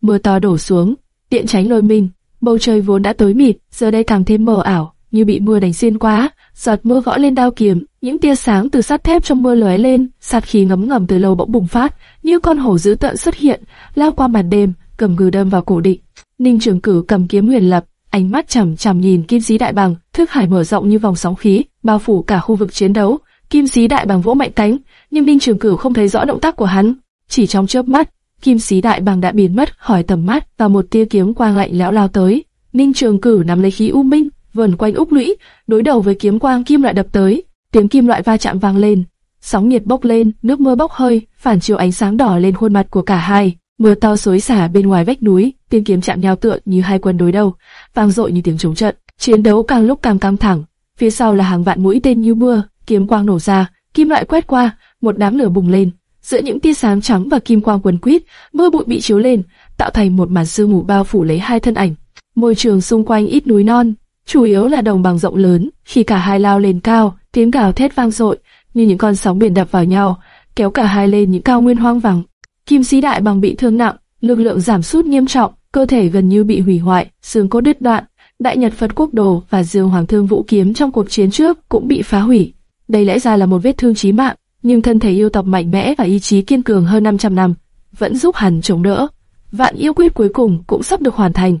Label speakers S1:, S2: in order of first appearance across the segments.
S1: mưa to đổ xuống, điện tránh lôi mình, bầu trời vốn đã tối mịt, giờ đây càng thêm mờ ảo, như bị mưa đánh xuyên quá. Giọt mưa gõ lên đao kiếm, những tia sáng từ sắt thép trong mưa lóe lên, sát khí ngấm ngầm từ lâu bỗng bùng phát, như con hổ dữ tợn xuất hiện, lao qua màn đêm, cầm gừ đâm vào cổ địch. Ninh Trường Cử cầm kiếm huyền lập, ánh mắt chằm chằm nhìn kim sĩ đại bằng, thức hải mở rộng như vòng sóng khí, bao phủ cả khu vực chiến đấu. Kim sĩ đại bằng vỗ mạnh cánh, nhưng Ninh Trường Cử không thấy rõ động tác của hắn. Chỉ trong chớp mắt, kim sĩ đại bằng đã biến mất khỏi tầm mắt và một tia kiếm quang lạnh lẽo lao tới. Ninh Trường Cử nắm lấy khí u minh, vần quanh úc lũy, đối đầu với kiếm quang kim loại đập tới. Tiếng kim loại va chạm vang lên, sóng nhiệt bốc lên, nước mưa bốc hơi, phản chiếu ánh sáng đỏ lên khuôn mặt của cả hai. Mưa to xối xả bên ngoài vách núi, tiếng kiếm chạm nhau tựa như hai quân đối đầu, vang dội như tiếng chống trận. Chiến đấu càng lúc càng căng thẳng. Phía sau là hàng vạn mũi tên như mưa, kiếm quang nổ ra, kim loại quét qua, một đám lửa bùng lên. Giữa những tia sáng trắng và kim quang quấn quýt, mưa bụi bị chiếu lên, tạo thành một màn sương mù bao phủ lấy hai thân ảnh. Môi trường xung quanh ít núi non, chủ yếu là đồng bằng rộng lớn. Khi cả hai lao lên cao, tiếng gào thét vang dội, như những con sóng biển đập vào nhau, kéo cả hai lên những cao nguyên hoang vắng. Kim sĩ đại bằng bị thương nặng, lực lượng giảm sút nghiêm trọng, cơ thể gần như bị hủy hoại, xương cốt đứt đoạn. Đại Nhật Phật Quốc Đồ và Dương Hoàng Thương Vũ Kiếm trong cuộc chiến trước cũng bị phá hủy. Đây lẽ ra là một vết thương chí mạng, nhưng thân thể yêu tộc mạnh mẽ và ý chí kiên cường hơn 500 năm, vẫn giúp hắn chống đỡ. Vạn yêu quyết cuối cùng cũng sắp được hoàn thành,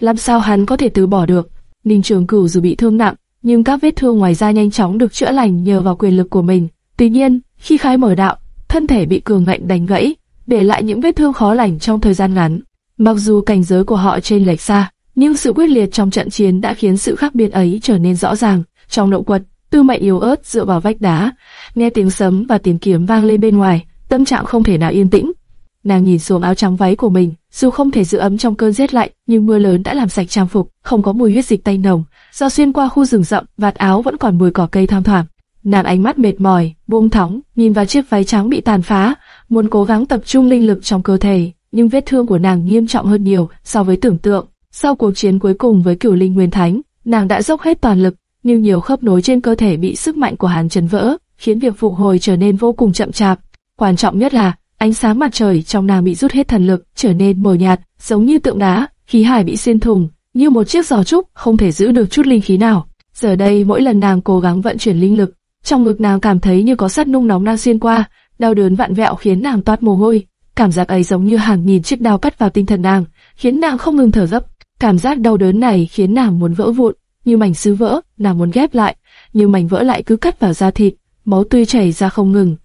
S1: làm sao hắn có thể từ bỏ được? Ninh Trường Cửu dù bị thương nặng, nhưng các vết thương ngoài da nhanh chóng được chữa lành nhờ vào quyền lực của mình. Tuy nhiên, khi khai mở đạo, thân thể bị cường ngạnh đánh gãy, để lại những vết thương khó lành trong thời gian ngắn. Mặc dù cảnh giới của họ trên lệch xa, nhưng sự quyết liệt trong trận chiến đã khiến sự khác biệt ấy trở nên rõ ràng. Trong động quật, Tư Mệnh yếu ớt dựa vào vách đá, nghe tiếng sấm và tiếng kiếm vang lên bên ngoài, tâm trạng không thể nào yên tĩnh. Nàng nhìn xuống áo trắng váy của mình, dù không thể giữ ấm trong cơn rét lạnh, nhưng mưa lớn đã làm sạch trang phục, không có mùi huyết dịch tanh nồng. Do xuyên qua khu rừng rậm, vạt áo vẫn còn mùi cỏ cây thoang thoảng. Nàng ánh mắt mệt mỏi, buông thõng, nhìn vào chiếc váy trắng bị tàn phá, muốn cố gắng tập trung linh lực trong cơ thể, nhưng vết thương của nàng nghiêm trọng hơn nhiều so với tưởng tượng. Sau cuộc chiến cuối cùng với Cửu Linh Nguyên Thánh, nàng đã dốc hết toàn lực, nhưng nhiều khớp nối trên cơ thể bị sức mạnh của hắn chấn vỡ, khiến việc phục hồi trở nên vô cùng chậm chạp. Quan trọng nhất là ánh sáng mặt trời trong nàng bị rút hết thần lực, trở nên mờ nhạt, giống như tượng đá, khí hải bị xuyên thủng, như một chiếc giò trúc, không thể giữ được chút linh khí nào. Giờ đây mỗi lần nàng cố gắng vận chuyển linh lực, trong ngực nàng cảm thấy như có sắt nung nóng đang xuyên qua, đau đớn vặn vẹo khiến nàng toát mồ hôi. Cảm giác ấy giống như hàng nghìn chiếc đao cắt vào tinh thần nàng, khiến nàng không ngừng thở gấp. Cảm giác đau đớn này khiến nàng muốn vỡ vụn, như mảnh sứ vỡ, nàng muốn ghép lại, nhưng mảnh vỡ lại cứ cắt vào da thịt, máu tươi chảy ra không ngừng.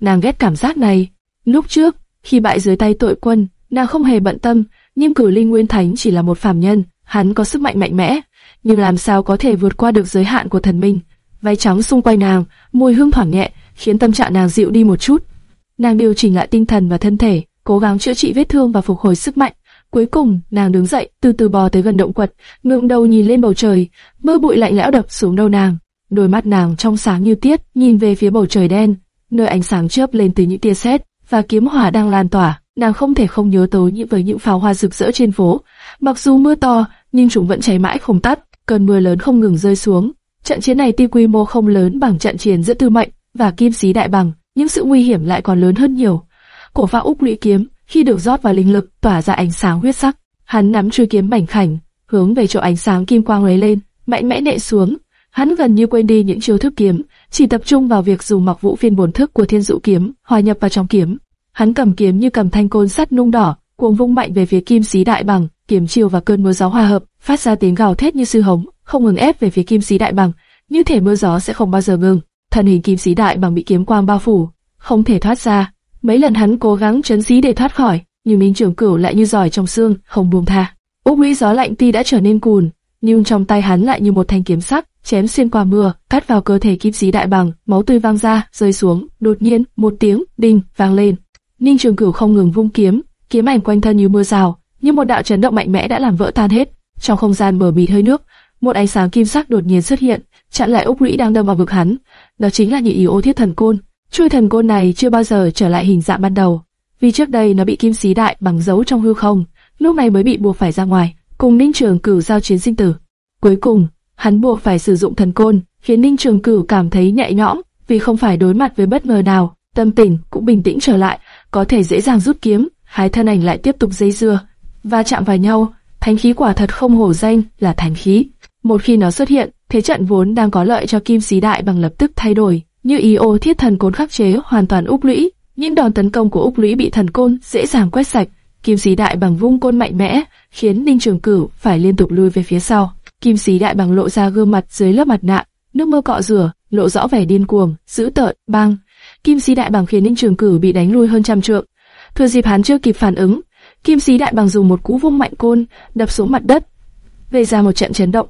S1: Nàng ghét cảm giác này. Lúc trước, khi bại dưới tay tội quân, nàng không hề bận tâm, nhưng cử linh nguyên thánh chỉ là một phàm nhân, hắn có sức mạnh mạnh mẽ, nhưng làm sao có thể vượt qua được giới hạn của thần minh? Váy trắng xung quanh nàng, mùi hương thoảng nhẹ, khiến tâm trạng nàng dịu đi một chút. Nàng điều chỉnh lại tinh thần và thân thể, cố gắng chữa trị vết thương và phục hồi sức mạnh. Cuối cùng, nàng đứng dậy, từ từ bò tới gần động quật, ngượng đầu nhìn lên bầu trời, mưa bụi lạnh lẽo đập xuống đầu nàng. Đôi mắt nàng trong sáng như tiết, nhìn về phía bầu trời đen, nơi ánh sáng chớp lên từ những tia sét và kiếm hỏa đang lan tỏa. Nàng không thể không nhớ tới những với những pháo hoa rực rỡ trên phố. Mặc dù mưa to, nhưng chúng vẫn cháy mãi không tắt. Cơn mưa lớn không ngừng rơi xuống. Trận chiến này tuy quy mô không lớn bằng trận chiến giữa Tư Mệnh và Kim Sĩ Đại Bằng, nhưng sự nguy hiểm lại còn lớn hơn nhiều. Cổ pháo úc lũy kiếm khi được rót vào linh lực tỏa ra ánh sáng huyết sắc. Hắn nắm chuôi kiếm mảnh khảnh, hướng về chỗ ánh sáng kim quang lấy lên, mạnh mẽ nện xuống. Hắn gần như quên đi những chiêu thức kiếm, chỉ tập trung vào việc dùng mặc vũ phiên bổn thức của thiên dụ kiếm, hòa nhập vào trong kiếm. Hắn cầm kiếm như cầm thanh côn sắt nung đỏ, cuồng vung mạnh về phía kim sĩ đại bằng, kiếm chiều và cơn mưa gió hòa hợp, phát ra tiếng gào thét như sư hống, không ngừng ép về phía kim sĩ đại bằng, như thể mưa gió sẽ không bao giờ ngừng. Thân hình kim sĩ đại bằng bị kiếm quang bao phủ, không thể thoát ra. Mấy lần hắn cố gắng chấn dí để thoát khỏi, nhưng Minh Trường Cửu lại như giỏi trong xương, không buông tha. Úc Mỹ gió lạnh tuy đã trở nên cùn, nhưng trong tay hắn lại như một thanh kiếm sắc, chém xuyên qua mưa, cắt vào cơ thể kim sĩ đại bằng, máu tươi vang ra, rơi xuống. Đột nhiên, một tiếng đinh vang lên. Ninh Trường Cửu không ngừng vung kiếm, kiếm ảnh quanh thân như mưa rào, như một đạo chấn động mạnh mẽ đã làm vỡ tan hết. Trong không gian mờ mịt hơi nước, một ánh sáng kim sắc đột nhiên xuất hiện, chặn lại Úc Lũy đang đâm vào vực hắn. Đó chính là nhị yếu ô thiết thần côn. Chuôi thần côn này chưa bao giờ trở lại hình dạng ban đầu, vì trước đây nó bị kim sĩ đại bằng giấu trong hư không, lúc này mới bị buộc phải ra ngoài, cùng Ninh Trường Cửu giao chiến sinh tử. Cuối cùng, hắn buộc phải sử dụng thần côn, khiến Ninh Trường Cửu cảm thấy nhẹ nhõm, vì không phải đối mặt với bất ngờ nào, tâm tình cũng bình tĩnh trở lại, có thể dễ dàng rút kiếm. Hai thân ảnh lại tiếp tục dây dưa, va chạm vào nhau. Thánh khí quả thật không hổ danh là thánh khí. Một khi nó xuất hiện, thế trận vốn đang có lợi cho kim sĩ đại bằng lập tức thay đổi. Như ý ô thiết thần côn khắc chế hoàn toàn úc lũy, những đòn tấn công của úc lũy bị thần côn dễ dàng quét sạch. Kim sĩ đại bằng vung côn mạnh mẽ, khiến Ninh Trường Cửu phải liên tục lui về phía sau. Kim sĩ đại bằng lộ ra gương mặt dưới lớp mặt nạ, nước mưa cọ rửa, lộ rõ vẻ điên cuồng, dữ tợn, băng. Kim sĩ đại bằng khiến Ninh Trường Cửu bị đánh lui hơn trăm trượng. Thừa dịp hắn chưa kịp phản ứng, Kim sĩ đại bằng dùng một cú vung mạnh côn đập xuống mặt đất, gây ra một trận chấn động.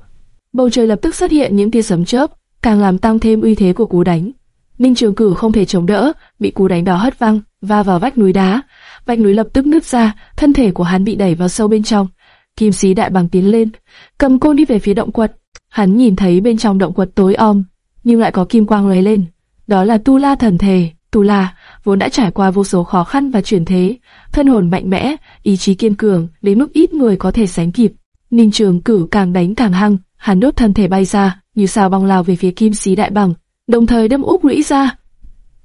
S1: Bầu trời lập tức xuất hiện những tia sấm chớp, càng làm tăng thêm uy thế của cú đánh. Ninh Trường Cửu không thể chống đỡ, bị cú đánh đó hất văng, va vào vách núi đá. Vách núi lập tức nứt ra, thân thể của hắn bị đẩy vào sâu bên trong. Kim sĩ đại bằng tiến lên, cầm côn đi về phía động quật. Hắn nhìn thấy bên trong động quật tối om, nhưng lại có kim quang lóe lên. Đó là Tu La thần thể. Tu La vốn đã trải qua vô số khó khăn và chuyển thế, thân hồn mạnh mẽ, ý chí kiên cường, đến mức ít người có thể sánh kịp. Ninh Trường Cửu càng đánh càng hăng, hắn đốt thân thể bay ra, như sao băng lao về phía Kim Sĩ Đại Bằng, đồng thời đâm úp lũy ra.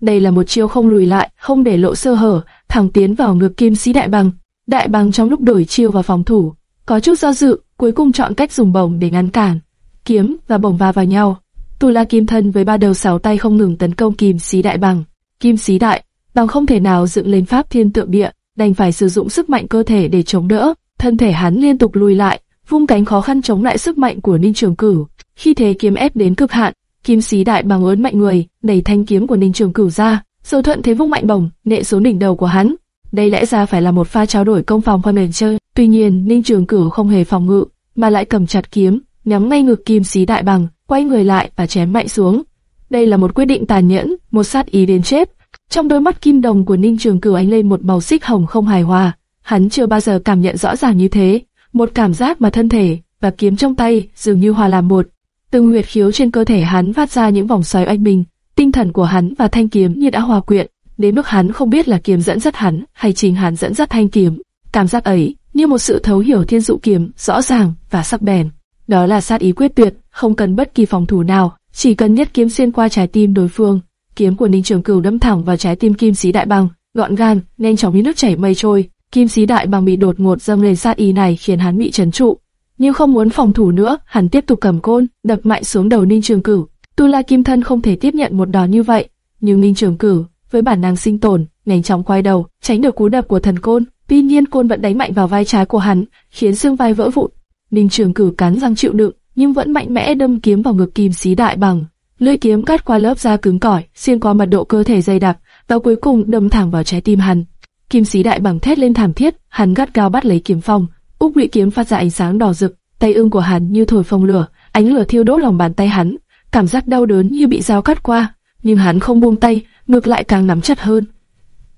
S1: Đây là một chiêu không lùi lại, không để lộ sơ hở, thẳng tiến vào ngực Kim Sĩ Đại Bằng. Đại Bằng trong lúc đổi chiêu và phòng thủ, có chút do dự, cuối cùng chọn cách dùng bổng để ngăn cản. Kiếm và bổng va vào nhau. Tu La Kim Thân với ba đầu sáu tay không ngừng tấn công Kim Sĩ Đại Bằng. Kim Sĩ Đại bằng không thể nào dựng lên pháp thiên tượng địa, đành phải sử dụng sức mạnh cơ thể để chống đỡ. Thân thể hắn liên tục lùi lại, vung cánh khó khăn chống lại sức mạnh của Ninh Trường Cửu. Khi thế kiếm ép đến cực hạn, Kim Sĩ Đại bằng ớn mạnh người, đẩy thanh kiếm của Ninh Trường Cửu ra, rồi thuận thế vung mạnh bổng, nệ xuống đỉnh đầu của hắn. Đây lẽ ra phải là một pha trao đổi công phòng qua nền chơi. Tuy nhiên, Ninh Trường Cửu không hề phòng ngự, mà lại cầm chặt kiếm, nhắm ngay ngực Kim Sĩ Đại bằng, quay người lại và chém mạnh xuống. Đây là một quyết định tàn nhẫn, một sát ý đến chết. Trong đôi mắt kim đồng của Ninh Trường Cửu ánh lên một màu xích hồng không hài hòa. Hắn chưa bao giờ cảm nhận rõ ràng như thế, một cảm giác mà thân thể và kiếm trong tay dường như hòa làm một. Từng huyệt khiếu trên cơ thể hắn phát ra những vòng xoáy oanh minh, tinh thần của hắn và thanh kiếm như đã hòa quyện, đến mức hắn không biết là kiếm dẫn dắt hắn hay chính hắn dẫn dắt thanh kiếm. Cảm giác ấy như một sự thấu hiểu thiên dụ kiếm rõ ràng và sắc bén. Đó là sát ý quyết tuyệt, không cần bất kỳ phòng thủ nào, chỉ cần nhất kiếm xuyên qua trái tim đối phương. Kiếm của Ninh Trường Cửu đâm thẳng vào trái tim Kim Sĩ Đại Bằng, gọn gàng, nhanh chóng như nước chảy mây trôi. Kim Sĩ Đại Bằng bị đột ngột dâng lên sát ý này khiến hắn bị chấn trụ, nhưng không muốn phòng thủ nữa, hắn tiếp tục cầm côn, đập mạnh xuống đầu Ninh Trường Cửu. Tu La Kim Thân không thể tiếp nhận một đòn như vậy, nhưng Ninh Trường Cửu với bản năng sinh tồn, nhanh chóng quay đầu, tránh được cú đập của thần côn. Tuy nhiên côn vẫn đánh mạnh vào vai trái của hắn, khiến xương vai vỡ vụn. Ninh Trường Cửu cắn răng chịu đựng, nhưng vẫn mạnh mẽ đâm kiếm vào ngực Kim xí Đại Bằng. Lưỡi kiếm cắt qua lớp da cứng cỏi, xuyên qua mật độ cơ thể dày đặc, và cuối cùng đâm thẳng vào trái tim hắn. Kim xí Đại Bằng thét lên thảm thiết, hắn gắt gao bắt lấy kiếm phong, úc Ngụy kiếm phát ra ánh sáng đỏ rực, tay ưng của hắn như thổi phồng lửa, ánh lửa thiêu đốt lòng bàn tay hắn, cảm giác đau đớn như bị dao cắt qua, nhưng hắn không buông tay, ngược lại càng nắm chặt hơn.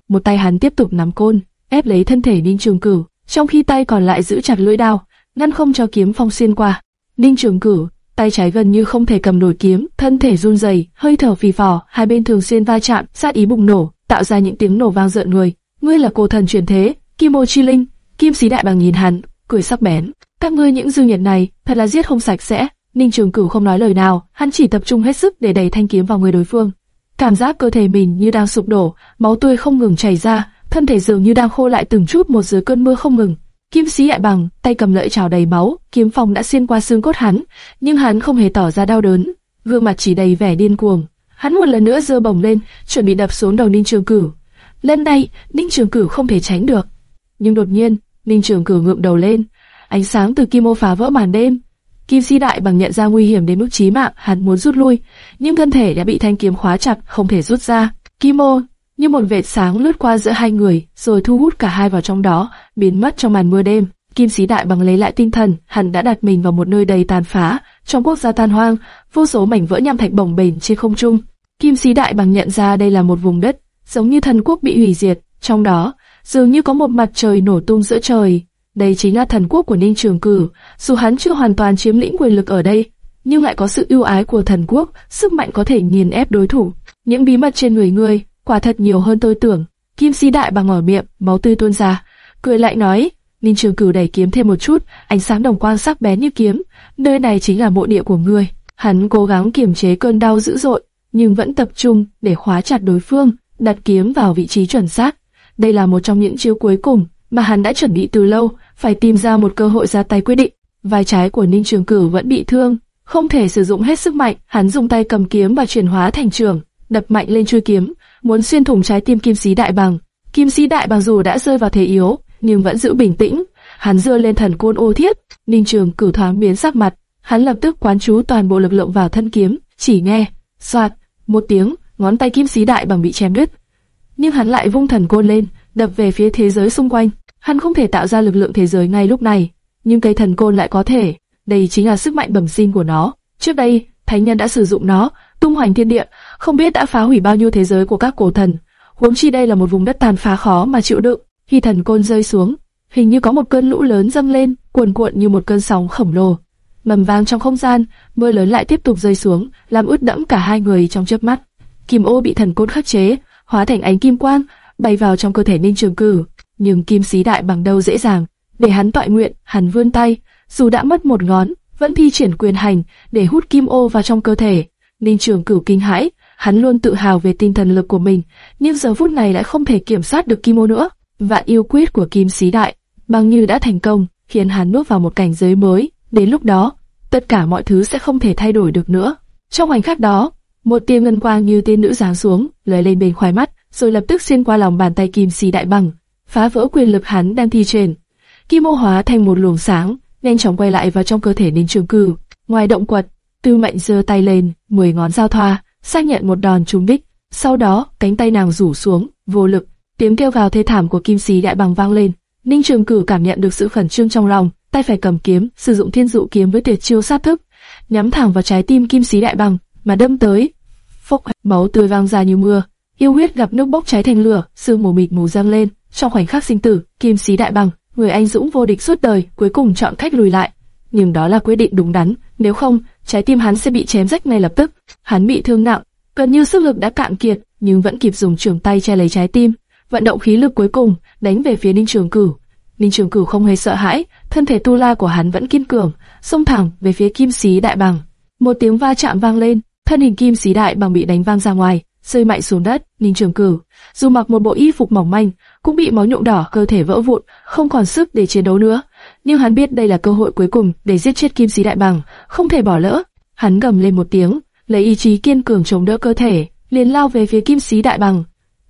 S1: Một tay hắn tiếp tục nắm côn, ép lấy thân thể Ninh Trường Cửu, trong khi tay còn lại giữ chặt lưỡi đao, ngăn không cho kiếm phong xuyên qua. Ninh Trường Cửu, tay trái gần như không thể cầm nổi kiếm, thân thể run rẩy, hơi thở phì phò, hai bên thường xuyên va chạm, sát ý bùng nổ, tạo ra những tiếng nổ vang rợn người. Ngươi là cổ thần truyền thế, Kim Ô Chi Linh. Kim Sĩ Đại Bằng nhìn hắn, cười sắc bén. Các ngươi những dư nhiệt này, thật là giết không sạch sẽ. Ninh Trường Cửu không nói lời nào, hắn chỉ tập trung hết sức để đẩy thanh kiếm vào người đối phương. Cảm giác cơ thể mình như đang sụp đổ, máu tươi không ngừng chảy ra, thân thể dường như đang khô lại từng chút một dưới cơn mưa không ngừng. Kim sĩ đại bằng, tay cầm lưỡi trào đầy máu, kiếm phong đã xuyên qua xương cốt hắn, nhưng hắn không hề tỏ ra đau đớn, gương mặt chỉ đầy vẻ điên cuồng. Hắn một lần nữa giơ bổng lên, chuẩn bị đập xuống đầu Ninh Trường Cửu. Lần này, Ninh Trường Cửu không thể tránh được. Nhưng đột nhiên, Ninh Trường Cửu ngượng đầu lên, ánh sáng từ kim ô phá vỡ màn đêm. Kim Si đại bằng nhận ra nguy hiểm đến mức chí mạng, hắn muốn rút lui, nhưng thân thể đã bị thanh kiếm khóa chặt, không thể rút ra. Kim ô như một vệt sáng lướt qua giữa hai người, rồi thu hút cả hai vào trong đó, biến mất trong màn mưa đêm. Kim sĩ đại bằng lấy lại tinh thần, hắn đã đặt mình vào một nơi đầy tàn phá, trong quốc gia tan hoang, vô số mảnh vỡ nham thạch bồng bềnh trên không trung. Kim sĩ đại bằng nhận ra đây là một vùng đất giống như thần quốc bị hủy diệt, trong đó dường như có một mặt trời nổ tung giữa trời. Đây chính là thần quốc của Ninh Trường Cử, dù hắn chưa hoàn toàn chiếm lĩnh quyền lực ở đây, nhưng lại có sự ưu ái của thần quốc, sức mạnh có thể nghiền ép đối thủ. Những bí mật trên người ngươi, quả thật nhiều hơn tôi tưởng. Kim Si đại bằng ngỏ miệng, máu tươi tuôn ra, cười lại nói, Ninh Trường Cửu đẩy kiếm thêm một chút, ánh sáng đồng quang sắc bén như kiếm, nơi này chính là mộ địa của ngươi. Hắn cố gắng kiềm chế cơn đau dữ dội, nhưng vẫn tập trung để khóa chặt đối phương, đặt kiếm vào vị trí chuẩn xác. Đây là một trong những chiêu cuối cùng mà hắn đã chuẩn bị từ lâu, phải tìm ra một cơ hội ra tay quyết định. Vai trái của Ninh Trường Cửu vẫn bị thương, không thể sử dụng hết sức mạnh, hắn dùng tay cầm kiếm và chuyển hóa thành trường, đập mạnh lên chuôi kiếm, muốn xuyên thủng trái tim Kim Sĩ Đại Bằng. Kim Sĩ Đại Bằng dù đã rơi vào thế yếu, nhưng vẫn giữ bình tĩnh. Hắn dưa lên thần côn ô thiết, Ninh Trường Cửu thoáng biến sắc mặt, hắn lập tức quán chú toàn bộ lực lượng vào thân kiếm, chỉ nghe, xoạt, một tiếng, ngón tay Kim Sĩ Đại Bằng bị chém đứt. Nhưng hắn lại vung thần côn lên, đập về phía thế giới xung quanh. Hắn không thể tạo ra lực lượng thế giới ngay lúc này, nhưng cây thần côn lại có thể. Đây chính là sức mạnh bẩm sinh của nó. Trước đây, thánh nhân đã sử dụng nó, tung hoành thiên địa, không biết đã phá hủy bao nhiêu thế giới của các cổ thần. Huống chi đây là một vùng đất tàn phá khó mà chịu đựng. Khi thần côn rơi xuống, hình như có một cơn lũ lớn dâng lên, cuồn cuộn như một cơn sóng khổng lồ. Mầm vang trong không gian, mưa lớn lại tiếp tục rơi xuống, làm ướt đẫm cả hai người trong chớp mắt. Kim ô bị thần côn khắc chế, hóa thành ánh kim quang, bay vào trong cơ thể Ninh Trường Cử. Nhưng kim Xí đại bằng đâu dễ dàng, để hắn tọa nguyện, hắn vươn tay, dù đã mất một ngón, vẫn thi triển quyền hành để hút kim ô vào trong cơ thể. Ninh Trường Cửu kinh hãi, hắn luôn tự hào về tinh thần lực của mình, nhưng giờ phút này lại không thể kiểm soát được kim ô nữa. Vạn yêu quyết của kim Xí đại, bằng như đã thành công, khiến hắn nuốt vào một cảnh giới mới. Đến lúc đó, tất cả mọi thứ sẽ không thể thay đổi được nữa. Trong khoảnh khắc đó, một tia ngân quang như tiên nữ giáng xuống, lóe lên bên khoái mắt, rồi lập tức xuyên qua lòng bàn tay kim xì đại bằng, phá vỡ quyền lực hắn đang thi triển. Kim ô hóa thành một luồng sáng, nhanh chóng quay lại vào trong cơ thể Ninh Trường Cửu. Ngoài động quật, Tư mạnh giơ tay lên, mười ngón giao thoa, xác nhận một đòn trúng đích. Sau đó, cánh tay nàng rủ xuống, vô lực, tiếng kêu gào thê thảm của kim sĩ đại bằng vang lên. Ninh Trường Cửu cảm nhận được sự khẩn trương trong lòng, tay phải cầm kiếm, sử dụng thiên dụ kiếm với tuyệt chiêu sát thức, nhắm thẳng vào trái tim kim sĩ đại bằng, mà đâm tới. Phốc, máu tươi vang ra như mưa. Yêu huyết gặp nước bốc cháy thành lửa, sương mù mịt mù giăng lên. Trong khoảnh khắc sinh tử, kim sĩ đại bằng, người anh dũng vô địch suốt đời, cuối cùng chọn cách lùi lại. Nhưng đó là quyết định đúng đắn, nếu không, trái tim hắn sẽ bị chém rách ngay lập tức. Hắn bị thương nặng, gần như sức lực đã cạn kiệt, nhưng vẫn kịp dùng trường tay che lấy trái tim, vận động khí lực cuối cùng, đánh về phía Ninh Trường Cửu. Ninh Trường Cửu không hề sợ hãi, thân thể tu la của hắn vẫn kiên cường, xông thẳng về phía Kim Sĩ Đại Bằng. Một tiếng va chạm vang lên, thân hình Kim Xí Đại Bằng bị đánh vang ra ngoài, rơi mạnh xuống đất. Ninh Trường Cửu, dù mặc một bộ y phục mỏng manh, cũng bị máu nhuộm đỏ, cơ thể vỡ vụn, không còn sức để chiến đấu nữa. Nhưng hắn biết đây là cơ hội cuối cùng để giết chết Kim Xí Đại Bằng, không thể bỏ lỡ. Hắn gầm lên một tiếng, lấy ý chí kiên cường chống đỡ cơ thể, liền lao về phía Kim Xí Đại Bằng.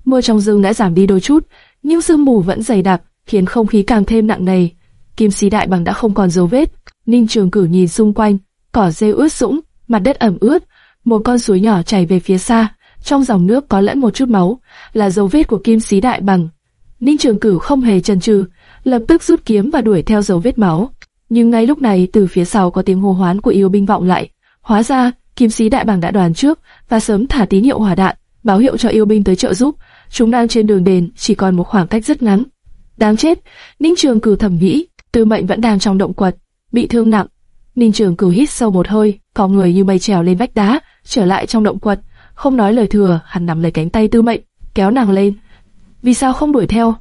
S1: Mưa trong rừng đã giảm đi đôi chút, nhưng sương mù vẫn dày đặc, khiến không khí càng thêm nặng nề. Kim Xí Đại Bằng đã không còn dấu vết. Ninh Trường Cử nhìn xung quanh, cỏ rêu ướt sũng, mặt đất ẩm ướt, một con suối nhỏ chảy về phía xa, trong dòng nước có lẫn một chút máu, là dấu vết của Kim Sĩ Đại Bằng. Ninh Trường Cửu không hề chần chừ, lập tức rút kiếm và đuổi theo dấu vết máu. Nhưng ngay lúc này từ phía sau có tiếng hô hoán của yêu binh vọng lại. Hóa ra, Kim Sĩ Đại bàng đã đoàn trước và sớm thả tín hiệu hỏa đạn, báo hiệu cho yêu binh tới trợ giúp. Chúng đang trên đường đền, chỉ còn một khoảng cách rất ngắn. Đáng chết, Ninh Trường Cửu thầm nghĩ, Tư Mệnh vẫn đang trong động quật, bị thương nặng. Ninh Trường Cửu hít sâu một hơi, có người như mây trèo lên vách đá, trở lại trong động quật, không nói lời thừa, hắn nắm lấy cánh tay Tư Mệnh, kéo nàng lên. Vì sao không đuổi theo?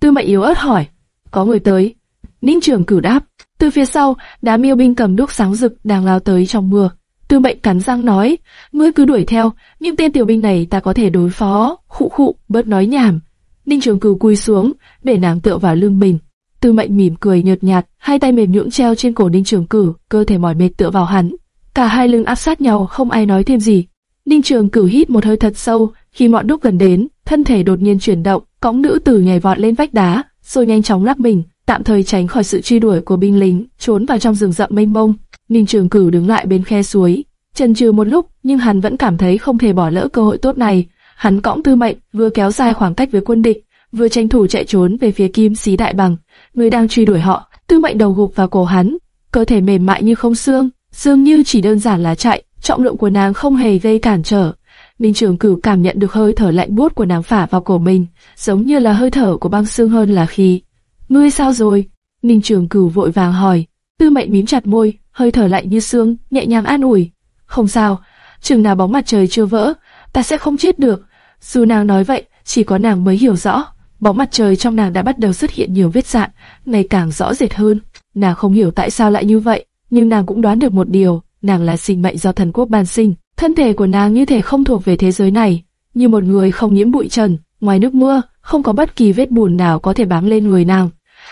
S1: Tư Mệnh yếu ớt hỏi. Có người tới. Ninh Trường Cử đáp. Từ phía sau, đám miêu binh cầm đuốc sáng rực đang lao tới trong mưa. Tư Mệnh cắn răng nói, ngươi cứ đuổi theo, nhưng tên tiểu binh này ta có thể đối phó. Khụ khụ, bớt nói nhảm. Ninh Trường Cử cúi xuống, để nàng tựa vào lưng mình. Tư Mệnh mỉm cười nhợt nhạt, hai tay mềm nhũn treo trên cổ Ninh Trường Cử, cơ thể mỏi mệt tựa vào hắn. Cả hai lưng áp sát nhau, không ai nói thêm gì. Ninh Trường Cửu hít một hơi thật sâu, khi mọi đúc gần đến, thân thể đột nhiên chuyển động, cõng nữ tử nhảy vọt lên vách đá, rồi nhanh chóng lắc mình, tạm thời tránh khỏi sự truy đuổi của binh lính, trốn vào trong rừng rậm mênh mông. Ninh Trường Cửu đứng lại bên khe suối, chần chừ một lúc, nhưng hắn vẫn cảm thấy không thể bỏ lỡ cơ hội tốt này. Hắn cõng Tư Mệnh, vừa kéo dài khoảng cách với quân địch, vừa tranh thủ chạy trốn về phía Kim Sĩ Đại Bằng, người đang truy đuổi họ. Tư Mệnh đầu gục vào cổ hắn, cơ thể mềm mại như không xương, dường như chỉ đơn giản là chạy, trọng lượng của nàng không hề gây cản trở. Minh Trường Cửu cảm nhận được hơi thở lạnh buốt của nàng phả vào cổ mình, giống như là hơi thở của băng xương hơn là khí. Ngươi sao rồi? Minh Trường Cửu vội vàng hỏi. Tư Mệnh mím chặt môi, hơi thở lạnh như xương, nhẹ nhàng an ủi. Không sao, chừng nào bóng mặt trời chưa vỡ, ta sẽ không chết được. Dù nàng nói vậy, chỉ có nàng mới hiểu rõ. Bóng mặt trời trong nàng đã bắt đầu xuất hiện nhiều vết dạn, ngày càng rõ rệt hơn. Nàng không hiểu tại sao lại như vậy, nhưng nàng cũng đoán được một điều, nàng là sinh mệnh do thần quốc ban sinh, thân thể của nàng như thể không thuộc về thế giới này, như một người không nhiễm bụi trần, ngoài nước mưa, không có bất kỳ vết bùn nào có thể bám lên người nàng.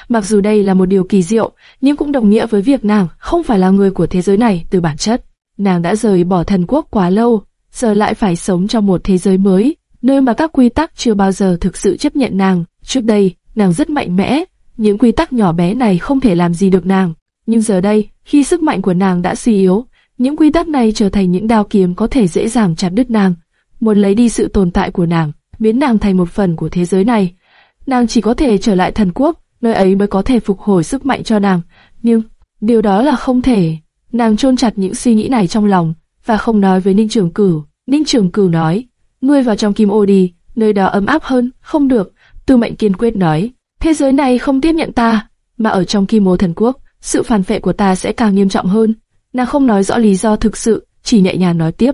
S1: Mặc dù đây là một điều kỳ diệu, nhưng cũng đồng nghĩa với việc nàng không phải là người của thế giới này từ bản chất. Nàng đã rời bỏ thần quốc quá lâu, giờ lại phải sống trong một thế giới mới, nơi mà các quy tắc chưa bao giờ thực sự chấp nhận nàng. Trước đây, nàng rất mạnh mẽ, những quy tắc nhỏ bé này không thể làm gì được nàng. Nhưng giờ đây, khi sức mạnh của nàng đã suy yếu, những quy tắc này trở thành những đao kiếm có thể dễ dàng chặt đứt nàng, muốn lấy đi sự tồn tại của nàng, biến nàng thành một phần của thế giới này. Nàng chỉ có thể trở lại thần quốc, nơi ấy mới có thể phục hồi sức mạnh cho nàng. Nhưng, điều đó là không thể. Nàng chôn chặt những suy nghĩ này trong lòng, và không nói với Ninh Trường Cửu. Ninh Trường Cửu nói, ngươi vào trong kim ô đi, nơi đó ấm áp hơn, không được. Tư mệnh kiên quyết nói, thế giới này không tiếp nhận ta, mà ở trong kim ô thần quốc, sự phản vệ của ta sẽ càng nghiêm trọng hơn. Nàng không nói rõ lý do thực sự, chỉ nhẹ nhàng nói tiếp.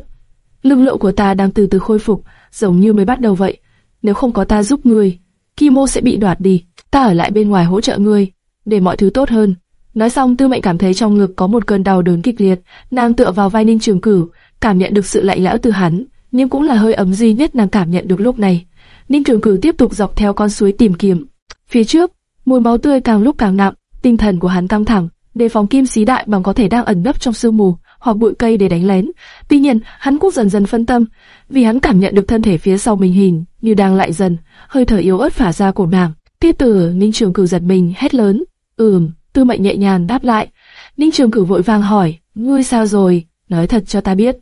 S1: Lực lượng của ta đang từ từ khôi phục, giống như mới bắt đầu vậy. Nếu không có ta giúp ngươi, kim sẽ bị đoạt đi. Ta ở lại bên ngoài hỗ trợ ngươi, để mọi thứ tốt hơn. Nói xong Tư Mệnh cảm thấy trong ngực có một cơn đau đớn kịch liệt, nàng tựa vào vai Ninh Trường Cửu, cảm nhận được sự lạnh lẽo từ hắn, nhưng cũng là hơi ấm duy nhất nàng cảm nhận được lúc này. Ninh Trường Cửu tiếp tục dọc theo con suối tìm kiếm. Phía trước, mùi máu tươi càng lúc càng nặng, tinh thần của hắn căng thẳng, đề phòng kim xí đại bằng có thể đang ẩn nấp trong sương mù hoặc bụi cây để đánh lén. Tuy nhiên, hắn cũng dần dần phân tâm, vì hắn cảm nhận được thân thể phía sau mình hình như đang lại dần, hơi thở yếu ớt phả ra của nàng. Tiết tử Ninh Trường Cửu giật mình hét lớn, ừm, Tư Mệnh nhẹ nhàng đáp lại. Ninh Trường Cửu vội vàng hỏi, ngươi sao rồi? Nói thật cho ta biết.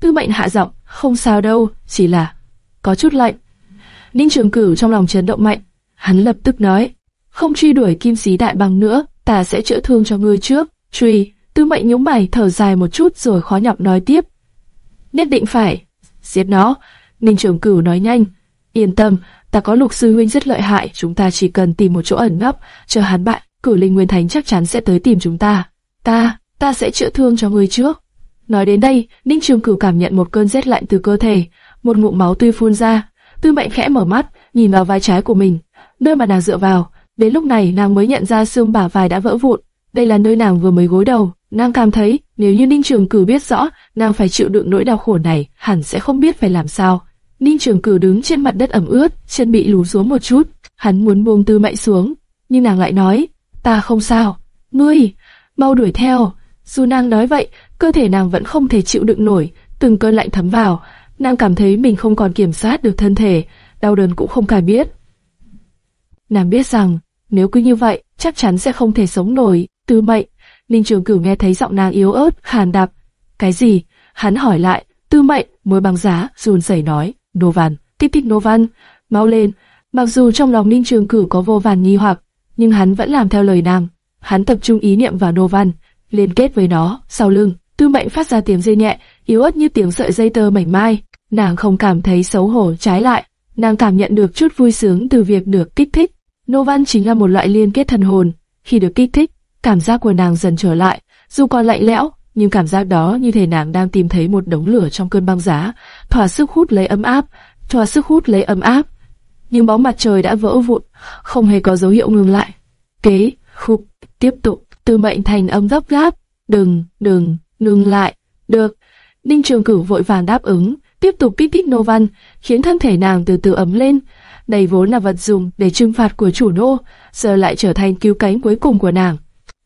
S1: Tư Mệnh hạ giọng, không sao đâu, chỉ là có chút lạnh. Ninh Trường Cửu trong lòng chấn động mạnh, hắn lập tức nói, không truy đuổi kim sĩ đại bằng nữa, ta sẽ chữa thương cho ngươi trước. Truy, Tư Mệnh nhúng mày thở dài một chút rồi khó nhọc nói tiếp. Nhất định phải giết nó. Ninh Trường Cửu nói nhanh, yên tâm, ta có lục sư huynh rất lợi hại, chúng ta chỉ cần tìm một chỗ ẩn nấp, chờ hắn bại, cử linh nguyên thánh chắc chắn sẽ tới tìm chúng ta. Ta, ta sẽ chữa thương cho ngươi trước. Nói đến đây, Ninh Trường Cửu cảm nhận một cơn rét lạnh từ cơ thể, một ngụm máu tươi phun ra. Tư Mệnh khẽ mở mắt, nhìn vào vai trái của mình, nơi mà nàng dựa vào. Đến lúc này nàng mới nhận ra xương bả vai đã vỡ vụn. Đây là nơi nàng vừa mới gối đầu. Nàng cảm thấy nếu như Ninh Trường Cử biết rõ nàng phải chịu đựng nỗi đau khổ này, hẳn sẽ không biết phải làm sao. Ninh Trường Cử đứng trên mặt đất ẩm ướt, chân bị lún xuống một chút. Hắn muốn buông Tư Mệnh xuống, nhưng nàng lại nói, ta không sao. Ngươi, mau đuổi theo. Dù nàng nói vậy, cơ thể nàng vẫn không thể chịu đựng nổi, từng cơn lạnh thấm vào. Nàng cảm thấy mình không còn kiểm soát được thân thể, đau đớn cũng không cải biết. Nàng biết rằng, nếu cứ như vậy, chắc chắn sẽ không thể sống nổi. Tư Mệnh, Ninh Trường Cửu nghe thấy giọng nàng yếu ớt, khàn đạp. Cái gì? Hắn hỏi lại. Tư Mệnh, môi bằng giá, run rẩy nói. Novan, tiếp nô văn, mau lên. Mặc dù trong lòng Ninh Trường Cửu có vô vàn nghi hoặc, nhưng hắn vẫn làm theo lời nàng. Hắn tập trung ý niệm vào nô văn, liên kết với nó, sau lưng. Tư Mệnh phát ra tiếng dây nhẹ, yếu ớt như tiếng sợi dây tơ mảnh mai. Nàng không cảm thấy xấu hổ, trái lại, nàng cảm nhận được chút vui sướng từ việc được kích thích. Nô Văn chính là một loại liên kết thần hồn. Khi được kích thích, cảm giác của nàng dần trở lại, dù còn lạnh lẽo, nhưng cảm giác đó như thể nàng đang tìm thấy một đống lửa trong cơn băng giá, thỏa sức hút lấy ấm áp, thỏa sức hút lấy ấm áp. Nhưng bóng mặt trời đã vỡ vụn, không hề có dấu hiệu ngừng lại. Kế, khúc, tiếp tục, từ mệnh thành âm gấp gáp, đừng, đừng, ngừng lại, được. Ninh Trường Cửu vội vàng đáp ứng, tiếp tục kích thích nô văn, khiến thân thể nàng từ từ ấm lên. Đây vốn là vật dùng để trừng phạt của chủ nô, giờ lại trở thành cứu cánh cuối cùng của nàng.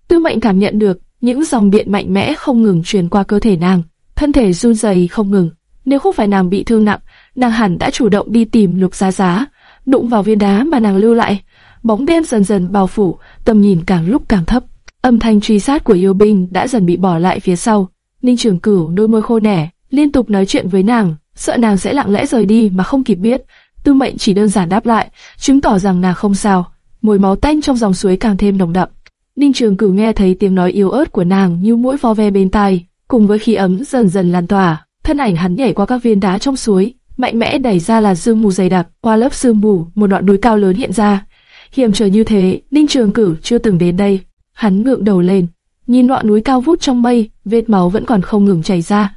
S1: Tư mệnh cảm nhận được những dòng điện mạnh mẽ không ngừng truyền qua cơ thể nàng, thân thể run rẩy không ngừng. Nếu không phải nàng bị thương nặng, nàng hẳn đã chủ động đi tìm lục giá giá, đụng vào viên đá mà nàng lưu lại. Bóng đêm dần dần bao phủ, tầm nhìn càng lúc càng thấp. Âm thanh truy sát của yêu binh đã dần bị bỏ lại phía sau. Ninh Trường Cửu đôi môi khô nẻ, liên tục nói chuyện với nàng, sợ nàng sẽ lặng lẽ rời đi mà không kịp biết. Tư Mệnh chỉ đơn giản đáp lại, chứng tỏ rằng nàng không sao. Mùi máu tanh trong dòng suối càng thêm nồng đậm. Ninh Trường Cửu nghe thấy tiếng nói yếu ớt của nàng như mũi vo ve bên tai, cùng với khí ấm dần dần lan tỏa. Thân ảnh hắn nhảy qua các viên đá trong suối, mạnh mẽ đẩy ra là sương mù dày đặc. Qua lớp sương mù, một đoạn núi cao lớn hiện ra. Hiểm trở như thế, Ninh Trường Cửu chưa từng đến đây. Hắn ngượng đầu lên, nhìn ngọn núi cao vút trong mây, vết máu vẫn còn không ngừng chảy ra.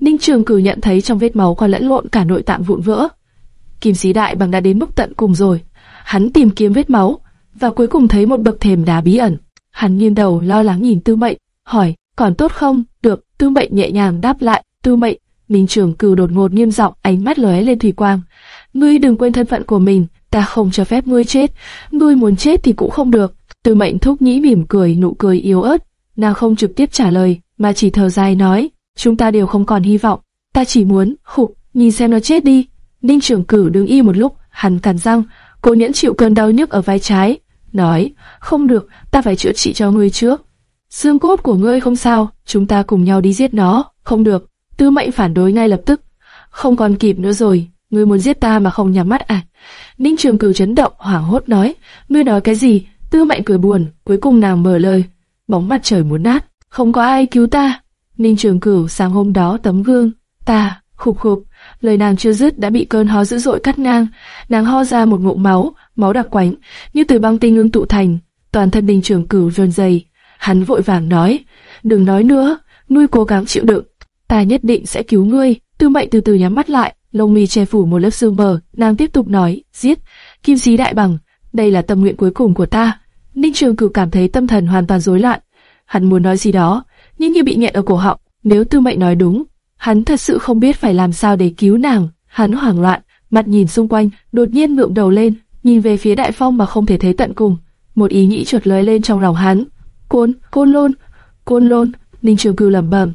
S1: Ninh Trường Cửu nhận thấy trong vết máu còn lẫn lộn cả nội tạng vụn vỡ. Kim sĩ đại bằng đã đến mức tận cùng rồi. Hắn tìm kiếm vết máu và cuối cùng thấy một bậc thềm đá bí ẩn. Hắn nghiêng đầu lo lắng nhìn Tư Mệnh, hỏi, còn tốt không? Được, Tư Mệnh nhẹ nhàng đáp lại, Tư Mệnh. Minh Trường Cửu đột ngột nghiêm giọng, ánh mắt lóe lên thủy quang. Ngươi đừng quên thân phận của mình, ta không cho phép ngươi chết. Ngươi muốn chết thì cũng không được. Tư mệnh thúc nhĩ mỉm cười nụ cười yếu ớt, nàng không trực tiếp trả lời, mà chỉ thở dài nói, chúng ta đều không còn hy vọng, ta chỉ muốn, khục, nhìn xem nó chết đi. Ninh Trường cử đứng y một lúc, hắn cắn răng, cố nhẫn chịu cơn đau nhức ở vai trái, nói, không được, ta phải chữa trị cho ngươi trước. Xương cốt của ngươi không sao, chúng ta cùng nhau đi giết nó, không được. Tư mệnh phản đối ngay lập tức, không còn kịp nữa rồi, ngươi muốn giết ta mà không nhắm mắt à? Ninh Trường Cửu chấn động, hoảng hốt nói, ngươi nói cái gì? Tư Mệnh cười buồn, cuối cùng nàng mở lời, bóng mặt trời muốn nát, không có ai cứu ta. Ninh Trường Cửu sáng hôm đó tấm gương, ta, khục khục, lời nàng chưa dứt đã bị cơn ho dữ dội cắt ngang, nàng ho ra một ngụm máu, máu đặc quánh, như từ băng tinh ngưng tụ thành, toàn thân đình Trường Cửu run rẩy. Hắn vội vàng nói, đừng nói nữa, nuôi cố gắng chịu đựng, ta nhất định sẽ cứu ngươi. Tư Mệnh từ từ nhắm mắt lại, lông mi che phủ một lớp sương mờ, nàng tiếp tục nói, giết, kim sĩ đại bằng, đây là tâm nguyện cuối cùng của ta. Ninh Trường Cửu cảm thấy tâm thần hoàn toàn rối loạn, hắn muốn nói gì đó, nhưng như bị nghẹn ở cổ họng. Nếu Tư Mệnh nói đúng, hắn thật sự không biết phải làm sao để cứu nàng. Hắn hoảng loạn, mặt nhìn xung quanh, đột nhiên ngượng đầu lên, nhìn về phía Đại Phong mà không thể thấy tận cùng. Một ý nghĩ chuột lóe lên trong lòng hắn. Côn, Côn Lôn, Côn Lôn. Ninh Trường Cửu lẩm bẩm.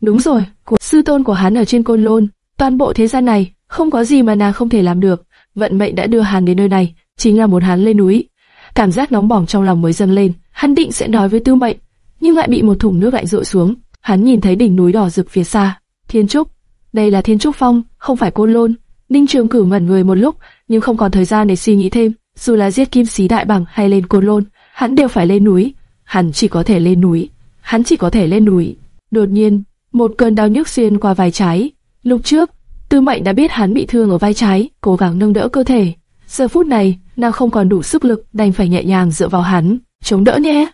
S1: Đúng rồi, của sư tôn của hắn ở trên Côn Lôn. Toàn bộ thế gian này, không có gì mà nàng không thể làm được. Vận mệnh đã đưa hắn đến nơi này, chính là một hắn lên núi. Cảm giác nóng bỏng trong lòng mới dâng lên, hắn định sẽ nói với Tư Mệnh, nhưng lại bị một thùng nước lạnh rội xuống. Hắn nhìn thấy đỉnh núi đỏ rực phía xa, Thiên Trúc. Đây là Thiên Trúc Phong, không phải Côn Lôn. Ninh Trường Cửu ngẩn người một lúc, nhưng không còn thời gian để suy nghĩ thêm. Dù là giết Kim Sĩ Đại Bằng hay lên Côn Lôn, hắn đều phải lên núi. Hắn chỉ có thể lên núi. Hắn chỉ có thể lên núi. Đột nhiên, một cơn đau nhức xuyên qua vai trái. Lúc trước, Tư Mệnh đã biết hắn bị thương ở vai trái, cố gắng nâng đỡ cơ thể. Giờ phút này, nàng không còn đủ sức lực, đành phải nhẹ nhàng dựa vào hắn, chống đỡ nhé.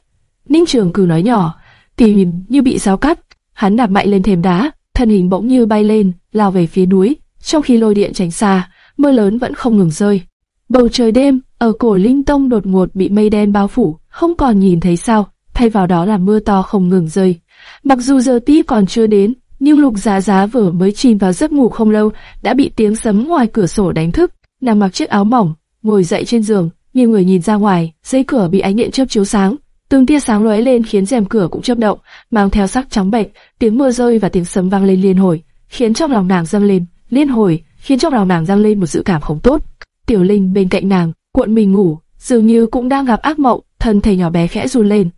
S1: Ninh Trường Cử nói nhỏ, tìm như bị giáo cắt, hắn đạp mạnh lên thềm đá, thân hình bỗng như bay lên, lao về phía núi. Trong khi lôi điện tránh xa, mưa lớn vẫn không ngừng rơi. Bầu trời đêm ở cổ Linh Tông đột ngột bị mây đen bao phủ, không còn nhìn thấy sao, thay vào đó là mưa to không ngừng rơi. Mặc dù giờ tí còn chưa đến, nhưng Lục Giá Giá vừa mới chìm vào giấc ngủ không lâu, đã bị tiếng sấm ngoài cửa sổ đánh thức. Nàng mặc chiếc áo mỏng, ngồi dậy trên giường, nghiêng người nhìn ra ngoài, dây cửa bị ánh điện chớp chiếu sáng, từng tia sáng lóe lên khiến rèm cửa cũng chớp động, mang theo sắc trắng bệch, tiếng mưa rơi và tiếng sấm vang lên liên hồi, khiến trong lòng nàng dâng lên, liên hồi, khiến trong lòng nàng dâng lên một dự cảm không tốt. Tiểu Linh bên cạnh nàng, cuộn mình ngủ, dường như cũng đang gặp ác mộng, thân thể nhỏ bé khẽ run lên.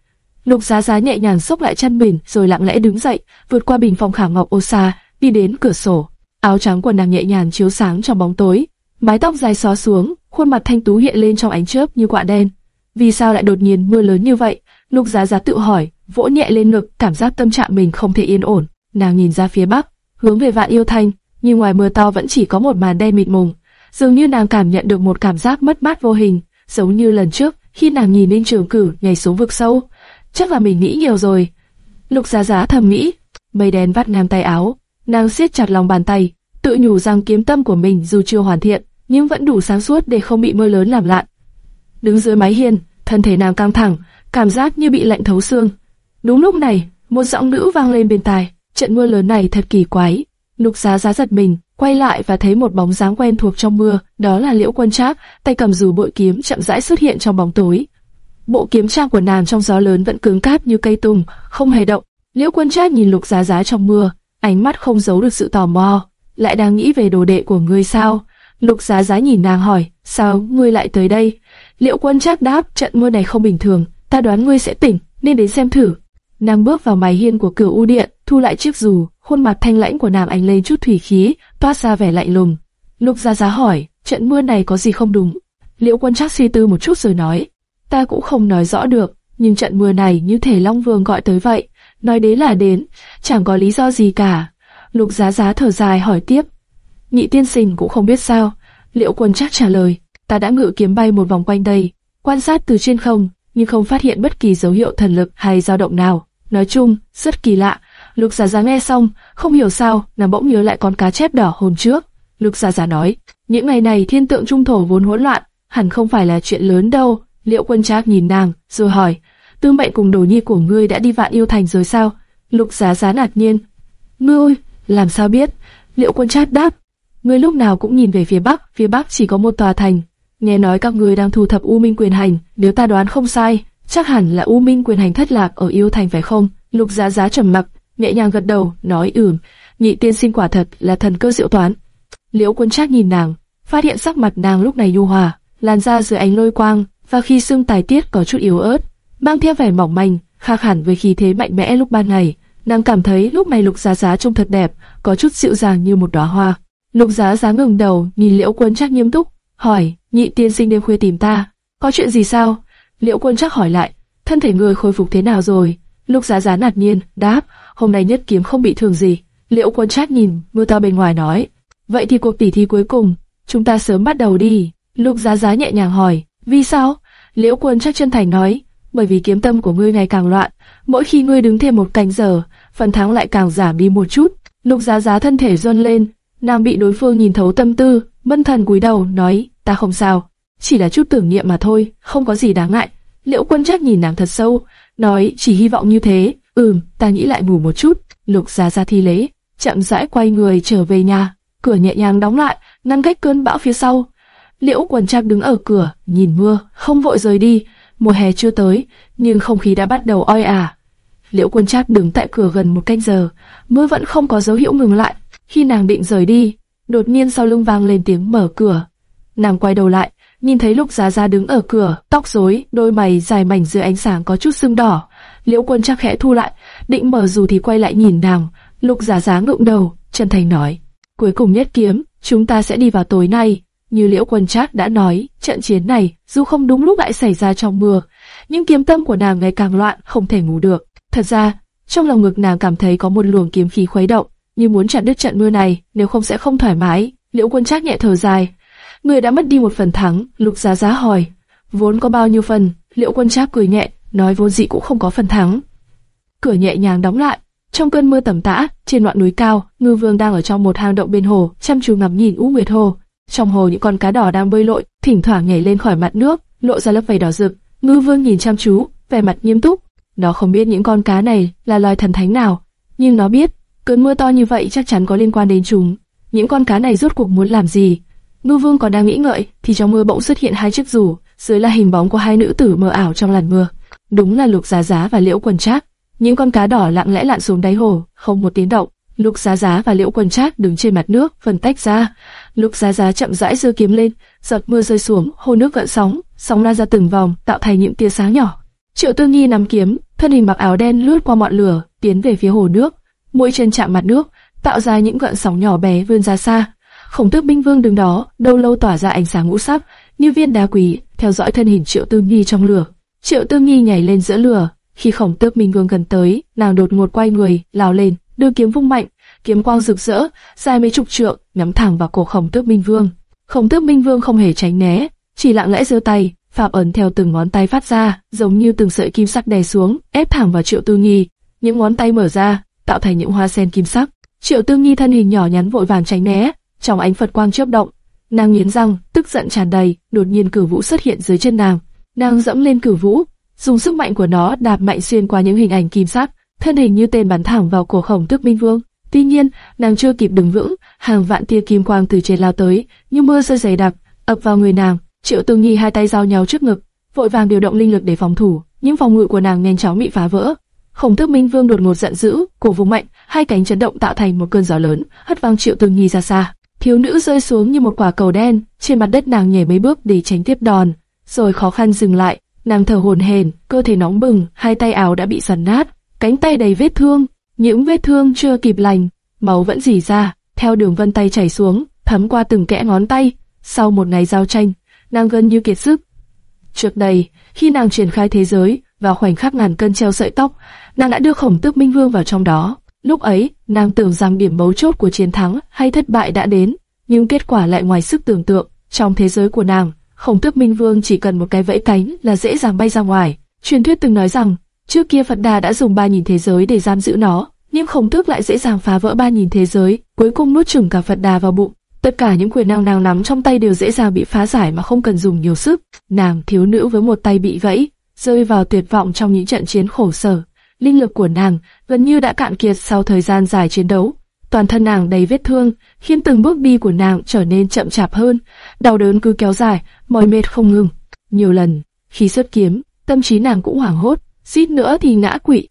S1: Lục Giá Giá nhẹ nhàng xốc lại chân mình, rồi lặng lẽ đứng dậy, vượt qua bình phòng khảm ngọc ô sa, đi đến cửa sổ. Áo trắng của nàng nhẹ nhàng chiếu sáng trong bóng tối, mái tóc dài xóa xuống, khuôn mặt thanh tú hiện lên trong ánh chớp như quạ đen. Vì sao lại đột nhiên mưa lớn như vậy? Lục Giá Giá tự hỏi, vỗ nhẹ lên ngực, cảm giác tâm trạng mình không thể yên ổn. Nàng nhìn ra phía bắc, hướng về Vạn Yêu Thanh, nhưng ngoài mưa to vẫn chỉ có một màn đen mịt mùng. Dường như nàng cảm nhận được một cảm giác mất mát vô hình, giống như lần trước khi nàng nhìn lên Trường Cử nhảy xuống vực sâu. Chắc là mình nghĩ nhiều rồi. Lục Giá Giá thầm nghĩ, mây đen vắt ngang tay áo, nàng siết chặt lòng bàn tay, tự nhủ rằng kiếm tâm của mình dù chưa hoàn thiện, nhưng vẫn đủ sáng suốt để không bị mưa lớn làm lạn. Đứng dưới mái hiên, thân thể nàng căng thẳng, cảm giác như bị lạnh thấu xương. Đúng lúc này, một giọng nữ vang lên bên tai. Trận mưa lớn này thật kỳ quái. Lục Giá Giá giật mình, quay lại và thấy một bóng dáng quen thuộc trong mưa, đó là Liễu Quân Trác, tay cầm dù bội kiếm chậm rãi xuất hiện trong bóng tối. Bộ kiếm trang của nàng trong gió lớn vẫn cứng cáp như cây tùng, không hề động. Liễu Quân Trác nhìn Lục Giá Giá trong mưa, ánh mắt không giấu được sự tò mò. Lại đang nghĩ về đồ đệ của ngươi sao? Lục Giá Giá nhìn nàng hỏi, sao ngươi lại tới đây? Liễu Quân Trác đáp, trận mưa này không bình thường, ta đoán ngươi sẽ tỉnh, nên đến xem thử. Nàng bước vào mái hiên của cửa u điện, thu lại chiếc dù, khuôn mặt thanh lãnh của nàng ánh lên chút thủy khí, toát ra vẻ lạnh lùng. Lục gia Giá hỏi, trận mưa này có gì không đúng? Liễu Quân Trác suy tư một chút rồi nói, ta cũng không nói rõ được, nhưng trận mưa này như thể Long Vương gọi tới vậy, nói đến là đến, chẳng có lý do gì cả. Lục Giá Giá thở dài hỏi tiếp, nhị tiên sinh cũng không biết sao. Liễu Quân Trác trả lời, ta đã ngự kiếm bay một vòng quanh đây, quan sát từ trên không, nhưng không phát hiện bất kỳ dấu hiệu thần lực hay dao động nào. Nói chung, rất kỳ lạ. Lục Giả Giả nghe xong, không hiểu sao, nàng bỗng nhớ lại con cá chép đỏ hôm trước. Lục Giả Giả nói, những ngày này thiên tượng trung thổ vốn hỗn loạn, hẳn không phải là chuyện lớn đâu. liệu Quân Trác nhìn nàng, rồi hỏi, Tư Mệnh cùng đồ nhi của ngươi đã đi vạn yêu thành rồi sao? Lục Giá Giá ngạc nhiên, ngươi làm sao biết? liệu Quân Trác đáp, ngươi lúc nào cũng nhìn về phía bắc, phía bắc chỉ có một tòa thành. Nghe nói các ngươi đang thu thập U Minh quyền hành, nếu ta đoán không sai, chắc hẳn là U Minh quyền hành thất lạc ở yêu thành phải không? Lục Giá Giá trầm mặc, nhẹ nhàng gật đầu, nói ừm, nhị tiên sinh quả thật là thần cơ diệu toán. Liễu Quân Trác nhìn nàng, phát hiện sắc mặt nàng lúc này nhu hòa, làn da dưới ánh lôi quang, và khi xương tài tiết có chút yếu ớt, mang theo vẻ mỏng manh, khác hẳn với khí thế mạnh mẽ lúc ban ngày. Nàng cảm thấy lúc này Lục Giá Giá trông thật đẹp, có chút dịu dàng như một đóa hoa. Lục Giá Giá ngẩng đầu, nhìn Liễu Quân Trác nghiêm túc, hỏi: "Nhị tiên sinh đêm khuya tìm ta, có chuyện gì sao?" Liễu Quân chắc hỏi lại: "Thân thể người khôi phục thế nào rồi?" Lục Giá Giá ngạc nhiên đáp: "Hôm nay nhất kiếm không bị thương gì." Liễu Quân chắc nhìn mưa to bên ngoài nói: "Vậy thì cuộc tỉ thí cuối cùng, chúng ta sớm bắt đầu đi." Lục Giá Giá nhẹ nhàng hỏi: "Vì sao?" Liễu Quân chắc chân thành nói: "Bởi vì kiếm tâm của ngươi ngày càng loạn, mỗi khi ngươi đứng thêm một canh giờ, phần thắng lại càng giảm đi một chút." Lục Giá Giá thân thể run lên, nàng bị đối phương nhìn thấu tâm tư, mân thần cúi đầu nói: "Ta không sao, chỉ là chút tưởng niệm mà thôi, không có gì đáng ngại." Liễu Quân Trác nhìn nàng thật sâu, nói: "Chỉ hy vọng như thế." "Ừm, ta nghĩ lại ngủ một chút." Lục ra ra thi lễ, chậm rãi quay người trở về nhà, cửa nhẹ nhàng đóng lại, ngăn cách cơn bão phía sau. Liễu Quần Trác đứng ở cửa, nhìn mưa, không vội rời đi. Mùa hè chưa tới, nhưng không khí đã bắt đầu oi ả. Liễu Quân Trác đứng tại cửa gần một canh giờ, mưa vẫn không có dấu hiệu ngừng lại. Khi nàng định rời đi, đột nhiên sau lưng vang lên tiếng mở cửa. Nàng quay đầu lại, nhìn thấy Lục Giá Giá đứng ở cửa, tóc rối, đôi mày dài mảnh dưới ánh sáng có chút sưng đỏ. Liễu Quân Trác khẽ thu lại, định mở dù thì quay lại nhìn nàng. Lục Giá Giá ngượng đầu, chân thành nói: "Cuối cùng nhất kiếm, chúng ta sẽ đi vào tối nay." Như Liễu Quân Trác đã nói, trận chiến này dù không đúng lúc lại xảy ra trong mưa, nhưng kiếm tâm của nàng ngày càng loạn, không thể ngủ được. Thật ra, trong lòng ngực nàng cảm thấy có một luồng kiếm khí khuấy động, như muốn chặn đứt trận mưa này, nếu không sẽ không thoải mái. Liễu Quân Trác nhẹ thở dài, người đã mất đi một phần thắng. Lục Giá Giá hỏi, vốn có bao nhiêu phần? Liễu Quân Trác cười nhẹ, nói vốn dĩ cũng không có phần thắng. Cửa nhẹ nhàng đóng lại. Trong cơn mưa tầm tã, trên ngọn núi cao, Ngư Vương đang ở trong một hang động bên hồ, chăm chú ngắm nhìn U Nguyệt Hồ. Trong hồ những con cá đỏ đang bơi lội, thỉnh thoảng nhảy lên khỏi mặt nước, lộ ra lớp vảy đỏ rực. Ngư Vương nhìn chăm chú, vẻ mặt nghiêm túc. Nó không biết những con cá này là loài thần thánh nào, nhưng nó biết, cơn mưa to như vậy chắc chắn có liên quan đến chúng. Những con cá này rốt cuộc muốn làm gì? Ngư Vương còn đang nghĩ ngợi, thì trong mưa bỗng xuất hiện hai chiếc dù, dưới là hình bóng của hai nữ tử mờ ảo trong làn mưa. Đúng là Lục Giá Giá và Liễu Quần Trác. Những con cá đỏ lặng lẽ lặn xuống đáy hồ, không một tiếng động. Lục Giá Giá và Liễu Quần Trác đứng trên mặt nước, phân tách ra. Lục Giá Giá chậm rãi giơ kiếm lên, giọt mưa rơi xuống, hồ nước gợn sóng, sóng lan ra từng vòng, tạo thành những tia sáng nhỏ. Triệu Tư Nghi nắm kiếm, thân hình mặc áo đen lướt qua ngọn lửa, tiến về phía hồ nước, mũi chân chạm mặt nước, tạo ra những gợn sóng nhỏ bé vươn ra xa. Khổng Tước Binh Vương đứng đó, đâu lâu tỏa ra ánh sáng ngũ sắc, như viên đá quý, theo dõi thân hình Triệu Tư Nghi trong lửa. Triệu Tư Nghi nhảy lên giữa lửa, khi Khổng Tước Minh Vương gần tới, nàng đột ngột quay người, lao lên, đưa kiếm vung mạnh, kiếm quang rực rỡ, dài mấy chục trượng, nhắm thẳng vào cổ Khổng Tước Minh Vương. Khổng Tước Minh Vương không hề tránh né, chỉ lặng lẽ giơ tay, phạm ấn theo từng ngón tay phát ra, giống như từng sợi kim sắc đè xuống, ép thẳng vào Triệu Tư Nghi. Những ngón tay mở ra, tạo thành những hoa sen kim sắc. Triệu Tư Nghi thân hình nhỏ nhắn vội vàng tránh né, trong ánh Phật quang chớp động, nàng nghiến răng, tức giận tràn đầy, đột nhiên cử vũ xuất hiện dưới chân nàng. Nàng dẫm lên cử vũ, dùng sức mạnh của nó đạp mạnh xuyên qua những hình ảnh kim sắc, thân hình như tên bắn thẳng vào cổ Khổng Tước Minh Vương. Tuy nhiên, nàng chưa kịp đứng vững, hàng vạn tia kim quang từ trên lao tới, như mưa rơi dày đặc, ập vào người nàng. Triệu Tư Nhi hai tay giao nhau trước ngực, vội vàng điều động linh lực để phòng thủ, những phòng ngự của nàng nhanh chóng bị phá vỡ. Khổng Tước Minh Vương đột ngột giận dữ, cổ vùng mạnh, hai cánh chấn động tạo thành một cơn gió lớn, hất văng Triệu Tư Nhi ra xa. Thiếu nữ rơi xuống như một quả cầu đen, trên mặt đất nàng nhảy mấy bước để tránh tiếp đòn, rồi khó khăn dừng lại, nàng thở hổn hển, cơ thể nóng bừng, hai tay áo đã bị giằn nát, cánh tay đầy vết thương, những vết thương chưa kịp lành, máu vẫn rỉ ra, theo đường vân tay chảy xuống, thấm qua từng kẽ ngón tay. Sau một ngày giao tranh, nàng gần như kiệt sức. Trước đây, khi nàng triển khai thế giới, vào khoảnh khắc ngàn cân treo sợi tóc, nàng đã đưa khổng tước minh vương vào trong đó. Lúc ấy, nàng tưởng rằng điểm mấu chốt của chiến thắng hay thất bại đã đến, nhưng kết quả lại ngoài sức tưởng tượng. Trong thế giới của nàng, khổng tước minh vương chỉ cần một cái vẫy cánh là dễ dàng bay ra ngoài. Truyền thuyết từng nói rằng, trước kia Phật Đà đã dùng ba nhìn thế giới để giam giữ nó, nhưng khổng tước lại dễ dàng phá vỡ ba nhìn thế giới, cuối cùng nuốt chửng cả Phật Đà vào bụng. Tất cả những quyền năng nàng nắm trong tay đều dễ dàng bị phá giải mà không cần dùng nhiều sức. Nàng thiếu nữ với một tay bị vẫy, rơi vào tuyệt vọng trong những trận chiến khổ sở. Linh lực của nàng gần như đã cạn kiệt sau thời gian dài chiến đấu. Toàn thân nàng đầy vết thương, khiến từng bước đi của nàng trở nên chậm chạp hơn. Đau đớn cứ kéo dài, mỏi mệt không ngừng. Nhiều lần, khi xuất kiếm, tâm trí nàng cũng hoảng hốt, suýt nữa thì ngã quỵ.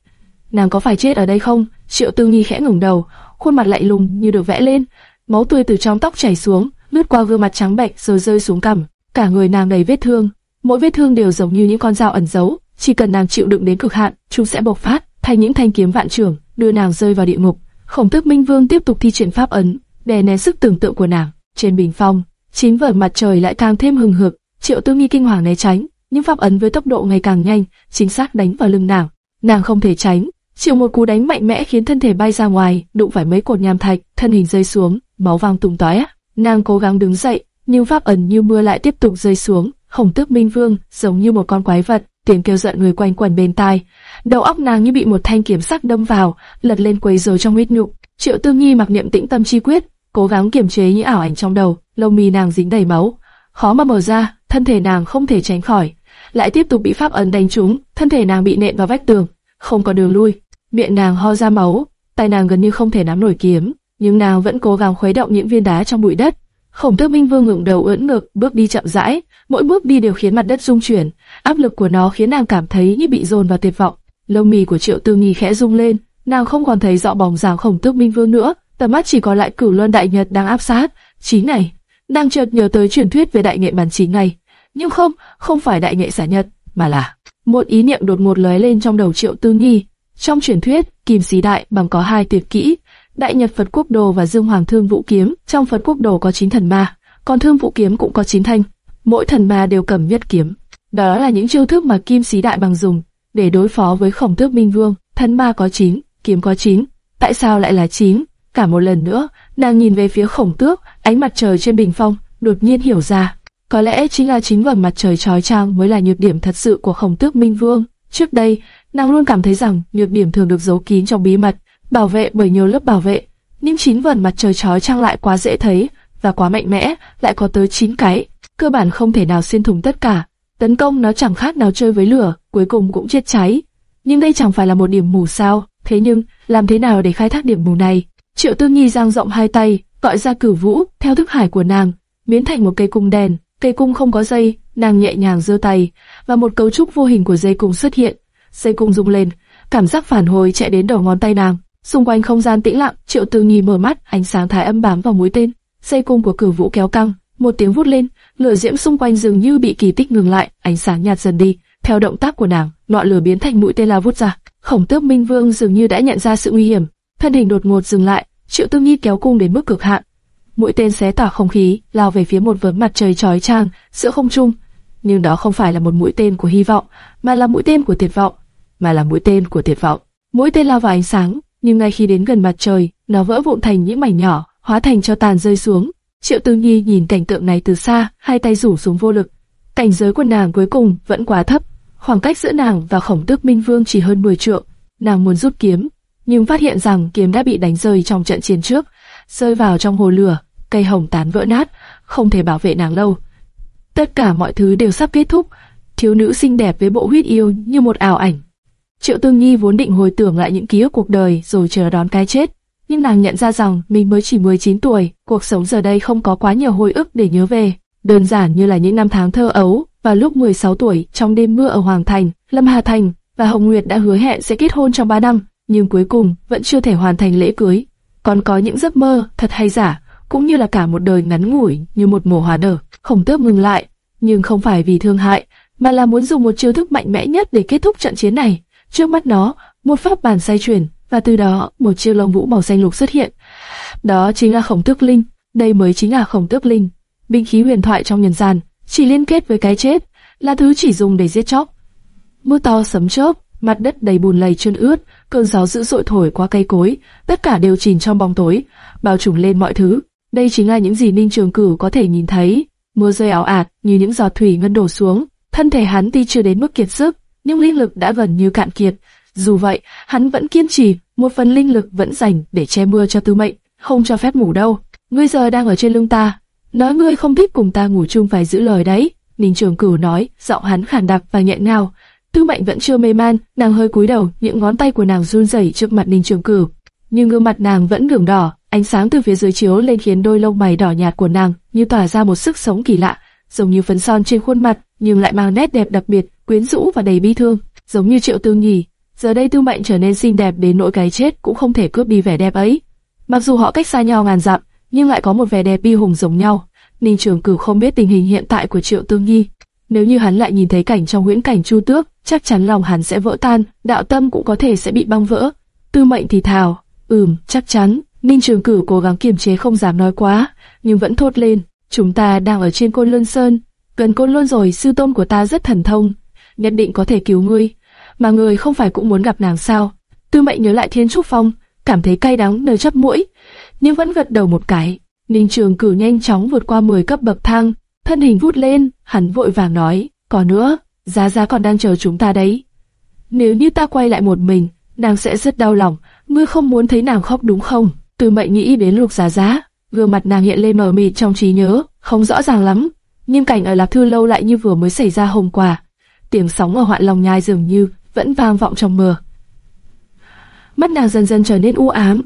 S1: Nàng có phải chết ở đây không? Triệu Tư Nhi khẽ ngẩng đầu, khuôn mặt lạnh lùng như được vẽ lên, máu tươi từ trong tóc chảy xuống, lướt qua gương mặt trắng bệch rồi rơi xuống cằm. Cả người nàng đầy vết thương, mỗi vết thương đều giống như những con dao ẩn giấu, chỉ cần nàng chịu đựng đến cực hạn, chúng sẽ bộc phát thành những thanh kiếm vạn trưởng, đưa nàng rơi vào địa ngục. Khổng Tước Minh Vương tiếp tục thi triển pháp ấn, đè nén sức tưởng tượng của nàng. Trên bình phong, chín vầng mặt trời lại càng thêm hừng hực. Triệu Tư Nghi kinh hoàng né tránh, nhưng pháp ấn với tốc độ ngày càng nhanh, chính xác đánh vào lưng nàng. Nàng không thể tránh, chịu một cú đánh mạnh mẽ khiến thân thể bay ra ngoài, đụng phải mấy cột nham thạch, thân hình rơi xuống, máu vang tung tóe. Nàng cố gắng đứng dậy, nhưng pháp ấn như mưa lại tiếp tục rơi xuống. Khổng Tước Minh Vương giống như một con quái vật, tiếng kêu giận người quanh quẩn bên tai. Đầu óc nàng như bị một thanh kiếm sắc đâm vào, lật lên quấy rối trong huyết nhục. Triệu Tư Nhi mặc niệm tĩnh tâm chi quyết, cố gắng kiềm chế những ảo ảnh trong đầu, lông mi nàng dính đầy máu, khó mà mở ra, thân thể nàng không thể tránh khỏi, lại tiếp tục bị pháp ấn đánh trúng, thân thể nàng bị nện vào vách tường, không có đường lui, miệng nàng ho ra máu, tay nàng gần như không thể nắm nổi kiếm, nhưng nàng vẫn cố gắng khuấy động những viên đá trong bụi đất. Khổng Tước Minh Vương ngẩng đầu ưỡn ngực, bước đi chậm rãi, mỗi bước đi đều khiến mặt đất rung chuyển, áp lực của nó khiến nàng cảm thấy như bị dồn vào tuyệt vọng. Lông mì của Triệu Tư Nghi khẽ rung lên, nàng không còn thấy rõ bóng dáng Khổng Tước Minh Vương nữa, tầm mắt chỉ còn lại Cửu Luân Đại Nhật đang áp sát. Chính này, nàng chợt nhớ tới truyền thuyết về đại nghệ bản chính này, nhưng không, không phải đại nghệ xả nhật, mà là một ý niệm đột ngột lóe lên trong đầu Triệu Tư Nghi. Trong truyền thuyết, Kim Sĩ Đại bằng có hai tuyệt kỹ, Đại Nhật Phật Quốc Đồ và Dương Hoàng Thương Vũ Kiếm. Trong Phật Quốc Đồ có chín thần ma, còn Thương Vũ Kiếm cũng có chín thanh. Mỗi thần ma đều cầm nhất kiếm. Đó là những chiêu thức mà Kim Sĩ Đại bằng dùng để đối phó với Khổng Tước Minh Vương. Thân ma có chín, kiếm có chín. Tại sao lại là chín? Cả một lần nữa, nàng nhìn về phía Khổng Tước, ánh mặt trời trên bình phong, đột nhiên hiểu ra, có lẽ chính là chính vầng mặt trời chói chang mới là nhược điểm thật sự của Khổng Tước Minh Vương. Trước đây, nàng luôn cảm thấy rằng nhược điểm thường được giấu kín trong bí mật, bảo vệ bởi nhiều lớp bảo vệ. Nhưng chín vầng mặt trời chói chang lại quá dễ thấy và quá mạnh mẽ, lại có tới chín cái, cơ bản không thể nào xuyên thủng tất cả. Tấn công nó chẳng khác nào chơi với lửa, cuối cùng cũng chết cháy. Nhưng đây chẳng phải là một điểm mù sao? Thế nhưng, làm thế nào để khai thác điểm mù này? Triệu Tư Nhi giang rộng hai tay, gọi ra cửu vũ, theo thức hải của nàng, biến thành một cây cung đèn. Cây cung không có dây, nàng nhẹ nhàng giơ tay, và một cấu trúc vô hình của dây cung xuất hiện. Dây cung rung lên, cảm giác phản hồi chạy đến đầu ngón tay nàng. Xung quanh không gian tĩnh lặng, Triệu Tư Nhi mở mắt, ánh sáng thái âm bám vào mũi tên. Dây cung của cửu vũ kéo căng, một tiếng vút lên, lửa diễm xung quanh dường như bị kỳ tích ngừng lại, ánh sáng nhạt dần đi. Theo động tác của nàng, ngọn lửa biến thành mũi tên lao vút ra. Khổng Tước Minh Vương dường như đã nhận ra sự nguy hiểm, thân hình đột ngột dừng lại, Triệu Tư Nhi kéo cung đến mức cực hạn, mũi tên xé tỏa không khí, lao về phía một vầng mặt trời chói chang giữa không trung. Nhưng đó không phải là một mũi tên của hy vọng, mà là mũi tên của tuyệt vọng, mà là mũi tên của tuyệt vọng. Mũi tên lao vào ánh sáng, nhưng ngay khi đến gần mặt trời, nó vỡ vụn thành những mảnh nhỏ, hóa thành cho tàn rơi xuống. Triệu Tư Nhi nhìn cảnh tượng này từ xa, hai tay rủ xuống vô lực. Cảnh giới của nàng cuối cùng vẫn quá thấp, khoảng cách giữa nàng và Khổng Tước Minh Vương chỉ hơn 10 trượng. Nàng muốn rút kiếm, nhưng phát hiện rằng kiếm đã bị đánh rơi trong trận chiến trước, rơi vào trong hồ lửa, cây hồng tán vỡ nát, không thể bảo vệ nàng lâu. Tất cả mọi thứ đều sắp kết thúc, thiếu nữ xinh đẹp với bộ huyết yêu như một ảo ảnh. Triệu Tương Nhi vốn định hồi tưởng lại những ký ức cuộc đời rồi chờ đón cái chết, nhưng nàng nhận ra rằng mình mới chỉ 19 tuổi, cuộc sống giờ đây không có quá nhiều hồi ức để nhớ về, đơn giản như là những năm tháng thơ ấu. Và lúc 16 tuổi, trong đêm mưa ở Hoàng Thành, Lâm Hà Thành và Hồng Nguyệt đã hứa hẹn sẽ kết hôn trong 3 năm, nhưng cuối cùng vẫn chưa thể hoàn thành lễ cưới. Còn có những giấc mơ, thật hay giả, cũng như là cả một đời ngắn ngủi như một mùa hoa nở. Khổng tước ngừng lại, nhưng không phải vì thương hại, mà là muốn dùng một chiêu thức mạnh mẽ nhất để kết thúc trận chiến này. Trước mắt nó, một pháp bàn xoay chuyển, và từ đó một chiêu lông vũ màu xanh lục xuất hiện. Đó chính là khổng tước linh, đây mới chính là khổng tước linh. Binh khí huyền thoại trong nhân gian, chỉ liên kết với cái chết, là thứ chỉ dùng để giết chóc. Mưa to sấm chớp, mặt đất đầy bùn lầy trơn ướt, cơn gió dữ dội thổi qua cây cối, tất cả đều chìm trong bóng tối, bao trùm lên mọi thứ. Đây chính là những gì Ninh Trường Cửu có thể nhìn thấy. Mưa rơi ảo ạt như những giọt thủy ngân đổ xuống. Thân thể hắn tuy chưa đến mức kiệt sức, nhưng linh lực đã gần như cạn kiệt. Dù vậy, hắn vẫn kiên trì, một phần linh lực vẫn dành để che mưa cho Tư Mệnh, không cho phép ngủ đâu. Ngươi giờ đang ở trên lưng ta, nói ngươi không thích cùng ta ngủ chung phải giữ lời đấy. Ninh Trường Cửu nói, giọng hắn khàn đặc và nhẹ ngào. Tư Mệnh vẫn chưa mê man, nàng hơi cúi đầu, những ngón tay của nàng run rẩy trước mặt Ninh Trường Cửu, nhưng gương mặt nàng vẫn ửng đỏ, Ánh sáng từ phía dưới chiếu lên khiến đôi lông mày đỏ nhạt của nàng như tỏa ra một sức sống kỳ lạ, giống như phấn son trên khuôn mặt, nhưng lại mang nét đẹp đặc biệt, quyến rũ và đầy bi thương, giống như Triệu Tư Nhì. Giờ đây Tư Mệnh trở nên xinh đẹp đến nỗi cái chết cũng không thể cướp đi vẻ đẹp ấy. Mặc dù họ cách xa nhau ngàn dặm, nhưng lại có một vẻ đẹp bi hùng giống nhau. Ninh Trường Cửu không biết tình hình hiện tại của Triệu Tư Nhi. Nếu như hắn lại nhìn thấy cảnh trong huyễn cảnh Chu Tước, chắc chắn lòng hắn sẽ vỡ tan, đạo tâm cũng có thể sẽ bị băng vỡ. Tư Mệnh thì thào, ừm, chắc chắn. Ninh Trường Cửu cố gắng kiềm chế không dám nói quá, nhưng vẫn thốt lên, chúng ta đang ở trên Côn Luân Sơn, gần Côn Luân rồi, sư tôn của ta rất thần thông, nhất định có thể cứu ngươi. Mà người không phải cũng muốn gặp nàng sao? Tư Mệnh nhớ lại Thiên Trúc Phong, cảm thấy cay đắng nơi chắp mũi, nhưng vẫn gật đầu một cái. Ninh Trường Cửu nhanh chóng vượt qua 10 cấp bậc thang, thân hình vút lên, hắn vội vàng nói, còn nữa, Giá Giá còn đang chờ chúng ta đấy. Nếu như ta quay lại một mình, nàng sẽ rất đau lòng, ngươi không muốn thấy nàng khóc đúng không? Tư mệnh nghĩ đến Lục Giá Giá, gương mặt nàng hiện lên mờ mịt trong trí nhớ, không rõ ràng lắm, nhưng cảnh ở Lạp Thư lâu lại như vừa mới xảy ra hôm qua. Tiếng sóng ở Hoạn lòng Nhai dường như vẫn vang vọng trong mưa. Mắt nàng dần dần trở nên u ám,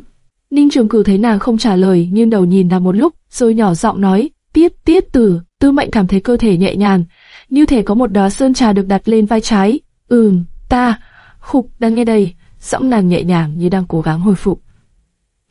S1: Ninh Trường Cửu thấy nàng không trả lời, nghiêng đầu nhìn nàng một lúc, rồi nhỏ giọng nói, "Tiếp, tiếp tử." Tư Mệnh cảm thấy cơ thể nhẹ nhàng, như thể có một đóa sơn trà được đặt lên vai trái. "Ừm, ta." Khục đang nghe đây, giọng nàng nhẹ nhàng như đang cố gắng hồi phục.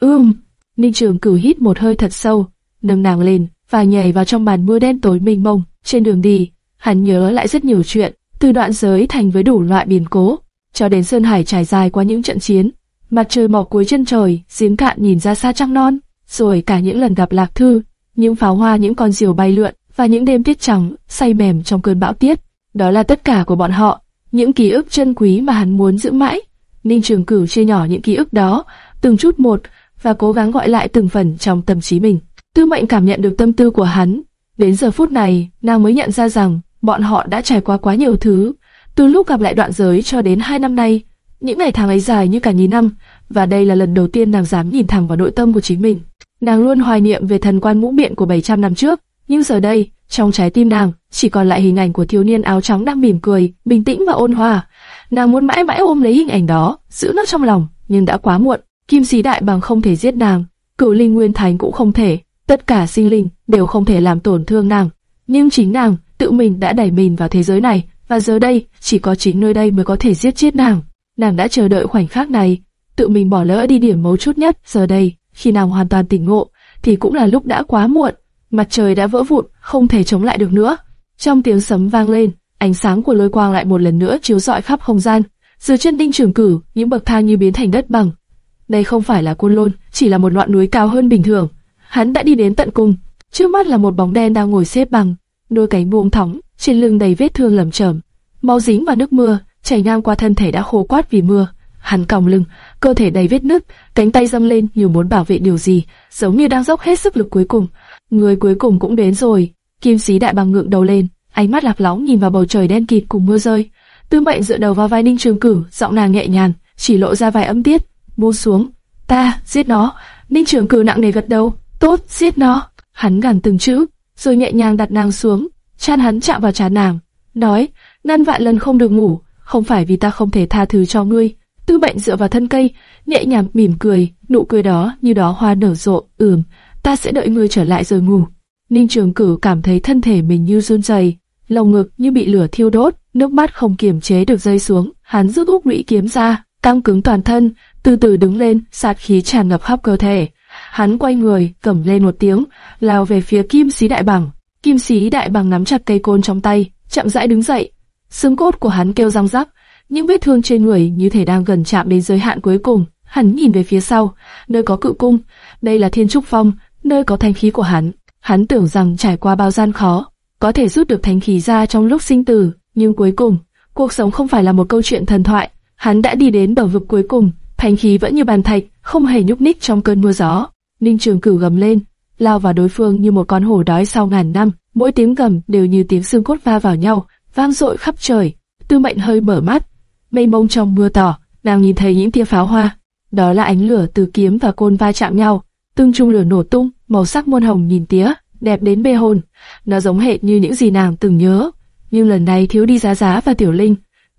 S1: "Ừm." Ninh Trường Cửu hít một hơi thật sâu, nâng nàng lên và nhảy vào trong màn mưa đen tối mênh mông. Trên đường đi, hắn nhớ lại rất nhiều chuyện, từ đoạn giới thành với đủ loại biến cố, cho đến sơn hải trải dài qua những trận chiến Mặt trời mọc cuối chân trời, giếng cạn nhìn ra xa trăng non, rồi cả những lần gặp Lạc Thư, những pháo hoa những con diều bay lượn và những đêm tiết trắng say mềm trong cơn bão tiết. Đó là tất cả của bọn họ, những ký ức chân quý mà hắn muốn giữ mãi. Ninh Trường Cửu chia nhỏ những ký ức đó, từng chút một, và cố gắng gọi lại từng phần trong tâm trí mình. Tư Mệnh cảm nhận được tâm tư của hắn. Đến giờ phút này, nàng mới nhận ra rằng bọn họ đã trải qua quá nhiều thứ. Từ lúc gặp lại đoạn giới cho đến hai năm nay, những ngày tháng ấy dài như cả nghìn năm, và đây là lần đầu tiên nàng dám nhìn thẳng vào nội tâm của chính mình. Nàng luôn hoài niệm về thần quan mũ miệng của 700 năm trước, nhưng giờ đây, trong trái tim nàng, chỉ còn lại hình ảnh của thiếu niên áo trắng đang mỉm cười, bình tĩnh và ôn hòa. Nàng muốn mãi mãi ôm lấy hình ảnh đó, giữ nó trong lòng, nhưng đã quá muộn. Kim sĩ đại bằng không thể giết nàng, cửu linh nguyên thánh cũng không thể, tất cả sinh linh đều không thể làm tổn thương nàng. Nhưng chính nàng, tự mình đã đẩy mình vào thế giới này, và giờ đây, chỉ có chính nơi đây mới có thể giết chết nàng. Nàng đã chờ đợi khoảnh khắc này, tự mình bỏ lỡ đi điểm mấu chốt nhất. Giờ đây, khi nàng hoàn toàn tỉnh ngộ, thì cũng là lúc đã quá muộn. Mặt trời đã vỡ vụn, không thể chống lại được nữa. Trong tiếng sấm vang lên, ánh sáng của lôi quang lại một lần nữa chiếu rọi khắp không gian. Dưới chân đinh trường cử, những bậc thang như biến thành đất bằng. Đây không phải là côn lôn, chỉ là một ngọn núi cao hơn bình thường. Hắn đã đi đến tận cùng. Trước mắt là một bóng đen đang ngồi xếp bằng, đôi cánh buông thõng, trên lưng đầy vết thương lầm chởm, máu dính vào nước mưa, chảy ngang qua thân thể đã khô quát vì mưa. Hắn còng lưng, cơ thể đầy vết nứt, cánh tay dâng lên như muốn bảo vệ điều gì, giống như đang dốc hết sức lực cuối cùng. Người cuối cùng cũng đến rồi. Kim sĩ đại bằng ngượng đầu lên, ánh mắt lạc lóng nhìn vào bầu trời đen kịt cùng mưa rơi. Tư Mệnh dựa đầu vào vai Ninh Trường Cử, giọng nàng nhẹ nhàng, chỉ lộ ra vài âm tiết. Buông xuống, ta giết nó. Ninh Trường Cử nặng nề gật đầu, tốt, giết nó. Hắn gằn từng chữ, rồi nhẹ nhàng đặt nàng xuống, chan hắn chạm vào trán nàng, nói, ngăn vạn lần không được ngủ, không phải vì ta không thể tha thứ cho ngươi. Tư bệnh dựa vào thân cây, nhẹ nhàng mỉm cười, nụ cười đó như đó hoa nở rộ, ừm, ta sẽ đợi ngươi trở lại rồi ngủ. Ninh Trường Cử cảm thấy thân thể mình như run rẩy, lồng ngực như bị lửa thiêu đốt, nước mắt không kiềm chế được rơi xuống. Hắn rút úc lũy kiếm ra, căng cứng toàn thân, từ từ đứng lên, sát khí tràn ngập khắp cơ thể. Hắn quay người, cầm lên một tiếng, lao về phía Kim Sĩ Đại Bằng. Kim Sĩ Đại Bằng nắm chặt cây côn trong tay, chậm rãi đứng dậy, Xương cốt của hắn kêu răng rắc, những vết thương trên người như thể đang gần chạm đến giới hạn cuối cùng. Hắn nhìn về phía sau, nơi có cự cung, đây là Thiên Trúc Phong, nơi có thanh khí của hắn. Hắn tưởng rằng trải qua bao gian khó, có thể rút được thanh khí ra trong lúc sinh tử, nhưng cuối cùng, cuộc sống không phải là một câu chuyện thần thoại. Hắn đã đi đến bờ vực cuối cùng, thanh khí vẫn như bàn thạch, không hề nhúc nhích trong cơn mưa gió. Ninh Trường Cửu gầm lên, lao vào đối phương như một con hổ đói sau ngàn năm, mỗi tiếng gầm đều như tiếng xương cốt va vào nhau, vang dội khắp trời. Tư Mệnh hơi mở mắt, mây mông trong mưa tỏ, nàng nhìn thấy những tia pháo hoa. Đó là ánh lửa từ kiếm và côn va chạm nhau, tương trung lửa nổ tung, màu sắc muôn hồng nhìn tía, đẹp đến bê hồn. Nó giống hệt như những gì nàng từng nhớ, nhưng lần này thiếu đi Giá Giá và Tiểu Linh.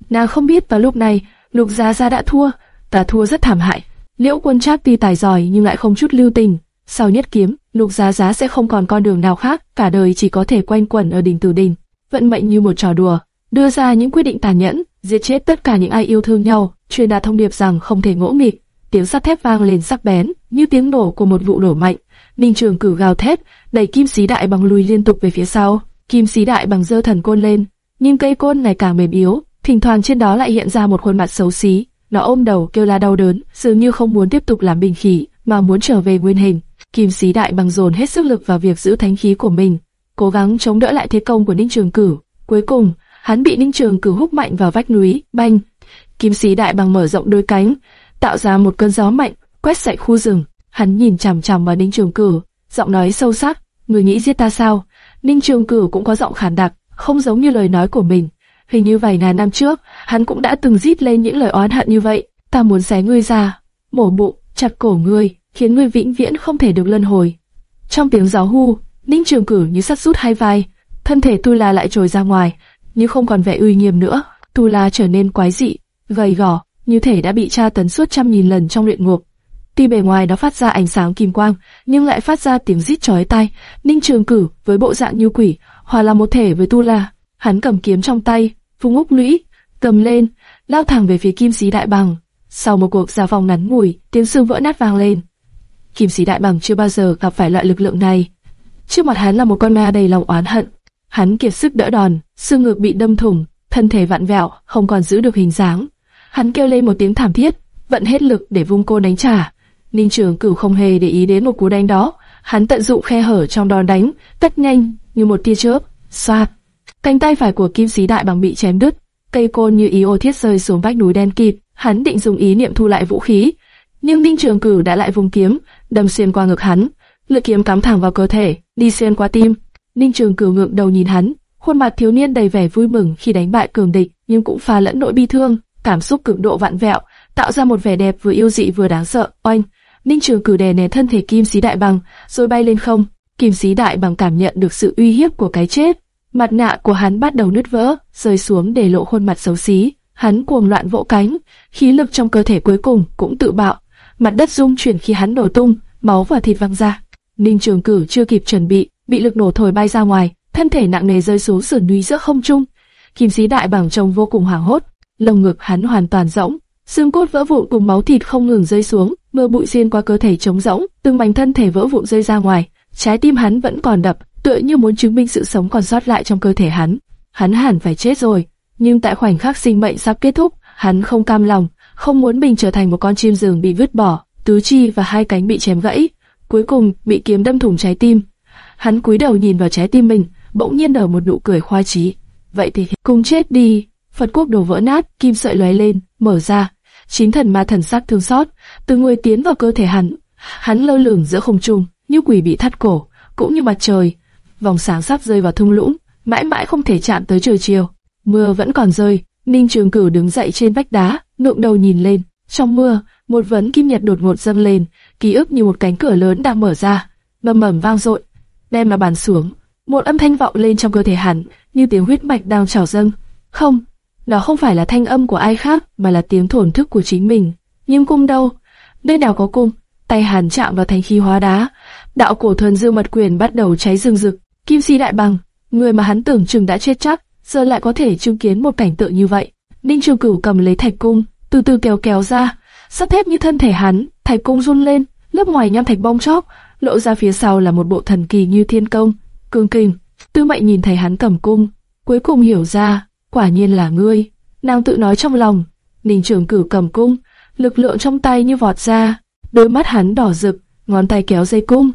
S1: Nàng không biết vào lúc này, Lục Giá Giá đã thua, ta thua rất thảm hại. Liễu Quân Trác tuy tài giỏi nhưng lại không chút lưu tình. Sau nhất kiếm, Lục Giá Giá sẽ không còn con đường nào khác, cả đời chỉ có thể quanh quẩn ở đỉnh Tử Đình. vận mệnh như một trò đùa, đưa ra những quyết định tàn nhẫn, giết chết tất cả những ai yêu thương nhau, truyền đạt thông điệp rằng không thể ngỗ nghịch. Tiếng sắt thép vang lên sắc bén, như tiếng nổ của một vụ nổ mạnh. Ninh Trường Cử gào thét, đẩy kim sĩ đại bằng lùi liên tục về phía sau. Kim sĩ đại bằng giơ thần côn lên, nhưng cây côn ngày càng mềm yếu, thỉnh thoảng trên đó lại hiện ra một khuôn mặt xấu xí. Nó ôm đầu kêu la đau đớn, dường như không muốn tiếp tục làm bình khí, mà muốn trở về nguyên hình. Kim sĩ đại bằng dồn hết sức lực vào việc giữ thánh khí của mình, cố gắng chống đỡ lại thế công của Ninh Trường Cửu. Cuối cùng, hắn bị Ninh Trường Cửu húc mạnh vào vách núi, banh. Kim sĩ đại bằng mở rộng đôi cánh, tạo ra một cơn gió mạnh, quét sạch khu rừng. Hắn nhìn chằm chằm vào Ninh Trường Cửu, giọng nói sâu sắc, người nghĩ giết ta sao? Ninh Trường Cửu cũng có giọng khàn đặc, không giống như lời nói của mình. Hình như vài ngàn năm trước, hắn cũng đã từng rít lên những lời oán hận như vậy. Ta muốn xé ngươi ra, mổ bụng, chặt cổ ngươi, khiến ngươi vĩnh viễn không thể được luân hồi. Trong tiếng giáo hu, Ninh Trường Cử như sắt rút hai vai, thân thể Tu La lại trồi ra ngoài, nhưng không còn vẻ uy nghiêm nữa. Tu La trở nên quái dị, gầy gò, như thể đã bị tra tấn suốt trăm nghìn lần trong luyện ngục. Tuy bề ngoài nó phát ra ánh sáng kim quang, nhưng lại phát ra tiếng rít chói tai. Ninh Trường Cử với bộ dạng như quỷ, hòa là một thể với Tu La. Hắn cầm kiếm trong tay, vung úc lũy, cầm lên, lao thẳng về phía Kim Sĩ Đại Bằng. Sau một cuộc giao vòng ngắn ngủi, tiếng xương vỡ nát vang lên. Kim Sĩ Đại Bằng chưa bao giờ gặp phải loại lực lượng này. Trước mặt hắn là một con ma đầy lòng oán hận. Hắn kiệt sức đỡ đòn, xương ngực bị đâm thủng, thân thể vặn vẹo, không còn giữ được hình dáng. Hắn kêu lên một tiếng thảm thiết, vận hết lực để vung côn đánh trả. Ninh Trường Cửu không hề để ý đến một cú đánh đó, hắn tận dụng khe hở trong đòn đánh, tất nhanh như một tia chớp, xoạt. Cánh tay phải của Kim Sĩ Đại Bằng bị chém đứt, cây côn như ý ô thiết rơi xuống vách núi đen kịt. Hắn định dùng ý niệm thu lại vũ khí, nhưng Ninh Trường Cửu đã lại vùng kiếm, đâm xuyên qua ngực hắn, lưỡi kiếm cắm thẳng vào cơ thể, đi xuyên qua tim. Ninh Trường Cửu ngượng đầu nhìn hắn, khuôn mặt thiếu niên đầy vẻ vui mừng khi đánh bại cường địch, nhưng cũng pha lẫn nỗi bi thương, cảm xúc cực độ vặn vẹo, tạo ra một vẻ đẹp vừa yêu dị vừa đáng sợ. Oanh! Ninh Trường Cửu đè nén thân thể Kim Sĩ Đại Bằng, rồi bay lên không. Kim Sĩ Đại Bằng cảm nhận được sự uy hiếp của cái chết, mặt nạ của hắn bắt đầu nứt vỡ, rơi xuống để lộ khuôn mặt xấu xí. Hắn cuồng loạn vỗ cánh, khí lực trong cơ thể cuối cùng cũng tự bạo, mặt đất rung chuyển khi hắn nổ tung, máu và thịt văng ra. Ninh Trường Cử chưa kịp chuẩn bị, bị lực nổ thổi bay ra ngoài, thân thể nặng nề rơi xuống sườn núi giữa không trung. Kim Sĩ Đại Bảng trông vô cùng hoảng hốt, lồng ngực hắn hoàn toàn rỗng, xương cốt vỡ vụn cùng máu thịt không ngừng rơi xuống, mưa bụi xuyên qua cơ thể trống rỗng, từng mảnh thân thể vỡ vụn rơi ra ngoài. Trái tim hắn vẫn còn đập, tựa như muốn chứng minh sự sống còn sót lại trong cơ thể hắn. Hắn hẳn phải chết rồi, nhưng tại khoảnh khắc sinh mệnh sắp kết thúc, hắn không cam lòng, không muốn mình trở thành một con chim rừng bị vứt bỏ, tứ chi và hai cánh bị chém gãy, cuối cùng bị kiếm đâm thủng trái tim. Hắn cúi đầu nhìn vào trái tim mình, bỗng nhiên nở một nụ cười khoa trí. Vậy thì cùng chết đi. Phật quốc đổ vỡ nát, kim sợi lóe lên, mở ra. Chín thần ma thần sắc thương xót, từ người tiến vào cơ thể hắn. Hắn lơ lửng giữa không trung, như quỷ bị thắt cổ, cũng như mặt trời. Vòng sáng sắp rơi vào thung lũng, mãi mãi không thể chạm tới trời chiều. Mưa vẫn còn rơi, Ninh Trường Cửu đứng dậy trên vách đá, ngượng đầu nhìn lên. Trong mưa, một vấn kim nhật đột ngột dâng lên, ký ức như một cánh cửa lớn đang mở ra, mầm mầm vang dội, đem mà bàn xuống. Một âm thanh vọng lên trong cơ thể hắn, như tiếng huyết mạch đang trào dâng. Không, đó không phải là thanh âm của ai khác, mà là tiếng thổn thức của chính mình. Nhưng cung đâu? Nơi nào có cung? Tay hàn chạm vào thanh khí hóa đá, đạo cổ thuần dương mật quyền bắt đầu cháy rừng rực. Kim si đại bằng, người mà hắn tưởng chừng đã chết chắc, giờ lại có thể chứng kiến một cảnh tượng như vậy. Ninh Trường Cửu cầm lấy thạch cung, từ từ kéo kéo ra, sắt thép như thân thể hắn, thạch cung run lên, lớp ngoài nham thạch bong chóc, lộ ra phía sau là một bộ thần kỳ như thiên công, cương kình. Tư Mệnh nhìn thấy hắn cầm cung, cuối cùng hiểu ra, quả nhiên là ngươi. Nàng tự nói trong lòng. Ninh Trường Cửu cầm cung, lực lượng trong tay như vọt ra, đôi mắt hắn đỏ rực, ngón tay kéo dây cung.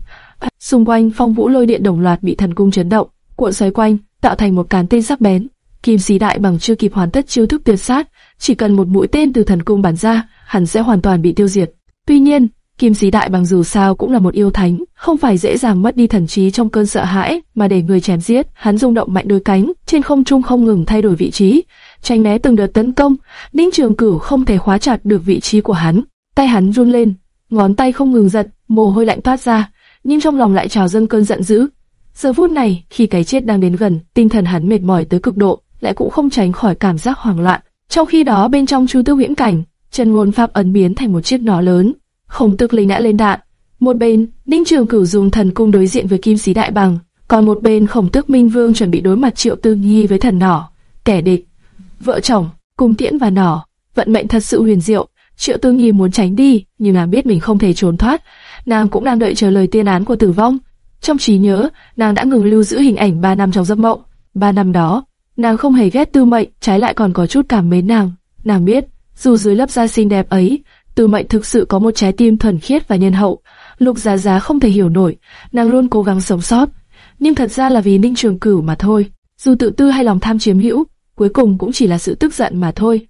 S1: Xung quanh phong vũ lôi điện đồng loạt bị thần cung chấn động, cuộn xoáy quanh, tạo thành một cán tên sắc bén. Kim sĩ đại bằng chưa kịp hoàn tất chiêu thức tuyệt sát, chỉ cần một mũi tên từ thần cung bắn ra, hắn sẽ hoàn toàn bị tiêu diệt. Tuy nhiên, Kim sĩ đại bằng dù sao cũng là một yêu thánh, không phải dễ dàng mất đi thần trí trong cơn sợ hãi, mà để người chém giết. Hắn rung động mạnh đôi cánh, trên không trung không ngừng thay đổi vị trí, tránh né từng đợt tấn công. Ninh Trường Cửu không thể khóa chặt được vị trí của hắn, tay hắn run lên, ngón tay không ngừng giật, mồ hôi lạnh toát ra, nhưng trong lòng lại trào dâng cơn giận dữ. Giờ phút này, khi cái chết đang đến gần, tinh thần hắn mệt mỏi tới cực độ, lại cũng không tránh khỏi cảm giác hoảng loạn. Trong khi đó bên trong Chu Tước Huyễn Cảnh, chân ngôn pháp ấn biến thành một chiếc nỏ lớn, Khổng Tức Linh đã lên đạn. Một bên, Ninh Trường Cửu dùng thần cung đối diện với Kim Sĩ Đại Bằng, Còn một bên Khổng Tước Minh Vương chuẩn bị đối mặt Triệu Tư Nhi với thần nỏ, kẻ địch, vợ chồng, cùng tiễn và nỏ, vận mệnh thật sự huyền diệu. Triệu Tư Nhi muốn tránh đi, nhưng nàng biết mình không thể trốn thoát. Nàng cũng đang đợi chờ lời tiên án của tử vong. Trong trí nhớ, nàng đã ngừng lưu giữ hình ảnh ba năm trong giấc mộng. Ba năm đó, nàng không hề ghét Tư Mệnh, trái lại còn có chút cảm mến nàng. Nàng biết, dù dưới lớp da xinh đẹp ấy, Tư Mệnh thực sự có một trái tim thuần khiết và nhân hậu. Lục Giá Giá không thể hiểu nổi, nàng luôn cố gắng sống sót, nhưng thật ra là vì Ninh Trường Cửu mà thôi. Dù tự tư hay lòng tham chiếm hữu, cuối cùng cũng chỉ là sự tức giận mà thôi.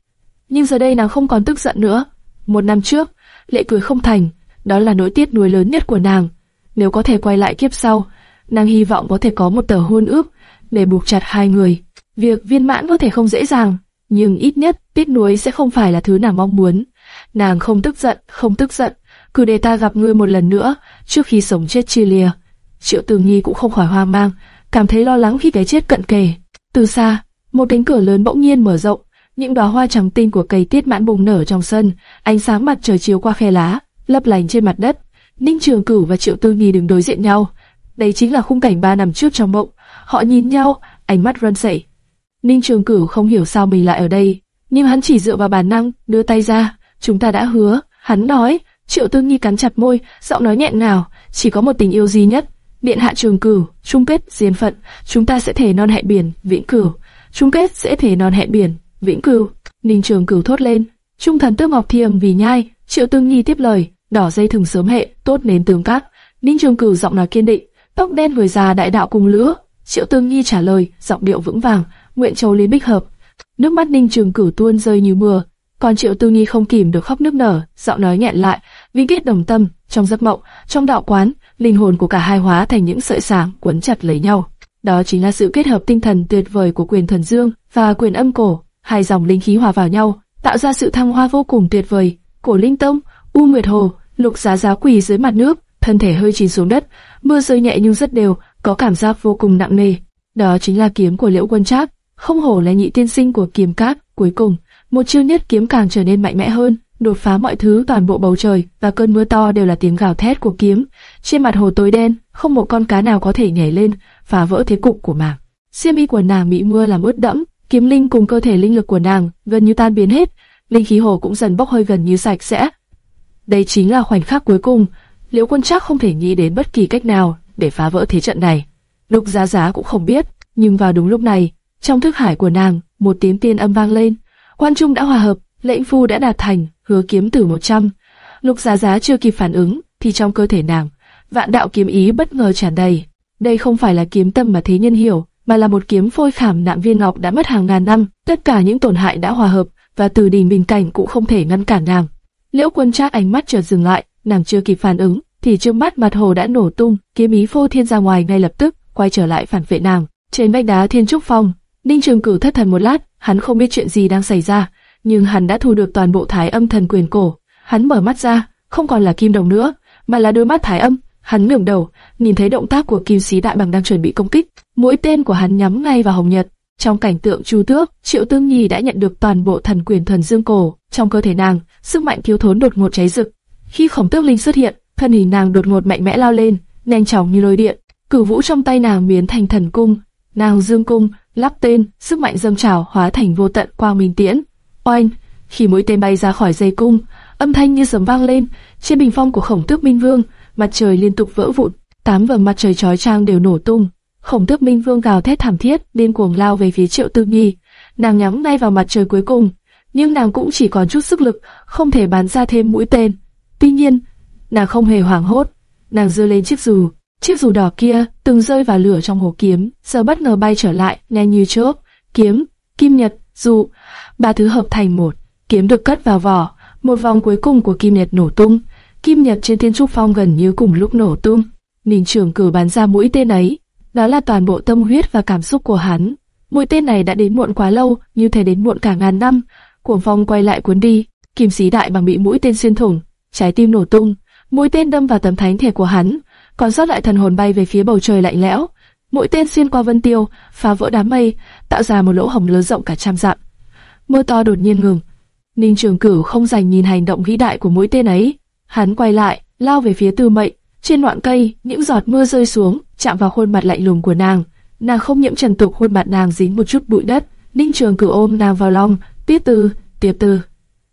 S1: Nhưng giờ đây nàng không còn tức giận nữa. Một năm trước, lệ cưới không thành, đó là nỗi tiếc nuối lớn nhất của nàng. Nếu có thể quay lại kiếp sau, nàng hy vọng có thể có một tờ hôn ước để buộc chặt hai người. Việc viên mãn có thể không dễ dàng, nhưng ít nhất tiếc nuối sẽ không phải là thứ nàng mong muốn. Nàng không tức giận, không tức giận, cứ để ta gặp ngươi một lần nữa, trước khi sống chết chia lìa. Triệu tường Nhi cũng không khỏi hoang mang, cảm thấy lo lắng khi cái chết cận kề. Từ xa, một cánh cửa lớn bỗng nhiên mở rộng, những đóa hoa trắng tinh của cây tiết mãn bùng nở trong sân, ánh sáng mặt trời chiếu qua khe lá, lấp lánh trên mặt đất. Ninh Trường Cửu và Triệu Tư Nhi đứng đối diện nhau. Đây chính là khung cảnh ba năm trước trong mộng. Họ nhìn nhau, ánh mắt run rẩy. Ninh Trường Cửu không hiểu sao mình lại ở đây, nhưng hắn chỉ dựa vào bản năng đưa tay ra. Chúng ta đã hứa, hắn nói. Triệu Tư Nhi cắn chặt môi, giọng nói nhẹ ngào, chỉ có một tình yêu duy nhất. Điện hạ Trường Cửu, chung kết diên phận, chúng ta sẽ thể non hẹn biển, vĩnh cửu. Chung kết sẽ thể non hẹn biển, vĩnh cửu. Ninh Trường Cửu thốt lên. Trung thần tước ngọc thiềm vì nhai. Triệu Tư Nhi tiếp lời, đỏ dây thừng sớm hệ, tốt nến tường cát. Ninh Trường Cửu giọng nói kiên định, tóc đen người già đại đạo cùng lứa. Triệu Tương Nhi trả lời, giọng điệu vững vàng, nguyện châu lý bích hợp. Nước mắt Ninh Trường Cửu tuôn rơi như mưa, còn Triệu Tương Nhi không kìm được khóc nức nở, giọng nói nghẹn lại, vì kết đồng tâm, trong giấc mộng, trong đạo quán, linh hồn của cả hai hóa thành những sợi sáng quấn chặt lấy nhau. Đó chính là sự kết hợp tinh thần tuyệt vời của quyền thần dương và quyền âm cổ, hai dòng linh khí hòa vào nhau, tạo ra sự thăng hoa vô cùng tuyệt vời. Cổ Linh Tông, U Nguyệt Hồ, Lục Giá Giá quỳ dưới mặt nước, thân thể hơi chìm xuống đất, mưa rơi nhẹ nhưng rất đều, có cảm giác vô cùng nặng nề. Đó chính là kiếm của Liễu Quân Trác, không hổ là nhị tiên sinh của kiếm cát. Cuối cùng, một chiêu nhất kiếm càng trở nên mạnh mẽ hơn, đột phá mọi thứ, toàn bộ bầu trời và cơn mưa to đều là tiếng gào thét của kiếm. Trên mặt hồ tối đen, không một con cá nào có thể nhảy lên, phá vỡ thế cục của màng. Xiêm y của nàng bị mưa làm ướt đẫm, kiếm linh cùng cơ thể linh lực của nàng gần như tan biến hết, linh khí hồ cũng dần bốc hơi gần như sạch sẽ. Đây chính là khoảnh khắc cuối cùng, Liễu Quân chắc không thể nghĩ đến bất kỳ cách nào để phá vỡ thế trận này. Lục Giá Giá cũng không biết, nhưng vào đúng lúc này, trong thức hải của nàng, một tiếng tiên âm vang lên. Quan trung đã hòa hợp, lệnh phu đã đạt thành, hứa kiếm tử 100. Lục Giá Giá chưa kịp phản ứng, thì trong cơ thể nàng, vạn đạo kiếm ý bất ngờ tràn đầy. Đây không phải là kiếm tâm mà thế nhân hiểu, mà là một kiếm phôi khảm nạm viên ngọc đã mất hàng ngàn năm. Tất cả những tổn hại đã hòa hợp, và từ đình bình cảnh cũng không thể ngăn cản nàng. Liễu Quân Trác ánh mắt chợt dừng lại, nàng chưa kịp phản ứng, thì trước mắt mặt hồ đã nổ tung, kiếm ý phô thiên ra ngoài ngay lập tức, quay trở lại phản vệ nàng. Trên vách đá Thiên Trúc Phong, Ninh Trường Cửu thất thần một lát, hắn không biết chuyện gì đang xảy ra, nhưng hắn đã thu được toàn bộ Thái Âm Thần Quyền cổ. Hắn mở mắt ra, không còn là kim đồng nữa, mà là đôi mắt Thái Âm. Hắn ngẩng đầu, nhìn thấy động tác của Kim Sĩ Đại Bằng đang chuẩn bị công kích, mũi tên của hắn nhắm ngay vào Hồng Nhật. Trong cảnh tượng Chu Tước, Triệu Tương Nhi đã nhận được toàn bộ thần quyền thần dương cổ trong cơ thể nàng, sức mạnh thiếu thốn đột ngột cháy rực. Khi Khổng Tước Linh xuất hiện, thân hình nàng đột ngột mạnh mẽ lao lên, nhanh chóng như lôi điện. cử vũ trong tay nàng biến thành thần cung, nàng dương cung, lắp tên, sức mạnh dâng trào hóa thành vô tận quang minh tiễn. Oanh! Khi mũi tên bay ra khỏi dây cung, âm thanh như sấm vang lên. Trên bình phong của Khổng Tước Minh Vương, mặt trời liên tục vỡ vụn, tám vầng mặt trời chói chang đều nổ tung. Khổng Tước Minh Vương gào thét thảm thiết, điên cuồng lao về phía Triệu Tư Nhi. Nàng nhắm ngay vào mặt trời cuối cùng, nhưng nàng cũng chỉ còn chút sức lực, không thể bắn ra thêm mũi tên. Tuy nhiên, nàng không hề hoảng hốt, nàng giơ lên chiếc dù, chiếc dù đỏ kia từng rơi vào lửa trong hồ kiếm, giờ bất ngờ bay trở lại, nhanh như chớp. Kiếm, kim nhật, dù, ba thứ hợp thành một. Kiếm được cất vào vỏ, một vòng cuối cùng của kim nhật nổ tung. Kim nhật trên thiên trúc phong gần như cùng lúc nổ tung. Ninh Trường cử bắn ra mũi tên ấy, đó là toàn bộ tâm huyết và cảm xúc của hắn. Mũi tên này đã đến muộn quá lâu, như thể đến muộn cả ngàn năm. Cuồng phong quay lại cuốn đi, kim sĩ đại bằng bị mũi tên xuyên thủng, trái tim nổ tung, mũi tên đâm vào tấm thánh thể của hắn, còn sót lại thần hồn bay về phía bầu trời lạnh lẽo. Mũi tên xuyên qua vân tiêu, phá vỡ đám mây, tạo ra một lỗ hổng lớn rộng cả trăm dặm. Mưa to đột nhiên ngừng. Ninh Trường Cửu không dành nhìn hành động vĩ đại của mũi tên ấy, hắn quay lại, lao về phía Tư Mệnh. Trên ngọn cây, những giọt mưa rơi xuống, chạm vào khuôn mặt lạnh lùng của nàng. Nàng không nhiễm trần tục, khuôn mặt nàng dính một chút bụi đất. Ninh Trường cử ôm nàng vào lòng, tiếp từ, tiếp từ,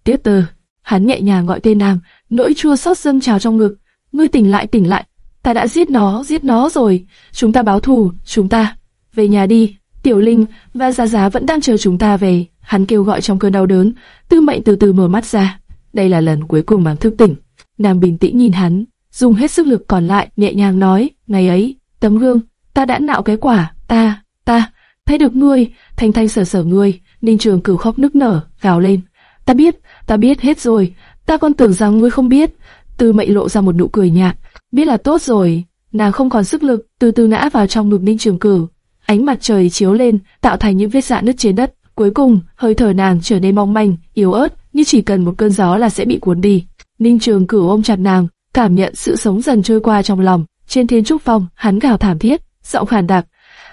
S1: tiếp từ. Hắn nhẹ nhàng gọi tên nàng, nỗi chua xót dâng trào trong ngực. Ngươi tỉnh lại, tỉnh lại. Ta đã giết nó, giết nó rồi. Chúng ta báo thù, chúng ta. Về nhà đi. Tiểu Linh và Giá Giá vẫn đang chờ chúng ta về. Hắn kêu gọi trong cơn đau đớn. Tư Mệnh từ từ mở mắt ra. Đây là lần cuối cùng nàng thức tỉnh. Nàng bình tĩnh nhìn hắn, dùng hết sức lực còn lại, nhẹ nhàng nói, ngày ấy, tấm gương, ta đã nạo cái quả, ta, ta, thấy được ngươi, thanh thanh sở sở ngươi, ninh trường cửu khóc nức nở, gào lên, ta biết, ta biết hết rồi, ta còn tưởng rằng ngươi không biết, tư mệnh lộ ra một nụ cười nhạt, biết là tốt rồi, nàng không còn sức lực, từ từ ngã vào trong ngực ninh trường cửu, ánh mặt trời chiếu lên, tạo thành những vết dạ nứt trên đất, cuối cùng, hơi thở nàng trở nên mong manh, yếu ớt, như chỉ cần một cơn gió là sẽ bị cuốn đi. Ninh Trường Cửu ôm chặt nàng, cảm nhận sự sống dần trôi qua trong lòng. Trên thiên trúc phong, hắn gào thảm thiết, giọng khàn đặc.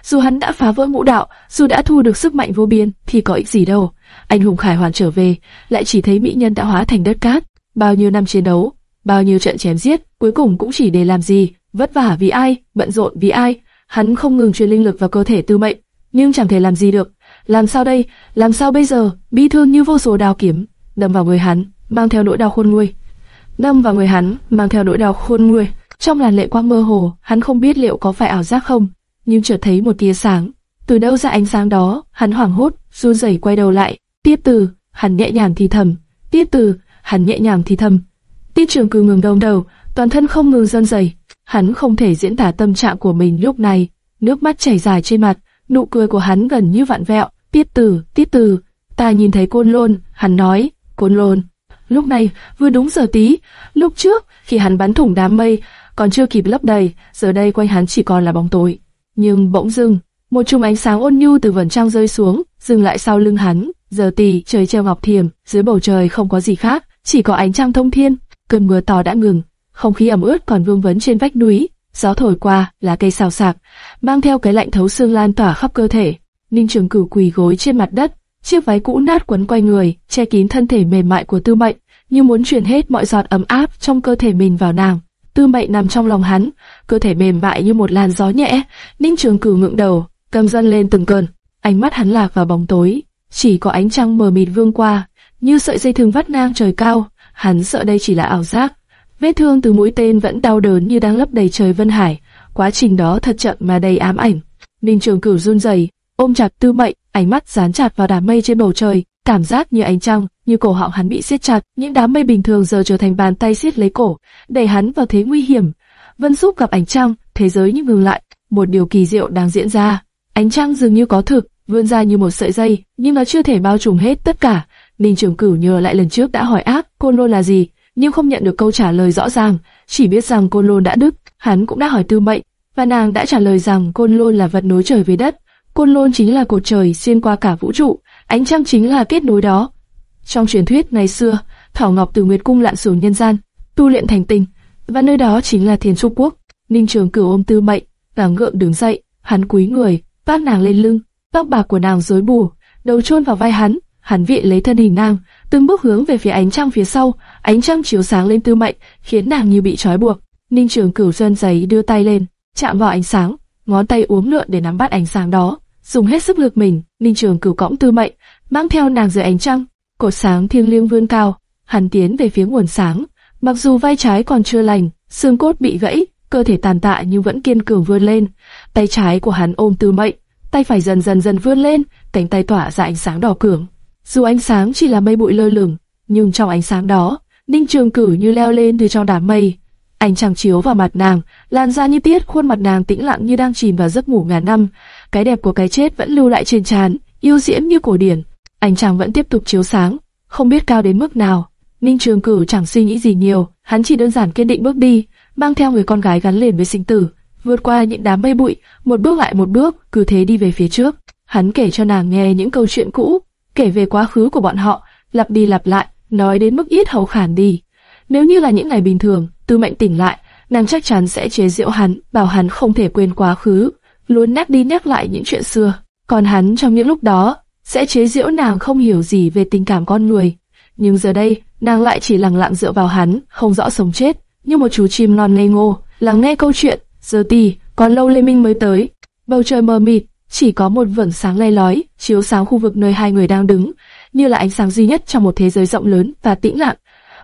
S1: Dù hắn đã phá vỡ ngũ đạo, dù đã thu được sức mạnh vô biên, thì có ích gì đâu. Anh hùng khải hoàn trở về, lại chỉ thấy mỹ nhân đã hóa thành đất cát. Bao nhiêu năm chiến đấu, bao nhiêu trận chém giết, cuối cùng cũng chỉ để làm gì? Vất vả vì ai, bận rộn vì ai? Hắn không ngừng truyền linh lực vào cơ thể tư mệnh, nhưng chẳng thể làm gì được. Làm sao đây? Làm sao bây giờ? Bi thương như vô số đao kiếm đâm vào người hắn, mang theo nỗi đau khôn nguôi đâm vào người hắn, mang theo nỗi đau khôn nguôi. Trong làn lệ quang mơ hồ, hắn không biết liệu có phải ảo giác không, nhưng chợt thấy một tia sáng. Từ đâu ra ánh sáng đó, hắn hoảng hốt, run rẩy quay đầu lại. Tiếp từ, hắn nhẹ nhàng thì thầm. Tiếp từ, hắn nhẹ nhàng thì thầm. Tiết trường cư ngừng đông đầu, toàn thân không ngừng run rẩy. Hắn không thể diễn tả tâm trạng của mình lúc này. Nước mắt chảy dài trên mặt, nụ cười của hắn gần như vặn vẹo. Tiếp từ, tiếp từ, ta nhìn thấy côn lôn, hắn nói, côn lôn. Lúc này, vừa đúng giờ tí, lúc trước, khi hắn bắn thủng đám mây, còn chưa kịp lấp đầy, giờ đây quanh hắn chỉ còn là bóng tối. Nhưng bỗng dưng, một chùm ánh sáng ôn nhu từ vầng trăng rơi xuống, dừng lại sau lưng hắn. Giờ tì, trời treo ngọc thiềm, dưới bầu trời không có gì khác, chỉ có ánh trăng thông thiên. Cơn mưa to đã ngừng, không khí ẩm ướt còn vương vấn trên vách núi. Gió thổi qua, lá cây xào xạc, mang theo cái lạnh thấu xương lan tỏa khắp cơ thể. Ninh Trường Cửu quỳ gối trên mặt đất, Chiếc váy cũ nát quấn quanh người, che kín thân thể mềm mại của Tư Mệnh, như muốn truyền hết mọi giọt ấm áp trong cơ thể mình vào nàng. Tư Mệnh nằm trong lòng hắn, cơ thể mềm mại như một làn gió nhẹ. Ninh Trường Cửu ngượng đầu, cầm dân lên từng cơn. Ánh mắt hắn lạc vào bóng tối, chỉ có ánh trăng mờ mịt vương qua, như sợi dây thừng vắt ngang trời cao. Hắn sợ đây chỉ là ảo giác. Vết thương từ mũi tên vẫn đau đớn như đang lấp đầy trời vân hải. Quá trình đó thật chậm mà đầy ám ảnh. Ninh Trường Cửu run rẩy, ôm chặt Tư Mệnh, ánh mắt dán chặt vào đám mây trên bầu trời, cảm giác như ánh trăng, như cổ họng hắn bị siết chặt, những đám mây bình thường giờ trở thành bàn tay siết lấy cổ, đẩy hắn vào thế nguy hiểm. Vân Súc gặp ánh trăng, thế giới như ngừng lại, một điều kỳ diệu đang diễn ra. Ánh trăng dường như có thực, vươn ra như một sợi dây, nhưng nó chưa thể bao trùm hết tất cả. Ninh Trường Cửu nhớ lại lần trước đã hỏi ác, Côn Lôn là gì, nhưng không nhận được câu trả lời rõ ràng, chỉ biết rằng Côn Lôn đã đứt. Hắn cũng đã hỏi Tư Mệnh, và nàng đã trả lời rằng Côn Lôn là vật nối trời với đất, Côn Lôn chính là cột trời xuyên qua cả vũ trụ, ánh trăng chính là kết nối đó. Trong truyền thuyết ngày xưa, Thảo Ngọc từ Nguyệt Cung lặn xuống nhân gian, tu luyện thành tinh, và nơi đó chính là Thiên Trúc Quốc. Ninh Trường Cửu ôm Tư Mệnh, và ngượng đứng dậy, hắn cúi người, vác nàng lên lưng, tóc bạc của nàng rối bù, đầu chôn vào vai hắn, hắn vị lấy thân hình nàng, từng bước hướng về phía ánh trăng phía sau, ánh trăng chiếu sáng lên Tư Mệnh, khiến nàng như bị trói buộc. Ninh Trường Cửu dân giấy đưa tay lên, chạm vào ánh sáng, ngón tay uốn lượn để nắm bắt ánh sáng đó dùng hết sức lực mình, Ninh Trường cửu cõng tư mệnh, mang theo nàng dưới ánh trăng, cột sáng thiêng liêng vươn cao, hắn tiến về phía nguồn sáng, mặc dù vai trái còn chưa lành, xương cốt bị gãy, cơ thể tàn tạ nhưng vẫn kiên cường vươn lên, tay trái của hắn ôm tư mệnh, tay phải dần dần dần vươn lên, cánh tay tỏa ra ánh sáng đỏ cường. Dù ánh sáng chỉ là mây bụi lơ lửng, nhưng trong ánh sáng đó, Ninh Trường Cửu như leo lên từ trong đám mây. Ánh trăng chiếu vào mặt nàng, lan ra như tiết, khuôn mặt nàng tĩnh lặng như đang chìm vào giấc ngủ ngàn năm cái đẹp của cái chết vẫn lưu lại trên trán, yêu diễm như cổ điển. Ánh trăng vẫn tiếp tục chiếu sáng, không biết cao đến mức nào. Ninh Trường Cửu chẳng suy nghĩ gì nhiều, hắn chỉ đơn giản kiên định bước đi, mang theo người con gái gắn liền với sinh tử, vượt qua những đám mây bụi, một bước lại một bước, cứ thế đi về phía trước. Hắn kể cho nàng nghe những câu chuyện cũ, kể về quá khứ của bọn họ, lặp đi lặp lại, nói đến mức ít hầu khản đi. Nếu như là những ngày bình thường, Tư Mệnh tỉnh lại, nàng chắc chắn sẽ chế giễu hắn, bảo hắn không thể quên quá khứ, luôn nhắc đi nhắc lại những chuyện xưa. Còn hắn trong những lúc đó, sẽ chế giễu nàng không hiểu gì về tình cảm con người. Nhưng giờ đây, nàng lại chỉ lặng lặng dựa vào hắn, không rõ sống chết, như một chú chim non ngây ngô, lắng nghe câu chuyện. Giờ tì, còn lâu Lê Minh mới tới. Bầu trời mờ mịt, chỉ có một vầng sáng le lói, chiếu sáng khu vực nơi hai người đang đứng, như là ánh sáng duy nhất trong một thế giới rộng lớn và tĩnh lặng.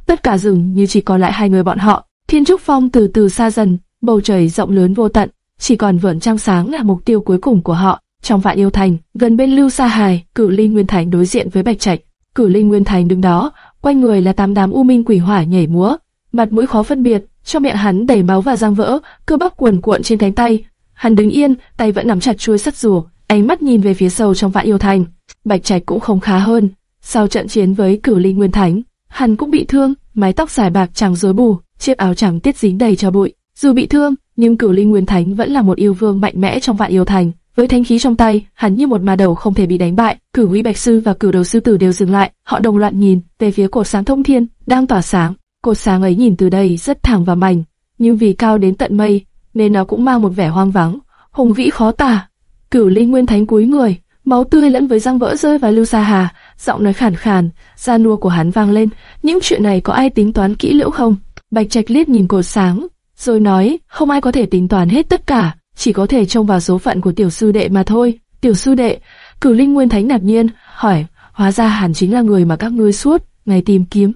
S1: Tất cả rừng như chỉ còn lại hai người bọn họ. Thiên trúc phong từ từ xa dần, bầu trời rộng lớn vô tận, chỉ còn vườn trăng sáng là mục tiêu cuối cùng của họ. Trong vạn yêu thành, gần bên Lưu Sa Hài, Cửu Linh Nguyên Thành đối diện với Bạch Trạch. Cửu Linh Nguyên Thành đứng đó, quanh người là tám đám u minh quỷ hỏa nhảy múa, mặt mũi khó phân biệt, trong miệng hắn đầy máu và răng vỡ, cơ bắp cuồn cuộn trên cánh tay. Hắn đứng yên, tay vẫn nắm chặt chuôi sắt rùa, ánh mắt nhìn về phía sâu trong vạn yêu thành. Bạch Trạch cũng không khá hơn. Sau trận chiến với Cửu Linh Nguyên Thánh, hắn cũng bị thương, mái tóc dài bạc trắng rối bù, chiếc áo trắng tiết dính đầy cho bụi. Dù bị thương, nhưng Cửu Linh Nguyên Thánh vẫn là một yêu vương mạnh mẽ trong vạn yêu thành. Với thanh khí trong tay, hắn như một ma đầu không thể bị đánh bại. Cửu Quý Bạch Sư và Cửu Đầu Sư Tử đều dừng lại, họ đồng loạt nhìn về phía cột sáng thông thiên đang tỏa sáng. Cột sáng ấy nhìn từ đây rất thẳng và mảnh, nhưng vì cao đến tận mây, nên nó cũng mang một vẻ hoang vắng, hùng vĩ khó tả. Cửu Linh Nguyên Thánh cúi người, máu tươi lẫn với răng vỡ rơi vào Lưu Sa Hà, giọng nói khàn khàn, da nua của hắn vang lên. Những chuyện này có ai tính toán kỹ lưỡng không? Bạch Trạch liếc nhìn cột sáng, rồi nói, không ai có thể tính toán hết tất cả, chỉ có thể trông vào số phận của tiểu sư đệ mà thôi. Tiểu sư đệ, Cửu Linh Nguyên Thánh ngạc nhiên, hỏi, hóa ra hẳn chính là người mà các ngươi suốt ngày tìm kiếm.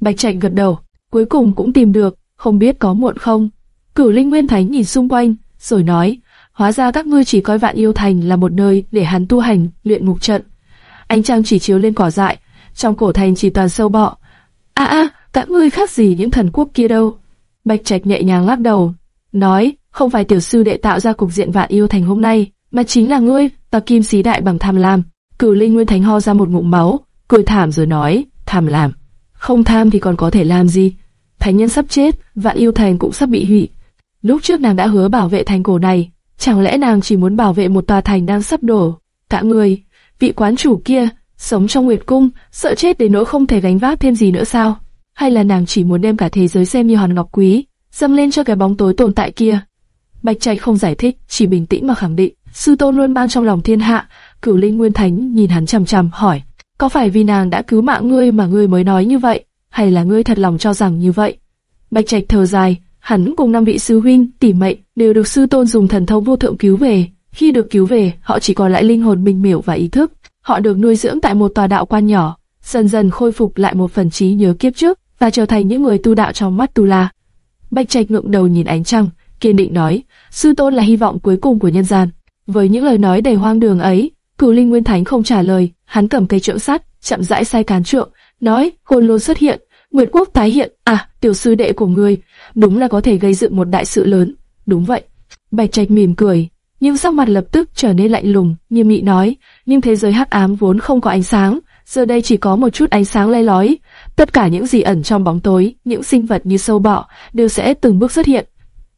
S1: Bạch Trạch gật đầu, cuối cùng cũng tìm được, không biết có muộn không. Cửu Linh Nguyên Thánh nhìn xung quanh, rồi nói, hóa ra các ngươi chỉ coi Vạn Yêu Thành là một nơi để hắn tu hành, luyện mục trận. Ánh trăng chỉ chiếu lên cỏ dại, trong cổ thành chỉ toàn sâu bọ. A a, các ngươi khác gì những thần quốc kia đâu. Bạch Trạch nhẹ nhàng lắc đầu, nói, không phải tiểu sư đệ tạo ra cục diện Vạn Yêu Thành hôm nay, mà chính là ngươi, ta kim xí đại bằng tham lam. Cửu Linh Nguyên Thánh ho ra một ngụm máu, cười thảm rồi nói, tham lam. Không tham thì còn có thể làm gì? Thánh nhân sắp chết, Vạn Yêu Thành cũng sắp bị hủy. Lúc trước nàng đã hứa bảo vệ thành cổ này, chẳng lẽ nàng chỉ muốn bảo vệ một tòa thành đang sắp đổ? Cả người, vị quán chủ kia, sống trong Nguyệt Cung, sợ chết đến nỗi không thể gánh vác thêm gì nữa sao? Hay là nàng chỉ muốn đem cả thế giới xem như hòn ngọc quý, dâng lên cho cái bóng tối tồn tại kia? Bạch Trạch không giải thích, chỉ bình tĩnh mà khẳng định, sư tôn luôn mang trong lòng thiên hạ. Cửu Linh Nguyên Thánh nhìn hắn chằm chằm hỏi, có phải vì nàng đã cứu mạng ngươi mà ngươi mới nói như vậy, hay là ngươi thật lòng cho rằng như vậy? Bạch Trạch thở dài, hắn cùng năm vị sư huynh, tỷ mệnh đều được sư tôn dùng thần thông vô thượng cứu về. Khi được cứu về, họ chỉ còn lại linh hồn minh miểu và ý thức. Họ được nuôi dưỡng tại một tòa đạo quan nhỏ, dần dần khôi phục lại một phần trí nhớ kiếp trước và trở thành những người tu đạo trong mắt tu la. Bạch Trạch ngượng đầu nhìn ánh trăng, kiên định nói, sư tôn là hy vọng cuối cùng của nhân gian. Với những lời nói đầy hoang đường ấy, Cửu Linh Nguyên Thánh không trả lời, hắn cầm cây trượng sắt, chậm rãi sai cán trượng, nói, Côn Lôn xuất hiện, Nguyệt Quốc tái hiện, à, tiểu sư đệ của ngươi, đúng là có thể gây dựng một đại sự lớn. Đúng vậy. Bạch Trạch mỉm cười, nhưng sắc mặt lập tức trở nên lạnh lùng, nghiêm nghị nói, nhưng thế giới hắc ám vốn không có ánh sáng, giờ đây chỉ có một chút ánh sáng le lói. Tất cả những gì ẩn trong bóng tối, những sinh vật như sâu bọ, đều sẽ từng bước xuất hiện.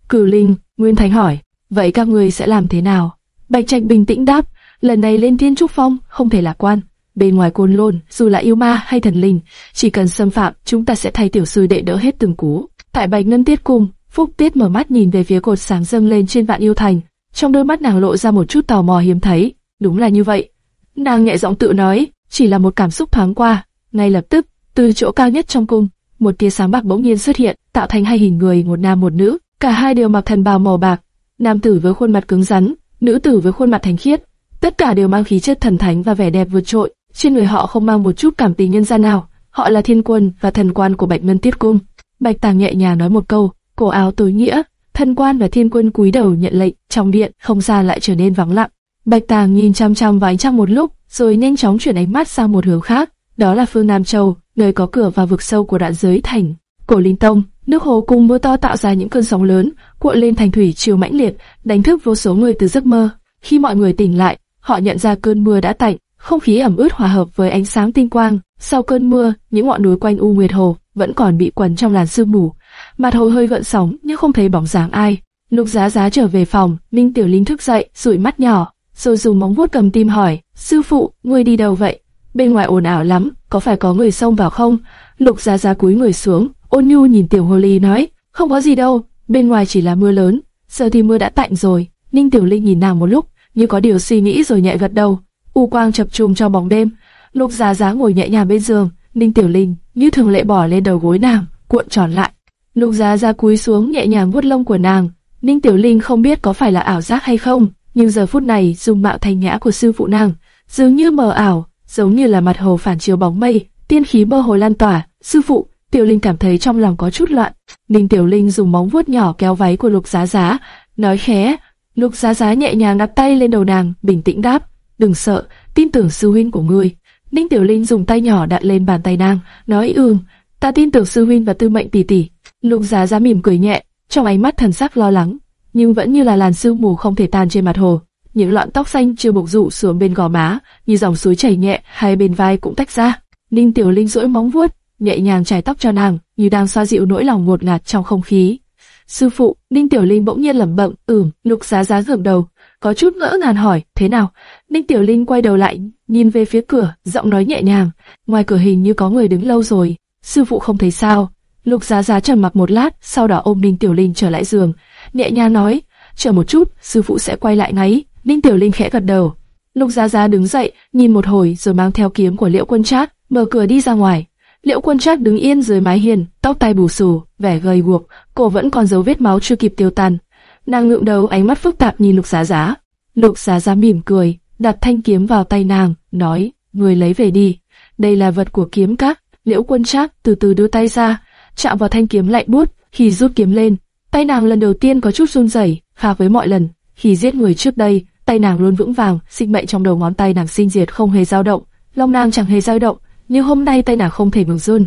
S1: Cửu Linh, Nguyên Thánh hỏi, vậy các ngươi sẽ làm thế nào? Bạch Trạch bình tĩnh đáp, lần này lên Thiên Trúc Phong không thể lạc quan. Bên ngoài côn lôn, dù là yêu ma hay thần linh, chỉ cần xâm phạm, chúng ta sẽ thay tiểu sư đệ đỡ hết từng cú. Tại Bạch Ngân Tiết Cung, Phúc Tiết mở mắt nhìn về phía cột sáng dâng lên trên vạn yêu thành, trong đôi mắt nàng lộ ra một chút tò mò hiếm thấy. Đúng là như vậy. Nàng nhẹ giọng tự nói, chỉ là một cảm xúc thoáng qua. Ngay lập tức, từ chỗ cao nhất trong cung, một tia sáng bạc bỗng nhiên xuất hiện, tạo thành hai hình người một nam một nữ. Cả hai đều mặc thần bào màu bạc, nam tử với khuôn mặt cứng rắn, nữ tử với khuôn mặt thánh khiết. Tất cả đều mang khí chất thần thánh và vẻ đẹp vượt trội. Trên người họ không mang một chút cảm tình nhân gian nào. Họ là thiên quân và thần quan của Bạch Ngân Tiết Cung. Bạch Tàng nhẹ nhàng nói một câu, cổ áo tối nghĩa, thần quan và thiên quân cúi đầu nhận lệnh. Trong điện, không gian lại trở nên vắng lặng. Bạch Tàng nhìn chăm chăm vào ánh trăng một lúc, rồi nhanh chóng chuyển ánh mắt sang một hướng khác. Đó là phương Nam Châu, nơi có cửa vào vực sâu của đoạn giới thành. Cổ Linh Tông, nước hồ cùng mưa to tạo ra những cơn sóng lớn, cuộn lên thành thủy chiều mãnh liệt, đánh thức vô số người từ giấc mơ. Khi mọi người tỉnh lại, họ nhận ra cơn mưa đã tạnh, không khí ẩm ướt hòa hợp với ánh sáng tinh quang. Sau cơn mưa, những ngọn núi quanh U Nguyệt Hồ vẫn còn bị quấn trong làn sương mù. Mặt hồ hơi gợn sóng nhưng không thấy bóng dáng ai. Lục Giá Giá trở về phòng, Minh Tiểu Linh thức dậy, dụi mắt nhỏ, rồi dùng móng vuốt cầm tim hỏi: "Sư phụ, ngươi đi đâu vậy? Bên ngoài ồn ào lắm, có phải có người xông vào không?" Lục gia gia cúi người xuống, ôn nhu nhìn Tiểu Hồ Ly nói: "Không có gì đâu, bên ngoài chỉ là mưa lớn, giờ thì mưa đã tạnh rồi." Ninh Tiểu Linh nhìn nàng một lúc, như có điều suy nghĩ rồi nhẹ gật đầu. U quang chập trùng trong bóng đêm, Lục gia gia ngồi nhẹ nhàng bên giường, Ninh Tiểu Linh như thường lệ bỏ lên đầu gối nàng, cuộn tròn lại. Lục gia gia cúi xuống nhẹ nhàng vuốt lông của nàng, Ninh Tiểu Linh không biết có phải là ảo giác hay không, nhưng giờ phút này dung mạo thanh nhã của sư phụ nàng dường như mờ ảo, giống như là mặt hồ phản chiếu bóng mây, tiên khí mơ hồ lan tỏa. Sư phụ, Tiểu Linh cảm thấy trong lòng có chút loạn. Ninh Tiểu Linh dùng móng vuốt nhỏ kéo váy của Lục Giá Giá, nói khẽ. Lục Giá Giá nhẹ nhàng đặt tay lên đầu nàng, bình tĩnh đáp, đừng sợ, tin tưởng sư huynh của ngươi. Ninh Tiểu Linh dùng tay nhỏ đặt lên bàn tay nàng, nói ừm, ta tin tưởng sư huynh và tư mệnh tỷ tỷ. Lục Giá Giá mỉm cười nhẹ, trong ánh mắt thần sắc lo lắng, nhưng vẫn như là làn sương mù không thể tan trên mặt hồ. Những lọn tóc xanh chưa buộc rủ xuống bên gò má, như dòng suối chảy nhẹ, hai bên vai cũng tách ra. Ninh Tiểu Linh duỗi móng vuốt, nhẹ nhàng chải tóc cho nàng, như đang xoa dịu nỗi lòng ngột ngạt trong không khí. Sư phụ, Ninh Tiểu Linh bỗng nhiên lẩm bẩm, ừm, Lục Giá Giá gượng đầu, có chút ngỡ ngàng hỏi, thế nào? Ninh Tiểu Linh quay đầu lại, nhìn về phía cửa, giọng nói nhẹ nhàng, ngoài cửa hình như có người đứng lâu rồi. Sư phụ không thấy sao? Lục Giá Giá trầm mặc một lát, sau đó ôm Ninh Tiểu Linh trở lại giường, nhẹ nhàng nói, chờ một chút, sư phụ sẽ quay lại ngay. Ninh Tiểu Linh khẽ gật đầu. Lục Giá Giá đứng dậy, nhìn một hồi rồi mang theo kiếm của Liễu Quân Trác, mở cửa đi ra ngoài. Liễu Quân Trác đứng yên dưới mái hiên, tóc tai bù xù, vẻ gầy guộc, cổ vẫn còn dấu vết máu chưa kịp tiêu tan. Nàng ngượng đầu ánh mắt phức tạp nhìn Lục Giá Giá. Lục Giá Giá mỉm cười, đặt thanh kiếm vào tay nàng, nói, người lấy về đi. Đây là vật của kiếm các. Liễu Quân Trác từ từ đưa tay ra, chạm vào thanh kiếm lạnh buốt, khi rút kiếm lên, tay nàng lần đầu tiên có chút run rẩy, khác với mọi lần. Khi giết người trước đây, tay nàng luôn vững vàng, sinh mệnh trong đầu ngón tay nàng sinh diệt không hề dao động, long nàng chẳng hề dao động, nhưng hôm nay tay nàng không thể ngừng run.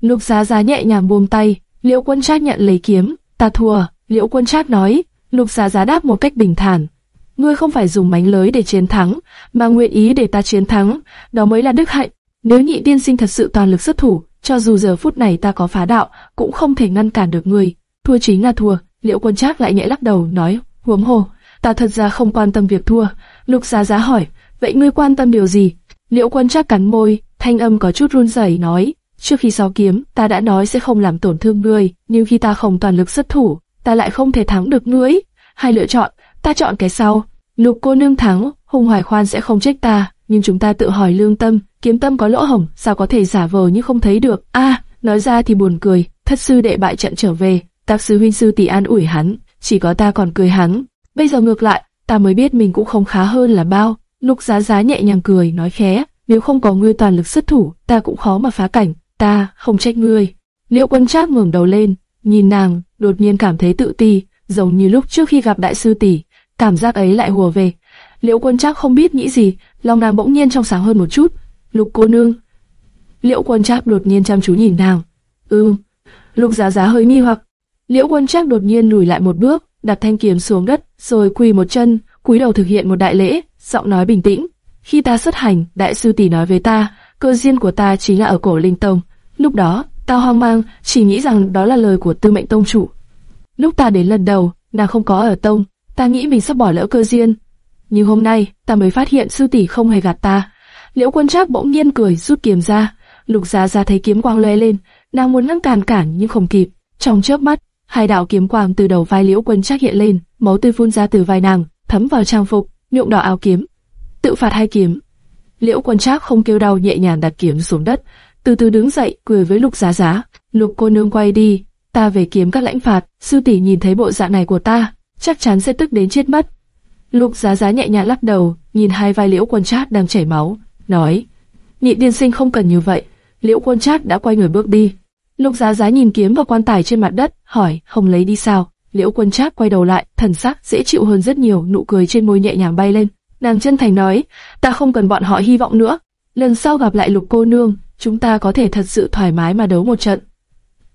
S1: Lục Giá Giá nhẹ nhàng buông tay, Liễu Quân Trác nhận lấy kiếm, ta thua. Liễu Quân Trác nói, Lục Giá Giá đáp một cách bình thản, ngươi không phải dùng mánh lới để chiến thắng, mà nguyện ý để ta chiến thắng, đó mới là đức hạnh. Nếu nhị tiên sinh thật sự toàn lực xuất thủ, cho dù giờ phút này ta có phá đạo, cũng không thể ngăn cản được ngươi. Thua chính là thua. Liễu Quân Trác lại nhẹ lắc đầu, nói, huống hồ, ta thật ra không quan tâm việc thua. Lục Giá Giá hỏi, vậy ngươi quan tâm điều gì? Liễu Quân Trác cắn môi, thanh âm có chút run rẩy nói, trước khi giao kiếm, ta đã nói sẽ không làm tổn thương ngươi, nhưng khi ta không toàn lực xuất thủ, ta lại không thể thắng được ngươi. Hai lựa chọn, ta chọn cái sau. Lục cô nương thắng, Hùng Hoài Khoan sẽ không trách ta, nhưng chúng ta tự hỏi lương tâm, kiếm tâm có lỗ hổng, sao có thể giả vờ như không thấy được? A, nói ra thì buồn cười, thất sư đệ bại trận trở về, tác sư huynh sư tỷ an ủi hắn, chỉ có ta còn cười hắn. Bây giờ ngược lại, ta mới biết mình cũng không khá hơn là bao. Lục Giá Giá nhẹ nhàng cười, nói khẽ, nếu không có ngươi toàn lực xuất thủ, ta cũng khó mà phá cảnh, ta không trách ngươi. Liễu Quân Trác ngẩng đầu lên, nhìn nàng, đột nhiên cảm thấy tự ti, giống như lúc trước khi gặp đại sư tỷ, cảm giác ấy lại hùa về. Liễu Quân Trác không biết nghĩ gì, lòng nàng bỗng nhiên trong sáng hơn một chút. Lục cô nương. Liễu Quân Trác đột nhiên chăm chú nhìn nàng. Ừm. Lục Giá Giá hơi nghi hoặc. Liễu Quân Trác đột nhiên lùi lại một bước, đặt thanh kiếm xuống đất, rồi quỳ một chân, cúi đầu thực hiện một đại lễ, giọng nói bình tĩnh. Khi ta xuất hành, đại sư tỷ nói với ta, cơ duyên của ta chính là ở cổ linh tông. Lúc đó, ta hoang mang, chỉ nghĩ rằng đó là lời của tư mệnh tông chủ. Lúc ta đến lần đầu, nàng không có ở tông, ta nghĩ mình sắp bỏ lỡ cơ duyên. Nhưng hôm nay, ta mới phát hiện sư tỷ không hề gạt ta. Liễu quân trác bỗng nhiên cười rút kiếm ra, lục giá ra thấy kiếm quang lóe lên, nàng muốn ngăn cản cản nhưng không kịp. Trong chớp mắt, hai đạo kiếm quang từ đầu vai liễu quân trác hiện lên, máu tươi phun ra từ vai nàng, thấm vào trang phục, nhuộm đỏ áo kiếm. Tự phạt hai kiếm. Liễu quân trác không kêu đau nhẹ nhàng đặt kiếm xuống đất, từ từ đứng dậy cười với lục giá giá. Lục cô nương quay đi, ta về kiếm các lãnh phạt. Sư tỷ nhìn thấy bộ dạng này của ta, chắc chắn sẽ tức đến chết mất. Lục giá giá nhẹ nhàng lắc đầu, nhìn hai vai liễu quân trác đang chảy máu, nói: nhị tiên sinh không cần như vậy. Liễu quân trác đã quay người bước đi. Lục giá giá nhìn kiếm và quan tài trên mặt đất, hỏi: không lấy đi sao? Liễu Quân Trác quay đầu lại, thần sắc dễ chịu hơn rất nhiều, nụ cười trên môi nhẹ nhàng bay lên. Nàng chân thành nói, ta không cần bọn họ hy vọng nữa. Lần sau gặp lại Lục cô nương, chúng ta có thể thật sự thoải mái mà đấu một trận.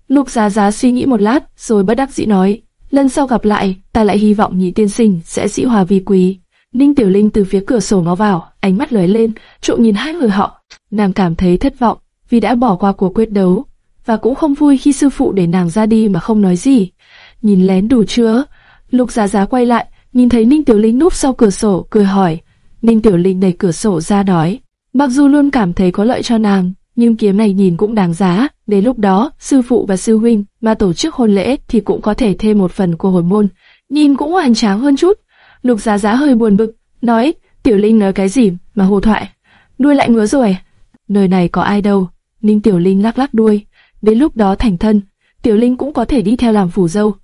S1: Lục Giá Giá suy nghĩ một lát, rồi bất đắc dĩ nói, lần sau gặp lại, ta lại hy vọng nhị tiên sinh sẽ dĩ hòa vi quý. Ninh Tiểu Linh từ phía cửa sổ ngó vào, ánh mắt lóe lên, trộm nhìn hai người họ. Nàng cảm thấy thất vọng, vì đã bỏ qua cuộc quyết đấu, và cũng không vui khi sư phụ để nàng ra đi mà không nói gì nhìn lén đủ chưa? Lục Giá Giá quay lại, nhìn thấy Ninh Tiểu Linh núp sau cửa sổ, cười hỏi. Ninh Tiểu Linh đẩy cửa sổ ra nói, mặc dù luôn cảm thấy có lợi cho nàng, nhưng kiếm này nhìn cũng đáng giá. Đến lúc đó, sư phụ và sư huynh mà tổ chức hôn lễ thì cũng có thể thêm một phần của hồi môn, nhìn cũng hoành tráng hơn chút. Lục Giá Giá hơi buồn bực, nói, Tiểu Linh nói cái gì mà hồ thoại, đuôi lại ngứa rồi. Nơi này có ai đâu? Ninh Tiểu Linh lắc lắc đuôi, đến lúc đó thành thân, Tiểu Linh cũng có thể đi theo làm phủ dâu.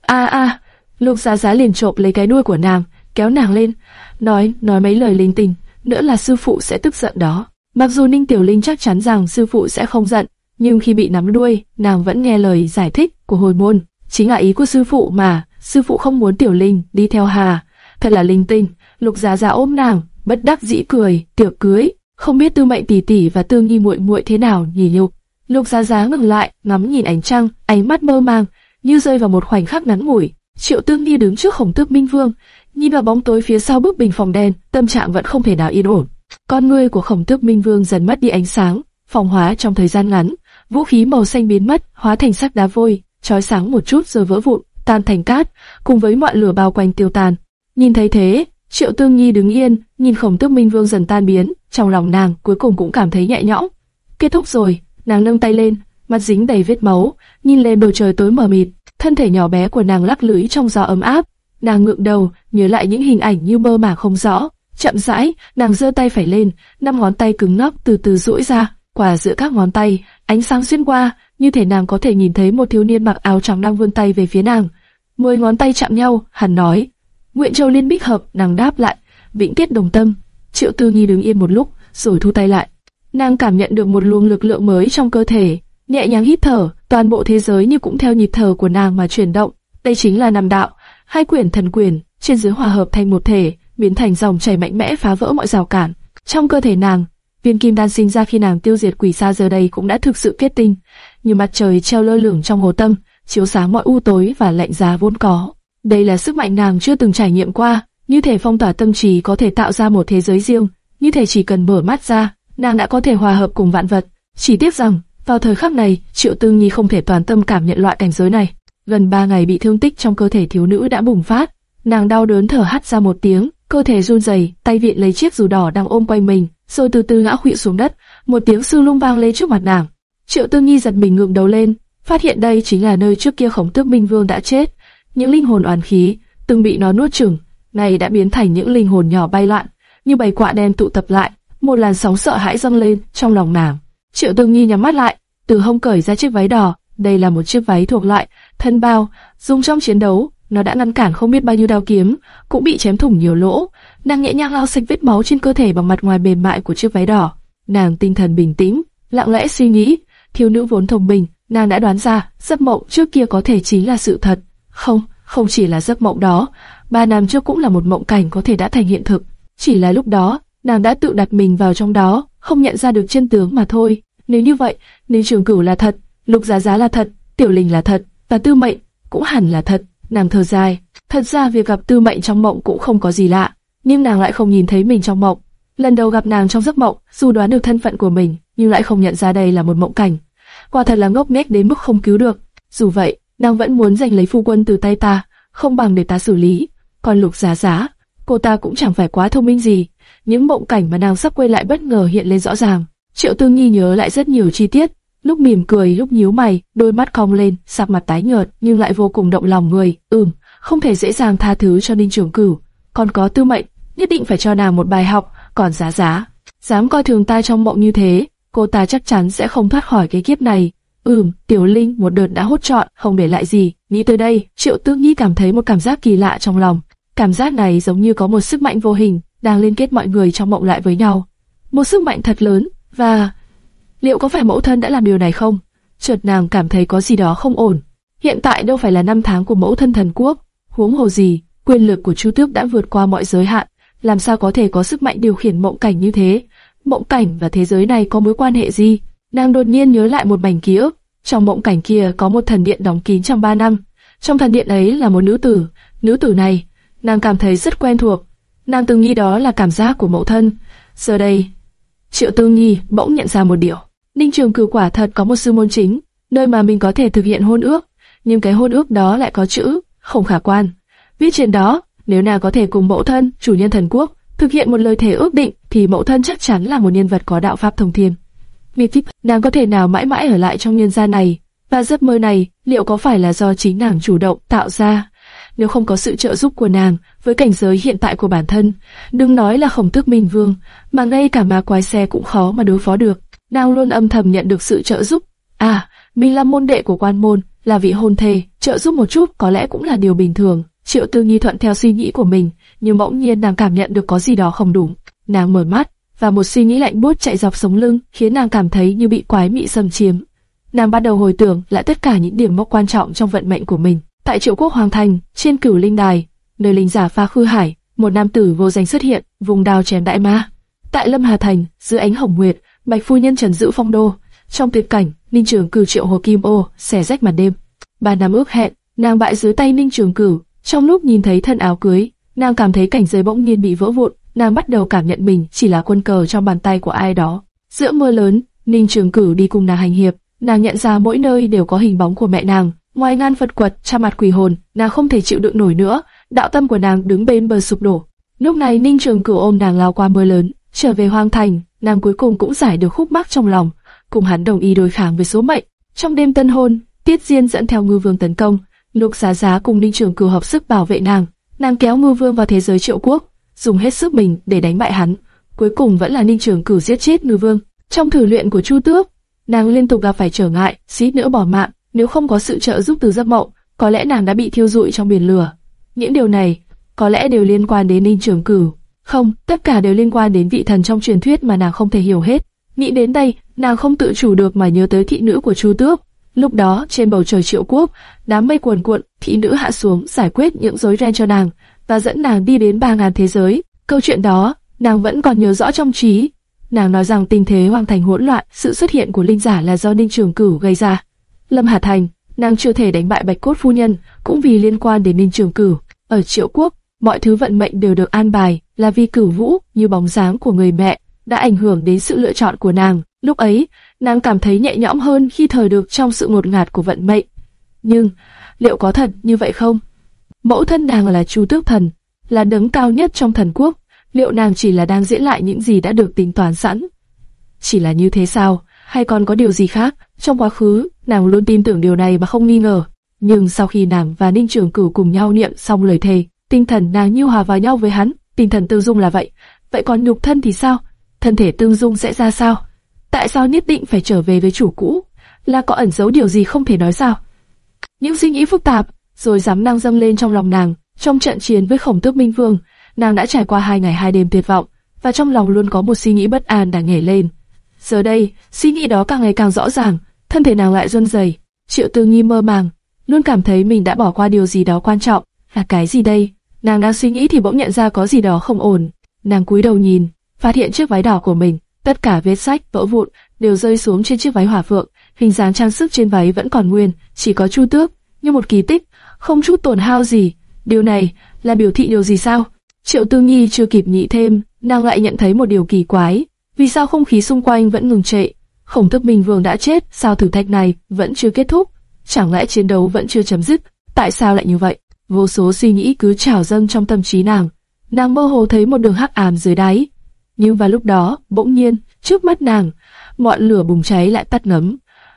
S1: A a, Lục Giá Giá liền trộm lấy cái đuôi của nàng, kéo nàng lên, nói nói mấy lời linh tinh, nữa là sư phụ sẽ tức giận đó. Mặc dù Ninh Tiểu Linh chắc chắn rằng sư phụ sẽ không giận, nhưng khi bị nắm đuôi, nàng vẫn nghe lời giải thích của hồi môn. Chính là ý của sư phụ mà, sư phụ không muốn Tiểu Linh đi theo Hà. Thật là linh tinh, Lục Giá Giá ôm nàng, bất đắc dĩ cười, tiểu cưới, không biết Tư Mệnh tỷ tỷ và Tương Nhi muội muội thế nào nhỉ nhục Lục Giá Giá ngừng lại, ngắm nhìn ánh trăng, ánh mắt mơ màng, như rơi vào một khoảnh khắc ngắn ngủi. Triệu Tương Nhi đứng trước Khổng Tước Minh Vương, nhìn vào bóng tối phía sau bức bình phòng đen, tâm trạng vẫn không thể nào yên ổn. Con ngươi của Khổng Tước Minh Vương dần mất đi ánh sáng, phòng hóa trong thời gian ngắn, vũ khí màu xanh biến mất, hóa thành sắc đá vôi, chói sáng một chút rồi vỡ vụn, tan thành cát, cùng với mọi lửa bao quanh tiêu tan. Nhìn thấy thế, Triệu Tương Nhi đứng yên, nhìn Khổng Tước Minh Vương dần tan biến, trong lòng nàng cuối cùng cũng cảm thấy nhẹ nhõm. Kết thúc rồi, nàng nâng tay lên, mặt dính đầy vết máu, nhìn lên bầu trời tối mờ mịt, thân thể nhỏ bé của nàng lắc lưỡi trong gió ấm áp. Nàng ngượng đầu, nhớ lại những hình ảnh như mơ mà không rõ. Chậm rãi, nàng giơ tay phải lên, năm ngón tay cứng ngắc từ từ duỗi ra, quả giữa các ngón tay, ánh sáng xuyên qua, như thể nàng có thể nhìn thấy một thiếu niên mặc áo trắng đang vươn tay về phía nàng. Mười ngón tay chạm nhau, hắn nói, Nguyện Châu Liên Bích Hợp, nàng đáp lại, Vĩnh Tiết Đồng Tâm. Triệu Tư Nhi đứng yên một lúc, rồi thu tay lại. Nàng cảm nhận được một luồng lực lượng mới trong cơ thể, nhẹ nhàng hít thở, toàn bộ thế giới như cũng theo nhịp thở của nàng mà chuyển động. Đây chính là nằm đạo, hai quyển thần quyền, trên dưới hòa hợp thành một thể, biến thành dòng chảy mạnh mẽ phá vỡ mọi rào cản. Trong cơ thể nàng, viên kim đan sinh ra khi nàng tiêu diệt quỷ xa giờ đây cũng đã thực sự kết tinh, như mặt trời treo lơ lửng trong hồ tâm, chiếu sáng mọi u tối và lạnh giá vốn có. Đây là sức mạnh nàng chưa từng trải nghiệm qua, như thể phong tỏa tâm trí có thể tạo ra một thế giới riêng, như thể chỉ cần mở mắt ra, nàng đã có thể hòa hợp cùng vạn vật. Chỉ tiếc rằng, vào thời khắc này, Triệu Tương Nhi không thể toàn tâm cảm nhận loại cảnh giới này. Gần ba ngày bị thương tích trong cơ thể thiếu nữ đã bùng phát, nàng đau đớn thở hắt ra một tiếng, cơ thể run rẩy, tay viện lấy chiếc dù đỏ đang ôm quanh mình, rồi từ từ ngã khuỵu xuống đất. Một tiếng sư lung vang lên trước mặt nàng. Triệu Tương Nhi giật mình ngượng đầu lên, phát hiện đây chính là nơi trước kia Khổng Tước Minh Vương đã chết. Những linh hồn oán khí từng bị nó nuốt chửng, này đã biến thành những linh hồn nhỏ bay loạn, như bầy quạ đen tụ tập lại, một làn sóng sợ hãi dâng lên trong lòng nàng. Triệu Tương Nhi nhắm mắt lại, từ hông cởi ra chiếc váy đỏ, đây là một chiếc váy thuộc loại thân bao, dùng trong chiến đấu, nó đã ngăn cản không biết bao nhiêu đao kiếm, cũng bị chém thủng nhiều lỗ. Nàng nhẹ nhàng lau sạch vết máu trên cơ thể bằng mặt ngoài mềm mại của chiếc váy đỏ. Nàng tinh thần bình tĩnh, lặng lẽ suy nghĩ, thiếu nữ vốn thông minh, nàng đã đoán ra giấc mộng trước kia có thể chính là sự thật. Không, không chỉ là giấc mộng đó, ba năm trước cũng là một mộng cảnh có thể đã thành hiện thực. Chỉ là lúc đó, nàng đã tự đặt mình vào trong đó, không nhận ra được chân tướng mà thôi. Nếu như vậy, nếu trường cửu là thật, lục giá giá là thật, tiểu linh là thật, và tư mệnh cũng hẳn là thật. Nàng thở dài, thật ra việc gặp tư mệnh trong mộng cũng không có gì lạ, nhưng nàng lại không nhìn thấy mình trong mộng. Lần đầu gặp nàng trong giấc mộng, dù đoán được thân phận của mình, nhưng lại không nhận ra đây là một mộng cảnh. Quả thật là ngốc nghếch đến mức không cứu được. Dù vậy, nàng vẫn muốn giành lấy phu quân từ tay ta, không bằng để ta xử lý. Còn lục giá giá, cô ta cũng chẳng phải quá thông minh gì. Những mộng cảnh mà nàng sắp quay lại bất ngờ hiện lên rõ ràng. Triệu Tương Nhi nhớ lại rất nhiều chi tiết, lúc mỉm cười lúc nhíu mày, đôi mắt cong lên, sắc mặt tái nhợt nhưng lại vô cùng động lòng người. Ừm, không thể dễ dàng tha thứ cho Ninh Trường Cửu. Còn có Tư Mệnh, nhất định phải cho nàng một bài học. Còn Giá Giá, dám coi thường ta trong mộng như thế, cô ta chắc chắn sẽ không thoát khỏi cái kiếp này. Ừm, Tiểu Linh một đợt đã hốt trọn, không để lại gì. Nghĩ tới đây, Triệu Tương Nhi cảm thấy một cảm giác kỳ lạ trong lòng. Cảm giác này giống như có một sức mạnh vô hình đang liên kết mọi người trong mộng lại với nhau. Một sức mạnh thật lớn và liệu có phải mẫu thân đã làm điều này không? Chợt nàng cảm thấy có gì đó không ổn. Hiện tại đâu phải là năm tháng của mẫu thân thần quốc, huống hồ gì, quyền lực của Chu Tước đã vượt qua mọi giới hạn, làm sao có thể có sức mạnh điều khiển mộng cảnh như thế? Mộng cảnh và thế giới này có mối quan hệ gì? Nàng đột nhiên nhớ lại một mảnh ký ức, trong mộng cảnh kia có một thần điện đóng kín trong ba năm. Trong thần điện ấy là một nữ tử, nữ tử này, nàng cảm thấy rất quen thuộc. Nàng từng nghĩ đó là cảm giác của mẫu thân. Giờ đây, Triệu Tư Nhi bỗng nhận ra một điều. Ninh Trường Cửu quả thật có một sư môn chính, nơi mà mình có thể thực hiện hôn ước, nhưng cái hôn ước đó lại có chữ không khả quan. Viết trên đó, nếu nàng có thể cùng mẫu thân, chủ nhân thần quốc, thực hiện một lời thể ước định, thì mẫu thân chắc chắn là một nhân vật có đạo pháp thông thiên. Mythic, nàng có thể nào mãi mãi ở lại trong nhân gian này? Và giấc mơ này, liệu có phải là do chính nàng chủ động tạo ra? Nếu không có sự trợ giúp của nàng, với cảnh giới hiện tại của bản thân, đừng nói là khổng tước minh vương, mà ngay cả ma quái xe cũng khó mà đối phó được. Nàng luôn âm thầm nhận được sự trợ giúp. À, mình là môn đệ của quan môn, là vị hôn thê, trợ giúp một chút có lẽ cũng là điều bình thường. Triệu Tư Nghi thuận theo suy nghĩ của mình, nhưng bỗng nhiên nàng cảm nhận được có gì đó không đúng. Nàng mở mắt, và một suy nghĩ lạnh buốt chạy dọc sống lưng, khiến nàng cảm thấy như bị quái mị xâm chiếm. Nàng bắt đầu hồi tưởng lại tất cả những điểm mốc quan trọng trong vận mệnh của mình. Tại Triệu Quốc Hoàng Thành, trên cửu linh đài, nơi linh giả pha khư hải, một nam tử vô danh xuất hiện, vùng đao chém đại ma. Tại Lâm Hà Thành, dưới ánh hồng nguyệt, Bạch phu nhân trần giữ phong đô. Trong tuyệt cảnh, Ninh Trường Cửu triệu Hồ Kim Ô xẻ rách màn đêm. Ba năm ước hẹn, nàng bại dưới tay Ninh Trường Cửu. Trong lúc nhìn thấy thân áo cưới, nàng cảm thấy cảnh giới bỗng nhiên bị vỡ vụn. Nàng bắt đầu cảm nhận mình chỉ là quân cờ trong bàn tay của ai đó. Giữa mưa lớn, Ninh Trường Cửu đi cùng nàng hành hiệp. Nàng nhận ra mỗi nơi đều có hình bóng của mẹ nàng. Ngoài ngăn Phật quật, cha mặt quỷ hồn, nàng không thể chịu đựng nổi nữa. Đạo tâm của nàng đứng bên bờ sụp đổ. Lúc này Ninh Trường Cửu ôm nàng lao qua mưa lớn, trở về hoang thành, nàng cuối cùng cũng giải được khúc mắc trong lòng, cùng hắn đồng ý đối kháng với số mệnh. Trong đêm tân hôn, Tiết Diên dẫn theo Ngư Vương tấn công, Lục Giá Giá cùng Ninh Trường Cửu hợp sức bảo vệ nàng. Nàng kéo Ngư Vương vào thế giới Triệu Quốc, dùng hết sức mình để đánh bại hắn. Cuối cùng vẫn là Ninh Trường Cửu giết chết Ngư Vương. Trong thử luyện của Chu Tước, nàng liên tục gặp phải trở ngại, xí nữa bỏ mạng. Nếu không có sự trợ giúp từ giấc mộng, có lẽ nàng đã bị thiêu rụi trong biển lửa. Những điều này có lẽ đều liên quan đến Ninh Trường Cửu. Không, tất cả đều liên quan đến vị thần trong truyền thuyết mà nàng không thể hiểu hết. Nghĩ đến đây, nàng không tự chủ được mà nhớ tới thị nữ của Chu Tước. Lúc đó, trên bầu trời triệu quốc, đám mây cuồn cuộn, thị nữ hạ xuống giải quyết những rối ren cho nàng và dẫn nàng đi đến ba ngàn thế giới. Câu chuyện đó, nàng vẫn còn nhớ rõ trong trí. Nàng nói rằng tình thế hoàng thành hỗn loạn, sự xuất hiện của linh giả là do Ninh Trường Cửu gây ra. Lâm Hà Thành, nàng chưa thể đánh bại Bạch Cốt phu nhân, cũng vì liên quan đến Ninh Trường Cửu. Ở Triệu Quốc, mọi thứ vận mệnh đều được an bài, là vì Cửu Vũ như bóng dáng của người mẹ đã ảnh hưởng đến sự lựa chọn của nàng. Lúc ấy, nàng cảm thấy nhẹ nhõm hơn khi thời được trong sự ngột ngạt của vận mệnh. Nhưng, liệu có thật như vậy không? Mẫu thân nàng là Chu Tước Thần, là đấng cao nhất trong thần quốc. Liệu nàng chỉ là đang diễn lại những gì đã được tính toán sẵn? Chỉ là như thế sao? Hay còn có điều gì khác? Trong quá khứ, nàng luôn tin tưởng điều này mà không nghi ngờ. Nhưng sau khi nàng và Ninh Trường Cửu cùng nhau niệm xong lời thề, tinh thần nàng như hòa vào nhau với hắn. Tinh thần tương dung là vậy, vậy còn nhục thân thì sao? Thân thể tương dung sẽ ra sao? Tại sao nhất định phải trở về với chủ cũ? Là có ẩn giấu điều gì không thể nói sao? Những suy nghĩ phức tạp, rồi dám năng dâng lên trong lòng nàng. Trong trận chiến với khổng tước minh vương, nàng đã trải qua hai ngày hai đêm tuyệt vọng, và trong lòng luôn có một suy nghĩ bất an đang nhảy lên. Giờ đây, suy nghĩ đó càng ngày càng rõ ràng, thân thể nàng lại run rẩy. Triệu Tư Nghi mơ màng, luôn cảm thấy mình đã bỏ qua điều gì đó quan trọng. Là cái gì đây? Nàng đang suy nghĩ thì bỗng nhận ra có gì đó không ổn. Nàng cúi đầu nhìn, phát hiện chiếc váy đỏ của mình, tất cả vết sách vỡ vụn đều rơi xuống trên chiếc váy hỏa phượng. Hình dáng trang sức trên váy vẫn còn nguyên, chỉ có chu tước, như một kỳ tích, không chút tổn hao gì. Điều này là biểu thị điều gì sao? Triệu Tư Nhi chưa kịp nghĩ thêm, nàng lại nhận thấy một điều kỳ quái. Vì sao không khí xung quanh vẫn ngừng trệ? Khổng Tước Minh Vương đã chết, sao thử thách này vẫn chưa kết thúc? Chẳng lẽ chiến đấu vẫn chưa chấm dứt? Tại sao lại như vậy? Vô số suy nghĩ cứ trào dâng trong tâm trí nàng. Nàng mơ hồ thấy một đường hắc ám dưới đáy. Nhưng vào lúc đó, bỗng nhiên, trước mắt nàng, ngọn lửa bùng cháy lại tắt ngấm.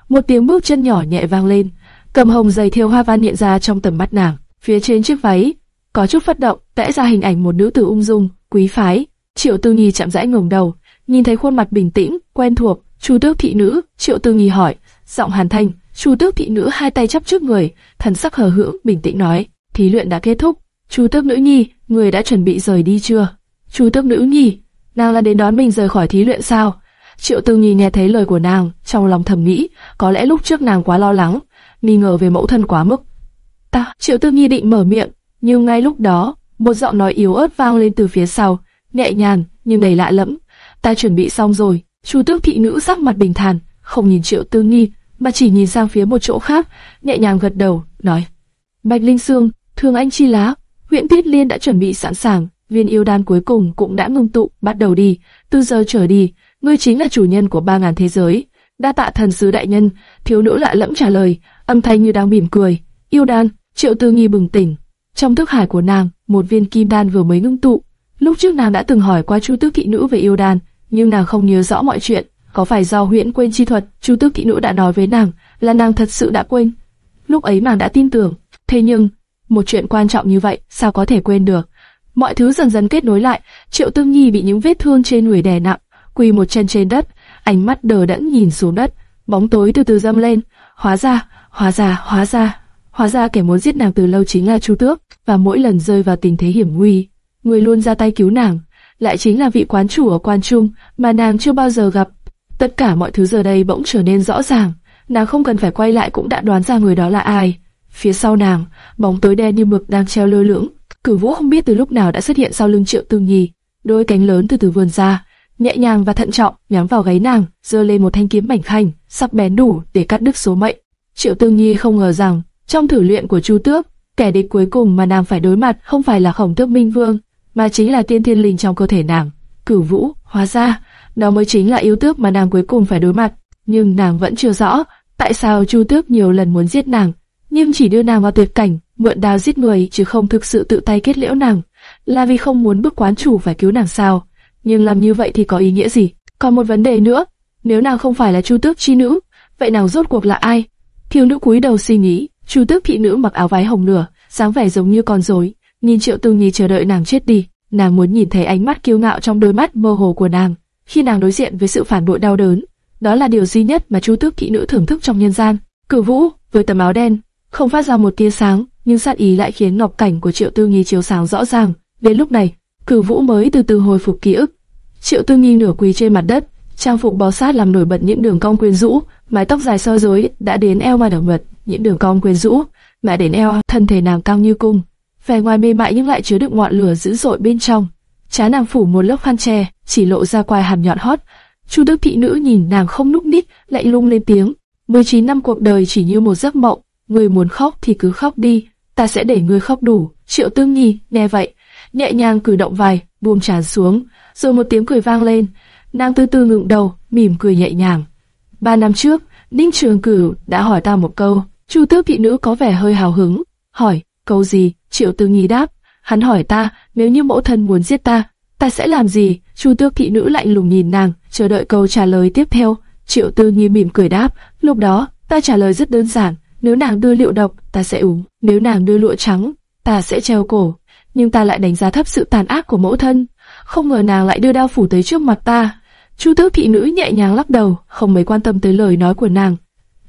S1: Một tiếng bước chân nhỏ nhẹ vang lên, cầm hồng dày thiêu hoa văn hiện ra trong tầm mắt nàng. Phía trên chiếc váy, có chút phất động, vẽ ra hình ảnh một nữ tử ung dung, quý phái. Triệu Tư Nhi chậm rãi ngẩng đầu, nhìn thấy khuôn mặt bình tĩnh, quen thuộc, Chu Tước thị nữ. Triệu Tư Nhi hỏi, giọng hàn thanh. Chu Tước thị nữ hai tay chắp trước người, thần sắc hờ hững, bình tĩnh nói, thí luyện đã kết thúc. Chu Tước nữ nhi, người đã chuẩn bị rời đi chưa? Chu Tước nữ nhi, nàng là đến đón mình rời khỏi thí luyện sao? Triệu Tư Nhi nghe thấy lời của nàng, trong lòng thầm nghĩ, có lẽ lúc trước nàng quá lo lắng, nghi ngờ về mẫu thân quá mức. Ta, Triệu Tư Nhi định mở miệng, nhưng ngay lúc đó, một giọng nói yếu ớt vang lên từ phía sau, nhẹ nhàng nhưng đầy lạ lẫm. Ta chuẩn bị xong rồi. Chu Tước thị nữ sắc mặt bình thản, không nhìn Triệu Tư nghi, mà chỉ nhìn sang phía một chỗ khác, nhẹ nhàng gật đầu, nói: Bạch Linh Sương, Thương Anh Chi Lá, huyện Tiết Liên đã chuẩn bị sẵn sàng, viên yêu đan cuối cùng cũng đã ngưng tụ, bắt đầu đi. Từ giờ trở đi, ngươi chính là chủ nhân của ba ngàn thế giới. Đa tạ thần sứ đại nhân, thiếu nữ lạ lẫm trả lời, âm thanh như đang mỉm cười. Yêu đan, Triệu Tư Nghi bừng tỉnh. Trong thức hải của nàng, một viên kim đan vừa mới ngưng tụ. Lúc trước nàng đã từng hỏi qua Chu Tước thị nữ về yêu đan, nhưng nàng không nhớ rõ mọi chuyện. Có phải do huyễn quên chi thuật, Chu Tước thị nữ đã nói với nàng là nàng thật sự đã quên. Lúc ấy nàng đã tin tưởng, thế nhưng một chuyện quan trọng như vậy sao có thể quên được? Mọi thứ dần dần kết nối lại, Triệu Tương Nhi bị những vết thương trên người đè nặng, quỳ một chân trên đất, ánh mắt đờ đẫn nhìn xuống đất, bóng tối từ từ dâng lên, hóa ra, hóa ra, hóa ra, Hóa ra kẻ muốn giết nàng từ lâu chính là Chu Tước, và mỗi lần rơi vào tình thế hiểm nguy, người luôn ra tay cứu nàng, lại chính là vị quán chủ ở quan trung mà nàng chưa bao giờ gặp. Tất cả mọi thứ giờ đây bỗng trở nên rõ ràng, nàng không cần phải quay lại cũng đã đoán ra người đó là ai. Phía sau nàng, bóng tối đen như mực đang treo lơ lửng. cử Vũ không biết từ lúc nào đã xuất hiện sau lưng Triệu Tư Nhi, đôi cánh lớn từ từ vươn ra, nhẹ nhàng và thận trọng nhắm vào gáy nàng, giơ lên một thanh kiếm mảnh khảnh, sắc bén đủ để cắt đứt số mệnh. Triệu Tư Nhi không ngờ rằng trong thử luyện của Chu Tước, kẻ địch cuối cùng mà nàng phải đối mặt không phải là Khổng Tước Minh Vương, mà chính là tiên thiên linh trong cơ thể nàng. Cửu Vũ, hóa ra, đó mới chính là yếu tước mà nàng cuối cùng phải đối mặt. Nhưng nàng vẫn chưa rõ, tại sao Chu Tước nhiều lần muốn giết nàng, nhưng chỉ đưa nàng vào tuyệt cảnh, mượn đao giết người chứ không thực sự tự tay kết liễu nàng. Là vì không muốn bức quán chủ phải cứu nàng sao? Nhưng làm như vậy thì có ý nghĩa gì? Còn một vấn đề nữa, nếu nàng không phải là Chu Tước chi nữ, vậy nàng rốt cuộc là ai? Thiếu nữ cúi đầu suy nghĩ, Chu Tước thị nữ mặc áo váy hồng lửa, dáng vẻ giống như con rối, nhìn Triệu Tư Nhi chờ đợi nàng chết đi. Nàng muốn nhìn thấy ánh mắt kiêu ngạo trong đôi mắt mơ hồ của nàng, khi nàng đối diện với sự phản bội đau đớn. Đó là điều duy nhất mà Chu Tước kỹ nữ thưởng thức trong nhân gian. cử Vũ với tấm áo đen, không phát ra một tia sáng, nhưng sát ý lại khiến ngọc cảnh của Triệu Tư Nhi chiếu sáng rõ ràng. Đến lúc này, cử Vũ mới từ từ hồi phục ký ức. Triệu Tư Nhi nửa quỳ trên mặt đất, trang phục bó sát làm nổi bật những đường cong quyến rũ, mái tóc dài soi rối đã đến eo mà nở mật, những đường cong quyến rũ, mẹ đến eo, thân thể nàng cao như cung, vẻ ngoài mê mại nhưng lại chứa đựng ngọn lửa dữ dội bên trong. Chá nàng phủ một lớp khăn che, chỉ lộ ra quai hàm nhọn hót. Chu Đức thị nữ nhìn nàng không núp nít, lại lung lên tiếng. 19 năm cuộc đời chỉ như một giấc mộng, người muốn khóc thì cứ khóc đi, ta sẽ để người khóc đủ. Triệu Tương Nhi nghe vậy, nhẹ nhàng cử động vài, buông tràn xuống, rồi một tiếng cười vang lên. Nàng từ từ ngượng đầu, mỉm cười nhẹ nhàng. Ba năm trước, Ninh Trường Cửu đã hỏi ta một câu. Chu Tước thị nữ có vẻ hơi hào hứng, hỏi, câu gì? Triệu Tư Nhi đáp, hắn hỏi ta, nếu như mẫu thân muốn giết ta, ta sẽ làm gì? Chu Tước thị nữ lạnh lùng nhìn nàng, chờ đợi câu trả lời tiếp theo. Triệu Tư Nhi mỉm cười đáp, lúc đó, ta trả lời rất đơn giản, nếu nàng đưa liệu độc, ta sẽ uống, nếu nàng đưa lụa trắng, ta sẽ treo cổ. Nhưng ta lại đánh giá thấp sự tàn ác của mẫu thân, không ngờ nàng lại đưa đao phủ tới trước mặt ta. Chu Tước thị nữ nhẹ nhàng lắc đầu, không mấy quan tâm tới lời nói của nàng.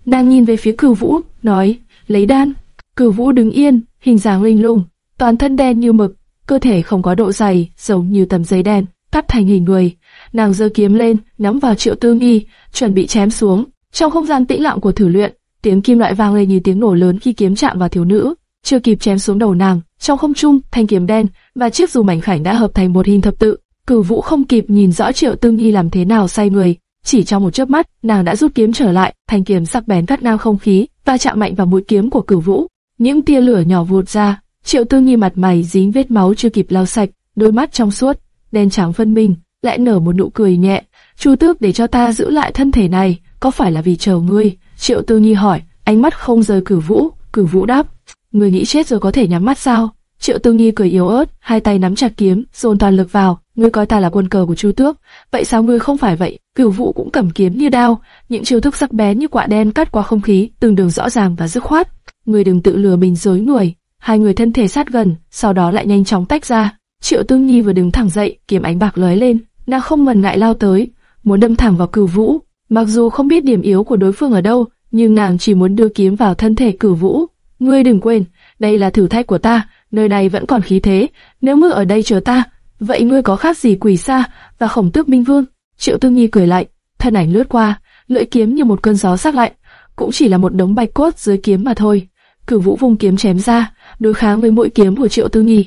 S1: Nàng nhìn về phía Cửu Vũ, nói, lấy đan. Cửu Vũ đứng yên, hình dáng linh lung, toàn thân đen như mực, cơ thể không có độ dày, giống như tấm giấy đen, cắt thành hình người. Nàng giơ kiếm lên, nắm vào Triệu Tư Nghi, chuẩn bị chém xuống. Trong không gian tĩnh lặng của thử luyện, tiếng kim loại vang lên như tiếng nổ lớn khi kiếm chạm vào thiếu nữ. Chưa kịp chém xuống đầu nàng, trong không trung, thanh kiếm đen và chiếc dù mảnh khảnh đã hợp thành một hình thập tự. Cử Vũ không kịp nhìn rõ Triệu Tư Nghi làm thế nào say người, chỉ trong một chớp mắt, nàng đã rút kiếm trở lại, thanh kiếm sắc bén cắt ngang không khí, và chạm mạnh vào mũi kiếm của Cửu Vũ. Những tia lửa nhỏ vụt ra, Triệu Tư Nhi mặt mày dính vết máu chưa kịp lau sạch, đôi mắt trong suốt, đen trắng phân minh, lại nở một nụ cười nhẹ. Chu Tước để cho ta giữ lại thân thể này, có phải là vì chờ ngươi? Triệu Tư Nhi hỏi, ánh mắt không rời Cửu Vũ. Cửu Vũ đáp, ngươi nghĩ chết rồi có thể nhắm mắt sao? Triệu Tư Nhi cười yếu ớt, hai tay nắm chặt kiếm, dồn toàn lực vào. Ngươi coi ta là quân cờ của Chu Tước, vậy sao ngươi không phải vậy? Cửu Vũ cũng cầm kiếm như đao, những chiêu thức sắc bén như quạ đen cắt qua không khí, từng đường rõ ràng và dứt khoát người đừng tự lừa mình dối người. Hai người thân thể sát gần, sau đó lại nhanh chóng tách ra. Triệu Tư Nhi vừa đứng thẳng dậy, kiếm ánh bạc lóe lên, nàng không ngần ngại lao tới, muốn đâm thẳng vào Cửu Vũ. Mặc dù không biết điểm yếu của đối phương ở đâu, nhưng nàng chỉ muốn đưa kiếm vào thân thể Cửu Vũ. Ngươi đừng quên, đây là thử thách của ta, nơi này vẫn còn khí thế, nếu ngươi ở đây chờ ta, vậy ngươi có khác gì quỷ xa và khổng tước minh vương? Triệu Tư Nhi cười lạnh, thân ảnh lướt qua, lưỡi kiếm như một cơn gió sắc lạnh, cũng chỉ là một đống bạch cốt dưới kiếm mà thôi. Cửu Vũ vung kiếm chém ra, đối kháng với mũi kiếm của Triệu Tư Nhi.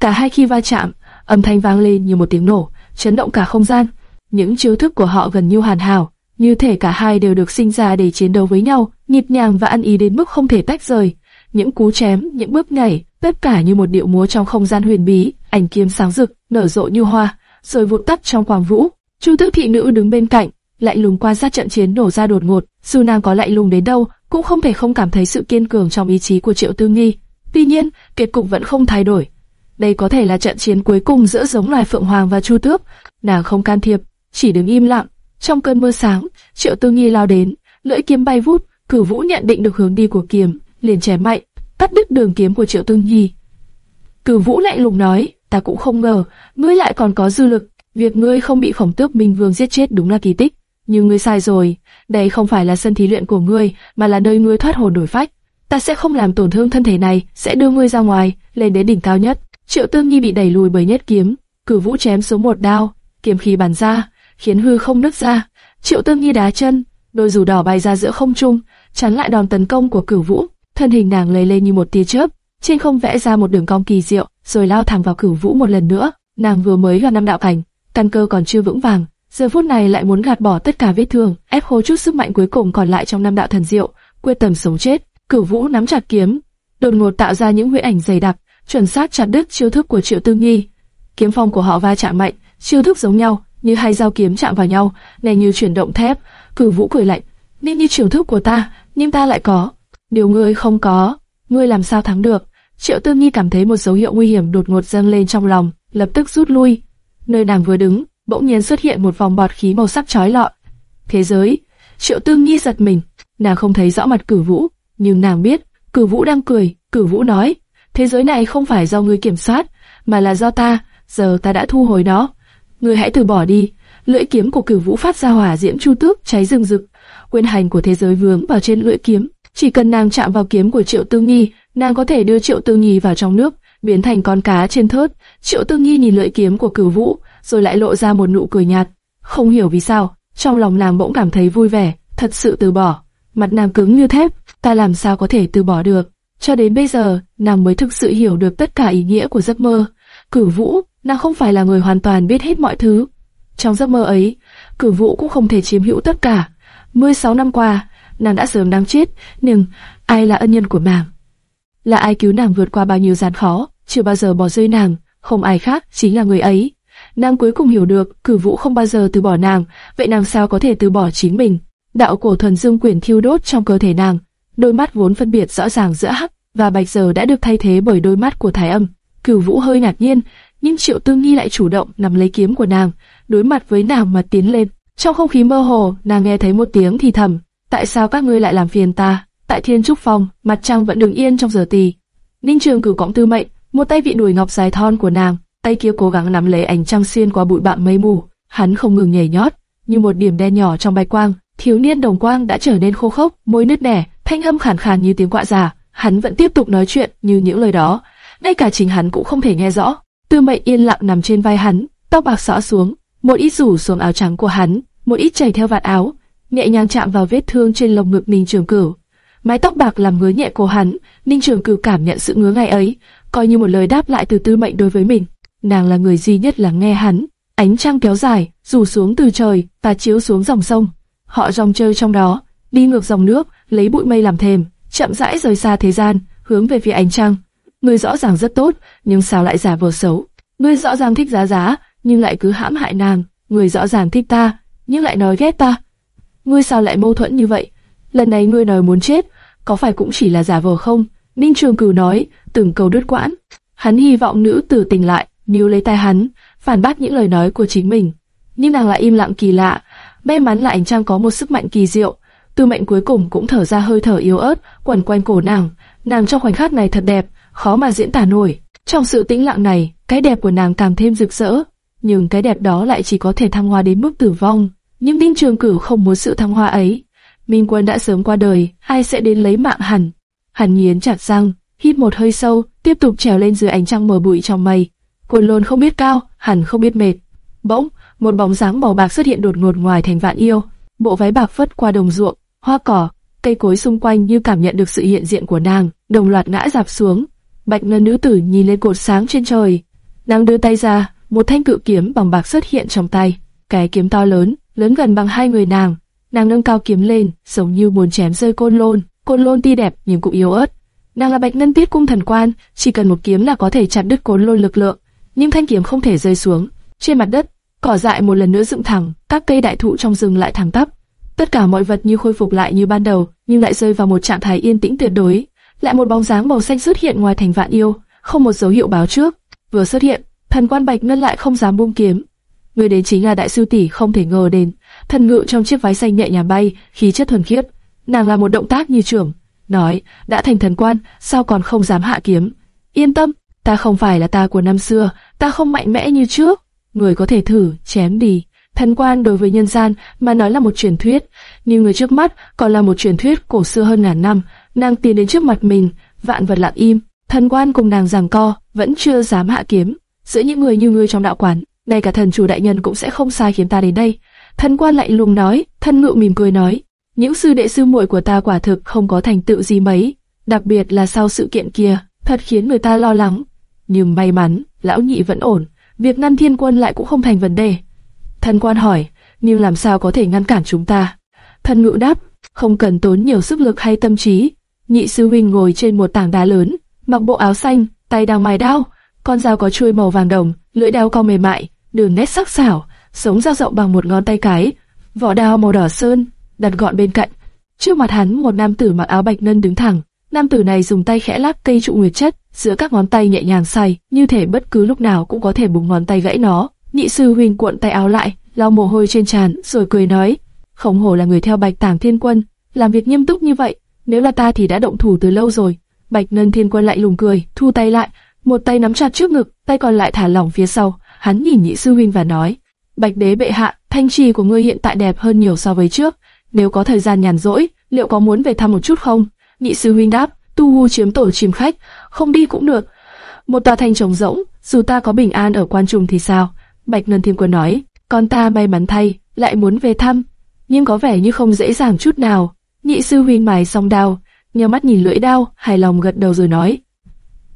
S1: Cả hai khi va chạm, âm thanh vang lên như một tiếng nổ, chấn động cả không gian. Những chiêu thức của họ gần như hoàn hảo, như thể cả hai đều được sinh ra để chiến đấu với nhau, nhịp nhàng và ăn ý đến mức không thể tách rời. Những cú chém, những bước nhảy, tất cả như một điệu múa trong không gian huyền bí, ảnh kiếm sáng rực, nở rộ như hoa, rồi vụt tắt trong quang vũ. Chu Tước thị nữ đứng bên cạnh, lạnh lùng quan sát trận chiến nổ ra đột ngột. Dù nàng có lạnh lùng đến đâu, cũng không thể không cảm thấy sự kiên cường trong ý chí của Triệu Tư Nghi. Tuy nhiên, kết cục vẫn không thay đổi. Đây có thể là trận chiến cuối cùng giữa giống loài Phượng Hoàng và Chu Tước. Nàng không can thiệp, chỉ đứng im lặng. Trong cơn mưa sáng, Triệu Tư Nghi lao đến, lưỡi kiếm bay vút, cử Vũ nhận định được hướng đi của kiếm, liền chém mạnh, cắt đứt đường kiếm của Triệu Tư Nghi. cử Vũ lạnh lùng nói, ta cũng không ngờ, ngươi lại còn có dư lực. Việc ngươi không bị khổng tước Minh Vương giết chết đúng là kỳ tích. Nhưng ngươi sai rồi, đây không phải là sân thí luyện của ngươi, mà là nơi ngươi thoát hồn đổi phách. ta sẽ không làm tổn thương thân thể này, sẽ đưa ngươi ra ngoài, lên đến đỉnh cao nhất. Triệu Tương Nhi bị đẩy lùi bởi nhất kiếm, cử vũ chém xuống một đao, kiếm khí bắn ra, khiến hư không nứt ra. Triệu Tương Nhi đá chân, đôi dù đỏ bay ra giữa không trung, chắn lại đòn tấn công của cử vũ. Thân hình nàng lây lên như một tia chớp, trên không vẽ ra một đường cong kỳ diệu, rồi lao thẳng vào cử vũ một lần nữa. Nàng vừa mới vào năm đạo cảnh, căn cơ còn chưa vững vàng, giờ phút này lại muốn gạt bỏ tất cả vết thương, ép khô chút sức mạnh cuối cùng còn lại trong năm đạo thần diệu, quyết tâm sống chết. Cửu Vũ nắm chặt kiếm, đột ngột tạo ra những huyễn ảnh dày đặc, chuẩn xác chặt đứt chiêu thức của Triệu Tư Nghi. Kiếm phong của họ va chạm mạnh, chiêu thức giống nhau, như hai dao kiếm chạm vào nhau, này như chuyển động thép. Cửu Vũ cười lạnh, nên như chiêu thức của ta, nhưng ta lại có, điều ngươi không có, ngươi làm sao thắng được? Triệu Tư Nghi cảm thấy một dấu hiệu nguy hiểm đột ngột dâng lên trong lòng, lập tức rút lui. Nơi nàng vừa đứng, bỗng nhiên xuất hiện một vòng bọt khí màu sắc chói lọi. Thế giới, Triệu Tư Nghi giật mình, nàng không thấy rõ mặt Cử Vũ, nhưng nàng biết, Cử Vũ đang cười, Cử Vũ nói, thế giới này không phải do ngươi kiểm soát, mà là do ta, giờ ta đã thu hồi nó. Ngươi hãy từ bỏ đi. Lưỡi kiếm của Cử Vũ phát ra hỏa diễm chu tước cháy rừng rực, quyền hành của thế giới vướng vào trên lưỡi kiếm. Chỉ cần nàng chạm vào kiếm của Triệu Tư Nghi, nàng có thể đưa Triệu Tư Nghi vào trong nước, biến thành con cá trên thớt. Triệu Tư Nghi nhìn lưỡi kiếm của Cửu Vũ, rồi lại lộ ra một nụ cười nhạt. Không hiểu vì sao, trong lòng nàng bỗng cảm thấy vui vẻ, thật sự từ bỏ. Mặt nàng cứng như thép, ta làm sao có thể từ bỏ được. Cho đến bây giờ, nàng mới thực sự hiểu được tất cả ý nghĩa của giấc mơ. Cửu Vũ, nàng không phải là người hoàn toàn biết hết mọi thứ. Trong giấc mơ ấy, Cửu Vũ cũng không thể chiếm hữu tất cả. 16 năm qua, nàng đã sớm đáng chết, nhưng ai là ân nhân của nàng? Là ai cứu nàng vượt qua bao nhiêu gian khó, chưa bao giờ bỏ rơi nàng, không ai khác, chính là người ấy. Nàng cuối cùng hiểu được, cử vũ không bao giờ từ bỏ nàng, vậy nàng sao có thể từ bỏ chính mình? Đạo cổ thuần dương quyển thiêu đốt trong cơ thể nàng, đôi mắt vốn phân biệt rõ ràng giữa hắc và bạch giờ đã được thay thế bởi đôi mắt của thái âm. Cửu vũ hơi ngạc nhiên, nhưng triệu tương nghi lại chủ động nắm lấy kiếm của nàng, đối mặt với nàng mà tiến lên. Trong không khí mơ hồ, nàng nghe thấy một tiếng thì thầm, tại sao các ngươi lại làm phiền ta? Tại Thiên Trúc phòng mặt trăng vẫn đứng yên trong giờ tì. Ninh Trường cử cõng tư mệnh, một tay vị đùi ngọc dài thon của nàng, tay kia cố gắng nắm lấy ánh trăng xuyên qua bụi bặm mây mù. Hắn không ngừng nhảy nhót, như một điểm đen nhỏ trong bạch quang. Thiếu niên đồng quang đã trở nên khô khốc, môi nứt nẻ, thanh âm khàn khàn như tiếng quạ già. Hắn vẫn tiếp tục nói chuyện như những lời đó, ngay cả chính hắn cũng không thể nghe rõ. Tư Mệnh yên lặng nằm trên vai hắn, tóc bạc xõa xuống, một ít rủ xuống áo trắng của hắn, một ít chảy theo vạt áo, nhẹ nhàng chạm vào vết thương trên lồng ngực Ninh Trường Cửu. Mái tóc bạc làm ngứa nhẹ cổ hắn, Ninh Trường Cửu cảm nhận sự ngứa ngày ấy, coi như một lời đáp lại từ Tư Mệnh đối với mình. Nàng là người duy nhất lắng nghe hắn. Ánh trăng kéo dài, rủ xuống từ trời và chiếu xuống dòng sông. Họ dòng chơi trong đó, đi ngược dòng nước, lấy bụi mây làm thềm, chậm rãi rời xa thế gian, hướng về phía ánh trăng. Ngươi rõ ràng rất tốt, nhưng sao lại giả vờ xấu? Ngươi rõ ràng thích giá giá, nhưng lại cứ hãm hại nàng. Ngươi rõ ràng thích ta, nhưng lại nói ghét ta. Ngươi sao lại mâu thuẫn như vậy? Lần này ngươi nói muốn chết, có phải cũng chỉ là giả vờ không? Ninh Trường Cửu nói, từng câu đứt quãng. Hắn hy vọng nữ tử tỉnh lại, níu lấy tay hắn, phản bác những lời nói của chính mình. Nhưng nàng lại im lặng kỳ lạ. May mắn là ánh trăng có một sức mạnh kỳ diệu. Tư mệnh cuối cùng cũng thở ra hơi thở yếu ớt, quẩn quanh cổ nàng. Nàng trong khoảnh khắc này thật đẹp, khó mà diễn tả nổi. Trong sự tĩnh lặng này, cái đẹp của nàng càng thêm rực rỡ. Nhưng cái đẹp đó lại chỉ có thể thăng hoa đến mức tử vong. Nhưng Đinh Trường Cửu không muốn sự thăng hoa ấy. Minh Quân đã sớm qua đời, ai sẽ đến lấy mạng hẳn? Hàn nghiến chặt răng, hít một hơi sâu, tiếp tục trèo lên dưới ánh trăng mờ bụi trong mây. Côn lôn không biết cao, hẳn không biết mệt. Bỗng, một bóng dáng màu bạc xuất hiện đột ngột ngoài thành vạn yêu. Bộ váy bạc phất qua đồng ruộng, hoa cỏ, cây cối xung quanh như cảm nhận được sự hiện diện của nàng, đồng loạt ngã dạp xuống. Bạch ngân nữ tử nhìn lên cột sáng trên trời, nàng đưa tay ra, một thanh cự kiếm bằng bạc xuất hiện trong tay. Cái kiếm to lớn, lớn gần bằng hai người nàng. Nàng nâng cao kiếm lên, giống như muốn chém rơi côn lôn. Côn lôn tuy đẹp nhưng cũng yếu ớt. Nàng là bạch ngân tiết cung thần quan, chỉ cần một kiếm là có thể chặt đứt côn lôn lực lượng. Nhưng thanh kiếm không thể rơi xuống. Trên mặt đất, cỏ dại một lần nữa dựng thẳng, các cây đại thụ trong rừng lại thẳng tắp. Tất cả mọi vật như khôi phục lại như ban đầu, nhưng lại rơi vào một trạng thái yên tĩnh tuyệt đối. Lại một bóng dáng màu xanh xuất hiện ngoài thành vạn yêu, không một dấu hiệu báo trước. Vừa xuất hiện, thần quan bạch ngân lại không dám buông kiếm, người đến chính là đại sư tỷ không thể ngờ đến. Thần ngự trong chiếc váy xanh nhẹ nhàng bay, khí chất thuần khiết. Nàng là một động tác như trưởng, nói, đã thành thần quan, sao còn không dám hạ kiếm? Yên tâm, ta không phải là ta của năm xưa, ta không mạnh mẽ như trước. Người có thể thử, chém đi. Thần quan đối với nhân gian mà nói là một truyền thuyết, nhưng người trước mắt còn là một truyền thuyết cổ xưa hơn ngàn năm. Nàng tiến đến trước mặt mình, vạn vật lặng im. Thần quan cùng nàng giằng co, vẫn chưa dám hạ kiếm. Giữa những người như ngươi trong đạo quán, ngay cả thần chủ đại nhân cũng sẽ không sai khiến ta đến đây. Thần quan lạnh lùng nói, thân ngự mỉm cười nói, những sư đệ sư muội của ta quả thực không có thành tựu gì mấy, đặc biệt là sau sự kiện kia, thật khiến người ta lo lắng. Nhưng may mắn, lão nhị vẫn ổn, việc ngăn thiên quân lại cũng không thành vấn đề. Thần quan hỏi, nhưng làm sao có thể ngăn cản chúng ta? Thần ngự đáp, không cần tốn nhiều sức lực hay tâm trí. Nhị sư huynh ngồi trên một tảng đá lớn, mặc bộ áo xanh, tay đào mài đao, con dao có chuôi màu vàng đồng, lưỡi đao cong mềm mại, đường nét sắc sảo, sống dao rộng bằng một ngón tay cái, vỏ đao màu đỏ sơn, đặt gọn bên cạnh. Trước mặt hắn một nam tử mặc áo bạch nân đứng thẳng. Nam tử này dùng tay khẽ lắc cây trụ nguyệt chất, giữa các ngón tay nhẹ nhàng xoay, như thể bất cứ lúc nào cũng có thể búng ngón tay gãy nó. Nhị sư huynh cuộn tay áo lại, lau mồ hôi trên trán, rồi cười nói: "Khổng hổ là người theo Bạch Tàng Thiên Quân, làm việc nghiêm túc như vậy, nếu là ta thì đã động thủ từ lâu rồi." Bạch Ngân Thiên Quân lại lùng cười, thu tay lại, một tay nắm chặt trước ngực, tay còn lại thả lỏng phía sau. Hắn nhìn nhị sư huynh và nói: "Bạch đế bệ hạ, thanh trì của ngươi hiện tại đẹp hơn nhiều so với trước." nếu có thời gian nhàn rỗi, liệu có muốn về thăm một chút không? Nhị sư huynh đáp, tu hu chiếm tổ chiếm khách, không đi cũng được. Một tòa thành trống rỗng, dù ta có bình an ở quan trung thì sao? Bạch Ngân Thiên Quân nói, con ta may mắn thay, lại muốn về thăm, nhưng có vẻ như không dễ dàng chút nào. Nhị sư huynh mài song đao, nheo mắt nhìn lưỡi đao, hài lòng gật đầu rồi nói,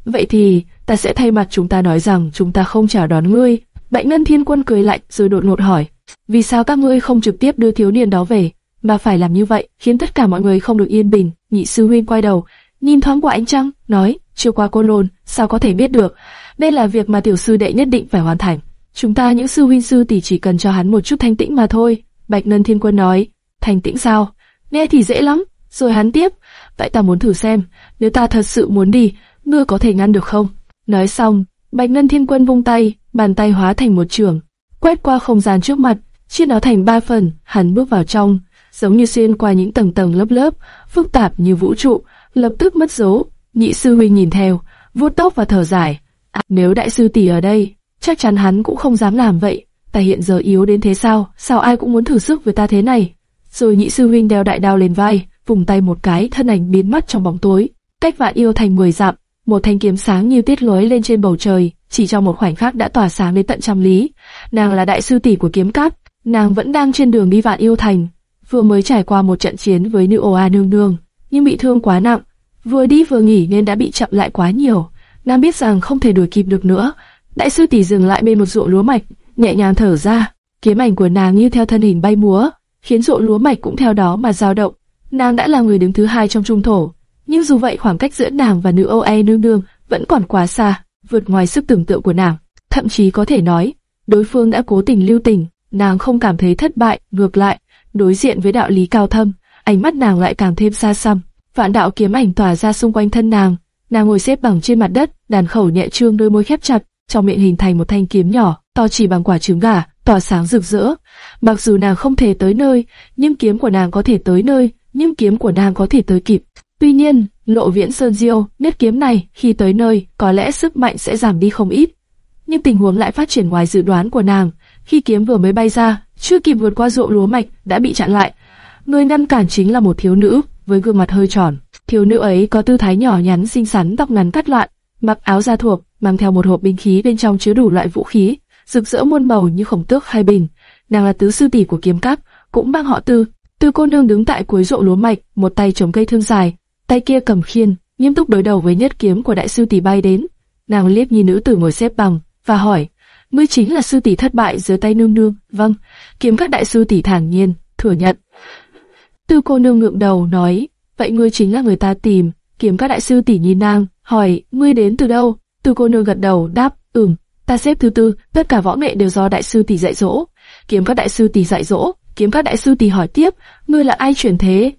S1: vậy thì ta sẽ thay mặt chúng ta nói rằng chúng ta không chào đón ngươi. Bạch Ngân Thiên Quân cười lạnh rồi đột ngột hỏi, vì sao các ngươi không trực tiếp đưa thiếu niên đó về? mà phải làm như vậy khiến tất cả mọi người không được yên bình. Nhị sư huynh quay đầu, nhìn thoáng qua ánh trăng, nói: chưa qua cô lồn, sao có thể biết được? Đây là việc mà tiểu sư đệ nhất định phải hoàn thành. Chúng ta những sư huynh sư tỷ chỉ cần cho hắn một chút thanh tĩnh mà thôi. Bạch Ngân Thiên Quân nói: thanh tĩnh sao? Nghe thì dễ lắm. Rồi hắn tiếp: vậy ta muốn thử xem, nếu ta thật sự muốn đi, ngươi có thể ngăn được không? Nói xong, Bạch Ngân Thiên Quân vung tay, bàn tay hóa thành một trường, quét qua không gian trước mặt, chia nó thành ba phần. Hắn bước vào trong, giống như xuyên qua những tầng tầng lớp lớp, phức tạp như vũ trụ, lập tức mất dấu. Nhị sư huynh nhìn theo, vuốt tóc và thở dài. À, nếu đại sư tỷ ở đây, chắc chắn hắn cũng không dám làm vậy. Ta hiện giờ yếu đến thế sao? Sao ai cũng muốn thử sức với ta thế này? Rồi nhị sư huynh đeo đại đao lên vai, vùng tay một cái, thân ảnh biến mất trong bóng tối. Cách vạn yêu thành mười dặm, một thanh kiếm sáng như tiết lóe lên trên bầu trời, chỉ trong một khoảnh khắc đã tỏa sáng đến tận trăm lý. Nàng là đại sư tỷ của kiếm cát, nàng vẫn đang trên đường đi vạn yêu thành, vừa mới trải qua một trận chiến với nữ Oa nương nương, nhưng bị thương quá nặng, vừa đi vừa nghỉ nên đã bị chậm lại quá nhiều. Nam biết rằng không thể đuổi kịp được nữa. Đại sư tỷ dừng lại bên một ruộng lúa mạch, nhẹ nhàng thở ra, kiếm ảnh của nàng như theo thân hình bay múa, khiến ruộng lúa mạch cũng theo đó mà dao động. Nàng đã là người đứng thứ hai trong trung thổ, nhưng dù vậy khoảng cách giữa nàng và nữ Oa e nương nương vẫn còn quá xa, vượt ngoài sức tưởng tượng của nàng. Thậm chí có thể nói, đối phương đã cố tình lưu tình, nàng không cảm thấy thất bại, ngược lại, đối diện với đạo lý cao thâm, ánh mắt nàng lại càng thêm xa xăm. Vạn đạo kiếm ảnh tỏa ra xung quanh thân nàng, nàng ngồi xếp bằng trên mặt đất, đàn khẩu nhẹ trương đôi môi khép chặt, trong miệng hình thành một thanh kiếm nhỏ, to chỉ bằng quả trứng gà, tỏa sáng rực rỡ. Mặc dù nàng không thể tới nơi, nhưng kiếm của nàng có thể tới nơi, nhưng kiếm của nàng có thể tới kịp. Tuy nhiên, lộ viễn sơn diêu, nét kiếm này, khi tới nơi, có lẽ sức mạnh sẽ giảm đi không ít. Nhưng tình huống lại phát triển ngoài dự đoán của nàng. Khi kiếm vừa mới bay ra, chưa kịp vượt qua ruộng lúa mạch đã bị chặn lại. Người ngăn cản chính là một thiếu nữ với gương mặt hơi tròn. Thiếu nữ ấy có tư thái nhỏ nhắn xinh xắn, tóc ngắn cắt loạn, mặc áo da thuộc, mang theo một hộp binh khí bên trong chứa đủ loại vũ khí, rực rỡ muôn màu như khổng tước hay bình. Nàng là tứ sư tỷ của kiếm cát, cũng mang họ tư. Tư cô nương đứng tại cuối ruộng lúa mạch, một tay chống cây thương dài, tay kia cầm khiên, nghiêm túc đối đầu với nhất kiếm của đại sư tỷ bay đến. Nàng liếc nhìn nữ tử ngồi xếp bằng và hỏi: ngươi chính là sư tỷ thất bại dưới tay nương nương. Vâng, kiếm các đại sư tỷ thản nhiên, thừa nhận. Tư cô nương ngượng đầu nói, vậy ngươi chính là người ta tìm. Kiếm các đại sư tỷ nhìn nàng, hỏi, ngươi đến từ đâu? Tư cô nương gật đầu, đáp, ừm, ta xếp thứ tư, tất cả võ nghệ đều do đại sư tỷ dạy dỗ. Kiếm các đại sư tỷ dạy dỗ, kiếm các đại sư tỷ hỏi tiếp, ngươi là ai chuyển thế?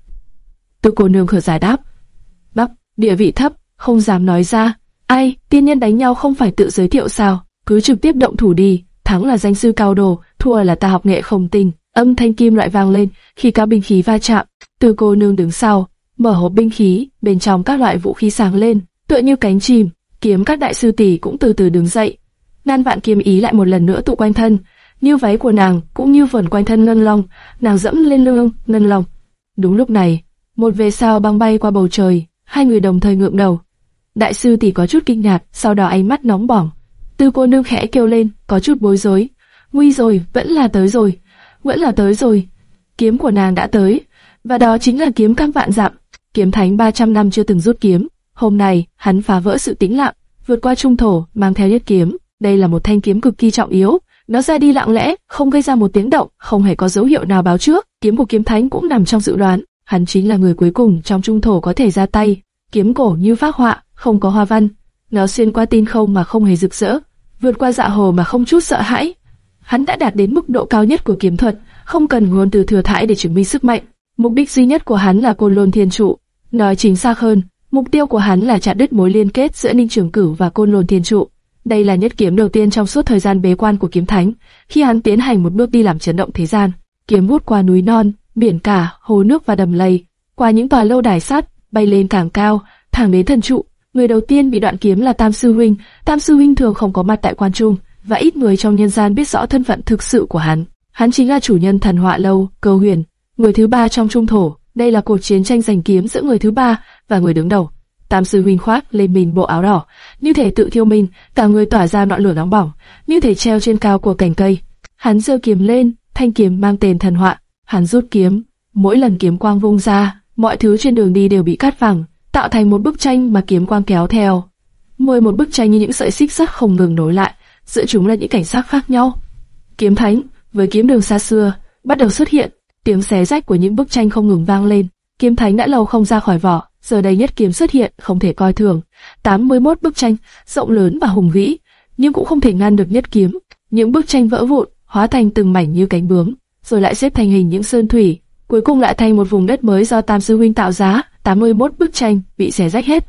S1: Tư cô nương khở giải đáp, bắp, địa vị thấp, không dám nói ra. Ai, tiên nhân đánh nhau không phải tự giới thiệu sao? cứ trực tiếp động thủ đi, thắng là danh sư cao đồ, thua là ta học nghệ không tinh. Âm thanh kim loại vang lên khi các binh khí va chạm. Từ cô nương đứng sau, mở hộp binh khí, bên trong các loại vũ khí sáng lên, tựa như cánh chim. Kiếm các đại sư tỷ cũng từ từ đứng dậy. Nan vạn kiếm ý lại một lần nữa tụ quanh thân, như váy của nàng cũng như vần quanh thân ngân long, nàng dẫm lên lưng ngân long. Đúng lúc này, một về sao băng bay qua bầu trời, hai người đồng thời ngượng đầu. Đại sư tỷ có chút kinh ngạc, sau đó ánh mắt nóng bỏng. Tư cô nương khẽ kêu lên, có chút bối rối. Nguy rồi, vẫn là tới rồi, vẫn là tới rồi. Kiếm của nàng đã tới, và đó chính là kiếm cam vạn dặm. Kiếm thánh 300 năm chưa từng rút kiếm, hôm nay hắn phá vỡ sự tĩnh lặng, vượt qua trung thổ, mang theo nhất kiếm. Đây là một thanh kiếm cực kỳ trọng yếu, nó ra đi lặng lẽ, không gây ra một tiếng động, không hề có dấu hiệu nào báo trước. Kiếm của kiếm thánh cũng nằm trong dự đoán, hắn chính là người cuối cùng trong trung thổ có thể ra tay. Kiếm cổ như phác họa, không có hoa văn, nó xuyên qua tin không mà không hề rực rỡ, vượt qua dạ hồ mà không chút sợ hãi. Hắn đã đạt đến mức độ cao nhất của kiếm thuật, không cần ngôn từ thừa thãi để chứng minh sức mạnh. Mục đích duy nhất của hắn là côn lôn thiên trụ. Nói chính xác hơn, mục tiêu của hắn là chặt đứt mối liên kết giữa Ninh Trường Cửu và côn lôn thiên trụ. Đây là nhất kiếm đầu tiên trong suốt thời gian bế quan của kiếm thánh, khi hắn tiến hành một bước đi làm chấn động thế gian. Kiếm vút qua núi non, biển cả, hồ nước và đầm lầy, qua những tòa lâu đài sắt, bay lên càng cao, thẳng đến thần trụ. Người đầu tiên bị đoạn kiếm là Tam sư huynh. Tam sư huynh thường không có mặt tại quan trung, và ít người trong nhân gian biết rõ thân phận thực sự của hắn. Hắn chính là chủ nhân thần họa lâu, cơ huyền, người thứ ba trong trung thổ. Đây là cuộc chiến tranh giành kiếm giữa người thứ ba và người đứng đầu. Tam sư huynh khoác lên mình bộ áo đỏ, như thể tự thiêu mình, cả người tỏa ra ngọn lửa nóng bỏng, như thể treo trên cao của cành cây. Hắn giơ kiếm lên, thanh kiếm mang tên thần họa. Hắn rút kiếm, mỗi lần kiếm quang vung ra, mọi thứ trên đường đi đều bị cắt phẳng, tạo thành một bức tranh mà kiếm quang kéo theo. Mười một bức tranh như những sợi xích sắt không ngừng nối lại, giữa chúng là những cảnh sắc khác nhau. Kiếm thánh, với kiếm đường xa xưa, bắt đầu xuất hiện, tiếng xé rách của những bức tranh không ngừng vang lên. Kiếm thánh đã lâu không ra khỏi vỏ, giờ đây nhất kiếm xuất hiện, không thể coi thường. 81 bức tranh, rộng lớn và hùng vĩ, nhưng cũng không thể ngăn được nhất kiếm. Những bức tranh vỡ vụn, hóa thành từng mảnh như cánh bướm, rồi lại xếp thành hình những sơn thủy, cuối cùng lại thành một vùng đất mới do Tam sư huynh tạo ra. 81 bức tranh bị xé rách hết.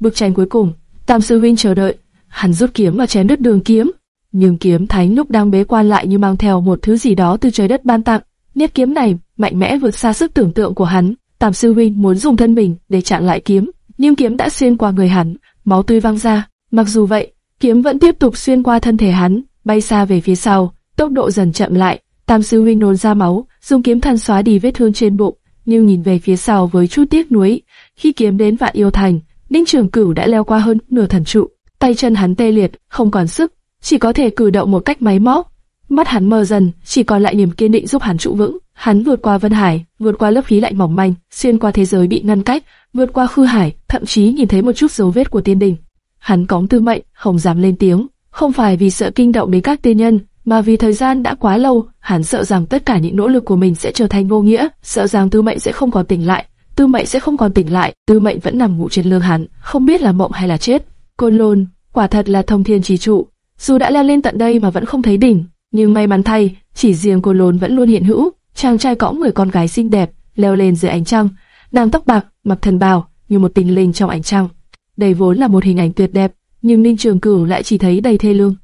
S1: Bức tranh cuối cùng, Tam sư huynh chờ đợi, hắn rút kiếm và chém đứt đường kiếm. Nhưng kiếm thánh lúc đang bế quan lại như mang theo một thứ gì đó từ trời đất ban tặng. Niết kiếm này mạnh mẽ vượt xa sức tưởng tượng của hắn. Tam sư huynh muốn dùng thân mình để chặn lại kiếm, nhưng kiếm đã xuyên qua người hắn, máu tươi văng ra. Mặc dù vậy, kiếm vẫn tiếp tục xuyên qua thân thể hắn, bay xa về phía sau, tốc độ dần chậm lại. Tam sư huynh nôn ra máu, dùng kiếm thần xóa đi vết thương trên bụng, nhưng nhìn về phía sau với chút tiếc nuối. Khi kiếm đến vạn yêu thành, Ninh Trường Cửu đã leo qua hơn nửa thần trụ, tay chân hắn tê liệt, không còn sức, chỉ có thể cử động một cách máy móc. Mắt hắn mờ dần, chỉ còn lại niềm kiên định giúp hắn trụ vững. Hắn vượt qua Vân Hải, vượt qua lớp khí lạnh mỏng manh, xuyên qua thế giới bị ngăn cách, vượt qua khư hải, thậm chí nhìn thấy một chút dấu vết của tiên đình. Hắn cóng tư mệnh, không dám lên tiếng, không phải vì sợ kinh động đến các tiên nhân, mà vì thời gian đã quá lâu, hắn sợ rằng tất cả những nỗ lực của mình sẽ trở thành vô nghĩa, sợ rằng tư mệnh sẽ không còn tỉnh lại, tư mệnh sẽ không còn tỉnh lại, tư mệnh vẫn nằm ngủ trên lưng hắn, không biết là mộng hay là chết. Côn lôn, quả thật là thông thiên trì trụ, dù đã leo lên tận đây mà vẫn không thấy đỉnh, nhưng may mắn thay, chỉ riêng côn lôn vẫn luôn hiện hữu. Chàng trai cõng người con gái xinh đẹp, leo lên dưới ánh trăng, nàng tóc bạc, mặc thần bào, như một tình linh trong ánh trăng. Đây vốn là một hình ảnh tuyệt đẹp, nhưng Ninh Trường Cửu lại chỉ thấy đầy thê lương.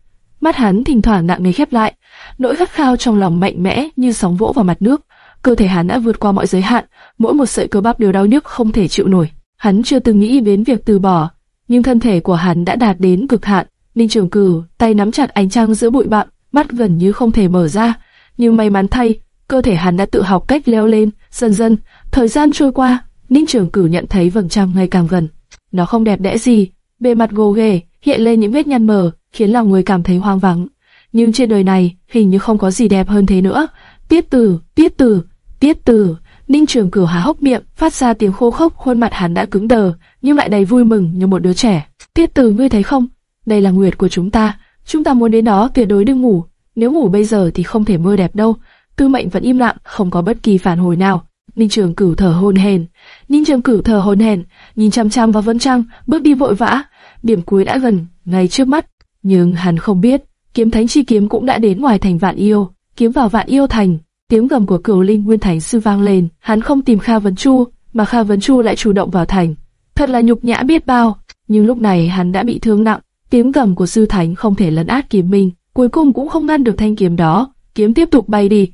S1: Mắt hắn thỉnh thoảng nặng nề khép lại, nỗi khát khao trong lòng mạnh mẽ như sóng vỗ vào mặt nước. Cơ thể hắn đã vượt qua mọi giới hạn, mỗi một sợi cơ bắp đều đau nhức không thể chịu nổi. Hắn chưa từng nghĩ đến việc từ bỏ, nhưng thân thể của hắn đã đạt đến cực hạn. Ninh Trường Cửu tay nắm chặt ánh trăng giữa bụi bặm, mắt gần như không thể mở ra. Nhưng may mắn thay, cơ thể hắn đã tự học cách leo lên. Dần dần, thời gian trôi qua, Ninh Trường Cửu nhận thấy vầng trăng ngày càng gần. Nó không đẹp đẽ gì, bề mặt gồ ghề, hiện lên những vết nhăn mờ, khiến lòng người cảm thấy hoang vắng. Nhưng trên đời này, hình như không có gì đẹp hơn thế nữa. Tiết tử, tiết tử, tiết tử. Ninh Trường Cửu há hốc miệng, phát ra tiếng khô khốc, khuôn mặt hắn đã cứng đờ, nhưng lại đầy vui mừng như một đứa trẻ. Tiết tử ngươi thấy không? Đây là nguyệt của chúng ta, chúng ta muốn đến đó tuyệt đối đừng ngủ. Nếu ngủ bây giờ thì không thể mơ đẹp đâu. Tư Mệnh vẫn im lặng, không có bất kỳ phản hồi nào. Ninh Trường Cửu thở hổn hển, Ninh Trường Cửu thở hổn hển, nhìn chăm chăm vào Vân Trăng, bước đi vội vã. Điểm cuối đã gần, ngay trước mắt. Nhưng hắn không biết, kiếm thánh chi kiếm cũng đã đến ngoài thành Vạn Yêu, kiếm vào Vạn Yêu thành. Tiếng gầm của Cửu Linh Nguyên Thành sư vang lên, hắn không tìm Kha Vấn Chu, mà Kha Vấn Chu lại chủ động vào thành. Thật là nhục nhã biết bao, nhưng lúc này hắn đã bị thương nặng, tiếng gầm của sư thánh không thể lấn át kiếm minh, cuối cùng cũng không ngăn được thanh kiếm đó, kiếm tiếp tục bay đi.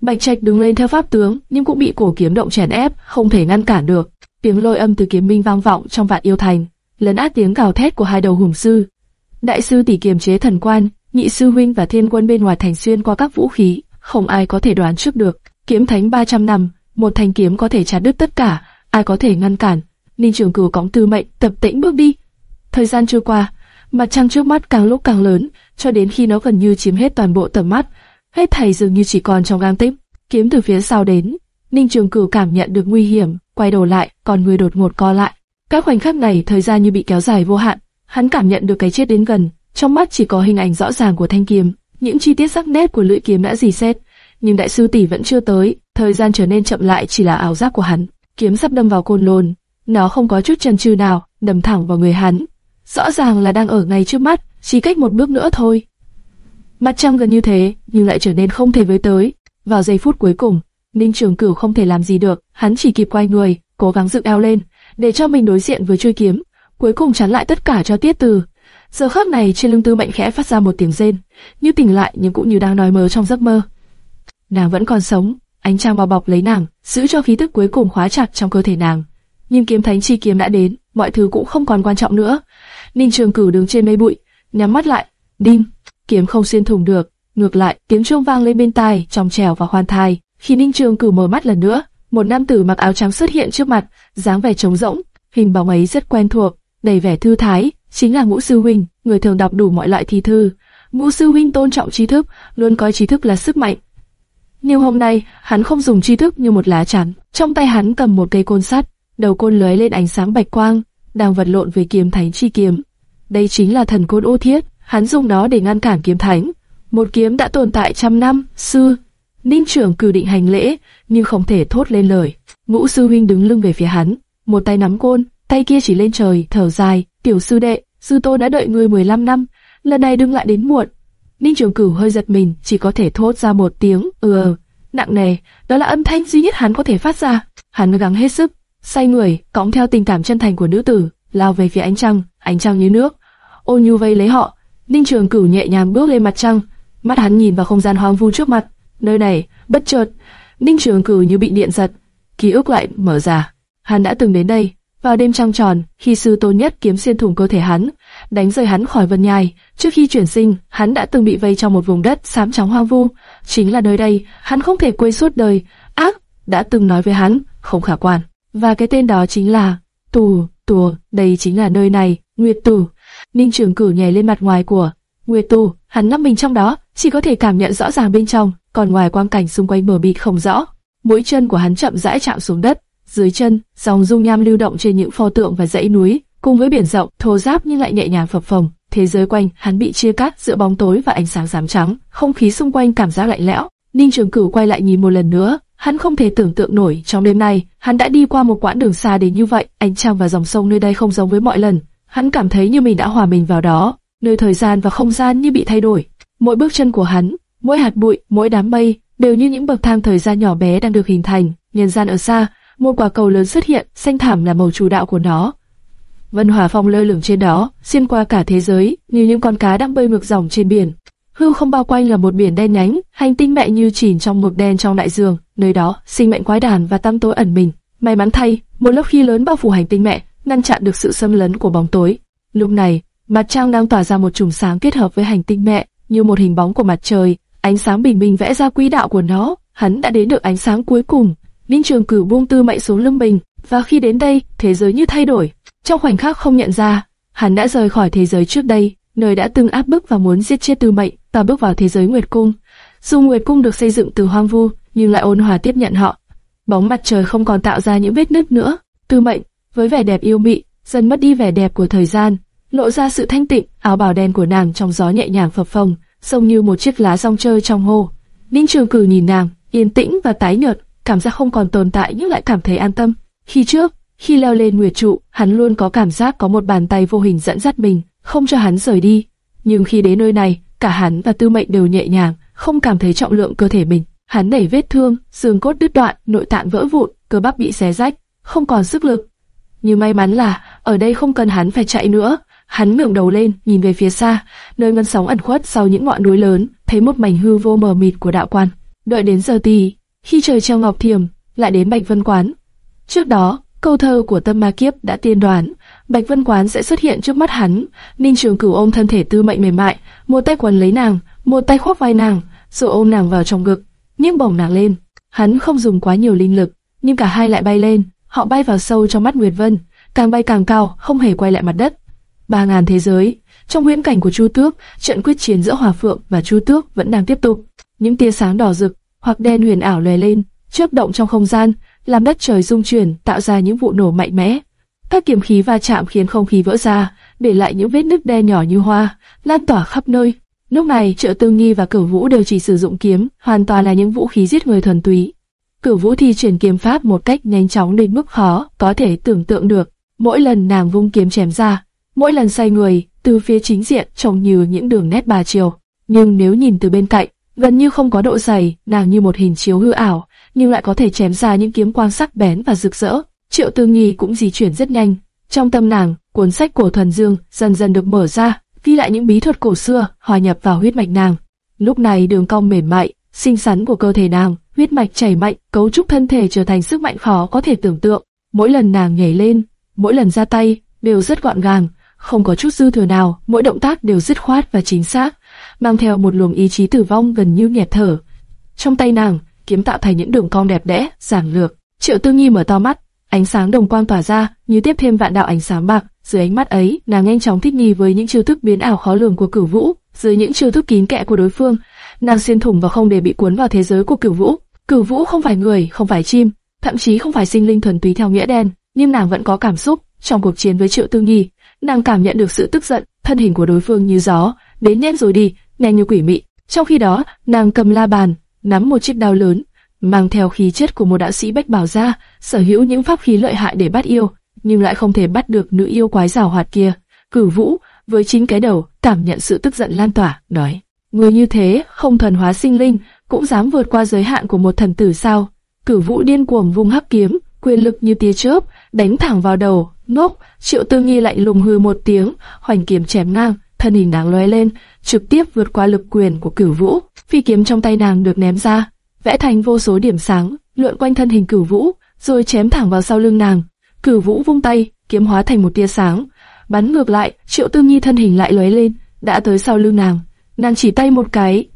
S1: Bạch Trạch đứng lên theo pháp tướng, nhưng cũng bị cổ kiếm động chèn ép, không thể ngăn cản được. Tiếng lôi âm từ kiếm minh vang vọng trong vạn yêu thành, lấn át tiếng gào thét của hai đầu hùng sư. Đại sư tỷ kiềm chế thần quan, nhị sư huynh và thiên quân bên ngoài thành xuyên qua các vũ khí, không ai có thể đoán trước được. Kiếm thánh 300 năm, một thanh kiếm có thể chặt đứt tất cả, ai có thể ngăn cản? Ninh Trường Cửu cõng Tư Mệnh tập tĩnh bước đi. Thời gian trôi qua, mặt trăng trước mắt càng lúc càng lớn, cho đến khi nó gần như chiếm hết toàn bộ tầm mắt, hết thảy dường như chỉ còn trong gang tấc. Kiếm từ phía sau đến, Ninh Trường Cửu cảm nhận được nguy hiểm, quay đầu lại, còn người đột ngột co lại. Các khoảnh khắc này thời gian như bị kéo dài vô hạn, hắn cảm nhận được cái chết đến gần, trong mắt chỉ có hình ảnh rõ ràng của thanh kiếm, những chi tiết sắc nét của lưỡi kiếm đã dì xét, nhưng đại sư tỷ vẫn chưa tới, thời gian trở nên chậm lại chỉ là ảo giác của hắn. Kiếm sắp đâm vào côn lôn, nó không có chút chần chừ nào, đâm thẳng vào người hắn. Rõ ràng là đang ở ngay trước mắt, chỉ cách một bước nữa thôi. Mặt trăng gần như thế, nhưng lại trở nên không thể với tới. Vào giây phút cuối cùng, Ninh Trường Cửu không thể làm gì được, hắn chỉ kịp quay người, cố gắng dựng eo lên, để cho mình đối diện với chuôi kiếm, cuối cùng chắn lại tất cả cho Tiết Từ. Giờ khắc này trên lưng Tư Mệnh khẽ phát ra một tiếng rên, như tỉnh lại nhưng cũng như đang nói mơ trong giấc mơ. Nàng vẫn còn sống, ánh trăng bao bọc lấy nàng, giữ cho khí tức cuối cùng khóa chặt trong cơ thể nàng. Nhưng kiếm thánh chi kiếm đã đến, mọi thứ cũng không còn quan trọng nữa. Ninh Trường Cửu đứng trên mây bụi, nhắm mắt lại, đinh, kiếm không xuyên thủng được. Ngược lại, tiếng chuông vang lên bên tai, trong trèo và khoan thai. Khi Ninh Trường Cửu mở mắt lần nữa, một nam tử mặc áo trắng xuất hiện trước mặt, dáng vẻ trống rỗng, hình bóng ấy rất quen thuộc, đầy vẻ thư thái, chính là Ngũ sư huynh, người thường đọc đủ mọi loại thi thư. Ngũ sư huynh tôn trọng tri thức, luôn coi tri thức là sức mạnh. Nhưng hôm nay, hắn không dùng tri thức như một lá chắn, trong tay hắn cầm một cây côn sắt, đầu côn lóe lên ánh sáng bạch quang, đang vật lộn với kiếm thánh chi kiếm. Đây chính là thần côn ô thiết, hắn dùng nó để ngăn cản kiếm thánh. Một kiếm đã tồn tại trăm năm, sư. Ninh trưởng cử định hành lễ, nhưng không thể thốt lên lời. Ngũ sư huynh đứng lưng về phía hắn, một tay nắm côn, tay kia chỉ lên trời, thở dài, tiểu sư đệ, sư tôn đã đợi ngươi 15 năm, lần này đừng lại đến muộn. Ninh Trường Cửu hơi giật mình, chỉ có thể thốt ra một tiếng, ừ, nặng nề, đó là âm thanh duy nhất hắn có thể phát ra. Hắn gắng hết sức, say người, cõng theo tình cảm chân thành của nữ tử, lao về phía ánh trăng, ánh trăng như nước. Ôn nhu vây lấy họ, Ninh Trường Cửu nhẹ nhàng bước lên mặt trăng, mắt hắn nhìn vào không gian hoang vu trước mặt. Nơi này, bất chợt, Ninh Trường Cửu như bị điện giật, ký ức lại mở ra. Hắn đã từng đến đây, vào đêm trăng tròn, khi sư tôn nhất kiếm xuyên thủng cơ thể hắn, đánh rơi hắn khỏi vân nhai. Trước khi chuyển sinh, hắn đã từng bị vây trong một vùng đất xám trắng hoang vu. Chính là nơi đây, hắn không thể quên suốt đời. Ác đã từng nói với hắn, không khả quan. Và cái tên đó chính là tù, tù. Đây chính là nơi này, Nguyệt Tù. Ninh Trường cử nhảy lên mặt ngoài của Nguyệt Tù. Hắn nắm mình trong đó, chỉ có thể cảm nhận rõ ràng bên trong, còn ngoài quang cảnh xung quanh mờ mịt không rõ. Mũi chân của hắn chậm rãi chạm xuống đất, dưới chân, dòng dung nham lưu động trên những pho tượng và dãy núi, cùng với biển rộng, thô ráp nhưng lại nhẹ nhàng phập phồng. Thế giới quanh hắn bị chia cắt giữa bóng tối và ánh sáng rám trắng, không khí xung quanh cảm giác lạnh lẽo. Ninh Trường Cửu quay lại nhìn một lần nữa, hắn không thể tưởng tượng nổi trong đêm nay, hắn đã đi qua một quãng đường xa đến như vậy, ánh trăng và dòng sông nơi đây không giống với mọi lần. Hắn cảm thấy như mình đã hòa mình vào đó, nơi thời gian và không gian như bị thay đổi. Mỗi bước chân của hắn, mỗi hạt bụi, mỗi đám mây đều như những bậc thang thời gian nhỏ bé đang được hình thành. Nhân gian ở xa, một quả cầu lớn xuất hiện, xanh thảm là màu chủ đạo của nó. Vân Hòa Phong lơ lửng trên đó, xuyên qua cả thế giới, như những con cá đang bơi ngược dòng trên biển. Hư không bao quanh là một biển đen nhánh, hành tinh mẹ như chìm trong mực đen trong đại dương, nơi đó sinh mệnh quái đản và tăm tối ẩn mình. May mắn thay, một lớp khí lớn bao phủ hành tinh mẹ, ngăn chặn được sự xâm lấn của bóng tối. Lúc này, mặt trăng đang tỏa ra một chùm sáng kết hợp với hành tinh mẹ, như một hình bóng của mặt trời. Ánh sáng bình minh vẽ ra quỹ đạo của nó, hắn đã đến được ánh sáng cuối cùng. Ninh Trường Cửu buông tư mệnh xuống lưng mình, và khi đến đây, thế giới như thay đổi. Trong khoảnh khắc không nhận ra, hắn đã rời khỏi thế giới trước đây, nơi đã từng áp bức và muốn giết chết tư mệnh, và bước vào thế giới Nguyệt Cung. Dù Nguyệt Cung được xây dựng từ hoang vu, nhưng lại ôn hòa tiếp nhận họ. Bóng mặt trời không còn tạo ra những vết nứt nữa. Tư mệnh, với vẻ đẹp yêu mị, dần mất đi vẻ đẹp của thời gian, lộ ra sự thanh tịnh, áo bào đen của nàng trong gió nhẹ nhàng phập phồng, trông như một chiếc lá rong chơi trong hồ. Ninh Trường Cử nhìn nàng, yên tĩnh và tái nhợt, cảm giác không còn tồn tại nhưng lại cảm thấy an tâm. Khi trước, khi leo lên nguyệt trụ, hắn luôn có cảm giác có một bàn tay vô hình dẫn dắt mình, không cho hắn rời đi. Nhưng khi đến nơi này, cả hắn và Tư Mệnh đều nhẹ nhàng, không cảm thấy trọng lượng cơ thể mình. Hắn đẩy vết thương, xương cốt đứt đoạn, nội tạng vỡ vụn, cơ bắp bị xé rách, không còn sức lực. Nhưng may mắn là ở đây không cần hắn phải chạy nữa. Hắn ngẩng đầu lên, nhìn về phía xa, nơi ngân sóng ẩn khuất sau những ngọn núi lớn, thấy một mảnh hư vô mờ mịt của đạo quan. Đợi đến giờ tì, khi trời treo ngọc thiềm, lại đến Bạch Vân Quán. Trước đó, câu thơ của Tâm Ma Kiếp đã tiên đoán, Bạch Vân Quán sẽ xuất hiện trước mắt hắn. Ninh Trường Cửu ôm thân thể Tư Mệnh mềm mại, một tay quấn lấy nàng, một tay khoác vai nàng, rồi ôm nàng vào trong ngực, nhưng bổng nàng lên. Hắn không dùng quá nhiều linh lực, nhưng cả hai lại bay lên, họ bay vào sâu trong mắt Nguyệt Vân, càng bay càng cao, không hề quay lại mặt đất. Ba ngàn thế giới, trong huyễn cảnh của Chu Tước, trận quyết chiến giữa Hòa Phượng và Chu Tước vẫn đang tiếp tục. Những tia sáng đỏ rực hoặc đen huyền ảo lè lên, chớp động trong không gian, làm đất trời rung chuyển, tạo ra những vụ nổ mạnh mẽ. Các kiếm khí va chạm khiến không khí vỡ ra, để lại những vết nứt đen nhỏ như hoa, lan tỏa khắp nơi. Lúc này, Triệu Tư Nghi và Cửu Vũ đều chỉ sử dụng kiếm, hoàn toàn là những vũ khí giết người thuần túy. Cửu Vũ thi triển kiếm pháp một cách nhanh chóng đến mức khó có thể tưởng tượng được. Mỗi lần nàng vung kiếm chém ra, mỗi lần xoay người, từ phía chính diện trông như những đường nét bà chiều. Nhưng nếu nhìn từ bên cạnh, gần như không có độ dày, nàng như một hình chiếu hư ảo, nhưng lại có thể chém ra những kiếm quang sắc bén và rực rỡ. Triệu Tư Nghi cũng di chuyển rất nhanh. Trong tâm nàng, cuốn sách cổ thần dương dần dần được mở ra, ghi lại những bí thuật cổ xưa, hòa nhập vào huyết mạch nàng. Lúc này đường cong mềm mại, xinh xắn của cơ thể nàng, huyết mạch chảy mạnh, cấu trúc thân thể trở thành sức mạnh khó có thể tưởng tượng. Mỗi lần nàng nhảy lên, mỗi lần ra tay, đều rất gọn gàng, không có chút dư thừa nào, mỗi động tác đều dứt khoát và chính xác, mang theo một luồng ý chí tử vong gần như nghẹt thở. Trong tay nàng, kiếm tạo thành những đường cong đẹp đẽ, giản lược. Triệu Tư Nghi mở to mắt, ánh sáng đồng quang tỏa ra, như tiếp thêm vạn đạo ánh sáng bạc. Dưới ánh mắt ấy, nàng nhanh chóng thích nghi với những chiêu thức biến ảo khó lường của Cửu Vũ. Dưới những chiêu thức kín kẽ của đối phương, nàng xuyên thủng và không để bị cuốn vào thế giới của Cửu Vũ. Cửu Vũ không phải người, không phải chim, thậm chí không phải sinh linh thuần túy theo nghĩa đen, nhưng nàng vẫn có cảm xúc. Trong cuộc chiến với Triệu Tư Nghi, nàng cảm nhận được sự tức giận, thân hình của đối phương như gió, đến nhanh rồi đi, nhanh như quỷ mị. Trong khi đó, nàng cầm la bàn, nắm một chiếc đao lớn, mang theo khí chất của một đạo sĩ bách bảo gia, sở hữu những pháp khí lợi hại để bắt yêu, nhưng lại không thể bắt được nữ yêu quái rào hoạt kia. Cử Vũ với chính cái đầu cảm nhận sự tức giận lan tỏa, nói: người như thế không thần hóa sinh linh, cũng dám vượt qua giới hạn của một thần tử sao? Cử Vũ điên cuồng vung hắc kiếm, quyền lực như tia chớp, đánh thẳng vào đầu. Ngốc, Triệu Tư Nghi lạnh lùng hư một tiếng, hoành kiếm chém ngang, thân hình đáng lóe lên, trực tiếp vượt qua lực quyền của Cửu Vũ. Phi kiếm trong tay nàng được ném ra, vẽ thành vô số điểm sáng, lượn quanh thân hình Cửu Vũ, rồi chém thẳng vào sau lưng nàng. Cửu Vũ vung tay, kiếm hóa thành một tia sáng, bắn ngược lại, Triệu Tư nhi thân hình lại lóe lên, đã tới sau lưng nàng. Nàng chỉ tay một cái,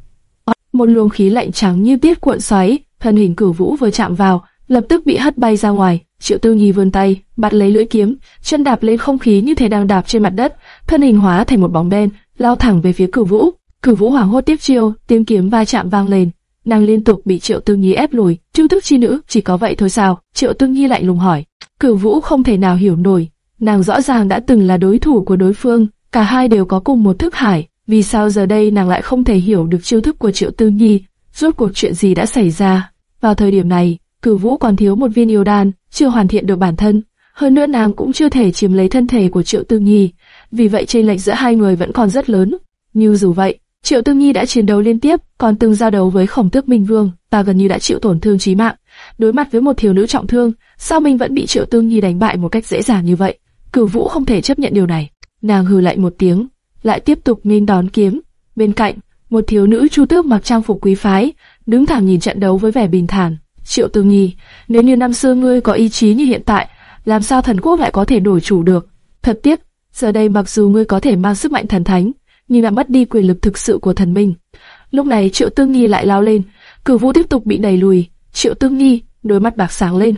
S1: một luồng khí lạnh trắng như tiết cuộn xoáy, thân hình Cửu Vũ vừa chạm vào, lập tức bị hất bay ra ngoài. Triệu Tư Nhi vươn tay, bắt lấy lưỡi kiếm, chân đạp lên không khí như thể đang đạp trên mặt đất, thân hình hóa thành một bóng đen, lao thẳng về phía Cửu Vũ. Cửu Vũ hoảng hốt tiếp chiêu, tiếng kiếm va chạm vang lên, nàng liên tục bị Triệu tương Nhi ép lùi. Chiêu thức chi nữ chỉ có vậy thôi sao? Triệu tương Nhi lạnh lùng hỏi. Cửu Vũ không thể nào hiểu nổi, nàng rõ ràng đã từng là đối thủ của đối phương, cả hai đều có cùng một thức hải, vì sao giờ đây nàng lại không thể hiểu được chiêu thức của Triệu tương Nhi? Rốt cuộc chuyện gì đã xảy ra? Vào thời điểm này, Cửu Vũ còn thiếu một viên yêu đan, chưa hoàn thiện được bản thân, hơn nữa nàng cũng chưa thể chiếm lấy thân thể của Triệu tương Nhi, vì vậy chênh lệch giữa hai người vẫn còn rất lớn. Như dù vậy, Triệu Tư Nhi đã chiến đấu liên tiếp, còn từng giao đấu với Khổng Tước Minh Vương, ta gần như đã chịu tổn thương chí mạng. Đối mặt với một thiếu nữ trọng thương, sao mình vẫn bị Triệu Tư Nhi đánh bại một cách dễ dàng như vậy? Cửu Vũ không thể chấp nhận điều này. Nàng hừ lạnh một tiếng, lại tiếp tục nghênh đón kiếm. Bên cạnh, một thiếu nữ chu tước mặc trang phục quý phái, đứng thẳng nhìn trận đấu với vẻ bình thản. Triệu Tư Nhi, nếu như năm xưa ngươi có ý chí như hiện tại, làm sao thần quốc lại có thể đổi chủ được? Thật tiếc, giờ đây mặc dù ngươi có thể mang sức mạnh thần thánh, nhưng đã mất đi quyền lực thực sự của thần minh. Lúc này Triệu Tương nghi lại lao lên, cửu vũ tiếp tục bị đẩy lùi. Triệu Tương nghi đôi mắt bạc sáng lên,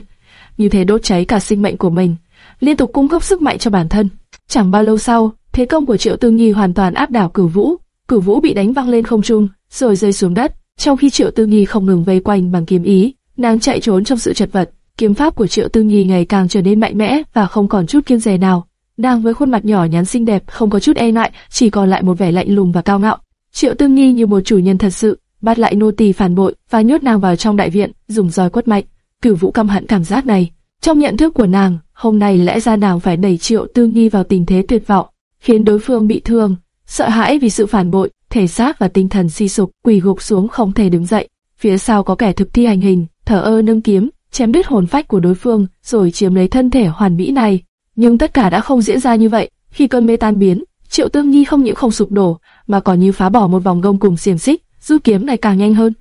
S1: như thế đốt cháy cả sinh mệnh của mình, liên tục cung cấp sức mạnh cho bản thân. Chẳng bao lâu sau, thế công của Triệu Tương nghi hoàn toàn áp đảo cửu vũ, cửu vũ bị đánh văng lên không trung, rồi rơi xuống đất. Trong khi Triệu Tương nghi không ngừng vây quanh bằng kiếm ý, nàng chạy trốn trong sự chật vật. Kiếm pháp của Triệu Tương nghi ngày càng trở nên mạnh mẽ và không còn chút kiêng dè nào. Nàng với khuôn mặt nhỏ nhắn xinh đẹp, không có chút e ngại, chỉ còn lại một vẻ lạnh lùng và cao ngạo. Triệu Tương nghi như một chủ nhân thật sự, bắt lại nô tỳ phản bội và nhốt nàng vào trong đại viện, dùng roi quất mạnh. Cửu Vũ căm hận cảm giác này. Trong nhận thức của nàng, hôm nay lẽ ra nàng phải đẩy Triệu Tương nghi vào tình thế tuyệt vọng, khiến đối phương bị thương, sợ hãi vì sự phản bội, thể xác và tinh thần suy sụp, quỳ gục xuống không thể đứng dậy. Phía sau có kẻ thực thi hành hình, thở ơ nâng kiếm, chém đứt hồn phách của đối phương, rồi chiếm lấy thân thể hoàn mỹ này. Nhưng tất cả đã không diễn ra như vậy. Khi cơn mê tan biến, Triệu Tương Nhi không những không sụp đổ, mà còn như phá bỏ một vòng gông cùng xiềng xích, du kiếm này càng nhanh hơn.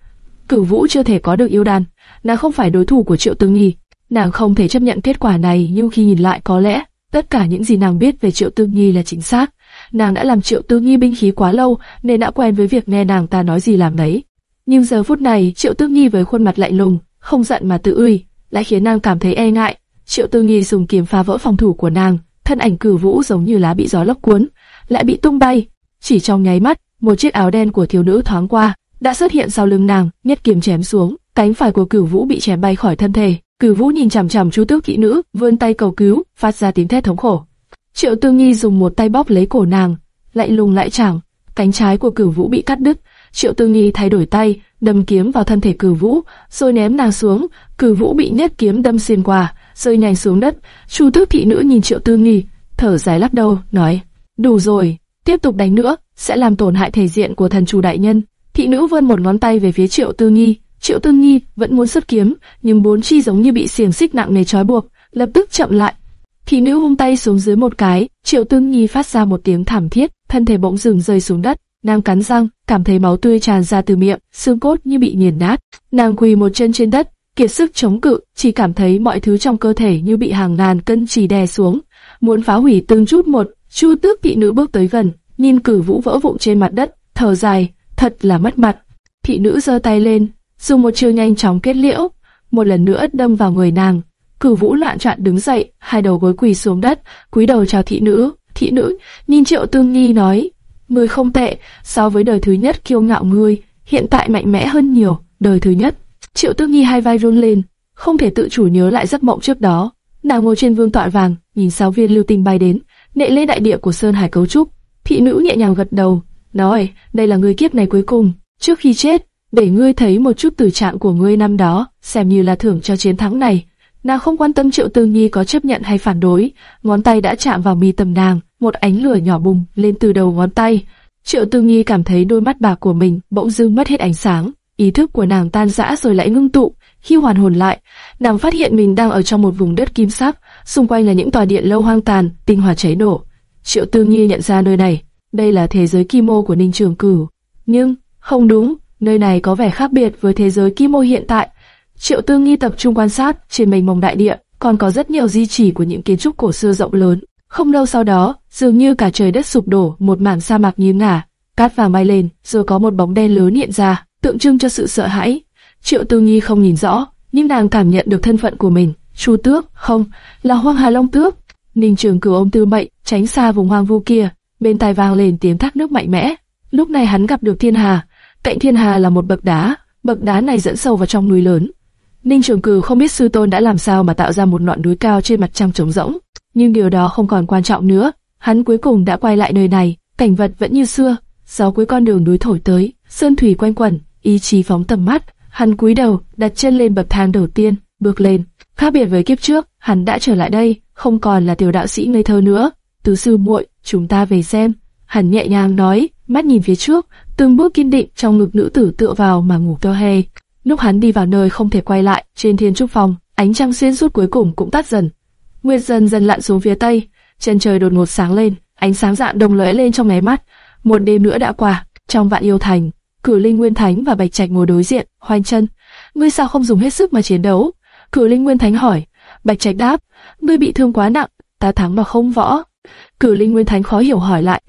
S1: Cửu Vũ chưa thể có được yêu đan, nàng không phải đối thủ của Triệu Tương Nhi. Nàng không thể chấp nhận kết quả này, nhưng khi nhìn lại có lẽ tất cả những gì nàng biết về Triệu Tương Nhi là chính xác. Nàng đã làm Triệu Tương Nhi binh khí quá lâu, nên đã quen với việc nghe nàng ta nói gì làm đấy. Nhưng giờ phút này, Triệu Tương Nhi với khuôn mặt lạnh lùng, không giận mà tự uy, lại khiến nàng cảm thấy e ngại. Triệu Tư Nghi dùng kiếm phá vỡ phòng thủ của nàng, thân ảnh cử vũ giống như lá bị gió lốc cuốn, lại bị tung bay. Chỉ trong nháy mắt, một chiếc áo đen của thiếu nữ thoáng qua, đã xuất hiện sau lưng nàng, nhất kiếm chém xuống, cánh phải của cử vũ bị chém bay khỏi thân thể. Cử vũ nhìn chằm chằm chú tước kỹ nữ, vươn tay cầu cứu, phát ra tiếng thét thống khổ. Triệu Tư Nghi dùng một tay bóp lấy cổ nàng, lại lùng lại chẳng, cánh trái của cử vũ bị cắt đứt. Triệu Tư Nghi thay đổi tay, đâm kiếm vào thân thể cử vũ, rồi ném nàng xuống. Cử vũ bị nhất kiếm đâm xuyên qua, rơi nhanh xuống đất. Chu tước thị nữ nhìn Triệu Tư Nghi, thở dài lắc đầu, nói: đủ rồi, tiếp tục đánh nữa sẽ làm tổn hại thể diện của thần chủ đại nhân. Thị nữ vươn một ngón tay về phía Triệu Tư Nghi. Triệu Tư Nghi vẫn muốn xuất kiếm, nhưng bốn chi giống như bị xiềng xích nặng nề trói buộc, lập tức chậm lại. Thị nữ hung tay xuống dưới một cái, Triệu Tư Nghi phát ra một tiếng thảm thiết, thân thể bỗng dừng rơi xuống đất. Nàng cắn răng, cảm thấy máu tươi tràn ra từ miệng, xương cốt như bị nghiền nát. Nàng quỳ một chân trên đất, kiệt sức chống cự, chỉ cảm thấy mọi thứ trong cơ thể như bị hàng ngàn cân chỉ đè xuống, muốn phá hủy từng chút một. Chu Tước thị nữ bước tới gần, nhìn cử vũ vỡ vụn trên mặt đất, thở dài, thật là mất mặt. Thị nữ giơ tay lên, dùng một chiêu nhanh chóng kết liễu, một lần nữa đâm vào người nàng. Cử vũ loạn trọn đứng dậy, hai đầu gối quỳ xuống đất, cúi đầu chào thị nữ. Thị nữ nhìn Triệu Tương nghi nói, ngươi không tệ, so với đời thứ nhất kiêu ngạo ngươi, hiện tại mạnh mẽ hơn nhiều. Đời thứ nhất, Triệu Tương Nhi hai vai run lên, không thể tự chủ nhớ lại giấc mộng trước đó. Nàng ngồi trên vương tọa vàng, nhìn sáu viên lưu tinh bay đến, nệ lên đại địa của sơn hải cấu trúc. Thị nữ nhẹ nhàng gật đầu, nói, đây là người kiếp này cuối cùng, trước khi chết, để ngươi thấy một chút tử trạng của ngươi năm đó, xem như là thưởng cho chiến thắng này. Nàng không quan tâm Triệu Tư Nhi có chấp nhận hay phản đối, ngón tay đã chạm vào mi tầm nàng, một ánh lửa nhỏ bùng lên từ đầu ngón tay. Triệu Tư Nhi cảm thấy đôi mắt bạc của mình bỗng dưng mất hết ánh sáng, ý thức của nàng tan rã rồi lại ngưng tụ. Khi hoàn hồn lại, nàng phát hiện mình đang ở trong một vùng đất kim sắc, xung quanh là những tòa điện lâu hoang tàn, tinh hỏa cháy nổ. Triệu Tư Nhi nhận ra nơi này, đây là thế giới kim ô của Ninh Trường Cửu. Nhưng, không đúng, nơi này có vẻ khác biệt với thế giới kim ô hiện tại. Triệu Tư Nghi tập trung quan sát trên mình mông đại địa, còn có rất nhiều di chỉ của những kiến trúc cổ xưa rộng lớn. Không lâu sau đó, dường như cả trời đất sụp đổ, một mảng sa mạc như ngả, cát vàng bay lên, rồi có một bóng đen lớn hiện ra, tượng trưng cho sự sợ hãi. Triệu Tư Nghi không nhìn rõ, nhưng nàng cảm nhận được thân phận của mình. Chu Tước, không, là Hoang Hà Long Tước. Ninh Trường Cửu ôm tư mệnh, tránh xa vùng hoang vu kia. Bên tai vang lên tiếng thác nước mạnh mẽ. Lúc này hắn gặp được Thiên Hà. Cạnh Thiên Hà là một bậc đá, bậc đá này dẫn sâu vào trong núi lớn. Ninh Trường Cửu không biết sư tôn đã làm sao mà tạo ra một ngọn núi cao trên mặt trăng trống rỗng, nhưng điều đó không còn quan trọng nữa. Hắn cuối cùng đã quay lại nơi này, cảnh vật vẫn như xưa, gió cuối con đường núi thổi tới, sơn thủy quanh quẩn, ý chí phóng tầm mắt. Hắn cúi đầu, đặt chân lên bậc thang đầu tiên, bước lên. Khác biệt với kiếp trước, hắn đã trở lại đây, không còn là tiểu đạo sĩ ngây thơ nữa. Tứ sư muội, chúng ta về xem. Hắn nhẹ nhàng nói, mắt nhìn phía trước, từng bước kiên định trong ngực nữ tử tựa vào mà ngủ to hề. Lúc hắn đi vào nơi không thể quay lại, trên thiên trúc phòng, ánh trăng xuyên suốt cuối cùng cũng tắt dần. Nguyệt dần dần lặn xuống phía tây, chân trời đột ngột sáng lên, ánh sáng dạng đồng lóe lên trong nháy mắt. Một đêm nữa đã qua, trong vạn yêu thành, Cửu Linh Nguyên Thánh và Bạch Trạch ngồi đối diện, hoành chân. Ngươi sao không dùng hết sức mà chiến đấu? Cửu Linh Nguyên Thánh hỏi. Bạch Trạch đáp, ngươi bị thương quá nặng, ta thắng mà không võ. Cửu Linh Nguyên Thánh khó hiểu hỏi lại,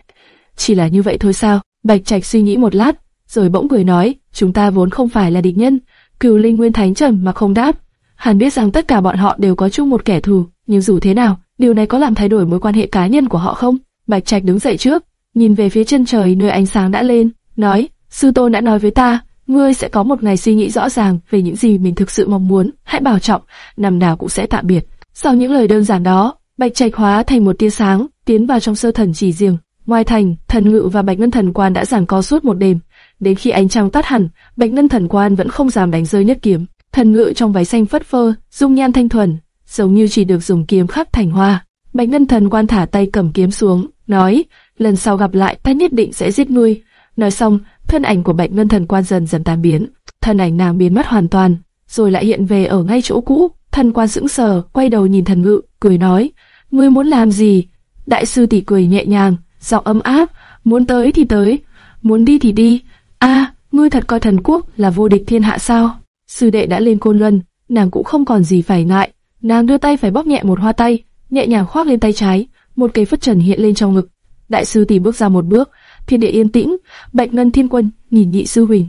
S1: chỉ là như vậy thôi sao? Bạch Trạch suy nghĩ một lát, rồi bỗng cười nói, chúng ta vốn không phải là địch nhân. Cửu Linh Nguyên Thánh trầm mà không đáp. Hắn biết rằng tất cả bọn họ đều có chung một kẻ thù, nhưng dù thế nào, điều này có làm thay đổi mối quan hệ cá nhân của họ không? Bạch Trạch đứng dậy trước, nhìn về phía chân trời nơi ánh sáng đã lên, nói, sư tôn đã nói với ta, ngươi sẽ có một ngày suy nghĩ rõ ràng về những gì mình thực sự mong muốn, hãy bảo trọng, năm nào cũng sẽ tạm biệt. Sau những lời đơn giản đó, Bạch Trạch hóa thành một tia sáng, tiến vào trong sơ thần chỉ riêng. Ngoài thành, thần ngự và Bạch Ngân Thần Quan đã giảng co suốt một đêm. Đến khi ánh trăng tắt hẳn, Bạch Ngân Thần Quan vẫn không dám đánh rơi nhất kiếm. Thần ngự trong váy xanh phất phơ, dung nhan thanh thuần, giống như chỉ được dùng kiếm khắc thành hoa. Bạch Ngân Thần Quan thả tay cầm kiếm xuống, nói: lần sau gặp lại ta nhất định sẽ giết ngươi. Nói xong, thân ảnh của Bạch Ngân Thần Quan dần dần tan biến, thân ảnh nàng biến mất hoàn toàn, rồi lại hiện về ở ngay chỗ cũ. Thần Quan sững sờ, quay đầu nhìn Thần Ngự, cười nói: ngươi muốn làm gì? Đại sư tỷ cười nhẹ nhàng, giọng ấm áp, muốn tới thì tới, muốn đi thì đi. A, ngươi thật coi thần quốc là vô địch thiên hạ sao? Sư đệ đã lên côn luân, nàng cũng không còn gì phải ngại. Nàng đưa tay phải bóp nhẹ một hoa tay, nhẹ nhàng khoác lên tay trái, một cây phất trần hiện lên trong ngực. Đại sư tỷ bước ra một bước, thiên địa yên tĩnh. Bạch ngân thiên quân nhìn nhị sư huynh,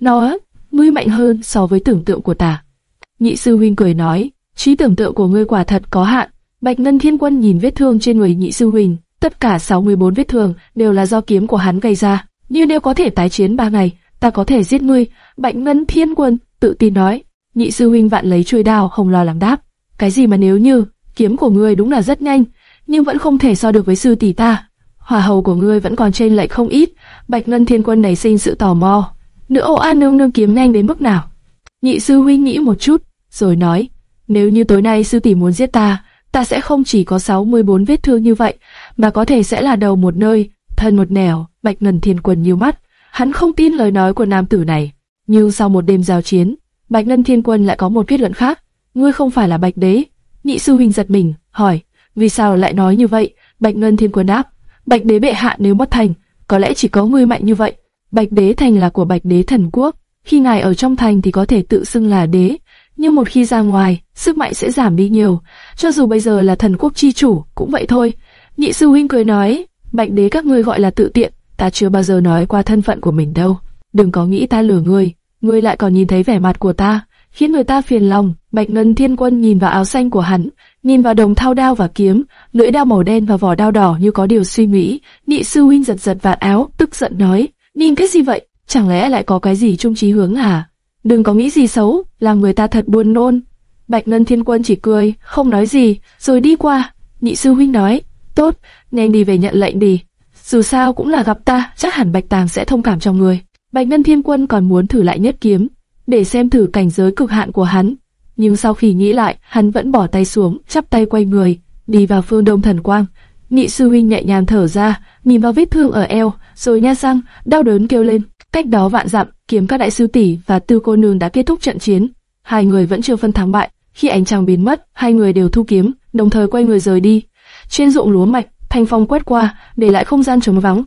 S1: nói, ngươi mạnh hơn so với tưởng tượng của ta. Nhị sư huynh cười nói, trí tưởng tượng của ngươi quả thật có hạn. Bạch Ngân Thiên Quân nhìn vết thương trên người nhị sư huynh, tất cả 64 vết thương đều là do kiếm của hắn gây ra. Như nếu có thể tái chiến ba ngày, ta có thể giết ngươi. Bạch Ngân Thiên Quân tự tin nói. Nhị sư huynh vạn lấy chuôi đao không lo lắng đáp. Cái gì mà nếu như kiếm của ngươi đúng là rất nhanh, nhưng vẫn không thể so được với sư tỷ ta. Hỏa hầu của ngươi vẫn còn trên lệch không ít. Bạch Ngân Thiên Quân nảy sinh sự tò mò. Nữ ô an nương nương kiếm nhanh đến mức nào? Nhị sư huynh nghĩ một chút, rồi nói, nếu như tối nay sư tỷ muốn giết ta, ta sẽ không chỉ có 64 vết thương như vậy, mà có thể sẽ là đầu một nơi, thân một nẻo. Bạch Ngân Thiên Quân nhíu mắt, hắn không tin lời nói của nam tử này. Nhưng sau một đêm giao chiến, Bạch Ngân Thiên Quân lại có một kết luận khác. Ngươi không phải là Bạch Đế. Nhị sư huynh giật mình, hỏi, vì sao lại nói như vậy? Bạch Ngân Thiên Quân đáp, Bạch Đế bệ hạ nếu mất thành, có lẽ chỉ có ngươi mạnh như vậy. Bạch Đế thành là của Bạch Đế thần quốc, khi ngài ở trong thành thì có thể tự xưng là đế, nhưng một khi ra ngoài, sức mạnh sẽ giảm đi nhiều. Cho dù bây giờ là thần quốc chi chủ, cũng vậy thôi. Nhị sư huynh cười nói, Bạch Đế các ngươi gọi là tự tiện, ta chưa bao giờ nói qua thân phận của mình đâu. Đừng có nghĩ ta lừa ngươi, ngươi lại còn nhìn thấy vẻ mặt của ta, khiến người ta phiền lòng. Bạch Ngân Thiên Quân nhìn vào áo xanh của hắn, nhìn vào đồng thao đao và kiếm, lưỡi đao màu đen và vỏ đao đỏ như có điều suy nghĩ. Nhị sư huynh giật giật vạt áo, tức giận nói, nhìn cái gì vậy? Chẳng lẽ lại có cái gì trung trí hướng à? Đừng có nghĩ gì xấu, làm người ta thật buồn nôn. Bạch Ngân Thiên Quân chỉ cười, không nói gì, rồi đi qua. Nhị sư huynh nói, tốt, nên đi về nhận lệnh đi. Dù sao cũng là gặp ta, chắc hẳn Bạch Tàng sẽ thông cảm cho người. Bạch Ngân Thiên Quân còn muốn thử lại nhất kiếm, để xem thử cảnh giới cực hạn của hắn. Nhưng sau khi nghĩ lại, hắn vẫn bỏ tay xuống, chắp tay quay người, đi vào phương đông thần quang. Nhị sư huynh nhẹ nhàng thở ra, nhìn vào vết thương ở eo, rồi nha răng, đau đớn kêu lên. Cách đó vạn dặm, kiếm các đại sư tỷ và tư cô nương đã kết thúc trận chiến. Hai người vẫn chưa phân thắng bại. Khi ánh trăng biến mất, hai người đều thu kiếm, đồng thời quay người rời đi. Trên ruộng lúa mạch, thanh phong quét qua, để lại không gian trống vắng.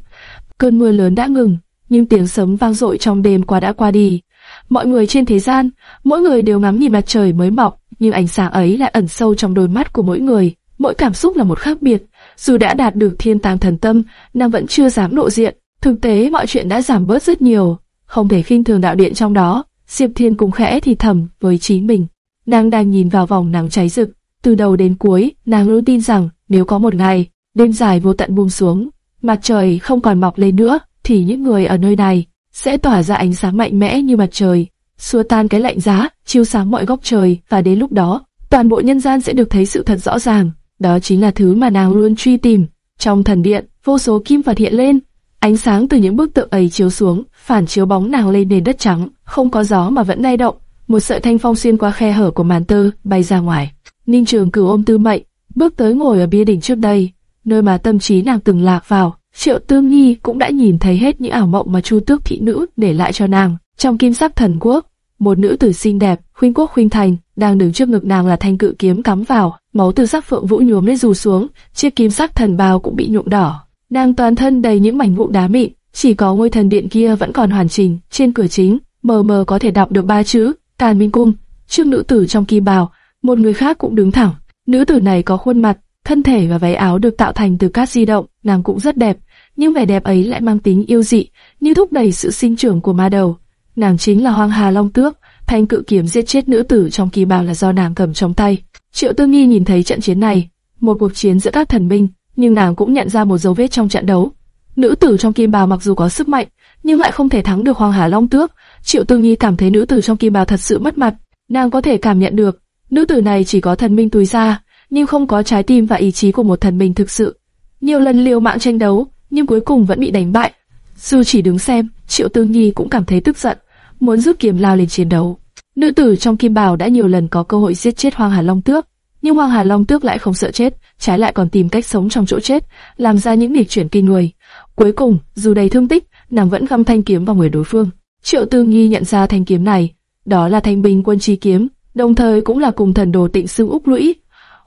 S1: Cơn mưa lớn đã ngừng, nhưng tiếng sấm vang dội trong đêm qua đã qua đi. Mọi người trên thế gian, mỗi người đều ngắm nhìn mặt trời mới mọc, nhưng ánh sáng ấy lại ẩn sâu trong đôi mắt của mỗi người. Mỗi cảm xúc là một khác biệt. Dù đã đạt được thiên tàng thần tâm, nàng vẫn chưa dám lộ diện. Thực tế mọi chuyện đã giảm bớt rất nhiều, không thể khinh thường đạo điện trong đó. Diệp Thiên cũng khẽ thì thầm với chính mình. Nàng đang nhìn vào vòng nắng cháy rực, từ đầu đến cuối, nàng luôn tin rằng nếu có một ngày, đêm dài vô tận buông xuống, mặt trời không còn mọc lên nữa, thì những người ở nơi này sẽ tỏa ra ánh sáng mạnh mẽ như mặt trời, xua tan cái lạnh giá, chiếu sáng mọi góc trời, và đến lúc đó, toàn bộ nhân gian sẽ được thấy sự thật rõ ràng. Đó chính là thứ mà nàng luôn truy tìm. Trong thần điện, vô số kim Phật hiện lên, ánh sáng từ những bức tượng ấy chiếu xuống, phản chiếu bóng nàng lên nền đất trắng, không có gió mà vẫn lay động. Một sợi thanh phong xuyên qua khe hở của màn tơ, bay ra ngoài. Ninh Trường Cửu ôm Tư Mệnh, bước tới ngồi ở bia đỉnh trước đây, nơi mà tâm trí nàng từng lạc vào. Triệu Tương Nhi cũng đã nhìn thấy hết những ảo mộng mà Chu Tước thị nữ để lại cho nàng. Trong kim sắc thần quốc, một nữ tử xinh đẹp, khuynh quốc khuynh thành, đang đứng trước ngực nàng là thanh cự kiếm cắm vào, máu từ sắc phượng vũ nhuốm lên dù xuống, chiếc kim sắc thần bào cũng bị nhuộm đỏ. Nàng toàn thân đầy những mảnh vụn đá mịn, chỉ có ngôi thần điện kia vẫn còn hoàn chỉnh. Trên cửa chính, mờ mờ có thể đọc được ba chữ Càn Minh Cung. Trước nữ tử trong kim bào, một người khác cũng đứng thẳng. Nữ tử này có khuôn mặt, thân thể và váy áo được tạo thành từ cát di động, nàng cũng rất đẹp, nhưng vẻ đẹp ấy lại mang tính yêu dị, như thúc đẩy sự sinh trưởng của ma đầu. Nàng chính là Hoang Hà Long Tước, thanh cự kiếm giết chết nữ tử trong kỳ bào là do nàng cầm trong tay. Triệu Tư Nghi nhìn thấy trận chiến này, một cuộc chiến giữa các thần binh, nhưng nàng cũng nhận ra một dấu vết trong trận đấu. Nữ tử trong kim bào mặc dù có sức mạnh, nhưng lại không thể thắng được Hoàng Hà Long Tước. Triệu Tư Nghi cảm thấy nữ tử trong kim bào thật sự mất mặt. Nàng có thể cảm nhận được, nữ tử này chỉ có thần minh túi ra, nhưng không có trái tim và ý chí của một thần mình thực sự. Nhiều lần liều mạng tranh đấu, nhưng cuối cùng vẫn bị đánh bại. Dù chỉ đứng xem, Triệu Tư Nhi cũng cảm thấy tức giận, muốn rút kiếm lao lên chiến đấu. Nữ tử trong kim bào đã nhiều lần có cơ hội giết chết Hoàng Hà Long Tước, nhưng Hoàng Hà Long Tước lại không sợ chết, trái lại còn tìm cách sống trong chỗ chết, làm ra những nghịch chuyển kinh người. Cuối cùng, dù đầy thương tích, nàng vẫn găm thanh kiếm vào người đối phương. Triệu Tư Nghi nhận ra thanh kiếm này, đó là thanh binh quân chi kiếm, đồng thời cũng là cùng thần đồ tịnh xương úc lũy.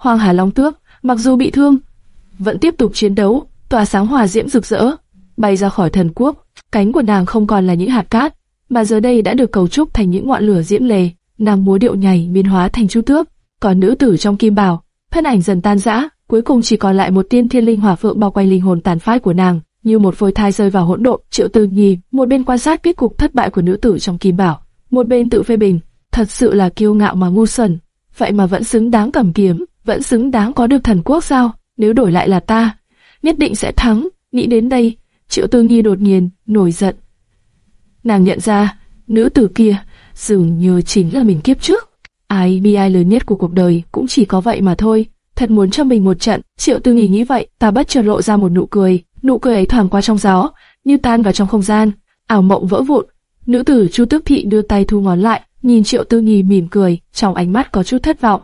S1: Hoàng Hà Long Tước, mặc dù bị thương, vẫn tiếp tục chiến đấu, tỏa sáng hỏa diễm rực rỡ, bay ra khỏi thần quốc. Cánh của nàng không còn là những hạt cát, mà giờ đây đã được cấu trúc thành những ngọn lửa diễm lề. Nàng múa điệu nhảy biến hóa thành chu tước, còn nữ tử trong kim bào, thân ảnh dần tan rã, cuối cùng chỉ còn lại một tiên thiên linh hỏa phượng bao quanh linh hồn tàn phai của nàng, như một phôi thai rơi vào hỗn độn. Triệu Tư Nhi, một bên quan sát kết cục thất bại của nữ tử trong kim bảo, một bên tự phê bình, thật sự là kiêu ngạo mà ngu xuẩn. vậy mà vẫn xứng đáng cầm kiếm, vẫn xứng đáng có được thần quốc sao? Nếu đổi lại là ta, nhất định sẽ thắng. Nghĩ đến đây, Triệu Tư Nhi đột nhiên nổi giận. Nàng nhận ra, nữ tử kia dường như chính là mình kiếp trước. Ai bi ai lớn nhất của cuộc đời cũng chỉ có vậy mà thôi. Thật muốn cho mình một trận, Triệu Tư Nhi nghĩ vậy, ta bất chợt lộ ra một nụ cười, nụ cười ấy thoảng qua trong gió, như tan vào trong không gian, ảo mộng vỡ vụn. Nữ tử Chu Tước Thị đưa tay thu ngón lại, nhìn Triệu Tư Nhi mỉm cười, trong ánh mắt có chút thất vọng.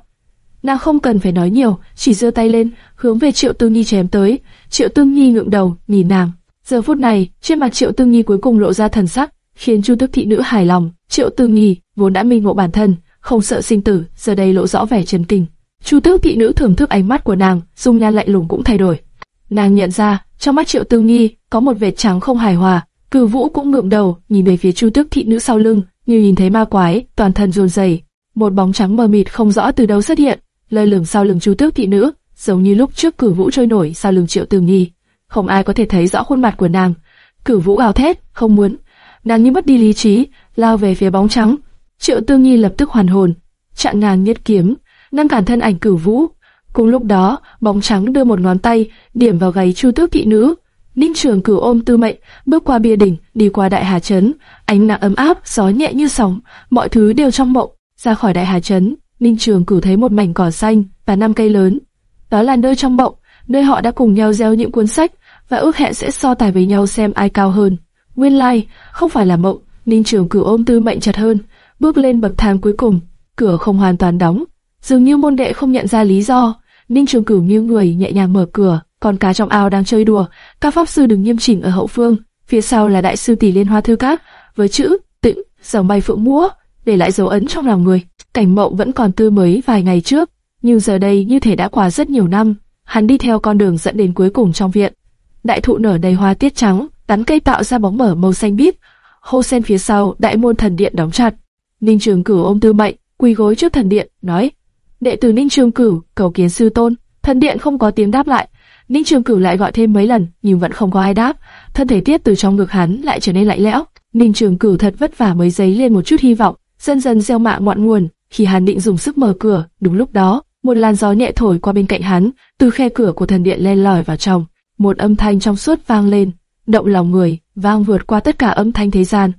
S1: Nàng không cần phải nói nhiều, chỉ giơ tay lên, hướng về Triệu tương Nhi chém tới. Triệu tương Nhi ngượng đầu, nhìn nàng. Giờ phút này, trên mặt Triệu tương Nhi cuối cùng lộ ra thần sắc, khiến Chu Tước Thị nữ hài lòng. Triệu tương Nhi vốn đã minh ngộ bản thân, không sợ sinh tử, giờ đây lộ rõ vẻ chấn kinh. Chu Tước Thị nữ thưởng thức ánh mắt của nàng, dung nhan lạnh lùng cũng thay đổi. Nàng nhận ra, trong mắt Triệu tương Nhi có một vệt trắng không hài hòa. Cử Vũ cũng ngượng đầu, nhìn về phía Chu Tước Thị nữ sau lưng, như nhìn thấy ma quái, toàn thân run rẩy. Một bóng trắng mờ mịt không rõ từ đâu xuất hiện, lơ lửng sau lưng Chu Tước thị nữ, giống như lúc trước Cử Vũ trôi nổi sau lưng Triệu Tường Nhi. Không ai có thể thấy rõ khuôn mặt của nàng. Cử Vũ gào thét, không muốn. Nàng như mất đi lý trí, lao về phía bóng trắng. Triệu Tương Nhi lập tức hoàn hồn, chặn nàng nhất kiếm, ngăn cản thân ảnh Cử Vũ. Cùng lúc đó, bóng trắng đưa một ngón tay điểm vào gáy Chu Tước thị nữ. Ninh Trường cử ôm Tư Mệnh, bước qua bia đỉnh, đi qua Đại Hà trấn, ánh nắng ấm áp, gió nhẹ như sóng, mọi thứ đều trong mộng. Ra khỏi Đại Hà trấn, Ninh Trường Cửu thấy một mảnh cỏ xanh và năm cây lớn. Đó là nơi trong bộng, nơi họ đã cùng nhau gieo những cuốn sách và ước hẹn sẽ so tài với nhau xem ai cao hơn. Nguyên lai, like, không phải là mộng, Ninh Trường Cửu ôm Tư Mệnh chặt hơn, bước lên bậc thang cuối cùng, cửa không hoàn toàn đóng, dường như môn đệ không nhận ra lý do. Ninh Trường Cửu như người nhẹ nhàng mở cửa, con cá trong ao đang chơi đùa, các pháp sư đứng nghiêm chỉnh ở hậu phương, phía sau là đại sư tỷ liên hoa thư các với chữ tĩnh, dòng bay phượng múa để lại dấu ấn trong lòng người. Cảnh mộng vẫn còn tươi mới vài ngày trước, nhưng giờ đây như thể đã qua rất nhiều năm. Hắn đi theo con đường dẫn đến cuối cùng trong viện. Đại thụ nở đầy hoa tiết trắng, tán cây tạo ra bóng mở màu xanh biếc. Hô sen phía sau, đại môn thần điện đóng chặt. Ninh Trường Cửu ôm Tư Mệnh, quỳ gối trước thần điện, nói: "Đệ tử Ninh Trường Cửu, cầu kiến sư tôn." Thần điện không có tiếng đáp lại. Ninh Trường Cửu lại gọi thêm mấy lần, nhưng vẫn không có ai đáp. Thân thể tiết từ trong ngực hắn lại trở nên lạnh lẽo. Ninh Trường Cửu thật vất vả mới dấy lên một chút hy vọng, dần dần gieo mạng ngọn nguồn. Khi hắn định dùng sức mở cửa, đúng lúc đó, một làn gió nhẹ thổi qua bên cạnh hắn, từ khe cửa của thần điện len lỏi vào trong. Một âm thanh trong suốt vang lên, động lòng người, vang vượt qua tất cả âm thanh thế gian.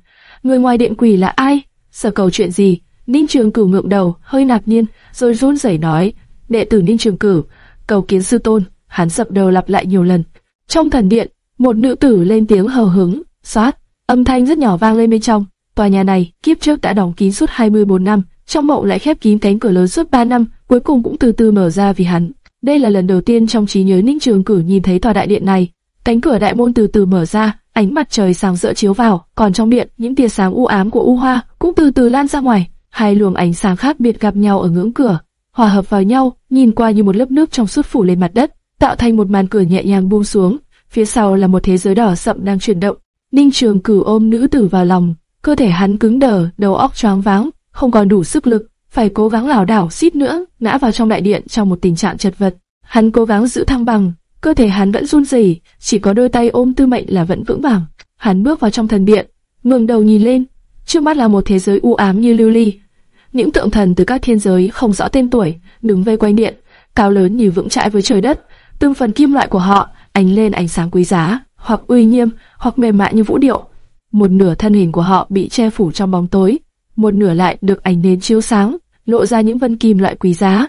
S1: Người ngoài điện quỷ là ai? Sở cầu chuyện gì? Ninh Trường Cửu ngượng đầu, hơi nạc nhiên, rồi run rẩy nói: "Đệ tử Ninh Trường Cửu, cầu kiến sư tôn." Hắn dập đầu lặp lại nhiều lần. Trong thần điện, một nữ tử lên tiếng hờ hứng, xoát, âm thanh rất nhỏ vang lên bên trong. Tòa nhà này kiếp trước đã đóng kín suốt 24 năm, trong mộng lại khép kín cánh cửa lớn suốt 3 năm, cuối cùng cũng từ từ mở ra vì hắn. Đây là lần đầu tiên trong trí nhớ Ninh Trường Cử nhìn thấy tòa đại điện này. Cánh cửa đại môn từ từ mở ra, ánh mặt trời sáng rỡ chiếu vào, còn trong điện, những tia sáng u ám của u hoa cũng từ từ lan ra ngoài. Hai luồng ánh sáng khác biệt gặp nhau ở ngưỡng cửa, hòa hợp vào nhau, nhìn qua như một lớp nước trong suốt phủ lên mặt đất, tạo thành một màn cửa nhẹ nhàng buông xuống. Phía sau là một thế giới đỏ sậm đang chuyển động. Ninh Trường Cử ôm nữ tử vào lòng, cơ thể hắn cứng đờ, đầu óc choáng váng, không còn đủ sức lực, phải cố gắng lảo đảo xít nữa, ngã vào trong đại điện trong một tình trạng chật vật. Hắn cố gắng giữ thăng bằng, cơ thể hắn vẫn run rẩy, chỉ có đôi tay ôm Tư Mệnh là vẫn vững vàng. Hắn bước vào trong thần điện, ngẩng đầu nhìn lên, trước mắt là một thế giới u ám như lưu ly. Những tượng thần từ các thiên giới không rõ tên tuổi đứng vây quanh điện, cao lớn như vững chãi với trời đất. Từng phần kim loại của họ ánh lên ánh sáng quý giá, hoặc uy nghiêm, hoặc mềm mại như vũ điệu. Một nửa thân hình của họ bị che phủ trong bóng tối, một nửa lại được ánh nến chiếu sáng, lộ ra những vân kim loại quý giá.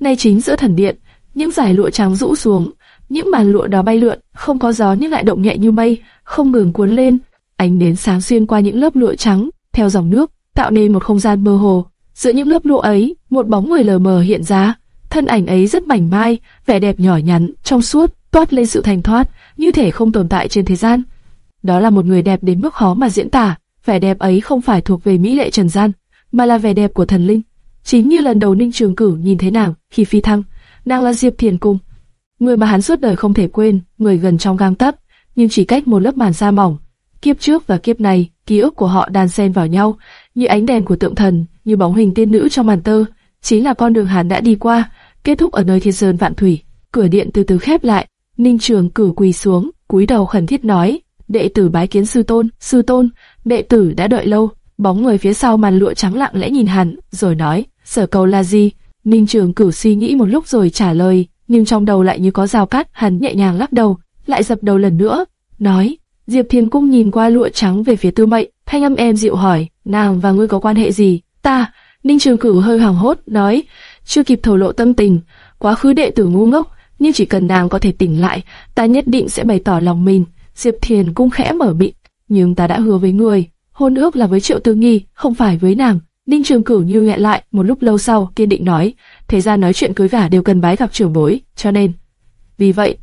S1: Nay chính giữa thần điện, những dải lụa trắng rũ xuống, những màn lụa đó bay lượn, không có gió nhưng lại động nhẹ như mây, không ngừng cuốn lên. Ánh nến sáng xuyên qua những lớp lụa trắng, theo dòng nước, tạo nên một không gian mơ hồ. Giữa những lớp lụa ấy, một bóng người lờ mờ hiện ra. Thân ảnh ấy rất mảnh mai, vẻ đẹp nhỏ nhắn, trong suốt, toát lên sự thành thoát, như thể không tồn tại trên thế gian. Đó là một người đẹp đến mức khó mà diễn tả vẻ đẹp ấy không phải thuộc về mỹ lệ trần gian, mà là vẻ đẹp của thần linh. Chính như lần đầu Ninh Trường Cửu nhìn thấy nàng khi phi thăng, nàng là Diệp Thiền Cung, người mà hắn suốt đời không thể quên, người gần trong gang tấc, nhưng chỉ cách một lớp màn da mỏng. Kiếp trước và kiếp này, ký ức của họ đan xen vào nhau, như ánh đèn của tượng thần, như bóng hình tiên nữ trong màn tơ, chính là con đường hắn đã đi qua, kết thúc ở nơi thiên sơn vạn thủy. Cửa điện từ từ khép lại, Ninh Trường Cửu quỳ xuống, cúi đầu khẩn thiết nói: đệ tử bái kiến sư tôn, sư tôn, đệ tử đã đợi lâu. Bóng người phía sau màn lụa trắng lặng lẽ nhìn hắn, rồi nói, sở cầu là gì? Ninh Trường Cửu suy nghĩ một lúc rồi trả lời, nhưng trong đầu lại như có rào cắt, hắn nhẹ nhàng lắc đầu, lại dập đầu lần nữa, nói. Diệp Thiên Cung nhìn qua lụa trắng về phía Tư Mệnh, thanh âm em dịu hỏi, nàng và ngươi có quan hệ gì? Ta, Ninh Trường Cửu hơi hoảng hốt, nói, chưa kịp thổ lộ tâm tình, quá khứ đệ tử ngu ngốc, nhưng chỉ cần nàng có thể tỉnh lại, ta nhất định sẽ bày tỏ lòng mình. Diệp Thiền Cung khẽ mở miệng, nhưng ta đã hứa với người, hôn ước là với Triệu Tư Nghi, không phải với nàng. Ninh Trường Cửu như nghẹn lại, một lúc lâu sau, kiên định nói, thế ra nói chuyện cưới gả đều cần bái gặp trưởng bối, cho nên, vì vậy,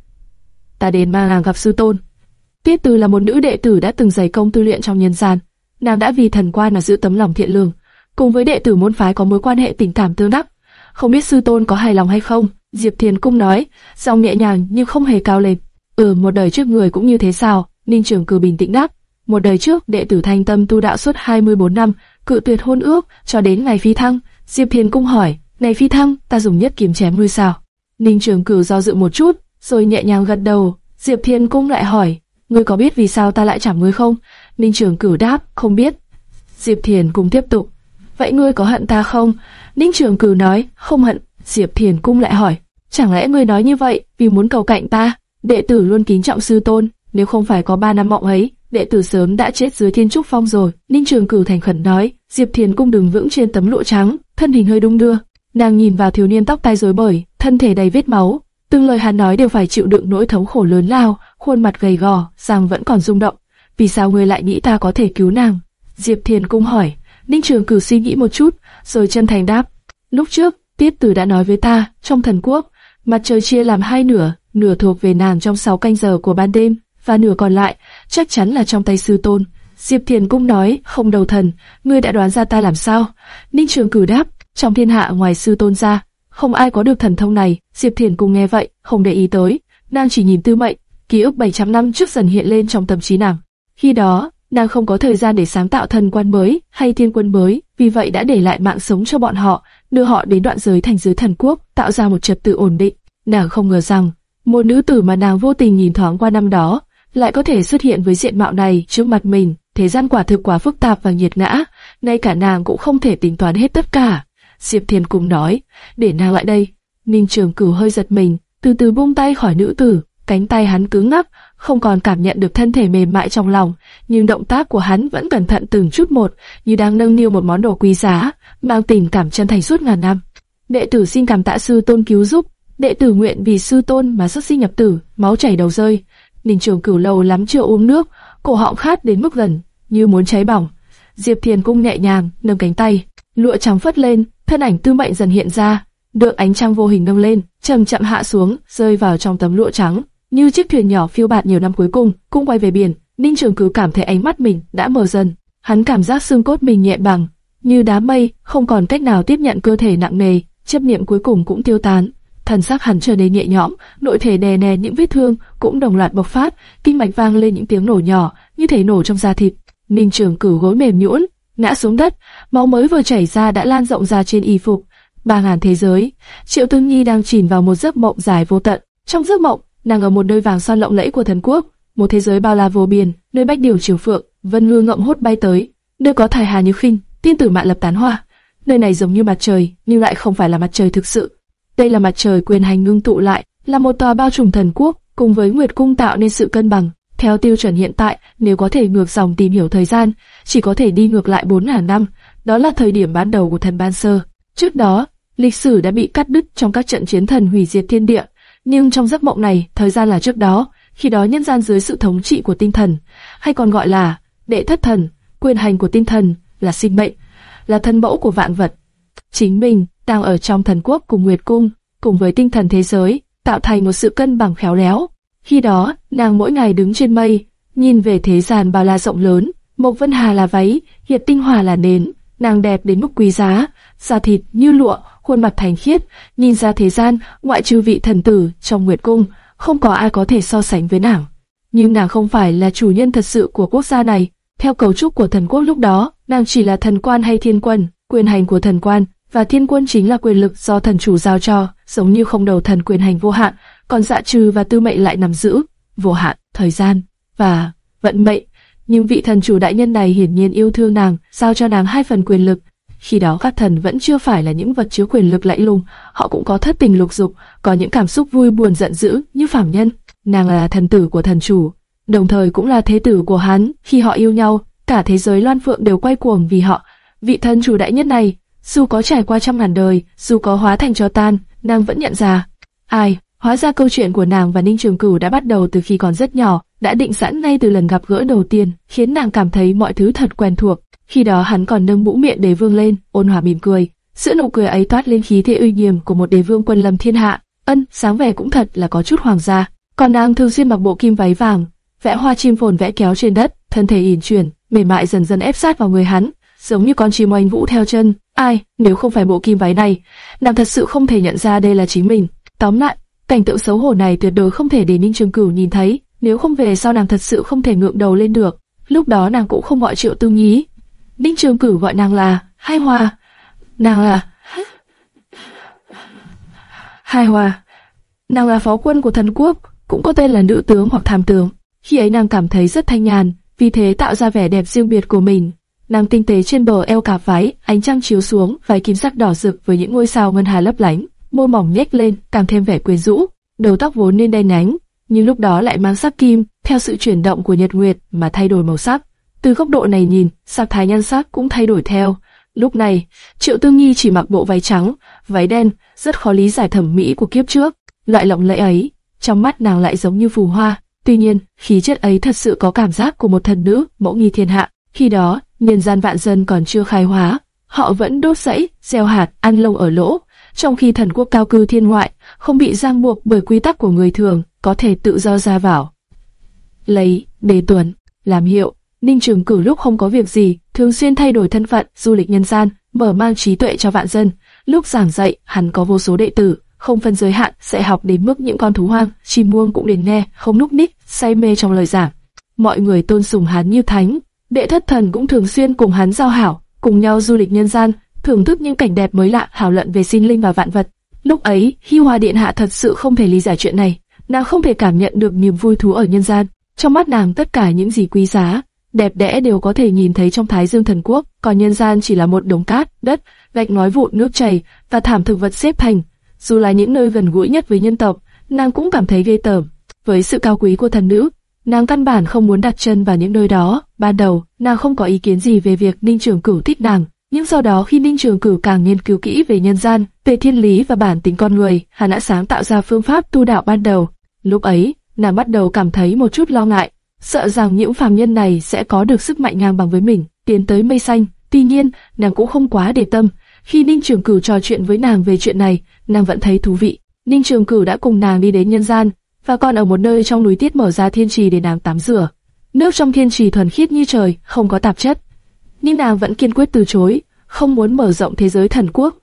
S1: ta đến mang nàng gặp sư tôn. Tiết Từ là một nữ đệ tử đã từng dày công tu luyện trong nhân gian, nàng đã vì thần quan mà giữ tấm lòng thiện lương, cùng với đệ tử môn phái có mối quan hệ tình cảm tương đắc. Không biết sư tôn có hài lòng hay không? Diệp Thiền Cung nói, giọng nhẹ nhàng nhưng không hề cao lên. Ừ, một đời trước người cũng như thế sao? Ninh Trường Cử bình tĩnh đáp. Một đời trước, đệ tử thanh tâm tu đạo suốt 24 năm, cự tuyệt hôn ước, cho đến ngày phi thăng. Diệp Thiền Cung hỏi, ngày phi thăng, ta dùng nhất kiếm chém ngươi sao? Ninh Trường cửu do dự một chút, rồi nhẹ nhàng gật đầu. Diệp Thiên Cung lại hỏi, ngươi có biết vì sao ta lại chảm ngươi không? Ninh Trường cửu đáp, không biết. Diệp Thiền Cung tiếp tục, vậy ngươi có hận ta không? Ninh Trường cửu nói, không hận. Diệp Thiền Cung lại hỏi, chẳng lẽ ngươi nói như vậy vì muốn cầu cạnh ta? Đệ tử luôn kính trọng sư tôn, nếu không phải có ba năm mộng ấy, đệ tử sớm đã chết dưới thiên trúc phong rồi. Ninh Trường Cửu thành khẩn nói, Diệp Thiền Cung đứng vững trên tấm lụa trắng, thân hình hơi đung đưa. Nàng nhìn vào thiếu niên tóc tai rối bời, thân thể đầy vết máu, từng lời hắn nói đều phải chịu đựng nỗi thống khổ lớn lao, khuôn mặt gầy gò, răng vẫn còn rung động. Vì sao ngươi lại nghĩ ta có thể cứu nàng? Diệp Thiền Cung hỏi. Ninh Trường Cửu suy nghĩ một chút, rồi chân thành đáp. Lúc trước, Tiết Tử đã nói với ta, trong thần quốc, mặt trời chia làm hai nửa, nửa thuộc về nàng trong 6 canh giờ của ban đêm, và nửa còn lại chắc chắn là trong tay sư tôn. Diệp Thiền cũng nói, không đầu thần, ngươi đã đoán ra ta làm sao? Ninh Trường Cử đáp, trong thiên hạ ngoài sư tôn ra, không ai có được thần thông này. Diệp Thiền cùng nghe vậy, không để ý tới, nàng chỉ nhìn Tư Mệnh, ký ức 700 năm trước dần hiện lên trong tâm trí nàng. Khi đó, nàng không có thời gian để sáng tạo thần quan mới hay thiên quân mới, vì vậy đã để lại mạng sống cho bọn họ, đưa họ đến đoạn giới thành giới thần quốc, tạo ra một trật tự ổn định. Nàng không ngờ rằng, một nữ tử mà nàng vô tình nhìn thoáng qua năm đó, lại có thể xuất hiện với diện mạo này trước mặt mình. Thế gian quả thực quá phức tạp và nhiệt ngã, ngay cả nàng cũng không thể tính toán hết tất cả. Diệp Thiền cùng nói, để nàng lại đây. Ninh Trường Cửu hơi giật mình, từ từ buông tay khỏi nữ tử, cánh tay hắn cứng ngắc, không còn cảm nhận được thân thể mềm mại trong lòng, nhưng động tác của hắn vẫn cẩn thận từng chút một, như đang nâng niu một món đồ quý giá, mang tình cảm chân thành suốt ngàn năm. Đệ tử xin cảm tạ sư tôn cứu giúp, đệ tử nguyện vì sư tôn mà xuất sinh nhập tử, máu chảy đầu rơi. Ninh Trường Cửu lâu lắm chưa uống nước, cổ họng khát đến mức gần như muốn cháy bỏng. Diệp Thiền cung nhẹ nhàng nâng cánh tay, lụa trắng phất lên, thân ảnh Tư Mệnh dần hiện ra, được ánh trăng vô hình nâng lên, chậm chậm hạ xuống, rơi vào trong tấm lụa trắng, như chiếc thuyền nhỏ phiêu bạt nhiều năm cuối cùng, cũng quay về biển. Ninh Trường Cửu cảm thấy ánh mắt mình đã mở dần, hắn cảm giác xương cốt mình nhẹ bằng, như đá mây, không còn cách nào tiếp nhận cơ thể nặng nề, chấp niệm cuối cùng cũng tiêu tán. Thần sắc hắn trở nên nhẹ nhõm, nội thể đè nè những vết thương cũng đồng loạt bộc phát, kinh mạch vang lên những tiếng nổ nhỏ, như thể nổ trong da thịt. Ninh Trường cử gối mềm nhũn, ngã xuống đất, máu mới vừa chảy ra đã lan rộng ra trên y phục. Ba ngàn thế giới, Triệu Tương Nhi đang chìm vào một giấc mộng dài vô tận. Trong giấc mộng, nàng ở một nơi vàng son lộng lẫy của thần quốc, một thế giới bao la vô biên, nơi bách điều triều phượng, vân ngư ngậm hốt bay tới, nơi có thải hà như khinh, tiên tử mạn lập tán hoa. Nơi này giống như mặt trời, nhưng lại không phải là mặt trời thực sự. Đây là mặt trời quyền hành ngưng tụ lại, là một tòa bao trùm thần quốc, cùng với nguyệt cung tạo nên sự cân bằng. Theo tiêu chuẩn hiện tại, nếu có thể ngược dòng tìm hiểu thời gian, chỉ có thể đi ngược lại 4.000 năm, đó là thời điểm ban đầu của thần Ban Sơ. Trước đó, lịch sử đã bị cắt đứt trong các trận chiến thần hủy diệt thiên địa, nhưng trong giấc mộng này, thời gian là trước đó, khi đó nhân gian dưới sự thống trị của tinh thần, hay còn gọi là đệ thất thần, quyền hành của tinh thần, là sinh mệnh, là thân mẫu của vạn vật. Chính mình đang ở trong thần quốc cùng Nguyệt Cung, cùng với tinh thần thế giới, tạo thành một sự cân bằng khéo léo. Khi đó, nàng mỗi ngày đứng trên mây, nhìn về thế gian bao la rộng lớn, Mộc Vân Hà là váy, Hiệt Tinh Hòa là nến, nàng đẹp đến mức quý giá, da thịt như lụa, khuôn mặt thành khiết, nhìn ra thế gian, ngoại trừ vị thần tử trong Nguyệt Cung, không có ai có thể so sánh với nàng. Nhưng nàng không phải là chủ nhân thật sự của quốc gia này. Theo cấu trúc của thần quốc lúc đó, nàng chỉ là thần quan hay thiên quân, quyền hành của thần quan và thiên quân chính là quyền lực do thần chủ giao cho, giống như không đầu thần quyền hành vô hạn, còn dạ trừ và tư mệnh lại nắm giữ vô hạn, thời gian và vận mệnh. Nhưng vị thần chủ đại nhân này hiển nhiên yêu thương nàng, giao cho nàng hai phần quyền lực, Khi đó các thần vẫn chưa phải là những vật chứa quyền lực lạnh lùng, họ cũng có thất tình lục dục, có những cảm xúc vui buồn giận dữ như phàm nhân. Nàng là thần tử của thần chủ, đồng thời cũng là thế tử của hắn. Khi họ yêu nhau, cả thế giới loan phượng đều quay cuồng vì họ. Vị thần chủ đại nhất này, dù có trải qua trăm ngàn đời, dù có hóa thành cho tan, nàng vẫn nhận ra. Ai? Hóa ra câu chuyện của nàng và Ninh Trường Cửu đã bắt đầu từ khi còn rất nhỏ, đã định sẵn ngay từ lần gặp gỡ đầu tiên, khiến nàng cảm thấy mọi thứ thật quen thuộc. Khi đó hắn còn nâng mũ miệng đế vương lên, ôn hòa mỉm cười. Sự nụ cười ấy toát lên khí thế uy nghiêm của một đế vương quân lâm thiên hạ. Ân, sáng vẻ cũng thật là có chút hoàng gia. Còn nàng thường xuyên mặc bộ kim váy vàng, vẽ hoa chim phồn vẽ kéo trên đất, thân thể yển chuyển, mềm mại dần dần ép sát vào người hắn, giống như con chim oanh vũ theo chân. Ai, nếu không phải bộ kim váy này, nàng thật sự không thể nhận ra đây là chính mình. Tóm lại, cảnh tượng xấu hổ này tuyệt đối không thể để Ninh Trường Cửu nhìn thấy, nếu không về sau nàng thật sự không thể ngượng đầu lên được. Lúc đó nàng cũng không gọi Triệu Tư Nhí, Ninh Trường Cửu gọi nàng là Hai Hoa, nàng là Hai Hoa, nàng là phó quân của thần quốc, cũng có tên là nữ tướng hoặc tham tướng. Khi ấy nàng cảm thấy rất thanh nhàn, vì thế tạo ra vẻ đẹp riêng biệt của mình. Nàng tinh tế trên bờ eo cạp váy, ánh trăng chiếu xuống, váy kim sắc đỏ rực với những ngôi sao ngân hà lấp lánh, môi mỏng nhếch lên, càng thêm vẻ quyến rũ. Đầu tóc vốn nên đen nhánh, nhưng lúc đó lại mang sắc kim, theo sự chuyển động của nhật nguyệt mà thay đổi màu sắc. Từ góc độ này nhìn, sắc thái nhan sắc cũng thay đổi theo. Lúc này, Triệu tư nghi chỉ mặc bộ váy trắng, váy đen, rất khó lý giải thẩm mỹ của kiếp trước. Loại lộng lẫy ấy, trong mắt nàng lại giống như phù hoa. Tuy nhiên, khí chất ấy thật sự có cảm giác của một thần nữ, mẫu nghi thiên hạ. Khi đó, nhân gian vạn dân còn chưa khai hóa, họ vẫn đốt rẫy, gieo hạt, ăn lông ở lỗ, trong khi thần quốc cao cư thiên ngoại, không bị giang buộc bởi quy tắc của người thường, có thể tự do ra vào. Lấy, đề tuần, làm hiệu, Ninh Trường cử lúc không có việc gì, thường xuyên thay đổi thân phận, du lịch nhân gian, mở mang trí tuệ cho vạn dân. Lúc giảng dạy, hắn có vô số đệ tử, không phân giới hạn, sẽ học đến mức những con thú hoang, chim muông cũng đến nghe, không núp ních, say mê trong lời giảng. Mọi người tôn sùng hắn như thánh, đệ thất thần cũng thường xuyên cùng hắn giao hảo, cùng nhau du lịch nhân gian, thưởng thức những cảnh đẹp mới lạ, thảo luận về sinh linh và vạn vật. Lúc ấy, Hi Hòa Điện Hạ thật sự không thể lý giải chuyện này, nàng không thể cảm nhận được niềm vui thú ở nhân gian. Trong mắt nàng tất cả những gì quý giá, đẹp đẽ đều có thể nhìn thấy trong Thái Dương Thần Quốc, còn nhân gian chỉ là một đống cát, đất, gạch nói vụn nước chảy và thảm thực vật xếp thành. Dù là những nơi gần gũi nhất với nhân tộc, nàng cũng cảm thấy ghê tởm. Với sự cao quý của thần nữ, nàng căn bản không muốn đặt chân vào những nơi đó. Ban đầu, nàng không có ý kiến gì về việc Ninh Trường Cửu thích nàng, nhưng sau đó khi Ninh Trường Cửu càng nghiên cứu kỹ về nhân gian, về thiên lý và bản tính con người, hắn đã sáng tạo ra phương pháp tu đạo ban đầu. Lúc ấy, nàng bắt đầu cảm thấy một chút lo ngại, sợ rằng những phàm nhân này sẽ có được sức mạnh ngang bằng với mình, tiến tới mây xanh. Tuy nhiên, nàng cũng không quá để tâm. Khi Ninh Trường Cửu trò chuyện với nàng về chuyện này, nàng vẫn thấy thú vị. Ninh Trường Cửu đã cùng nàng đi đến nhân gian, và còn ở một nơi trong núi tiết mở ra thiên trì để nàng tắm rửa. Nước trong thiên trì thuần khiết như trời, không có tạp chất. Nhưng nàng vẫn kiên quyết từ chối, không muốn mở rộng thế giới thần quốc.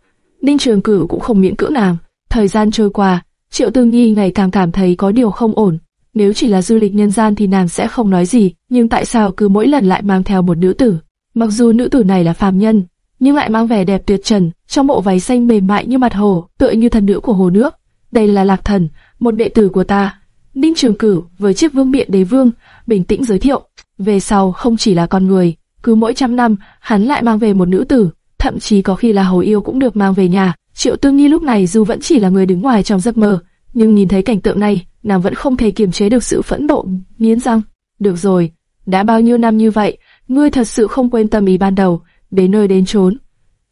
S1: Ninh Trường Cửu cũng không miễn cưỡng nàng. Thời gian trôi qua, Triệu Tương Nhi ngày càng cảm thấy có điều không ổn. Nếu chỉ là du lịch nhân gian thì nàng sẽ không nói gì, nhưng tại sao cứ mỗi lần lại mang theo một nữ tử? Mặc dù nữ tử này là phàm nhân, nhưng lại mang vẻ đẹp tuyệt trần, trong bộ váy xanh mềm mại như mặt hồ, tựa như thần nữ của hồ nước. Đây là Lạc Thần, một đệ tử của ta. Ninh Trường Cửu với chiếc vương miện đế vương, bình tĩnh giới thiệu. Về sau không chỉ là con người, cứ mỗi trăm năm hắn lại mang về một nữ tử, thậm chí có khi là hồ yêu cũng được mang về nhà. Triệu Tương Nhi lúc này dù vẫn chỉ là người đứng ngoài trong giấc mơ, nhưng nhìn thấy cảnh tượng này, nàng vẫn không thể kiềm chế được sự phẫn nộ, nghiến răng. Được rồi, đã bao nhiêu năm như vậy, ngươi thật sự không quên tâm ý ban đầu, đến nơi đến chốn.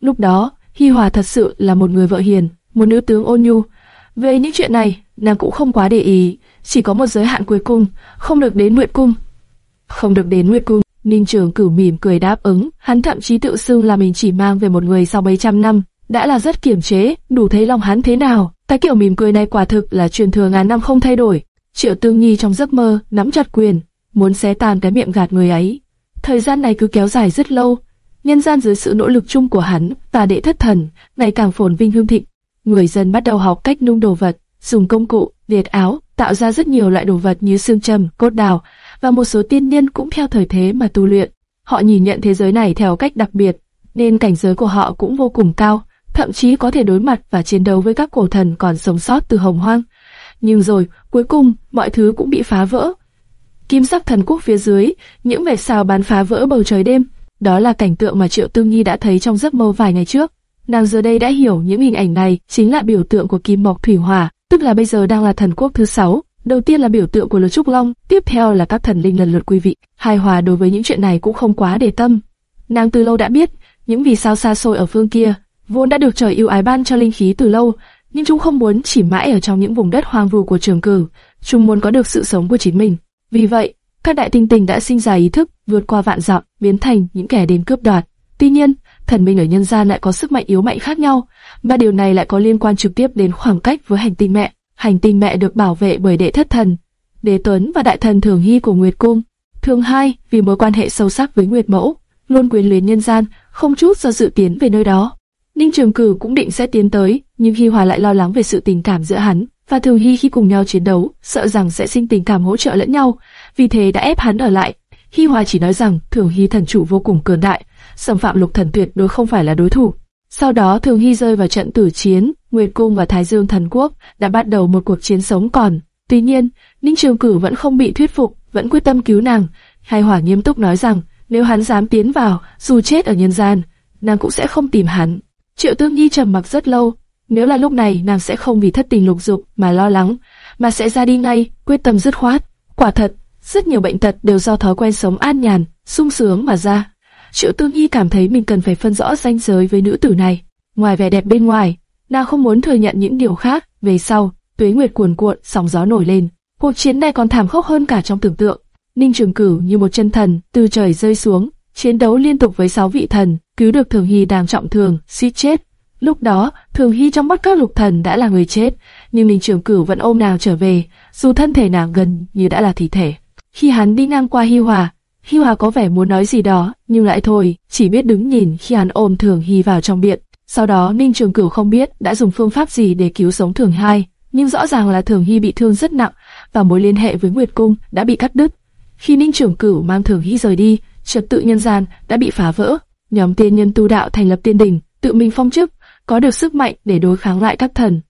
S1: Lúc đó, Hi Hòa thật sự là một người vợ hiền, một nữ tướng ôn nhu. Về những chuyện này, nàng cũng không quá để ý, chỉ có một giới hạn cuối cùng, không được đến Nguyệt Cung. Không được đến Nguyệt Cung, Ninh Trường cử mỉm cười đáp ứng, hắn thậm chí tự xưng là mình chỉ mang về một người sau mấy trăm năm, đã là rất kiềm chế, đủ thấy lòng hắn thế nào. Cái kiểu mỉm cười này quả thực là truyền thừa ngàn năm không thay đổi. Triệu Tương Nhi trong giấc mơ nắm chặt quyền, muốn xé tan cái miệng gạt người ấy. Thời gian này cứ kéo dài rất lâu. Nhân gian dưới sự nỗ lực chung của hắn và đệ thất thần ngày càng phồn vinh hương thịnh. Người dân bắt đầu học cách nung đồ vật, dùng công cụ, việt áo, tạo ra rất nhiều loại đồ vật như xương châm, cốt đào và một số tiên niên cũng theo thời thế mà tu luyện. Họ nhìn nhận thế giới này theo cách đặc biệt, nên cảnh giới của họ cũng vô cùng cao thậm chí có thể đối mặt và chiến đấu với các cổ thần còn sống sót từ hồng hoang. Nhưng rồi, cuối cùng, mọi thứ cũng bị phá vỡ. Kim sắc thần quốc phía dưới, những vệt sao bắn phá vỡ bầu trời đêm. Đó là cảnh tượng mà Triệu Tương Nhi đã thấy trong giấc mơ vài ngày trước. Nàng giờ đây đã hiểu những hình ảnh này chính là biểu tượng của kim mộc thủy hỏa, tức là bây giờ đang là thần quốc thứ sáu. Đầu tiên là biểu tượng của lục trúc long, tiếp theo là các thần linh lần lượt quý vị. Hài hòa đối với những chuyện này cũng không quá để tâm. Nàng từ lâu đã biết, những vì sao xa xôi ở phương kia, vốn đã được trời yêu ái ban cho linh khí từ lâu, nhưng chúng không muốn chỉ mãi ở trong những vùng đất hoang vu của trường cử, chúng muốn có được sự sống của chính mình. Vì vậy, các đại tinh tình đã sinh ra ý thức vượt qua vạn dặm, biến thành những kẻ đến cướp đoạt. Tuy nhiên, thần minh ở nhân gian lại có sức mạnh yếu mạnh khác nhau, mà điều này lại có liên quan trực tiếp đến khoảng cách với hành tinh mẹ. Hành tinh mẹ được bảo vệ bởi đệ thất thần, đế tuấn và đại thần thường hy của Nguyệt cung. Thường hai, vì mối quan hệ sâu sắc với Nguyệt mẫu, luôn quyền luyến nhân gian, không chút do dự tiến về nơi đó. Ninh Trường Cử cũng định sẽ tiến tới, nhưng Hi Hòa lại lo lắng về sự tình cảm giữa hắn và Thường Hy khi cùng nhau chiến đấu, sợ rằng sẽ sinh tình cảm hỗ trợ lẫn nhau, vì thế đã ép hắn ở lại. Hi Hòa chỉ nói rằng Thường Hy thần chủ vô cùng cường đại, xâm phạm lục thần tuyệt đối không phải là đối thủ. Sau đó Thường Hy rơi vào trận tử chiến, Nguyệt Cung và Thái Dương Thần Quốc đã bắt đầu một cuộc chiến sống còn. Tuy nhiên, Ninh Trường Cử vẫn không bị thuyết phục, vẫn quyết tâm cứu nàng. Hai Hỏa nghiêm túc nói rằng, nếu hắn dám tiến vào, dù chết ở nhân gian, nàng cũng sẽ không tìm hắn. Triệu Tương Nhi trầm mặc rất lâu, nếu là lúc này nàng sẽ không vì thất tình lục dục mà lo lắng, mà sẽ ra đi ngay, quyết tâm dứt khoát. Quả thật, rất nhiều bệnh tật đều do thói quen sống an nhàn, sung sướng mà ra. Triệu Tương Nhi cảm thấy mình cần phải phân rõ ranh giới với nữ tử này. Ngoài vẻ đẹp bên ngoài, nàng không muốn thừa nhận những điều khác. Về sau, tuế nguyệt cuồn cuộn, sóng gió nổi lên. Cuộc chiến này còn thảm khốc hơn cả trong tưởng tượng. Ninh Trường Cửu như một chân thần từ trời rơi xuống, chiến đấu liên tục với sáu vị thần, cứu được Thường Hy đang trọng thương, suýt chết. Lúc đó, Thường Hy trong mắt các lục thần đã là người chết, nhưng Ninh Trường Cửu vẫn ôm nàng trở về, dù thân thể nàng gần như đã là thi thể. Khi hắn đi ngang qua Hi Hòa, Hi Hòa có vẻ muốn nói gì đó, nhưng lại thôi, chỉ biết đứng nhìn khi hắn ôm Thường Hy vào trong điện. Sau đó Ninh Trường Cửu không biết đã dùng phương pháp gì để cứu sống Thường Hai, nhưng rõ ràng là Thường Hy bị thương rất nặng và mối liên hệ với Nguyệt Cung đã bị cắt đứt. Khi Ninh Trường Cửu mang Thường Hy rời đi, trật tự nhân gian đã bị phá vỡ. Nhóm tiên nhân tu đạo thành lập tiên đình, tự mình phong chức, có được sức mạnh để đối kháng lại các thần.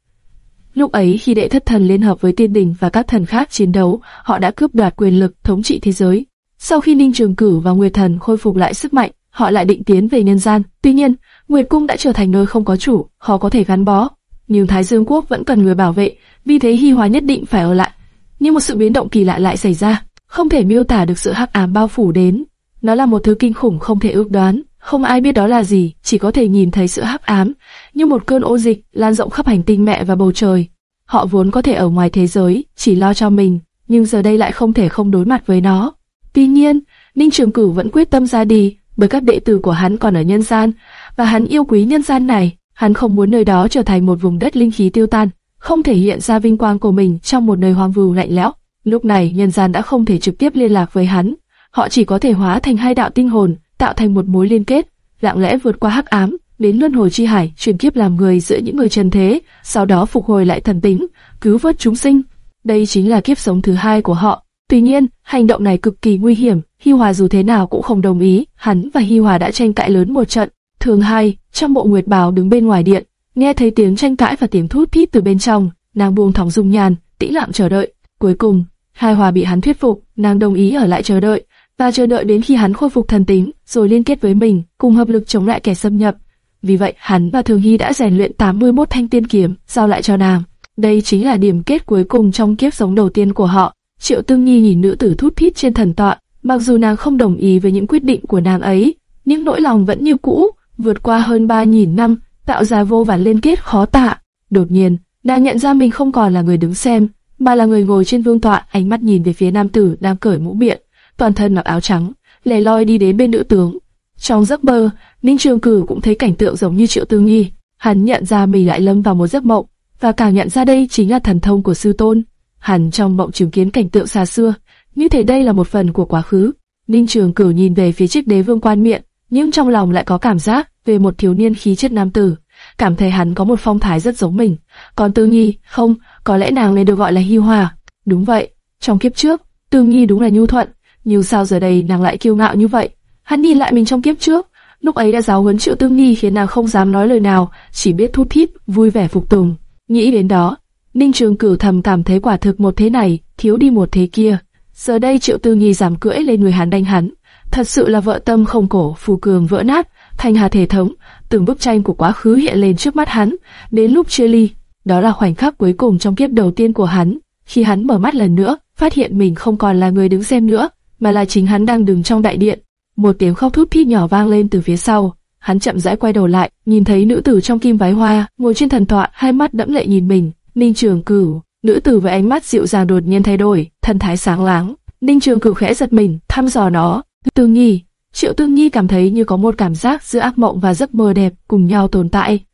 S1: Lúc ấy khi đệ thất thần liên hợp với tiên đình và các thần khác chiến đấu, họ đã cướp đoạt quyền lực thống trị thế giới. Sau khi Ninh Trường Cử và Nguyệt Thần khôi phục lại sức mạnh, họ lại định tiến về nhân gian. Tuy nhiên, Nguyệt Cung đã trở thành nơi không có chủ, khó có thể gắn bó. Nhưng Thái Dương Quốc vẫn cần người bảo vệ, vì thế Hi Hòa nhất định phải ở lại. Nhưng một sự biến động kỳ lạ lại xảy ra, không thể miêu tả được sự hắc ám bao phủ đến. Nó là một thứ kinh khủng không thể ước đoán, không ai biết đó là gì, chỉ có thể nhìn thấy sự hắc ám, như một cơn ô dịch lan rộng khắp hành tinh mẹ và bầu trời. Họ vốn có thể ở ngoài thế giới, chỉ lo cho mình, nhưng giờ đây lại không thể không đối mặt với nó. Tuy nhiên, Ninh Trường Cửu vẫn quyết tâm ra đi, bởi các đệ tử của hắn còn ở nhân gian, và hắn yêu quý nhân gian này. Hắn không muốn nơi đó trở thành một vùng đất linh khí tiêu tan, không thể hiện ra vinh quang của mình trong một nơi hoang vu lạnh lẽo. Lúc này, nhân gian đã không thể trực tiếp liên lạc với hắn, họ chỉ có thể hóa thành hai đạo tinh hồn, tạo thành một mối liên kết, lặng lẽ vượt qua hắc ám, đến luân hồi chi hải, chuyển kiếp làm người giữa những người trần thế, sau đó phục hồi lại thần tính, cứu vớt chúng sinh. Đây chính là kiếp sống thứ hai của họ. Tuy nhiên, hành động này cực kỳ nguy hiểm, Hi Hòa dù thế nào cũng không đồng ý, hắn và Hi Hòa đã tranh cãi lớn một trận. Thường hai, trong bộ nguyệt bào đứng bên ngoài điện, nghe thấy tiếng tranh cãi và tiếng thút thít từ bên trong, nàng buông thỏng dung nhàn, tĩnh lặng chờ đợi. Cuối cùng, Hai Hòa bị hắn thuyết phục, nàng đồng ý ở lại chờ đợi, và chờ đợi đến khi hắn khôi phục thần tính, rồi liên kết với mình, cùng hợp lực chống lại kẻ xâm nhập. Vì vậy, hắn và Thường Hy đã rèn luyện 81 thanh tiên kiếm, giao lại cho nàng. Đây chính là điểm kết cuối cùng trong kiếp sống đầu tiên của họ. Triệu Tương Nhi nhìn nữ tử thút thít trên thần tọa, mặc dù nàng không đồng ý với những quyết định của nàng ấy, nhưng nỗi lòng vẫn như cũ, vượt qua hơn 3.000 năm, tạo ra vô vàn liên kết khó tả. Đột nhiên, nàng nhận ra mình không còn là người đứng xem, mà là người ngồi trên vương tọa, ánh mắt nhìn về phía nam tử đang cởi mũ miệng, toàn thân mặc áo trắng, lẻ loi đi đến bên nữ tướng. Trong giấc mơ, Ninh Trường Cử cũng thấy cảnh tượng giống như Triệu Tương Nhi, Hắn nhận ra mình lại lâm vào một giấc mộng, và càng nhận ra đây chính là thần thông của sư tôn. Hắn trong mộng chứng kiến cảnh tượng xa xưa, như thể đây là một phần của quá khứ. Ninh Trường Cử nhìn về phía chiếc đế vương quan miệng, nhưng trong lòng lại có cảm giác về một thiếu niên khí chất nam tử, cảm thấy hắn có một phong thái rất giống mình. Còn Tư Nhi, không, có lẽ nàng nên được gọi là Hi Hòa. Đúng vậy, trong kiếp trước, Tư Nhi đúng là nhu thuận, nhưng sao giờ đây nàng lại kiêu ngạo như vậy? Hắn nhìn lại mình trong kiếp trước, lúc ấy đã giáo huấn Triệu Tư Nhi khiến nàng không dám nói lời nào, chỉ biết thút thít, vui vẻ phục tùng. Nghĩ đến đó, Ninh Trường Cửu thầm cảm thấy quả thực một thế này thiếu đi một thế kia. Giờ đây Triệu tư Nhi giảm cưỡi lên người hắn đánh hắn, Thật sự là vợ tâm không cổ, phù cường vỡ nát, thành hà thể thống, từng bức tranh của quá khứ hiện lên trước mắt hắn. Đến lúc chia ly, đó là khoảnh khắc cuối cùng trong kiếp đầu tiên của hắn. Khi hắn mở mắt lần nữa, phát hiện mình không còn là người đứng xem nữa, mà là chính hắn đang đứng trong đại điện. Một tiếng khóc thút thít nhỏ vang lên từ phía sau. Hắn chậm rãi quay đầu lại, nhìn thấy nữ tử trong kim váy hoa, ngồi trên thần tọa, hai mắt đẫm lệ nhìn mình. Ninh Trường Cửu, nữ tử với ánh mắt dịu dàng đột nhiên thay đổi, thân thái sáng láng. Ninh Trường Cửu khẽ giật mình, thăm dò nó. Tương Nhi, Triệu Tương Nhi cảm thấy như có một cảm giác giữa ác mộng và giấc mơ đẹp cùng nhau tồn tại.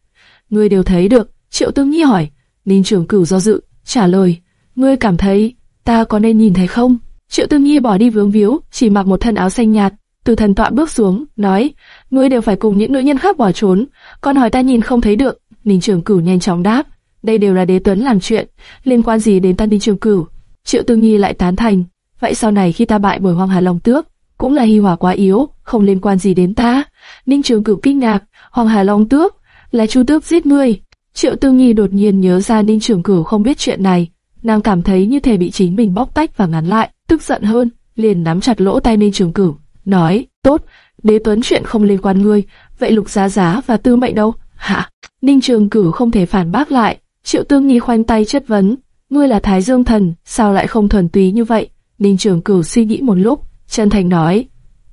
S1: Ngươi đều thấy được. Triệu Tương Nhi hỏi. Ninh Trường Cửu do dự, trả lời. Ngươi cảm thấy ta có nên nhìn thấy không? Triệu Tương Nhi bỏ đi vướng víu, chỉ mặc một thân áo xanh nhạt, từ thần tọa bước xuống, nói, ngươi đều phải cùng những nữ nhân khác bỏ trốn, còn hỏi ta nhìn không thấy được. Ninh Trường Cửu nhanh chóng đáp, đây đều là đế tuấn làm chuyện, liên quan gì đến tân binh Trường Cửu? Triệu tư nghi lại tán thành, vậy sau này khi ta bại bởi Hoàng Hà Long Tước, cũng là Hi Hòa quá yếu, không liên quan gì đến ta. Ninh Trường Cửu kinh ngạc, Hoàng Hà Long Tước, là Chu Tước giết ngươi. Triệu tư nghi đột nhiên nhớ ra Ninh Trường Cửu không biết chuyện này, nàng cảm thấy như thể bị chính mình bóc tách và ngắn lại, tức giận hơn, liền nắm chặt lỗ tai Ninh Trường Cửu, nói, tốt, đế tuấn chuyện không liên quan ngươi, vậy lục giá giá và tư mệnh đâu, hả? Ninh Trường Cửu không thể phản bác lại, Triệu Tương Nhi khoanh tay chất vấn, ngươi là Thái Dương Thần, sao lại không thuần túy như vậy? Ninh Trường Cửu suy nghĩ một lúc, chân thành nói,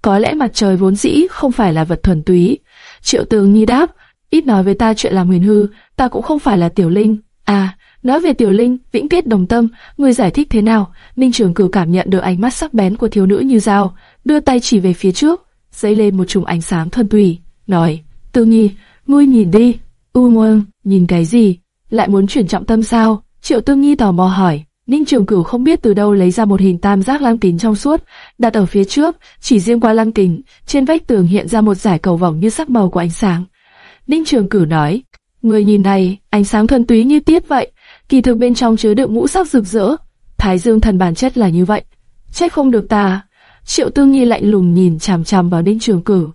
S1: có lẽ mặt trời vốn dĩ không phải là vật thuần túy. Triệu Tương Nhi đáp, ít nói với ta chuyện làm huyền hư, ta cũng không phải là tiểu linh. À, nói về tiểu linh, vĩnh kết đồng tâm, ngươi giải thích thế nào? Ninh Trường Cửu cảm nhận được ánh mắt sắc bén của thiếu nữ như dao, đưa tay chỉ về phía trước, dấy lên một chùm ánh sáng thuần túy, nói, Tương Nhi, ngươi nhìn đi. U Muông, nhìn cái gì? Lại muốn chuyển trọng tâm sao? Triệu Tương Nhi tò mò hỏi. Ninh Trường Cửu không biết từ đâu lấy ra một hình tam giác lăng kính trong suốt, đặt ở phía trước, chỉ riêng qua lăng kính, trên vách tường hiện ra một giải cầu vòng như sắc màu của ánh sáng. Ninh Trường Cửu nói, người nhìn này, ánh sáng thuần túy như tiết vậy, kỳ thực bên trong chứa đựng ngũ sắc rực rỡ. Thái Dương thần bản chất là như vậy, trách không được ta. Triệu Tương Nhi lạnh lùng nhìn chằm chằm vào Ninh Trường Cửu.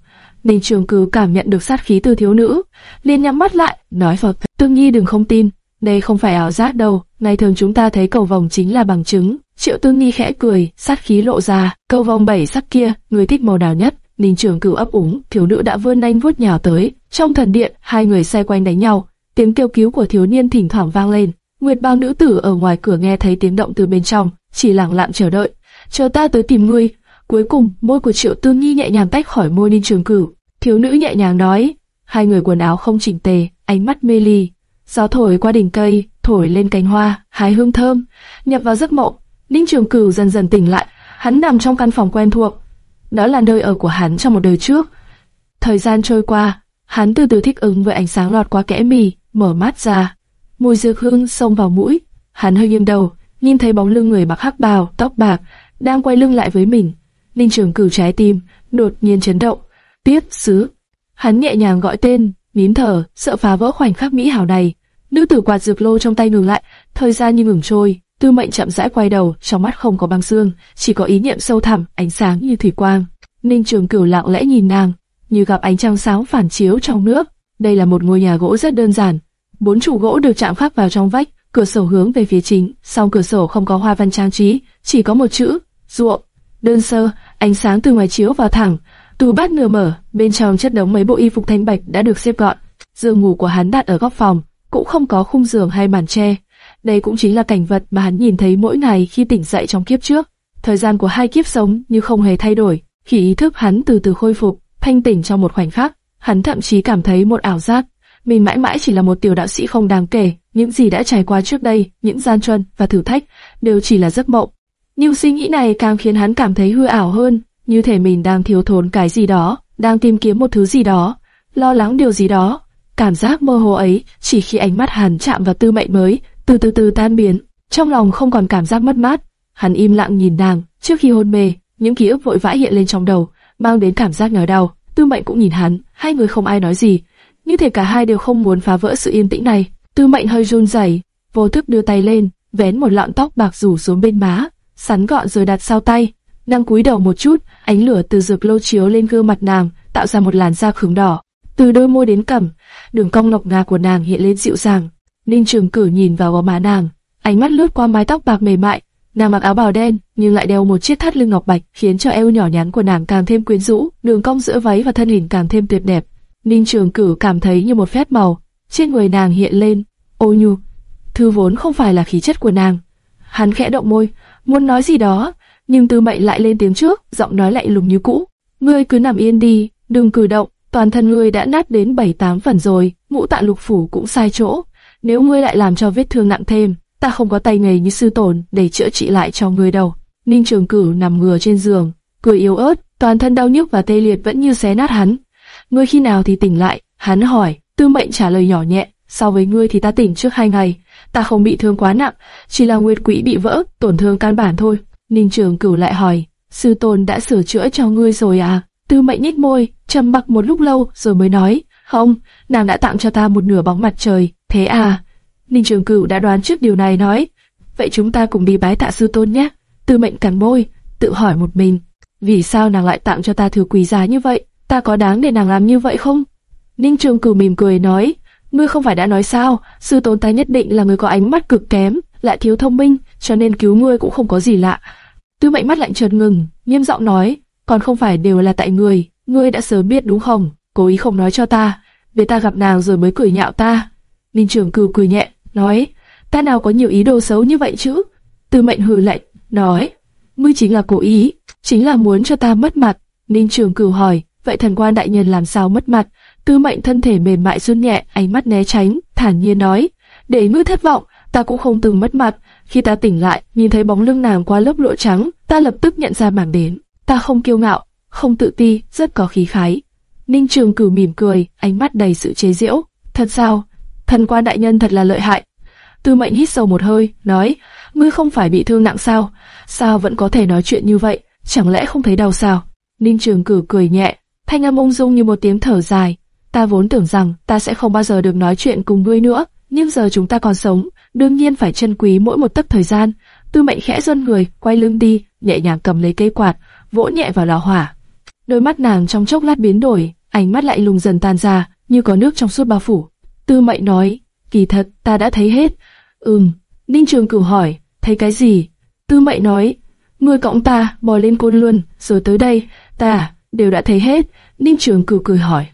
S1: Ninh Trường Cử cảm nhận được sát khí từ thiếu nữ, liền nhắm mắt lại, nói vào. Tương Nhi đừng không tin, đây không phải ảo giác đâu, ngày thường chúng ta thấy cầu vòng chính là bằng chứng. Triệu Tương Nhi khẽ cười, sát khí lộ ra, cầu vòng bảy sắc kia, người thích màu nào nhất? Ninh Trường Cửu ấp úng, thiếu nữ đã vươn nhanh vuốt nhào tới. Trong thần điện, hai người xoay quanh đánh nhau, tiếng kêu cứu của thiếu niên thỉnh thoảng vang lên. Nguyệt Bao nữ tử ở ngoài cửa nghe thấy tiếng động từ bên trong, chỉ lặng lặng chờ đợi. Chờ ta tới tìm ngươi. Cuối cùng, môi của Triệu Tương nghi nhẹ nhàng tách khỏi môi Ninh Trường Cửu. Thiếu nữ nhẹ nhàng nói, hai người quần áo không chỉnh tề, ánh mắt mê ly. Gió thổi qua đỉnh cây, thổi lên cánh hoa, hái hương thơm, nhập vào giấc mộng. Ninh Trường Cửu dần dần tỉnh lại, hắn nằm trong căn phòng quen thuộc, đó là nơi ở của hắn trong một đời trước. Thời gian trôi qua, hắn từ từ thích ứng với ánh sáng lọt qua kẽ mì, mở mắt ra, mùi dược hương xông vào mũi, hắn hơi nghiêng đầu, nhìn thấy bóng lưng người mặc hắc bào, tóc bạc, đang quay lưng lại với mình. Ninh Trường Cửu trái tim đột nhiên chấn động. Tiếp sứ, hắn nhẹ nhàng gọi tên, nín thở, sợ phá vỡ khoảnh khắc mỹ hảo này. Nữ tử quạt dược lô trong tay ngừng lại, thời gian như ngừng trôi. Tư Mệnh chậm rãi quay đầu, trong mắt không có băng xương, chỉ có ý niệm sâu thẳm, ánh sáng như thủy quang. Ninh Trường Cửu lặng lẽ nhìn nàng, như gặp ánh trăng sáng phản chiếu trong nước. Đây là một ngôi nhà gỗ rất đơn giản, bốn trụ gỗ được chạm khắc vào trong vách, cửa sổ hướng về phía chính, sau cửa sổ không có hoa văn trang trí, chỉ có một chữ ruộng. Đơn sơ, ánh sáng từ ngoài chiếu vào thẳng, tủ bát nửa mở, bên trong chất đống mấy bộ y phục thanh bạch đã được xếp gọn. Giường ngủ của hắn đặt ở góc phòng, cũng không có khung giường hay màn tre. Đây cũng chính là cảnh vật mà hắn nhìn thấy mỗi ngày khi tỉnh dậy trong kiếp trước. Thời gian của hai kiếp sống như không hề thay đổi. Khi ý thức hắn từ từ khôi phục, thanh tỉnh trong một khoảnh khắc, hắn thậm chí cảm thấy một ảo giác. Mình mãi mãi chỉ là một tiểu đạo sĩ không đáng kể, những gì đã trải qua trước đây, những gian truân và thử thách, đều chỉ là giấc mộng. Nhưng suy nghĩ này càng khiến hắn cảm thấy hư ảo hơn, như thể mình đang thiếu thốn cái gì đó, đang tìm kiếm một thứ gì đó, lo lắng điều gì đó. Cảm giác mơ hồ ấy chỉ khi ánh mắt hắn chạm vào tư mệnh mới, từ từ từ tan biến, trong lòng không còn cảm giác mất mát. Hắn im lặng nhìn nàng, trước khi hôn mê, những ký ức vội vã hiện lên trong đầu, mang đến cảm giác nhói đau. Tư Mệnh cũng nhìn hắn, hai người không ai nói gì, như thể cả hai đều không muốn phá vỡ sự yên tĩnh này. Tư Mệnh hơi run rẩy, vô thức đưa tay lên, vén một lọn tóc bạc rủ xuống bên má, sắn gọn rồi đặt sau tay. Nàng cúi đầu một chút, ánh lửa từ dược lô chiếu lên gương mặt nàng, tạo ra một làn da khứng đỏ. Từ đôi môi đến cằm, đường cong ngọc ngà của nàng hiện lên dịu dàng. Ninh Trường Cử nhìn vào gò má nàng, ánh mắt lướt qua mái tóc bạc mềm mại, Nàng mặc áo bào đen, nhưng lại đeo một chiếc thắt lưng ngọc bạch, khiến cho eo nhỏ nhắn của nàng càng thêm quyến rũ, đường cong giữa váy và thân hình càng thêm tuyệt đẹp. Ninh Trường Cử cảm thấy như một phép màu, trên người nàng hiện lên, ô nhu. thứ vốn không phải là khí chất của nàng. Hắn khẽ động môi, muốn nói gì đó, nhưng Tư Mệnh lại lên tiếng trước, giọng nói lạnh lùng như cũ. Ngươi cứ nằm yên đi, đừng cử động, toàn thân ngươi đã nát đến bảy tám phần rồi, ngũ tạng lục phủ cũng sai chỗ. Nếu ngươi lại làm cho vết thương nặng thêm, ta không có tay nghề như sư tổn để chữa trị lại cho ngươi đâu. Ninh Trường Cửu nằm ngửa trên giường, cười yếu ớt, toàn thân đau nhức và tê liệt vẫn như xé nát hắn. Ngươi khi nào thì tỉnh lại? Hắn hỏi. Tư Mệnh trả lời nhỏ nhẹ. So với ngươi thì ta tỉnh trước hai ngày. Ta không bị thương quá nặng, chỉ là nguyệt quỹ bị vỡ, tổn thương căn bản thôi. Ninh Trường Cửu lại hỏi, sư tôn đã sửa chữa cho ngươi rồi à? Tư Mệnh nhếch môi, trầm mặc một lúc lâu rồi mới nói, không, nàng đã tặng cho ta một nửa bóng mặt trời. Thế à? Ninh Trường Cửu đã đoán trước điều này nói, vậy chúng ta cùng đi bái tạ sư tôn nhé. Tư Mệnh cắn môi, tự hỏi một mình, vì sao nàng lại tặng cho ta thứ quý giá như vậy? Ta có đáng để nàng làm như vậy không? Ninh Trường Cửu mỉm cười nói, ngươi không phải đã nói sao, sư tôn ta nhất định là người có ánh mắt cực kém, lại thiếu thông minh, cho nên cứu ngươi cũng không có gì lạ. Tư Mệnh mắt lạnh chợt ngừng, nghiêm giọng nói, còn không phải đều là tại người, ngươi đã sớm biết đúng không? Cố ý không nói cho ta, về ta gặp nàng rồi mới cười nhạo ta. Ninh Trường Cửu cười nhẹ, nói, ta nào có nhiều ý đồ xấu như vậy chứ? Tư Mệnh hừ lạnh, nói, ngươi chính là cố ý, chính là muốn cho ta mất mặt. Ninh Trường Cửu hỏi, vậy thần quan đại nhân làm sao mất mặt? Tư Mệnh thân thể mềm mại run nhẹ, ánh mắt né tránh, thản nhiên nói, để ngươi thất vọng, ta cũng không từng mất mặt. Khi ta tỉnh lại, nhìn thấy bóng lưng nàng qua lớp lụa trắng, ta lập tức nhận ra mảng đến. Ta không kiêu ngạo, không tự ti, rất có khí khái. Ninh Trường Cửu mỉm cười, ánh mắt đầy sự chế giễu. Thật sao? Thần quan đại nhân thật là lợi hại. Tư Mệnh hít sâu một hơi, nói, ngươi không phải bị thương nặng sao? Sao vẫn có thể nói chuyện như vậy? Chẳng lẽ không thấy đau sao? Ninh Trường Cửu cười nhẹ, thanh âm ung dung như một tiếng thở dài. Ta vốn tưởng rằng ta sẽ không bao giờ được nói chuyện cùng ngươi nữa, nhưng giờ chúng ta còn sống, đương nhiên phải trân quý mỗi một tấc thời gian. Tư Mệnh khẽ run người, quay lưng đi, nhẹ nhàng cầm lấy cây quạt, vỗ nhẹ vào lò hỏa. Đôi mắt nàng trong chốc lát biến đổi, ánh mắt lại lùng dần tan ra, như có nước trong suốt bao phủ. Tư Mệnh nói, kỳ thật ta đã thấy hết. Ừm. Ninh Trường Cửu hỏi, thấy cái gì? Tư Mệnh nói, ngươi cõng ta bò lên côn luôn, rồi tới đây, ta đều đã thấy hết. Ninh Trường Cửu cười hỏi,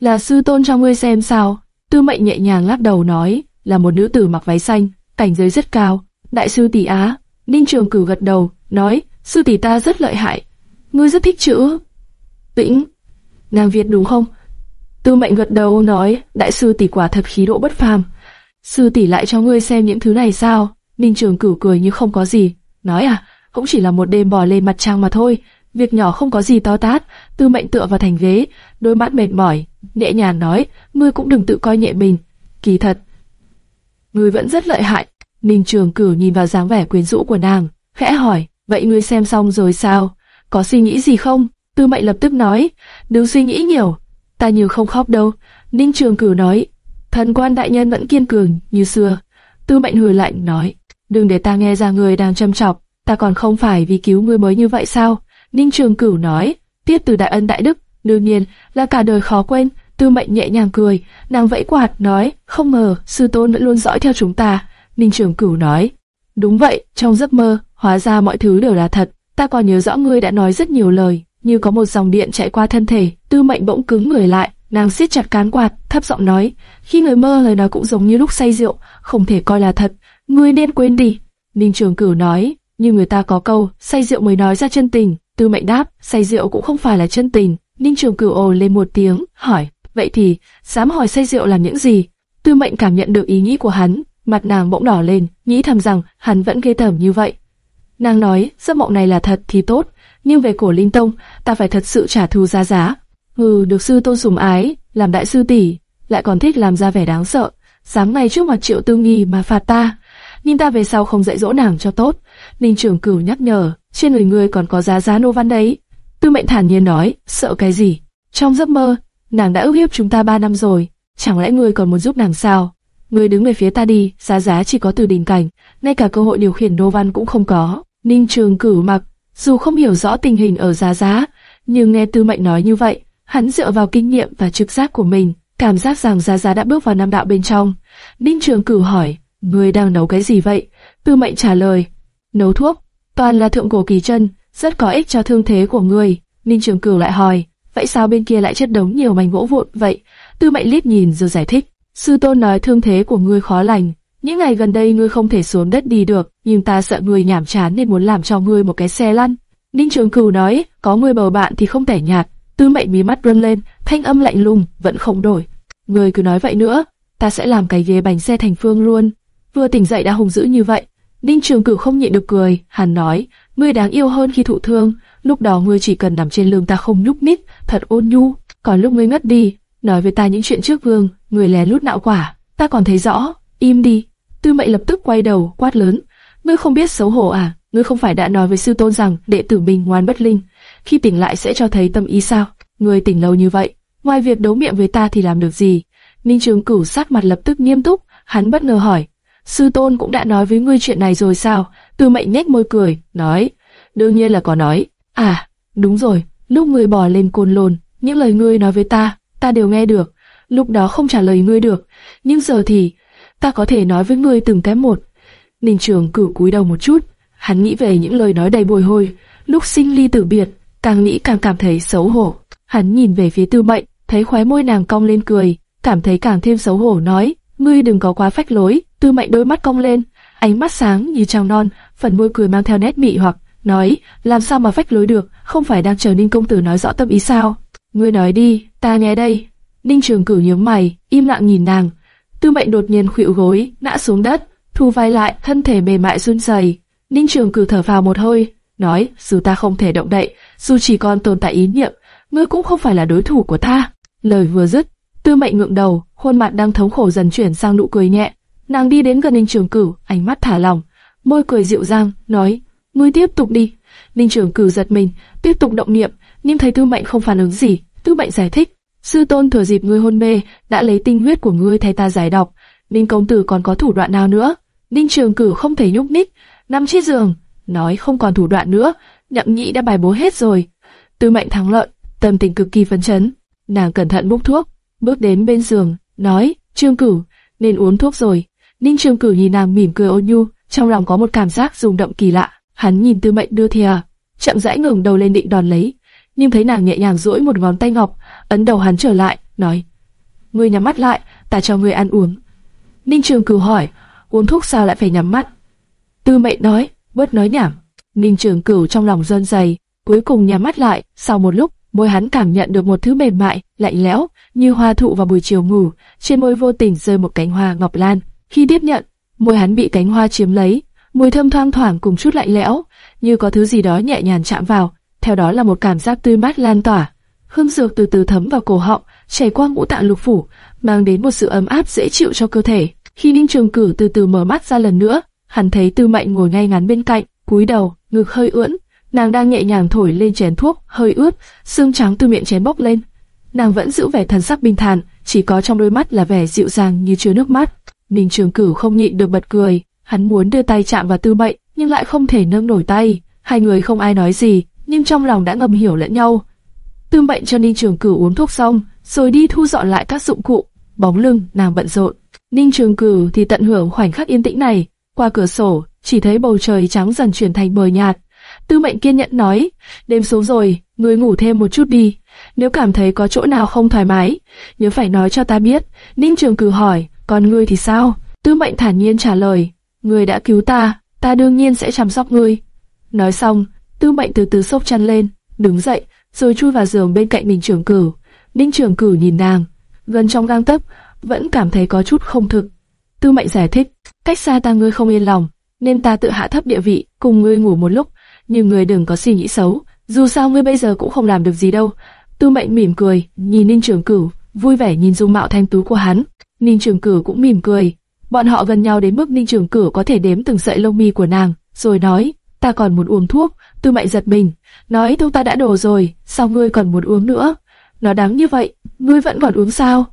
S1: là sư tôn cho ngươi xem sao? Tư Mệnh nhẹ nhàng lắc đầu nói, là một nữ tử mặc váy xanh, cảnh giới rất cao. Đại sư tỷ á. Ninh Trường Cửu gật đầu, nói, sư tỷ ta rất lợi hại. Ngươi rất thích chữ. Tĩnh. Nàng Việt đúng không? Tư Mệnh gật đầu nói, đại sư tỷ quả thật khí độ bất phàm. Sư tỷ lại cho ngươi xem những thứ này sao? Ninh Trường Cửu cười như không có gì, nói à, cũng chỉ là một đêm bò lên mặt trăng mà thôi, việc nhỏ không có gì to tát. Tư Mệnh tựa vào thành ghế, đôi mắt mệt mỏi, nhẹ nhàng nói, ngươi cũng đừng tự coi nhẹ mình. Kỳ thật, ngươi vẫn rất lợi hại. Ninh Trường Cửu nhìn vào dáng vẻ quyến rũ của nàng, khẽ hỏi, vậy ngươi xem xong rồi sao? Có suy nghĩ gì không? Tư Mệnh lập tức nói, đừng suy nghĩ nhiều, ta nhiều không khóc đâu. Ninh Trường Cửu nói, thần quan đại nhân vẫn kiên cường như xưa. Tư Mệnh hừ lạnh nói, đừng để ta nghe ra người đang châm chọc, ta còn không phải vì cứu ngươi mới như vậy sao? Ninh Trường Cửu nói, tiếp từ đại ân đại đức, đương nhiên là cả đời khó quên. Tư Mệnh nhẹ nhàng cười, nàng vẫy quạt nói, không ngờ sư tôn vẫn luôn dõi theo chúng ta. Ninh Trường Cửu nói, đúng vậy, trong giấc mơ, hóa ra mọi thứ đều là thật. Ta còn nhớ rõ ngươi đã nói rất nhiều lời, như có một dòng điện chạy qua thân thể. Tư Mệnh bỗng cứng người lại, nàng siết chặt cán quạt, thấp giọng nói, khi người mơ lời nói cũng giống như lúc say rượu, không thể coi là thật. Ngươi nên quên đi. Ninh Trường Cửu nói, như người ta có câu, say rượu mới nói ra chân tình. Tư Mệnh đáp, say rượu cũng không phải là chân tình. Ninh Trường Cửu ồ lên một tiếng, hỏi, vậy thì, dám hỏi say rượu làm những gì? Tư Mệnh cảm nhận được ý nghĩ của hắn, mặt nàng bỗng đỏ lên, nghĩ thầm rằng hắn vẫn ghê tởm như vậy. Nàng nói, giấc mộng này là thật thì tốt, nhưng về cổ linh tông, ta phải thật sự trả thù giá giá. Hừ, được sư tôn sủng ái, làm đại sư tỷ, lại còn thích làm ra vẻ đáng sợ, dám ngay trước mặt triệu tư nghi mà phạt ta. Nhưng ta về sau không dạy dỗ nàng cho tốt. Ninh trưởng cửu nhắc nhở, trên người ngươi còn có giá giá nô văn đấy. Tư mệnh thản nhiên nói, sợ cái gì? Trong giấc mơ, nàng đã ức hiếp chúng ta ba năm rồi, chẳng lẽ ngươi còn muốn giúp nàng sao? Ngươi đứng về phía ta đi, giá giá chỉ có từ đình cảnh, ngay cả cơ hội điều khiển nô văn cũng không có. Ninh Trường Cửu mặc, dù không hiểu rõ tình hình ở giá giá, nhưng nghe Tư Mệnh nói như vậy, hắn dựa vào kinh nghiệm và trực giác của mình, cảm giác rằng giá giá đã bước vào nam đạo bên trong. Ninh Trường Cửu hỏi, ngươi đang nấu cái gì vậy? Tư Mệnh trả lời, nấu thuốc. toàn là thượng cổ kỳ chân, rất có ích cho thương thế của người. Ninh Trường Cửu lại hỏi, vậy sao bên kia lại chất đống nhiều mảnh gỗ vụn vậy? Tư Mệnh liếc nhìn rồi giải thích, sư tôn nói thương thế của ngươi khó lành, những ngày gần đây ngươi không thể xuống đất đi được, nhưng ta sợ ngươi nhảm chán nên muốn làm cho ngươi một cái xe lăn. Ninh Trường Cửu nói, có ngươi bầu bạn thì không tẻ nhạt. Tư Mệnh mí mắt run lên, thanh âm lạnh lùng vẫn không đổi. Ngươi cứ nói vậy nữa, ta sẽ làm cái ghế bánh xe thành phương luôn. Vừa tỉnh dậy đã hùng dữ như vậy, Ninh Trường Cửu không nhịn được cười, hắn nói, ngươi đáng yêu hơn khi thụ thương, lúc đó ngươi chỉ cần nằm trên lưng ta không nhúc nhích, thật ôn nhu, còn lúc ngươi ngất đi, nói với ta những chuyện trước vương, người lén lút nạo quả, ta còn thấy rõ, im đi. Tư Mệnh lập tức quay đầu, quát lớn, ngươi không biết xấu hổ à? Ngươi không phải đã nói với sư tôn rằng đệ tử mình ngoan bất linh, khi tỉnh lại sẽ cho thấy tâm ý sao? Ngươi tỉnh lâu như vậy, ngoài việc đấu miệng với ta thì làm được gì? Ninh Trường Cửu sắc mặt lập tức nghiêm túc, hắn bất ngờ hỏi, sư tôn cũng đã nói với ngươi chuyện này rồi sao? Tư Mệnh nhếch môi cười, nói, đương nhiên là có nói. À, đúng rồi, lúc ngươi bò lên côn lôn, những lời ngươi nói với ta, ta đều nghe được. Lúc đó không trả lời ngươi được, nhưng giờ thì ta có thể nói với ngươi từng cái một. Ninh Trường cử cúi đầu một chút, hắn nghĩ về những lời nói đầy bồi hồi, lúc sinh ly tử biệt, càng nghĩ càng cảm thấy xấu hổ. Hắn nhìn về phía Tư Mệnh, thấy khóe môi nàng cong lên cười, cảm thấy càng thêm xấu hổ nói, ngươi đừng có quá phách lối. Tư Mệnh đôi mắt cong lên, ánh mắt sáng như trăng non, phần môi cười mang theo nét mị hoặc, nói, làm sao mà phách lối được, không phải đang chờ Ninh công tử nói rõ tâm ý sao? Ngươi nói đi, ta nghe đây. Ninh Trường Cửu nhướng mày, im lặng nhìn nàng. Tư Mệnh đột nhiên khuỵu gối, ngã xuống đất, thu vai lại, thân thể mềm mại run rẩy. Ninh Trường Cửu thở vào một hơi, nói, dù ta không thể động đậy, dù chỉ còn tồn tại ý niệm, ngươi cũng không phải là đối thủ của ta. Lời vừa dứt, Tư Mệnh ngượng đầu, khuôn mặt đang thống khổ dần chuyển sang nụ cười nhẹ. Nàng đi đến gần Ninh Trường Cửu, ánh mắt thả lỏng, môi cười dịu dàng, nói, ngươi tiếp tục đi. Ninh Trường Cửu giật mình, tiếp tục động niệm, nhưng thấy Tư Mệnh không phản ứng gì. Tư Mệnh giải thích, sư tôn thừa dịp ngươi hôn mê, đã lấy tinh huyết của ngươi thay ta giải độc. Ninh công tử còn có thủ đoạn nào nữa? Ninh Trường Cửu không thể nhúc nhích, nằm trên giường, nói không còn thủ đoạn nữa, nhậm nhị đã bài bố hết rồi. Tư Mệnh thắng lợi, tâm tình cực kỳ phấn chấn. Nàng cẩn thận bốc thuốc, bước đến bên giường, nói, Trương Cửu, nên uống thuốc rồi. Ninh trương Cửu nhìn nàng mỉm cười ôn nhu, trong lòng có một cảm giác rung động kỳ lạ. Hắn nhìn Tư Mệnh đưa thìa, chậm rãi ngẩng đầu lên định đòn lấy, nhưng thấy nàng nhẹ nhàng duỗi một ngón tay ngọc, ấn đầu hắn trở lại, nói: "Ngươi nhắm mắt lại, ta cho ngươi ăn uống." Ninh Trường Cửu hỏi: "Uống thuốc sao lại phải nhắm mắt?" Tư Mệnh nói: "Bớt nói nhảm." Ninh Trường Cửu trong lòng rơn dày, cuối cùng nhắm mắt lại. Sau một lúc, môi hắn cảm nhận được một thứ mềm mại, lạnh lẽo, như hoa thụ vào buổi chiều ngủ. Trên môi vô tình rơi một cánh hoa ngọc lan. Khi tiếp nhận, môi hắn bị cánh hoa chiếm lấy, mùi thơm thoang thoảng cùng chút lạnh lẽo, như có thứ gì đó nhẹ nhàng chạm vào, theo đó là một cảm giác tươi mát lan tỏa. Hương dược từ từ thấm vào cổ họng, chảy qua ngũ tạng lục phủ, mang đến một sự ấm áp dễ chịu cho cơ thể. Khi Ninh Trường Cử từ từ mở mắt ra lần nữa, hắn thấy Tư Mệnh ngồi ngay ngắn bên cạnh, cúi đầu, ngực hơi ưỡn, nàng đang nhẹ nhàng thổi lên chén thuốc, hơi ướt, xương trắng từ miệng chén bốc lên. Nàng vẫn giữ vẻ thần sắc bình thản, chỉ có trong đôi mắt là vẻ dịu dàng như chứa nước mắt. Ninh Trường Cửu không nhịn được bật cười, hắn muốn đưa tay chạm vào Tư Mệnh, nhưng lại không thể nâng nổi tay. Hai người không ai nói gì, nhưng trong lòng đã ngầm hiểu lẫn nhau. Tư Mệnh cho Ninh Trường Cửu uống thuốc xong, rồi đi thu dọn lại các dụng cụ. Bóng lưng nàng bận rộn. Ninh Trường Cửu thì tận hưởng khoảnh khắc yên tĩnh này. Qua cửa sổ, chỉ thấy bầu trời trắng dần chuyển thành mờ nhạt. Tư Mệnh kiên nhẫn nói, đêm xuống rồi, ngươi ngủ thêm một chút đi. Nếu cảm thấy có chỗ nào không thoải mái, nhớ phải nói cho ta biết. Ninh Trường Cử hỏi, còn ngươi thì sao? Tư Mệnh thản nhiên trả lời, ngươi đã cứu ta, ta đương nhiên sẽ chăm sóc ngươi. Nói xong, Tư Mệnh từ từ xốc chăn lên, đứng dậy, rồi chui vào giường bên cạnh Ninh Trường Cử. Ninh Trường Cử nhìn nàng, gần trong gang tấc, vẫn cảm thấy có chút không thực. Tư Mệnh giải thích, cách xa ta ngươi không yên lòng, nên ta tự hạ thấp địa vị, cùng ngươi ngủ một lúc, nhưng ngươi đừng có suy nghĩ xấu, dù sao ngươi bây giờ cũng không làm được gì đâu. Tư Mệnh mỉm cười, nhìn Ninh Trường Cửu, vui vẻ nhìn dung mạo thanh tú của hắn. Ninh Trường Cửu cũng mỉm cười. Bọn họ gần nhau đến mức Ninh Trường Cửu có thể đếm từng sợi lông mi của nàng, rồi nói, ta còn muốn uống thuốc. Tư Mệnh giật mình, nói thuốc ta đã đổ rồi, sao ngươi còn muốn uống nữa? Nó đắng như vậy, ngươi vẫn còn uống sao?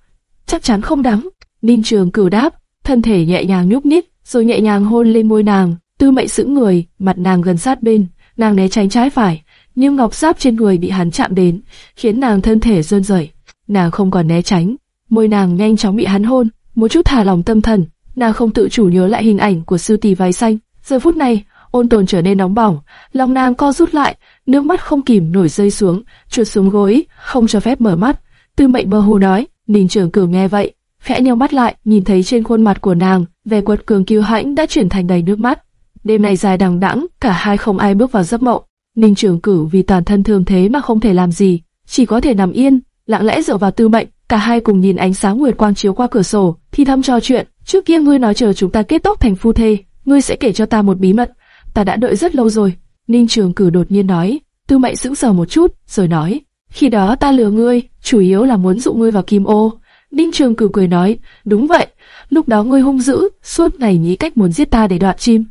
S1: Chắc chắn không đắng. Ninh Trường Cửu đáp, thân thể nhẹ nhàng nhúc nhích, rồi nhẹ nhàng hôn lên môi nàng. Tư Mệnh sững người, mặt nàng gần sát bên, nàng né tránh trái phải, nhưng ngọc giáp trên người bị hắn chạm đến, khiến nàng thân thể rơn rẩy. Nàng không còn né tránh, môi nàng nhanh chóng bị hắn hôn, một chút thả lòng tâm thần, nàng không tự chủ nhớ lại hình ảnh của sư tỷ váy xanh. Giờ phút này, ôn tồn trở nên nóng bỏng, lòng nàng co rút lại, nước mắt không kìm nổi rơi xuống, trượt xuống gối, không cho phép mở mắt. Tư mệnh bơ hồ nói, Ninh Trường Cửu nghe vậy, khẽ nheo mắt lại, nhìn thấy trên khuôn mặt của nàng, vẻ quật cường kiêu hãnh đã chuyển thành đầy nước mắt. Đêm này dài đằng đẵng, cả hai không ai bước vào giấc mộng. Ninh Trường Cửu vì toàn thân thương thế mà không thể làm gì, chỉ có thể nằm yên, lặng lẽ dựa vào Tư Mệnh. Cả hai cùng nhìn ánh sáng nguyệt quang chiếu qua cửa sổ, thì thầm trò chuyện. Trước kia ngươi nói chờ chúng ta kết thúc thành phu thê, ngươi sẽ kể cho ta một bí mật. Ta đã đợi rất lâu rồi. Ninh Trường Cửu đột nhiên nói. Tư Mệnh sững sờ một chút, rồi nói. Khi đó ta lừa ngươi, chủ yếu là muốn dụ ngươi vào kim ô. Ninh Trường Cửu cười nói, đúng vậy, lúc đó ngươi hung dữ, suốt ngày nghĩ cách muốn giết ta để đoạt chim.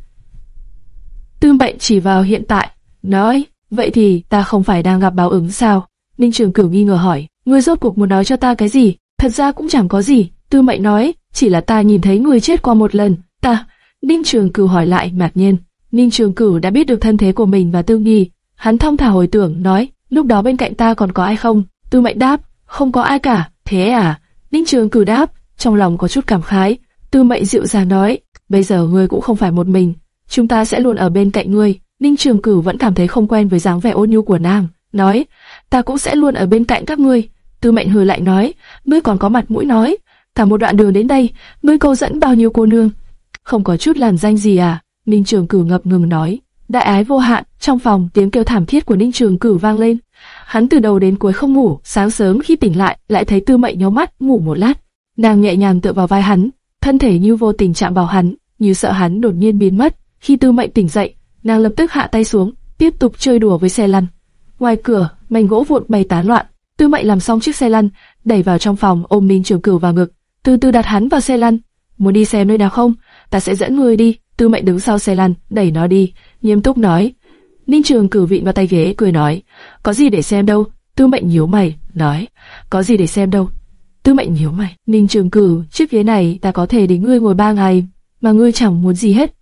S1: Tư Mệnh chỉ vào hiện tại, nói, vậy thì ta không phải đang gặp báo ứng sao? Ninh Trường Cửu nghi ngờ hỏi, ngươi rốt cuộc muốn nói cho ta cái gì? Thật ra cũng chẳng có gì, Tư Mệnh nói, chỉ là ta nhìn thấy người chết qua một lần, ta. Ninh Trường Cửu hỏi lại ngạc nhiên. Ninh Trường Cửu đã biết được thân thế của mình và Tư Nghi, hắn thông thả hồi tưởng, nói, lúc đó bên cạnh ta còn có ai không? Tư Mệnh đáp, không có ai cả. Thế à? Ninh Trường Cửu đáp, trong lòng có chút cảm khái. Tư Mệnh dịu dàng nói, bây giờ ngươi cũng không phải một mình, chúng ta sẽ luôn ở bên cạnh ngươi. Ninh Trường Cửu vẫn cảm thấy không quen với dáng vẻ ôn nhu của nàng, nói, ta cũng sẽ luôn ở bên cạnh các ngươi. Tư Mệnh hừ lại nói, ngươi còn có mặt mũi nói, cả một đoạn đường đến đây, ngươi câu dẫn bao nhiêu cô nương, không có chút làn danh gì à? Ninh Trường Cửu ngập ngừng nói, đại ái vô hạn. Trong phòng tiếng kêu thảm thiết của Ninh Trường Cửu vang lên. Hắn từ đầu đến cuối không ngủ, sáng sớm khi tỉnh lại lại thấy Tư Mệnh nhíu mắt ngủ một lát. Nàng nhẹ nhàng tựa vào vai hắn, thân thể như vô tình chạm vào hắn, như sợ hắn đột nhiên biến mất. Khi Tư Mệnh tỉnh dậy, nàng lập tức hạ tay xuống, tiếp tục chơi đùa với xe lăn. Ngoài cửa, mảnh gỗ vụn bay tán loạn. Tư Mệnh làm xong chiếc xe lăn, đẩy vào trong phòng, ôm Ninh Trường Cửu vào ngực, từ từ đặt hắn vào xe lăn. Muốn đi xem nơi nào không? Ta sẽ dẫn ngươi đi. Tư Mệnh đứng sau xe lăn, đẩy nó đi, nghiêm túc nói. Ninh Trường Cửu vịn vào tay ghế, cười nói, có gì để xem đâu. Tư Mệnh nhíu mày, nói, có gì để xem đâu. Tư Mệnh nhíu mày, Ninh Trường Cửu, chiếc ghế này ta có thể để ngươi ngồi ba ngày, mà ngươi chẳng muốn gì hết.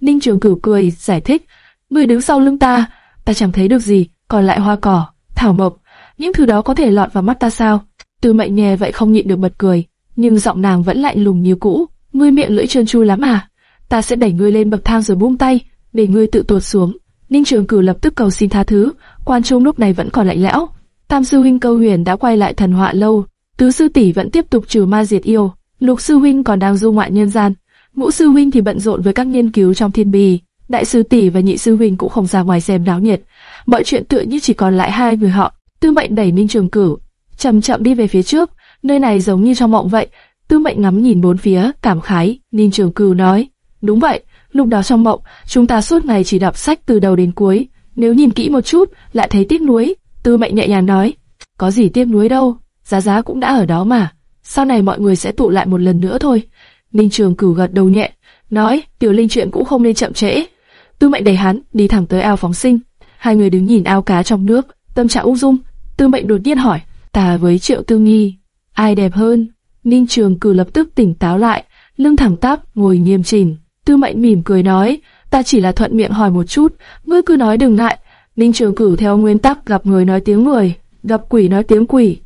S1: Ninh Trường Cửu cười, giải thích, ngươi đứng sau lưng ta, ta chẳng thấy được gì, còn lại hoa cỏ, thảo mộc, những thứ đó có thể lọt vào mắt ta sao? Từ Mệnh nghe vậy không nhịn được bật cười, nhưng giọng nàng vẫn lạnh lùng như cũ, ngươi miệng lưỡi trơn tru lắm à? Ta sẽ đẩy ngươi lên bậc thang rồi buông tay, để ngươi tự tuột xuống. Ninh Trường Cửu lập tức cầu xin tha thứ, quan trung lúc này vẫn còn lạnh lẽo. Tam sư huynh Câu Huyền đã quay lại thần họa lâu, tứ sư tỷ vẫn tiếp tục trừ ma diệt yêu, lục sư huynh còn đang du ngoại nhân gian, ngũ sư huynh thì bận rộn với các nghiên cứu trong thiên bì, đại sư tỷ và nhị sư huynh cũng không ra ngoài xem náo nhiệt. Mọi chuyện tựa như chỉ còn lại hai người họ. Tư Mệnh đẩy Ninh Trường Cửu, chậm chậm đi về phía trước, nơi này giống như trong mộng vậy. Tư Mệnh ngắm nhìn bốn phía, cảm khái. Ninh Trường Cửu nói, đúng vậy, lúc đó trong mộng, chúng ta suốt ngày chỉ đọc sách từ đầu đến cuối. Nếu nhìn kỹ một chút, lại thấy tiếc nuối. Tư Mệnh nhẹ nhàng nói, có gì tiếc nuối đâu, giá giá cũng đã ở đó mà. Sau này mọi người sẽ tụ lại một lần nữa thôi. Ninh Trường Cửu gật đầu nhẹ, nói, tiểu linh chuyện cũng không nên chậm trễ. Tư Mệnh đẩy hắn đi thẳng tới ao phóng sinh. Hai người đứng nhìn ao cá trong nước, tâm trạng ung dung. Tư Mệnh đột nhiên hỏi, ta với Triệu Tư Nghi, ai đẹp hơn? Ninh Trường Cửu lập tức tỉnh táo lại, lưng thẳng tắp, ngồi nghiêm chỉnh. Tư Mệnh mỉm cười nói, ta chỉ là thuận miệng hỏi một chút, ngươi cứ nói đừng ngại. Ninh Trường Cửu theo nguyên tắc gặp người nói tiếng người, gặp quỷ nói tiếng quỷ.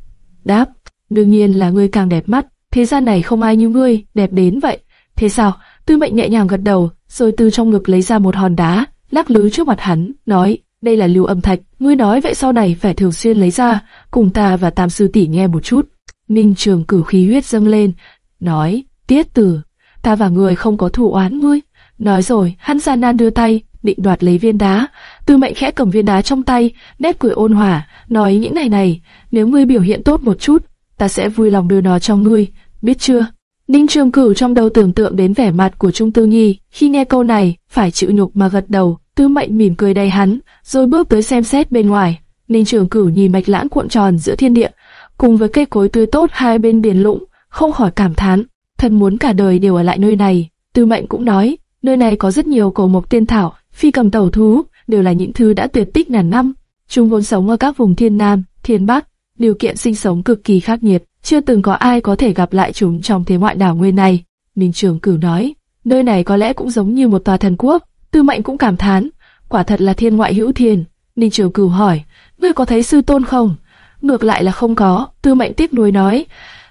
S1: Đáp, đương nhiên là ngươi càng đẹp mắt, thế gian này không ai như ngươi, đẹp đến vậy. Thế sao? Tư Mệnh nhẹ nhàng gật đầu, rồi từ trong ngực lấy ra một hòn đá, lắc lứ trước mặt hắn, nói, đây là lưu âm thạch, ngươi nói vậy sau này phải thường xuyên lấy ra, cùng ta và Tam sư tỷ nghe một chút. Ninh Trường cử khí huyết dâng lên, nói, tiết tử, ta và người không có thù oán ngươi. Nói rồi, hắn gian nan đưa tay, định đoạt lấy viên đá. Tư mệnh khẽ cầm viên đá trong tay, nét cười ôn hòa, nói những ngày này, nếu ngươi biểu hiện tốt một chút, ta sẽ vui lòng đưa nó cho ngươi, biết chưa? Ninh Trường Cửu trong đầu tưởng tượng đến vẻ mặt của Trung Tư Nhi, khi nghe câu này, phải chịu nhục mà gật đầu. Tư Mệnh mỉm cười đầy hắn, rồi bước tới xem xét bên ngoài. Ninh Trường Cửu nhìn mạch lãng cuộn tròn giữa thiên địa, cùng với cây cối tươi tốt hai bên biển lũng, không khỏi cảm thán, thật muốn cả đời đều ở lại nơi này. Tư Mệnh cũng nói, nơi này có rất nhiều cổ mộc tiên thảo, phi cầm tẩu thú, đều là những thứ đã tuyệt tích ngàn năm. Chúng vốn sống ở các vùng thiên nam, thiên bắc, điều kiện sinh sống cực kỳ khắc nghiệt, chưa từng có ai có thể gặp lại chúng trong thế ngoại đảo nguyên này. Ninh Trường Cửu nói, nơi này có lẽ cũng giống như một tòa thần quốc. Tư Mệnh cũng cảm thán, quả thật là thiên ngoại hữu thiên. Ninh Trường Cửu hỏi, ngươi có thấy sư tôn không? Ngược lại là không có. Tư Mệnh tiếp nối nói,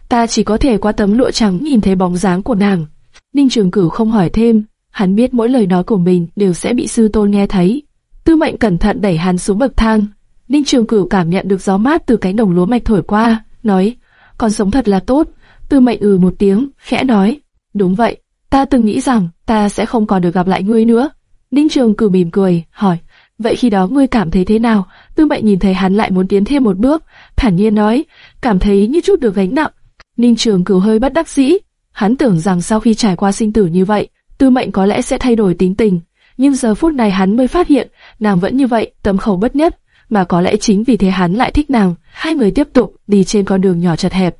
S1: ta chỉ có thể qua tấm lụa trắng nhìn thấy bóng dáng của nàng. Ninh Trường Cửu không hỏi thêm, hắn biết mỗi lời nói của mình đều sẽ bị sư tôn nghe thấy. Tư mệnh cẩn thận đẩy hắn xuống bậc thang. Ninh Trường Cửu cảm nhận được gió mát từ cánh đồng lúa mạch thổi qua, nói, còn sống thật là tốt. Tư mệnh ừ một tiếng, khẽ nói, đúng vậy, ta từng nghĩ rằng ta sẽ không còn được gặp lại ngươi nữa. Ninh Trường cử mỉm cười, hỏi, vậy khi đó ngươi cảm thấy thế nào? Tư mệnh nhìn thấy hắn lại muốn tiến thêm một bước, thản nhiên nói, cảm thấy như chút được gánh nặng. Ninh Trường cử hơi bất đắc dĩ, hắn tưởng rằng sau khi trải qua sinh tử như vậy, Tư Mệnh có lẽ sẽ thay đổi tính tình, nhưng giờ phút này hắn mới phát hiện, nàng vẫn như vậy, tâm khẩu bất nhất, mà có lẽ chính vì thế hắn lại thích nàng. Hai người tiếp tục đi trên con đường nhỏ chật hẹp.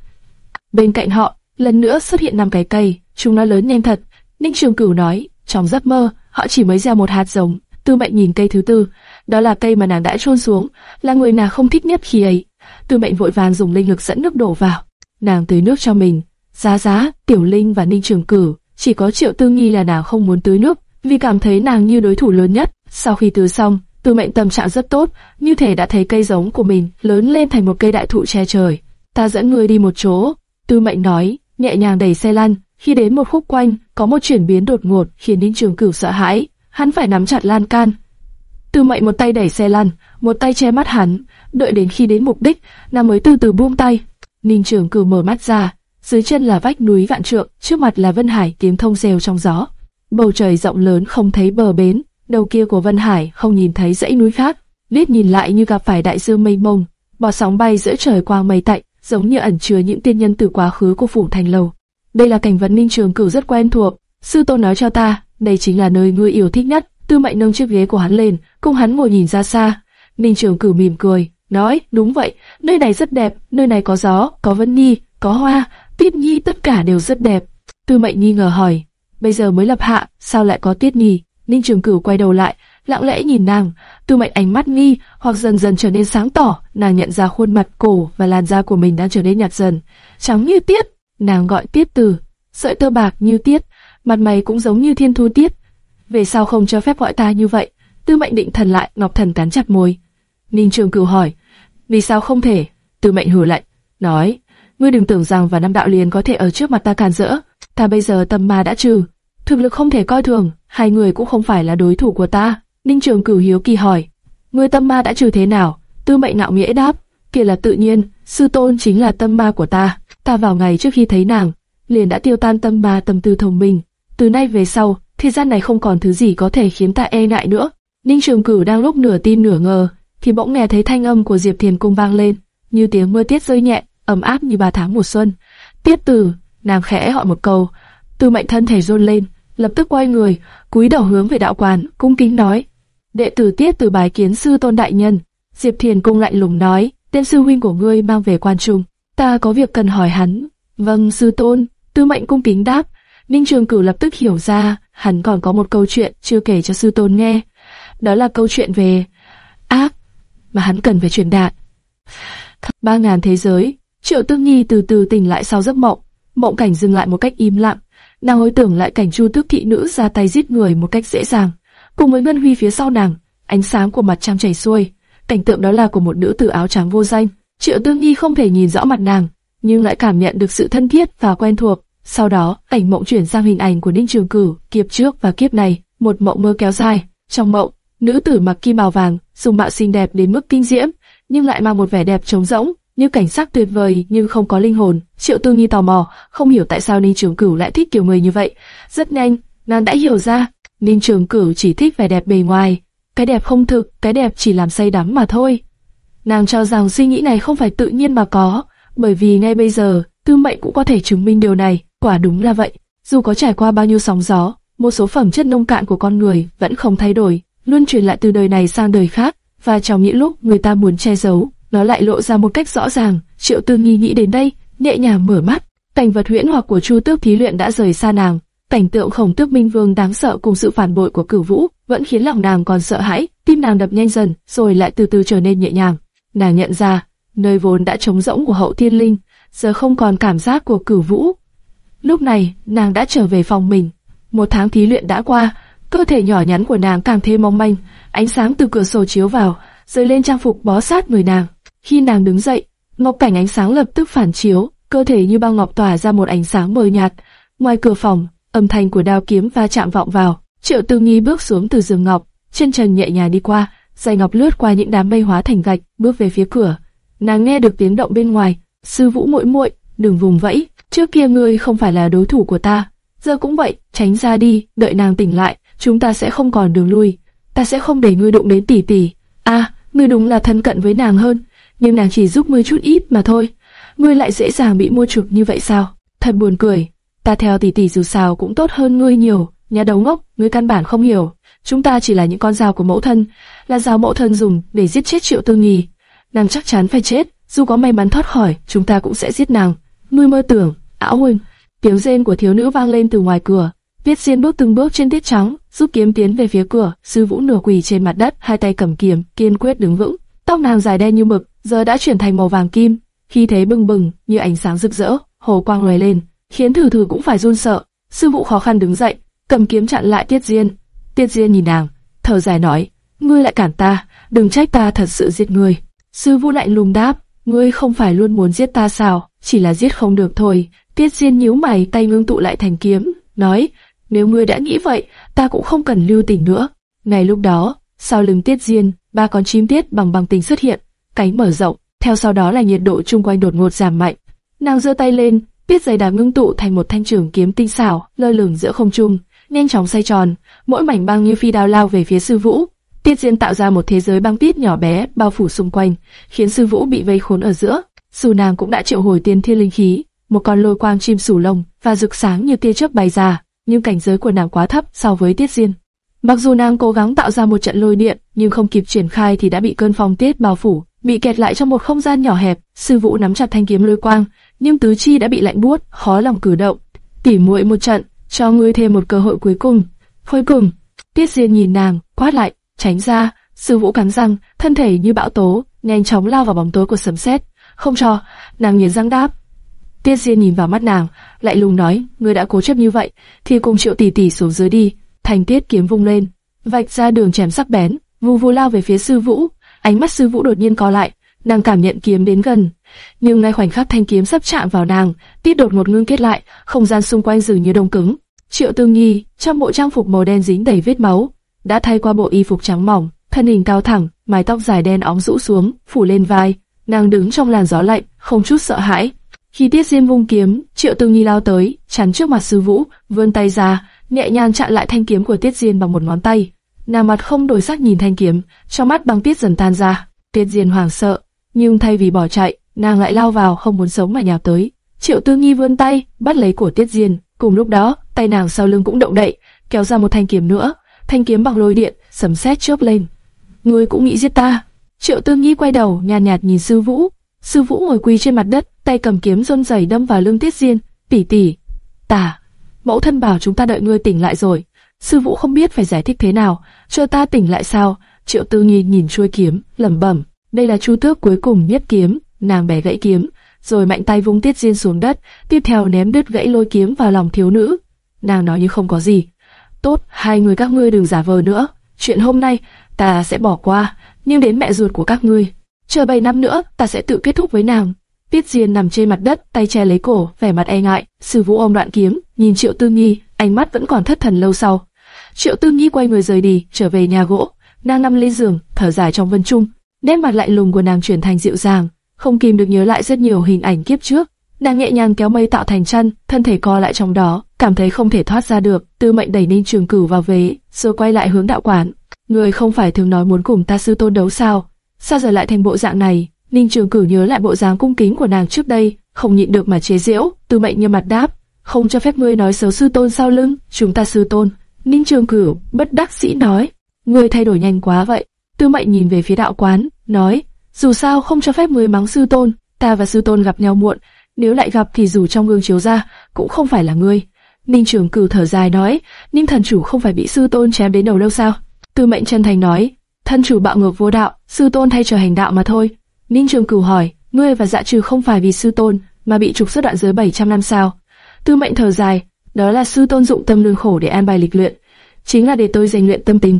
S1: Bên cạnh họ, lần nữa xuất hiện năm cái cây, chúng nó lớn nhanh thật. Ninh Trường Cửu nói, trong giấc mơ, họ chỉ mới gieo một hạt giống. Tư Mệnh nhìn cây thứ tư, đó là cây mà nàng đã chôn xuống, là người nàng không thích nhất khi ấy. Tư Mệnh vội vàng dùng linh lực dẫn nước đổ vào, nàng tưới nước cho mình. Giá giá, Tiểu Linh và Ninh Trường Cửu, chỉ có Triệu Tư Nghi là nàng không muốn tưới nước, vì cảm thấy nàng như đối thủ lớn nhất. Sau khi tưới xong, Tư Mệnh tâm trạng rất tốt, như thể đã thấy cây giống của mình lớn lên thành một cây đại thụ che trời. Ta dẫn ngươi đi một chỗ, Tư Mệnh nói, nhẹ nhàng đẩy xe lăn. Khi đến một khúc quanh, có một chuyển biến đột ngột khiến Ninh Trường Cửu sợ hãi, hắn phải nắm chặt lan can. Tư Mệnh một tay đẩy xe lăn, một tay che mắt hắn, đợi đến khi đến mục đích, nàng mới từ từ buông tay. Ninh Trường Cửu mở mắt ra, dưới chân là vách núi vạn trượng, trước mặt là Vân Hải kiếm thông rêu trong gió. Bầu trời rộng lớn không thấy bờ bến, đầu kia của Vân Hải không nhìn thấy dãy núi khác, liếc nhìn lại như gặp phải đại dương mây mông, bọt sóng bay giữa trời quang mây tạnh, giống như ẩn chứa những tiên nhân từ quá khứ của phủ thành lầu. Đây là cảnh vật Ninh Trường Cửu rất quen thuộc, sư tôn nói cho ta, đây chính là nơi ngươi yêu thích nhất. Tư Mệnh nâng chiếc ghế của hắn lên, cùng hắn ngồi nhìn ra xa. Ninh Trường Cửu mỉm cười, nói, đúng vậy, nơi này rất đẹp, nơi này có gió, có Vân Nhi, có hoa, Tiết Nhi tất cả đều rất đẹp. Tư Mệnh nghi ngờ hỏi, bây giờ mới lập hạ, sao lại có Tiết Nhi? Ninh Trường Cửu quay đầu lại, lặng lẽ nhìn nàng. Tư Mệnh ánh mắt nghi, hoặc dần dần trở nên sáng tỏ. Nàng nhận ra khuôn mặt cổ và làn da của mình đang trở nên nhạt dần, trắng như tiết. Nàng gọi Tiết Từ, sợi tơ bạc như tiết, mặt mày cũng giống như thiên thu tiết. Về sao không cho phép gọi ta như vậy? Tư Mệnh định thần lại, Ngọc Thần cắn chặt môi. Ninh Trường Cửu hỏi, vì sao không thể? Tư Mệnh hừ lạnh, nói, ngươi đừng tưởng rằng và năm đạo liền có thể ở trước mặt ta càn rỡ. Ta bây giờ tâm ma đã trừ, thực lực không thể coi thường, hai người cũng không phải là đối thủ của ta. Ninh Trường Cửu hiếu kỳ hỏi, ngươi tâm ma đã trừ thế nào? Tư Mệnh Nạo nghĩa đáp, kia là tự nhiên, sư tôn chính là tâm ma của ta. Ta vào ngày trước khi thấy nàng, liền đã tiêu tan tâm ma tâm tư thông minh. Từ nay về sau, thế gian này không còn thứ gì có thể khiến ta e ngại nữa. Ninh Trường Cửu đang lúc nửa tin nửa ngờ, thì bỗng nghe thấy thanh âm của Diệp Thiền Cung vang lên, như tiếng mưa tiết rơi nhẹ, ấm áp như ba tháng mùa xuân. Tiết Tử, nàng khẽ gọi một câu, Tư Mệnh thân thể run lên, lập tức quay người, cúi đầu hướng về đạo quan, cung kính nói: "Đệ tử Tiết từ bái kiến sư tôn đại nhân." Diệp Thiền Cung lạnh lùng nói: "Tên sư huynh của ngươi mang về quan trung, ta có việc cần hỏi hắn." "Vâng, sư tôn." Tư Mệnh cung kính đáp. Ninh Trường Cửu lập tức hiểu ra, hắn còn có một câu chuyện chưa kể cho sư tôn nghe. Đó là câu chuyện về ác mà hắn cần phải truyền đạt. Ba ngàn thế giới, Triệu Tương Nhi từ từ tỉnh lại sau giấc mộng, mộng cảnh dừng lại một cách im lặng, nàng hồi tưởng lại cảnh Chu Tước thị nữ ra tay giết người một cách dễ dàng, cùng với Ngân Huy phía sau nàng, ánh sáng của mặt trăng chảy xuôi, cảnh tượng đó là của một nữ tử áo trắng vô danh. Triệu Tương Nhi không thể nhìn rõ mặt nàng, nhưng lại cảm nhận được sự thân thiết và quen thuộc. Sau đó, cảnh mộng chuyển sang hình ảnh của Ninh Trường Cửu, kiếp trước và kiếp này, một mộng mơ kéo dài. Trong mộng, nữ tử mặc kim bào vàng, dùng mạo xinh đẹp đến mức kinh diễm, nhưng lại mang một vẻ đẹp trống rỗng, như cảnh sắc tuyệt vời nhưng không có linh hồn. Triệu Tư Nghi tò mò, không hiểu tại sao Ninh Trường Cửu lại thích kiểu người như vậy. Rất nhanh, nàng đã hiểu ra, Ninh Trường Cửu chỉ thích vẻ đẹp bề ngoài, cái đẹp không thực, cái đẹp chỉ làm say đắm mà thôi. Nàng cho rằng suy nghĩ này không phải tự nhiên mà có, bởi vì ngay bây giờ, Tư Mệnh cũng có thể chứng minh điều này, quả đúng là vậy. Dù có trải qua bao nhiêu sóng gió, một số phẩm chất nông cạn của con người vẫn không thay đổi, luôn truyền lại từ đời này sang đời khác, và trong những lúc người ta muốn che giấu, nó lại lộ ra một cách rõ ràng. Triệu Tư Nghi nghĩ đến đây, nhẹ nhàng mở mắt. Cảnh vật huyễn hoặc của Chu Tước thí luyện đã rời xa nàng. Cảnh tượng Khổng Tước Minh Vương đáng sợ cùng sự phản bội của Cửu Vũ vẫn khiến lòng nàng còn sợ hãi, tim nàng đập nhanh dần, rồi lại từ từ trở nên nhẹ nhàng. Nàng nhận ra, nơi vốn đã trống rỗng của Hậu Thiên Linh, giờ không còn cảm giác của Cửu Vũ. Lúc này, nàng đã trở về phòng mình. Một tháng thí luyện đã qua, cơ thể nhỏ nhắn của nàng càng thêm mong manh, ánh sáng từ cửa sổ chiếu vào, rơi lên trang phục bó sát người nàng. Khi nàng đứng dậy, ngọc cảnh ánh sáng lập tức phản chiếu, cơ thể như bao ngọc tỏa ra một ánh sáng mờ nhạt. Ngoài cửa phòng, âm thanh của đao kiếm va chạm vọng vào. Triệu Tư Nghi bước xuống từ giường ngọc, chân trần nhẹ nhàng đi qua, giày ngọc lướt qua những đám mây hóa thành gạch, bước về phía cửa. Nàng nghe được tiếng động bên ngoài, sư vũ muội muội, đừng vùng vẫy, trước kia ngươi không phải là đối thủ của ta, giờ cũng vậy, tránh ra đi, đợi nàng tỉnh lại, chúng ta sẽ không còn đường lui, ta sẽ không để ngươi đụng đến tỷ tỷ. A, à, ngươi đúng là thân cận với nàng hơn, nhưng nàng chỉ giúp ngươi chút ít mà thôi, ngươi lại dễ dàng bị mua chuộc như vậy sao? Thật buồn cười, ta theo tỷ tỷ dù sao cũng tốt hơn ngươi nhiều, nhà đầu ngốc, ngươi căn bản không hiểu, chúng ta chỉ là những con dao của mẫu thân, là dao mẫu thân dùng để giết chết Triệu Tư Nghi, nàng chắc chắn phải chết, dù có may mắn thoát khỏi, chúng ta cũng sẽ giết nàng. Ngươi mơ tưởng, ảo huynh, tiếng rên của thiếu nữ vang lên từ ngoài cửa. Viết Diên bước từng bước trên tiết trắng, giúp kiếm tiến về phía cửa. Sư Vũ nửa quỳ trên mặt đất, hai tay cầm kiếm, kiên quyết đứng vững. Tóc nàng dài đen như mực, giờ đã chuyển thành màu vàng kim, khi thế bừng bừng như ánh sáng rực rỡ, hồ quang lóe lên, khiến Thử Thử cũng phải run sợ. Sư phụ khó khăn đứng dậy, cầm kiếm chặn lại Tiết Diên. Tiết Diên nhìn nàng, thở dài nói: "Ngươi lại cản ta, đừng trách ta thật sự giết ngươi." Sư Vũ lạnh lùng đáp: "Ngươi không phải luôn muốn giết ta sao? Chỉ là giết không được thôi." Tiết Diên nhíu mày, tay ngưng tụ lại thành kiếm, nói: "Nếu ngươi đã nghĩ vậy, ta cũng không cần lưu tình nữa." Ngay lúc đó, sau lưng Tiết Diên, ba con chim tiết bằng bằng tình xuất hiện, cánh mở rộng, theo sau đó là nhiệt độ chung quanh đột ngột giảm mạnh. Nàng giơ tay lên, tiết dày đà ngưng tụ thành một thanh trường kiếm tinh xảo, lơ lửng giữa không trung, nhanh chóng xoay tròn, mỗi mảnh băng như phi đao lao về phía sư vũ. Tiết Diên tạo ra một thế giới băng tiết nhỏ bé bao phủ xung quanh, khiến sư vũ bị vây khốn ở giữa. Dù nàng cũng đã triệu hồi tiên thiên linh khí, một con lôi quang chim sủ lông và rực sáng như tia chớp bay ra, nhưng cảnh giới của nàng quá thấp so với Tiết Diên. Mặc dù nàng cố gắng tạo ra một trận lôi điện, nhưng không kịp triển khai thì đã bị cơn phong tiết bao phủ, bị kẹt lại trong một không gian nhỏ hẹp. Sư Vũ nắm chặt thanh kiếm lôi quang, nhưng tứ chi đã bị lạnh buốt, khó lòng cử động. Tỉ muội một trận, cho ngươi thêm một cơ hội cuối cùng. Cuối cùng, Tiết Diên nhìn nàng, quát lại, tránh ra. Sư Vũ cắn răng, thân thể như bão tố, nhanh chóng lao vào bóng tối của sấm sét. Không cho, nàng nghiến răng đáp. Tiết Diên nhìn vào mắt nàng, lại lùng nói, ngươi đã cố chấp như vậy, thì cùng Triệu tỷ tỷ xuống dưới đi. Thành Tiết kiếm vung lên, vạch ra đường chém sắc bén, vù vù lao về phía Sư Vũ. Ánh mắt Sư Vũ đột nhiên co lại, nàng cảm nhận kiếm đến gần, nhưng ngay khoảnh khắc thanh kiếm sắp chạm vào nàng, tít đột ngột ngưng kết lại, không gian xung quanh dường như đông cứng. Triệu Tư Nhi trong bộ trang phục màu đen dính đầy vết máu, đã thay qua bộ y phục trắng mỏng, thân hình cao thẳng, mái tóc dài đen óng rũ xuống, phủ lên vai, nàng đứng trong làn gió lạnh, không chút sợ hãi. Khi Tiết Diên vung kiếm, Triệu Tư Nhi lao tới, chắn trước mặt Sư Vũ, vươn tay ra, nhẹ nhàng chặn lại thanh kiếm của Tiết Diên bằng một ngón tay. Nàng mặt không đổi sắc nhìn thanh kiếm, trong mắt băng tiết dần tan ra. Tiết Diên hoảng sợ, nhưng thay vì bỏ chạy, nàng lại lao vào không muốn sống mà nhào tới. Triệu Tư Nghi vươn tay, bắt lấy cổ Tiết Diên. Cùng lúc đó, tay nàng sau lưng cũng động đậy, kéo ra một thanh kiếm nữa. Thanh kiếm bằng lôi điện, sấm sét chớp lên. Ngươi cũng nghĩ giết ta? Triệu Tư Nghi quay đầu, nhàn nhạt, nhạt nhìn Sư Vũ. Sư Vũ ngồi quỳ trên mặt đất, tay cầm kiếm rôn rẩy đâm vào lưng Tiết Diên. Tỷ tỷ, ta mẫu thân bảo chúng ta đợi ngươi tỉnh lại rồi. Sư Vũ không biết phải giải thích thế nào, chờ ta tỉnh lại sao? Triệu Tư Nhi nhìn chuôi kiếm, lẩm bẩm, đây là chu tước cuối cùng nhất kiếm, nàng bẻ gãy kiếm, rồi mạnh tay vung Tiết Diên xuống đất, tiếp theo ném đứt gãy lôi kiếm vào lòng thiếu nữ. Nàng nói như không có gì. Tốt, hai người các ngươi đừng giả vờ nữa. Chuyện hôm nay ta sẽ bỏ qua, nhưng đến mẹ ruột của các ngươi, chờ bảy năm nữa ta sẽ tự kết thúc với nàng. Tiết Diên nằm trên mặt đất, tay che lấy cổ, vẻ mặt e ngại. Sư Vũ ôm đoạn kiếm, nhìn Triệu Tư Nhi, ánh mắt vẫn còn thất thần lâu sau. Triệu Tư Nghi quay người rời đi, trở về nhà gỗ. Nàng nằm lên giường, thở dài trong vân trung, nét mặt lạnh lùng của nàng chuyển thành dịu dàng, không kìm được nhớ lại rất nhiều hình ảnh kiếp trước. Nàng nhẹ nhàng kéo mây tạo thành chân, thân thể co lại trong đó, cảm thấy không thể thoát ra được. Tư Mệnh đẩy Ninh Trường Cửu vào vế, rồi quay lại hướng đạo quán. Người không phải thường nói muốn cùng ta sư tôn đấu sao? Sao giờ lại thành bộ dạng này? Ninh Trường Cửu nhớ lại bộ dáng cung kính của nàng trước đây, không nhịn được mà chế giễu. Tư Mệnh như mặt đáp, không cho phép ngươi nói xấu sư tôn sau lưng, chúng ta sư tôn. Ninh Trường Cửu bất đắc sĩ nói, người thay đổi nhanh quá vậy. Tư Mệnh nhìn về phía đạo quán, nói, dù sao không cho phép người mắng sư tôn, ta và sư tôn gặp nhau muộn, nếu lại gặp thì dù trong gương chiếu ra, cũng không phải là ngươi. Ninh Trường Cửu thở dài nói, Ninh thần chủ không phải bị sư tôn chém đến đầu lâu sao? Tư Mệnh chân thành nói, thân chủ bạo ngược vô đạo, sư tôn thay trở hành đạo mà thôi. Ninh Trường Cửu hỏi, ngươi và Dạ Trừ không phải vì sư tôn mà bị trục xuất đoạn giới 700 năm sao? Tư Mệnh thở dài, đó là sư tôn dụng tâm lương khổ để an bài lịch luyện, chính là để tôi rèn luyện tâm tình.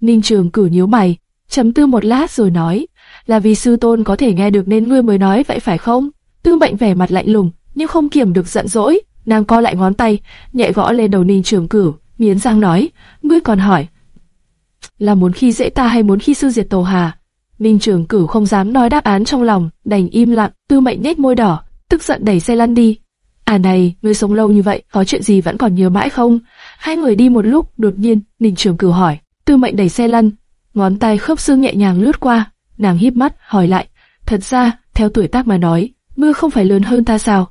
S1: Ninh Trường Cửu nhíu mày, chấm tư một lát rồi nói, là vì sư tôn có thể nghe được nên ngươi mới nói vậy phải không? Tư Mệnh vẻ mặt lạnh lùng, nhưng không kiềm được giận dỗi, nàng co lại ngón tay, nhẹ gõ lên đầu Ninh Trường Cửu, miến răng nói, ngươi còn hỏi, là muốn khi dễ ta hay muốn khi sư diệt tổ hà? Ninh Trường Cửu không dám nói đáp án trong lòng, đành im lặng. Tư Mệnh nhếch môi đỏ, tức giận đẩy xe lăn đi. À này, ngươi sống lâu như vậy, có chuyện gì vẫn còn nhớ mãi không? Hai người đi một lúc, đột nhiên, Ninh Trường Cửu hỏi. Tư Mệnh đẩy xe lăn, ngón tay khớp xương nhẹ nhàng lướt qua, nàng híp mắt hỏi lại. Thật ra, theo tuổi tác mà nói, mưa không phải lớn hơn ta sao?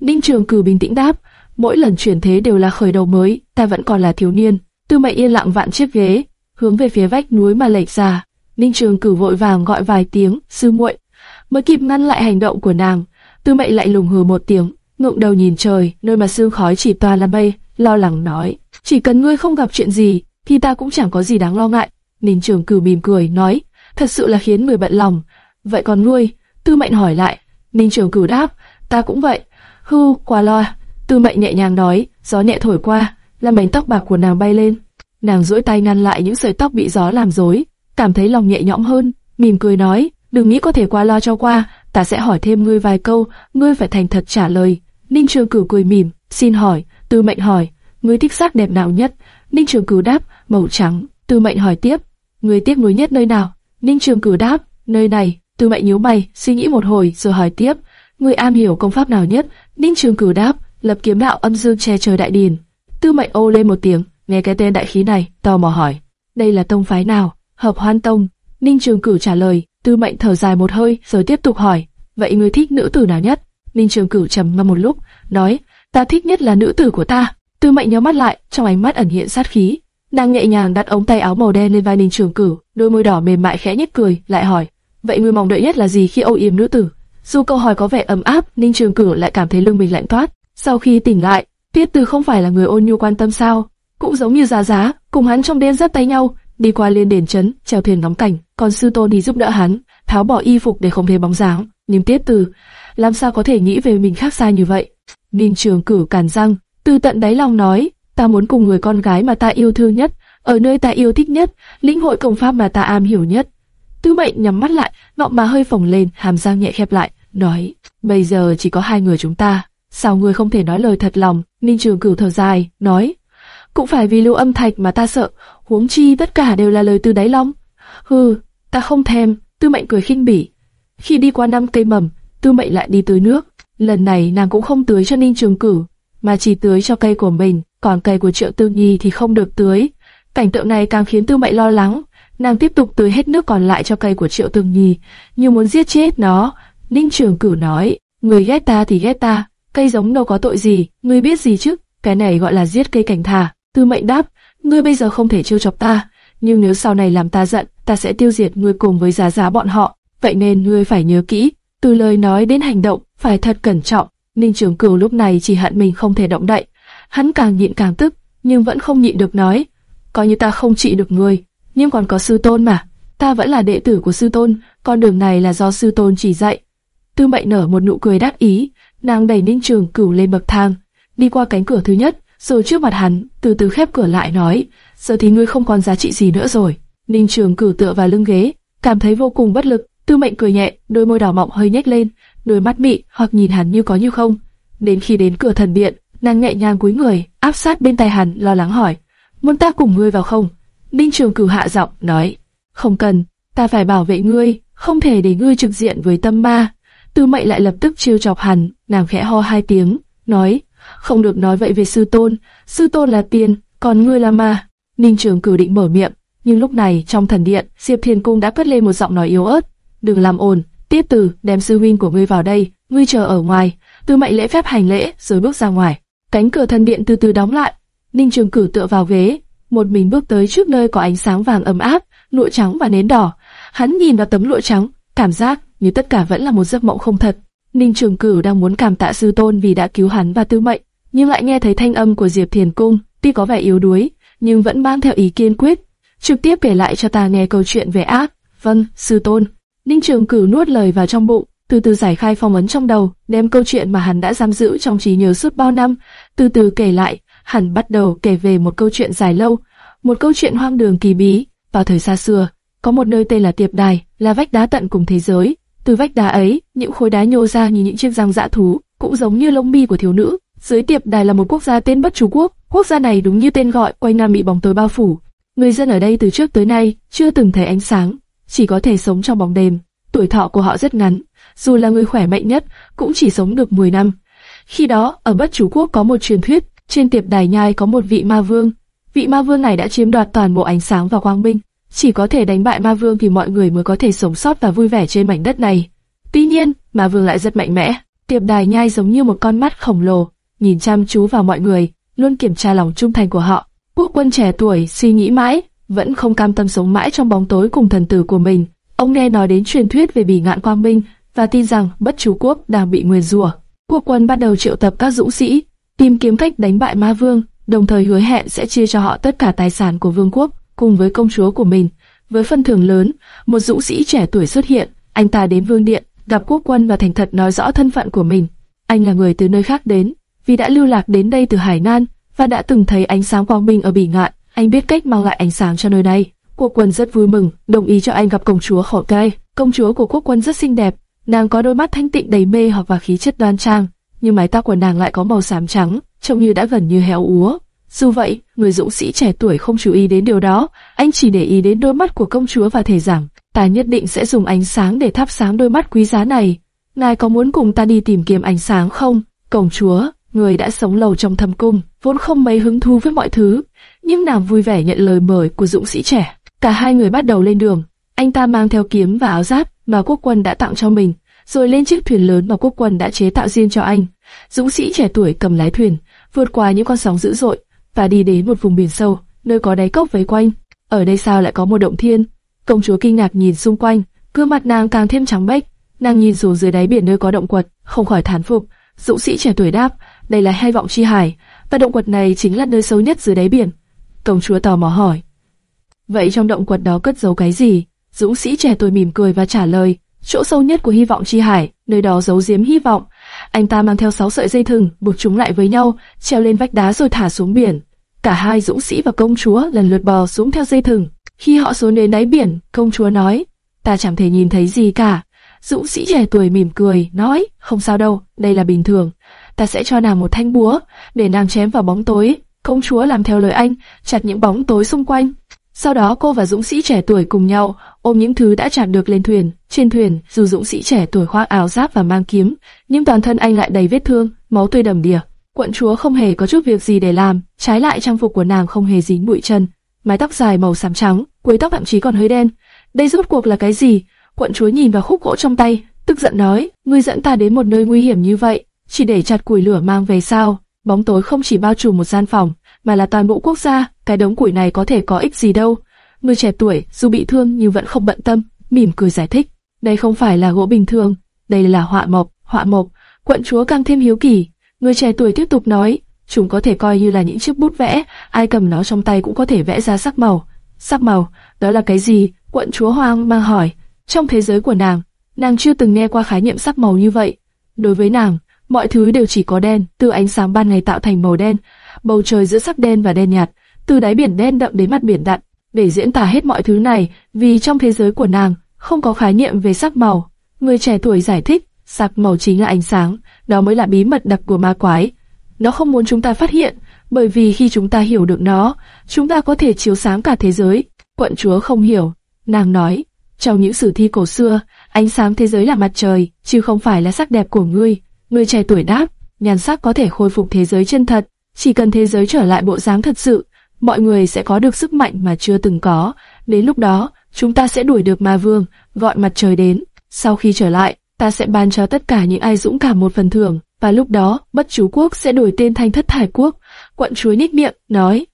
S1: Ninh Trường Cửu bình tĩnh đáp, mỗi lần chuyển thế đều là khởi đầu mới, ta vẫn còn là thiếu niên. Tư Mệnh yên lặng vạn chiếc ghế, hướng về phía vách núi mà lệch ra. Ninh Trường Cửu vội vàng gọi vài tiếng, sư muội, mới kịp ngăn lại hành động của nàng. Tư Mệnh lại lùng hừ một tiếng, ngượng đầu nhìn trời, nơi mà sương khói chỉ toàn là mây, lo lắng nói, chỉ cần ngươi không gặp chuyện gì, thì ta cũng chẳng có gì đáng lo ngại. Ninh Trường Cửu mỉm cười nói, thật sự là khiến người bận lòng. Vậy còn ngươi? Tư Mệnh hỏi lại. Ninh Trường Cửu đáp, ta cũng vậy. Hư, quá lo. Tư Mệnh nhẹ nhàng nói, gió nhẹ thổi qua, làm mảnh tóc bạc của nàng bay lên. Nàng duỗi tay ngăn lại những sợi tóc bị gió làm rối, cảm thấy lòng nhẹ nhõm hơn, mỉm cười nói, đừng nghĩ có thể qua lo cho qua, ta sẽ hỏi thêm ngươi vài câu, ngươi phải thành thật trả lời. Ninh Trường Cửu cười mỉm, xin hỏi, Tư Mệnh hỏi, ngươi thích sắc đẹp nào nhất? Ninh Trường Cửu đáp, màu trắng. Tư Mệnh hỏi tiếp, ngươi tiếc nuối nhất nơi nào? Ninh Trường Cửu đáp, nơi này. Tư Mệnh nhíu mày, suy nghĩ một hồi rồi hỏi tiếp, ngươi am hiểu công pháp nào nhất? Ninh Trường Cửu đáp, lập kiếm đạo âm dương che trời đại điển. Tư Mệnh ô lên một tiếng, nghe cái tên đại khí này, tò mò hỏi, đây là tông phái nào? Hợp Hoan Tông. Ninh Trường Cửu trả lời, Tư Mệnh thở dài một hơi, rồi tiếp tục hỏi, vậy ngươi thích nữ tử nào nhất? Ninh Trường Cửu trầm ngâm một lúc, nói, ta thích nhất là nữ tử của ta. Tư Mệnh nhíu mắt lại, trong ánh mắt ẩn hiện sát khí. Nàng nhẹ nhàng đặt ống tay áo màu đen lên vai Ninh Trường Cửu, đôi môi đỏ mềm mại khẽ nhếch cười, lại hỏi, vậy ngươi mong đợi nhất là gì khi âu yếm nữ tử? Dù câu hỏi có vẻ ấm áp, Ninh Trường Cửu lại cảm thấy lưng mình lạnh toát. Sau khi tỉnh lại, Tiết Từ không phải là người ôn nhu quan tâm sao? Cũng giống như Giá Giá, cùng hắn trong đêm giáp tay nhau, đi qua liên đền trấn, chèo thuyền ngắm cảnh, còn sư tôn thì giúp đỡ hắn, tháo bỏ y phục để không thấy bóng dáng. Nhưng Tiết Từ, làm sao có thể nghĩ về mình khác xa như vậy? Ninh Trường Cửu cản răng, từ tận đáy lòng nói, ta muốn cùng người con gái mà ta yêu thương nhất, ở nơi ta yêu thích nhất, lĩnh hội công pháp mà ta am hiểu nhất. Tư Mệnh nhắm mắt lại, ngọng má hơi phồng lên, hàm răng nhẹ khép lại, nói, bây giờ chỉ có hai người chúng ta, sao ngươi không thể nói lời thật lòng? Ninh Trường Cửu thở dài, nói, cũng phải vì lưu âm thạch mà ta sợ, huống chi tất cả đều là lời từ đáy lòng. Hừ, ta không thèm, Tư Mệnh cười khinh bỉ. Khi đi qua năm cây mầm, Tư Mệnh lại đi tưới nước. Lần này nàng cũng không tưới cho Ninh Trường Cửu, mà chỉ tưới cho cây của mình, còn cây của Triệu Tư Nhi thì không được tưới. Cảnh tượng này càng khiến Tư Mệnh lo lắng. Nàng tiếp tục tưới hết nước còn lại cho cây của Triệu Tư Nhi, như muốn giết chết nó. Ninh Trường Cửu nói, người ghét ta thì ghét ta, cây giống đâu có tội gì, ngươi biết gì chứ? Cái này gọi là giết cây cảnh thả. Tư Mệnh đáp, ngươi bây giờ không thể trêu chọc ta, nhưng nếu sau này làm ta giận, ta sẽ tiêu diệt ngươi cùng với giá giá bọn họ. Vậy nên ngươi phải nhớ kỹ, từ lời nói đến hành động, phải thật cẩn trọng. Ninh Trường Cửu lúc này chỉ hận mình không thể động đậy. Hắn càng nhịn càng tức, nhưng vẫn không nhịn được nói. Coi như ta không trị được ngươi, nhưng còn có sư tôn mà. Ta vẫn là đệ tử của sư tôn, con đường này là do sư tôn chỉ dạy. Tư Mệnh nở một nụ cười đắc ý, nàng đẩy Ninh Trường Cửu lên bậc thang, đi qua cánh cửa thứ nhất, rồi trước mặt hắn, từ từ khép cửa lại nói, giờ thì ngươi không còn giá trị gì nữa rồi. Ninh Trường cửu tựa vào lưng ghế, cảm thấy vô cùng bất lực, Tư Mệnh cười nhẹ, đôi môi đỏ mọng hơi nhếch lên, đôi mắt mị hoặc nhìn hắn như có như không. Đến khi đến cửa thần điện, nàng nhẹ nhàng cúi người, áp sát bên tai hắn, lo lắng hỏi, muốn ta cùng ngươi vào không? Ninh Trường cử hạ giọng nói, không cần, ta phải bảo vệ ngươi, không thể để ngươi trực diện với tâm ma. Tư Mệnh lại lập tức trêu chọc hắn, nàng khẽ ho hai tiếng, nói, không được nói vậy về sư tôn, sư tôn là tiền, còn ngươi là ma. Ninh Trường cử định mở miệng, nhưng lúc này trong thần điện, Diệp Thiên Cung đã cất lên một giọng nói yếu ớt, đừng làm ồn, tiếp từ đem sư huynh của ngươi vào đây, ngươi chờ ở ngoài. Tư mệnh lễ phép hành lễ rồi bước ra ngoài. Cánh cửa thần điện từ từ đóng lại. Ninh Trường cử tựa vào ghế, một mình bước tới trước nơi có ánh sáng vàng ấm áp, lụa trắng và nến đỏ. Hắn nhìn vào tấm lụa trắng, cảm giác như tất cả vẫn là một giấc mộng không thật. Ninh Trường Cửu đang muốn cảm tạ sư tôn vì đã cứu hắn và Tư Mệnh, nhưng lại nghe thấy thanh âm của Diệp Thiền Cung, tuy có vẻ yếu đuối, nhưng vẫn mang theo ý kiên quyết, trực tiếp kể lại cho ta nghe câu chuyện về ác. Vâng, sư tôn. Ninh Trường Cửu nuốt lời vào trong bụng, từ từ giải khai phong ấn trong đầu, đem câu chuyện mà hắn đã giam giữ trong trí nhớ suốt bao năm, từ từ kể lại. Hắn bắt đầu kể về một câu chuyện dài lâu, một câu chuyện hoang đường kỳ bí. Vào thời xa xưa, có một nơi tên là Tiệp Đài, là vách đá tận cùng thế giới. Từ vách đá ấy, những khối đá nhô ra như những chiếc răng dã thú, cũng giống như lông mi của thiếu nữ. Dưới Tiệp Đài là một quốc gia tên Bất Chú Quốc, Quốc gia này đúng như tên gọi, quanh năm bị bóng tối bao phủ. Người dân ở đây từ trước tới nay chưa từng thấy ánh sáng, chỉ có thể sống trong bóng đêm. Tuổi thọ của họ rất ngắn, dù là người khỏe mạnh nhất cũng chỉ sống được 10 năm. Khi đó, ở Bất Chú Quốc có một truyền thuyết, trên tiệp đài nhai có một vị ma vương. Vị ma vương này đã chiếm đoạt toàn bộ ánh sáng và quang minh. Chỉ có thể đánh bại ma vương thì mọi người mới có thể sống sót và vui vẻ trên mảnh đất này. Tuy nhiên, ma vương lại rất mạnh mẽ. Tiệp đài nhai giống như một con mắt khổng lồ, nhìn chăm chú vào mọi người, luôn kiểm tra lòng trung thành của họ. Quốc quân trẻ tuổi suy nghĩ mãi, vẫn không cam tâm sống mãi trong bóng tối cùng thần tử của mình. Ông nghe nói đến truyền thuyết về bỉ ngạn quang minh và tin rằng bất chú quốc đang bị nguyền rủa. Quốc quân bắt đầu triệu tập các dũng sĩ, tìm kiếm cách đánh bại ma vương, đồng thời hứa hẹn sẽ chia cho họ tất cả tài sản của vương quốc cùng với công chúa của mình. Với phân thưởng lớn, một dũng sĩ trẻ tuổi xuất hiện, anh ta đến vương điện, gặp quốc quân và thành thật nói rõ thân phận của mình. Anh là người từ nơi khác đến, vì đã lưu lạc đến đây từ Hải Nan và đã từng thấy ánh sáng quang minh ở Bỉ Ngạn. Anh biết cách mang lại ánh sáng cho nơi này. Quốc quân rất vui mừng, đồng ý cho anh gặp công chúa khổ cai. Công chúa của quốc quân rất xinh đẹp, nàng có đôi mắt thanh tịnh đầy mê hoặc và khí chất đoan trang, nhưng mái tóc của nàng lại có màu xám trắng, trông như đã gần như héo úa. Dù vậy, người dũng sĩ trẻ tuổi không chú ý đến điều đó, anh chỉ để ý đến đôi mắt của công chúa và thề rằng, ta nhất định sẽ dùng ánh sáng để thắp sáng đôi mắt quý giá này. Ngài có muốn cùng ta đi tìm kiếm ánh sáng không? Công chúa, người đã sống lâu trong thâm cung, vốn không mấy hứng thú với mọi thứ, nhưng nàng vui vẻ nhận lời mời của dũng sĩ trẻ. Cả hai người bắt đầu lên đường. Anh ta mang theo kiếm và áo giáp mà quốc quân đã tặng cho mình, rồi lên chiếc thuyền lớn mà quốc quân đã chế tạo riêng cho anh. Dũng sĩ trẻ tuổi cầm lái thuyền, vượt qua những con sóng dữ dội và đi đến một vùng biển sâu, nơi có đáy cốc vây quanh. Ở đây sao lại có một động thiên? Công chúa kinh ngạc nhìn xung quanh, gương mặt nàng càng thêm trắng bệch. Nàng nhìn xuống dưới đáy biển nơi có động quật, không khỏi thán phục. Dũng sĩ trẻ tuổi đáp, đây là hai vọng chi hải, và động quật này chính là nơi sâu nhất dưới đáy biển. Công chúa tò mò hỏi, vậy trong động quật đó cất giấu cái gì? Dũng sĩ trẻ tuổi mỉm cười và trả lời, chỗ sâu nhất của hy vọng chi hải, nơi đó giấu giếm hy vọng. Anh ta mang theo sáu sợi dây thừng, buộc chúng lại với nhau, treo lên vách đá rồi thả xuống biển. Cả hai dũng sĩ và công chúa lần lượt bò xuống theo dây thừng. Khi họ xuống đến đáy biển, công chúa nói, ta chẳng thể nhìn thấy gì cả. Dũng sĩ trẻ tuổi mỉm cười, nói, không sao đâu, đây là bình thường. Ta sẽ cho nàng một thanh búa, để nàng chém vào bóng tối. Công chúa làm theo lời anh, chặt những bóng tối xung quanh. Sau đó cô và dũng sĩ trẻ tuổi cùng nhau ôm những thứ đã chặt được lên thuyền. Trên thuyền, dù dũng sĩ trẻ tuổi khoác áo giáp và mang kiếm, nhưng toàn thân anh lại đầy vết thương, máu tươi đầm đìa. Quận chúa không hề có chút việc gì để làm, trái lại trang phục của nàng không hề dính bụi chân, mái tóc dài màu xám trắng, cuối tóc thậm chí còn hơi đen. Đây rốt cuộc là cái gì? Quận chúa nhìn vào khúc gỗ trong tay, tức giận nói: "Ngươi dẫn ta đến một nơi nguy hiểm như vậy, chỉ để chặt củi lửa mang về sao?" Bóng tối không chỉ bao trùm một gian phòng, mà là toàn bộ quốc gia, cái đống củi này có thể có ích gì đâu. Người trẻ tuổi, dù bị thương nhưng vẫn không bận tâm, mỉm cười giải thích. Đây không phải là gỗ bình thường, đây là họa mộc, họa mộc. Quận chúa càng thêm hiếu kỳ. Người trẻ tuổi tiếp tục nói, chúng có thể coi như là những chiếc bút vẽ, ai cầm nó trong tay cũng có thể vẽ ra sắc màu. Sắc màu, đó là cái gì? Quận chúa hoang mang hỏi. Trong thế giới của nàng, nàng chưa từng nghe qua khái niệm sắc màu như vậy. Đối với nàng, mọi thứ đều chỉ có đen, từ ánh sáng ban ngày tạo thành màu đen, bầu trời giữa sắc đen và đen nhạt, từ đáy biển đen đậm đến mặt biển đặn, để diễn tả hết mọi thứ này, vì trong thế giới của nàng không có khái niệm về sắc màu. Người trẻ tuổi giải thích, sắc màu chính là ánh sáng, đó mới là bí mật đặc của ma quái. Nó không muốn chúng ta phát hiện, bởi vì khi chúng ta hiểu được nó, chúng ta có thể chiếu sáng cả thế giới. Quận chúa không hiểu, nàng nói, trong những sử thi cổ xưa, ánh sáng thế giới là mặt trời, chứ không phải là sắc đẹp của ngươi. Người trẻ tuổi đáp, nhan sắc có thể khôi phục thế giới chân thật, chỉ cần thế giới trở lại bộ dáng thật sự, mọi người sẽ có được sức mạnh mà chưa từng có. Đến lúc đó, chúng ta sẽ đuổi được ma vương, gọi mặt trời đến. Sau khi trở lại, ta sẽ ban cho tất cả những ai dũng cảm một phần thưởng, và lúc đó, bất chú quốc sẽ đổi tên thành thất thải quốc. Quận chúa nhích miệng, nói,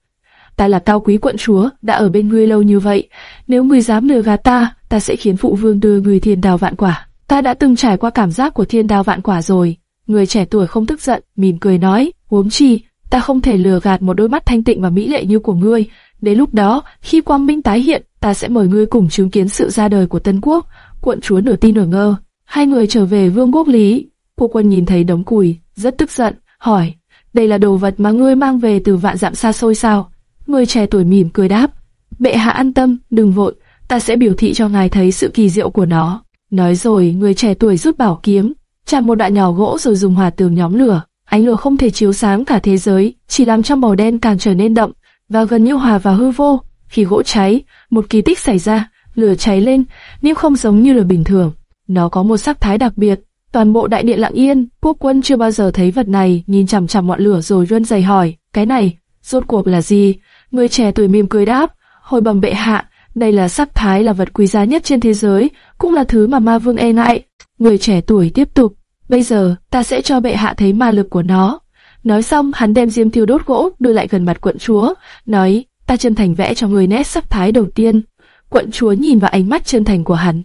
S1: ta là cao quý quận chúa, đã ở bên ngươi lâu như vậy. Nếu ngươi dám lừa gạt ta, ta sẽ khiến phụ vương đưa ngươi thiên đào vạn quả. Ta đã từng trải qua cảm giác của thiên đào vạn quả rồi. Người trẻ tuổi không tức giận, mỉm cười nói, huống chi, ta không thể lừa gạt một đôi mắt thanh tịnh và mỹ lệ như của ngươi. Đến lúc đó, khi quang minh tái hiện, ta sẽ mời ngươi cùng chứng kiến sự ra đời của Tân Quốc. Quận chúa nửa tin nửa ngơ. Hai người trở về vương quốc lý. Cô quân nhìn thấy đống củi, rất tức giận, hỏi, đây là đồ vật mà ngươi mang về từ vạn dặm xa xôi sao? Người trẻ tuổi mỉm cười đáp, bệ hạ an tâm, đừng vội, ta sẽ biểu thị cho ngài thấy sự kỳ diệu của nó. Nói rồi, người trẻ tuổi rút bảo kiếm, chạm một đoạn nhỏ gỗ rồi dùng hỏa tường nhóm lửa ánh lửa không thể chiếu sáng cả thế giới, chỉ làm cho màu đen càng trở nên đậm và gần như hòa vào hư vô. Khi gỗ cháy, một kỳ tích xảy ra, lửa cháy lên, nhưng không giống như lửa bình thường. Nó có một sắc thái đặc biệt. Toàn bộ đại điện lặng yên, quốc quân chưa bao giờ thấy vật này, nhìn chằm chằm ngọn lửa rồi run rẩy hỏi, cái này, rốt cuộc là gì? Người trẻ tuổi mỉm cười đáp, hồi bẩm bệ hạ, đây là sắc thái là vật quý giá nhất trên thế giới, cũng là thứ mà ma vương e ngại. Người trẻ tuổi tiếp tục, bây giờ ta sẽ cho bệ hạ thấy ma lực của nó. Nói xong, hắn đem diêm thiêu đốt gỗ đưa lại gần mặt quận chúa, nói, ta chân thành vẽ cho người nét sắc thái đầu tiên. Quận chúa nhìn vào ánh mắt chân thành của hắn,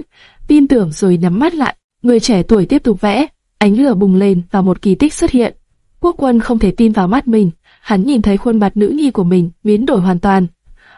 S1: tin tưởng rồi nắm mắt lại. Người trẻ tuổi tiếp tục vẽ, ánh lửa bùng lên và một kỳ tích xuất hiện. Quốc quân không thể tin vào mắt mình, hắn nhìn thấy khuôn mặt nữ nhi của mình biến đổi hoàn toàn.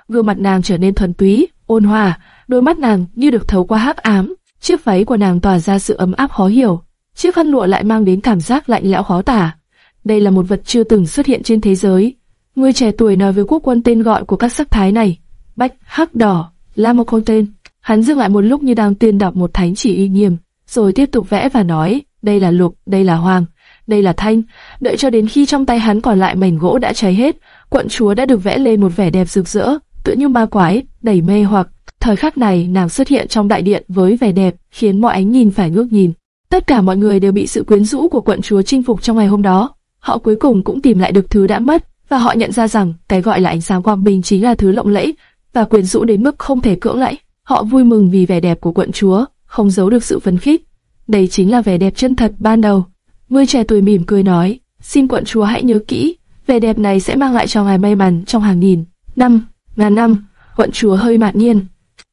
S1: Gương mặt nàng trở nên thuần túy, ôn hòa, đôi mắt nàng như được thấu qua hắc ám, chiếc váy của nàng tỏa ra sự ấm áp khó hiểu, chiếc khăn lụa lại mang đến cảm giác lạnh lẽo khó tả. Đây là một vật chưa từng xuất hiện trên thế giới. Người trẻ tuổi nói với quốc quân tên gọi của các sắc thái này, bách, hắc, đỏ, là một con tên. Hắn dừng lại một lúc như đang tuyên đọc một thánh chỉ uy nghiêm, rồi tiếp tục vẽ và nói, đây là lục, đây là hoàng, đây là thanh. Đợi cho đến khi trong tay hắn còn lại mảnh gỗ đã cháy hết, quận chúa đã được vẽ lên một vẻ đẹp rực rỡ, tựa như ma quái, đầy mê hoặc. Thời khắc này, nàng xuất hiện trong đại điện với vẻ đẹp, khiến mọi ánh nhìn phải ngước nhìn. Tất cả mọi người đều bị sự quyến rũ của quận chúa chinh phục trong ngày hôm đó. Họ cuối cùng cũng tìm lại được thứ đã mất, và họ nhận ra rằng cái gọi là ánh sáng quang minh chính là thứ lộng lẫy và quyến rũ đến mức không thể cưỡng lại. Họ vui mừng vì vẻ đẹp của quận chúa, không giấu được sự phấn khích. Đây chính là vẻ đẹp chân thật ban đầu. Người trẻ tuổi mỉm cười nói, xin quận chúa hãy nhớ kỹ, vẻ đẹp này sẽ mang lại cho ngài may mắn trong hàng nghìn năm, ngàn năm. Quận chúa hơi mạn nhiên.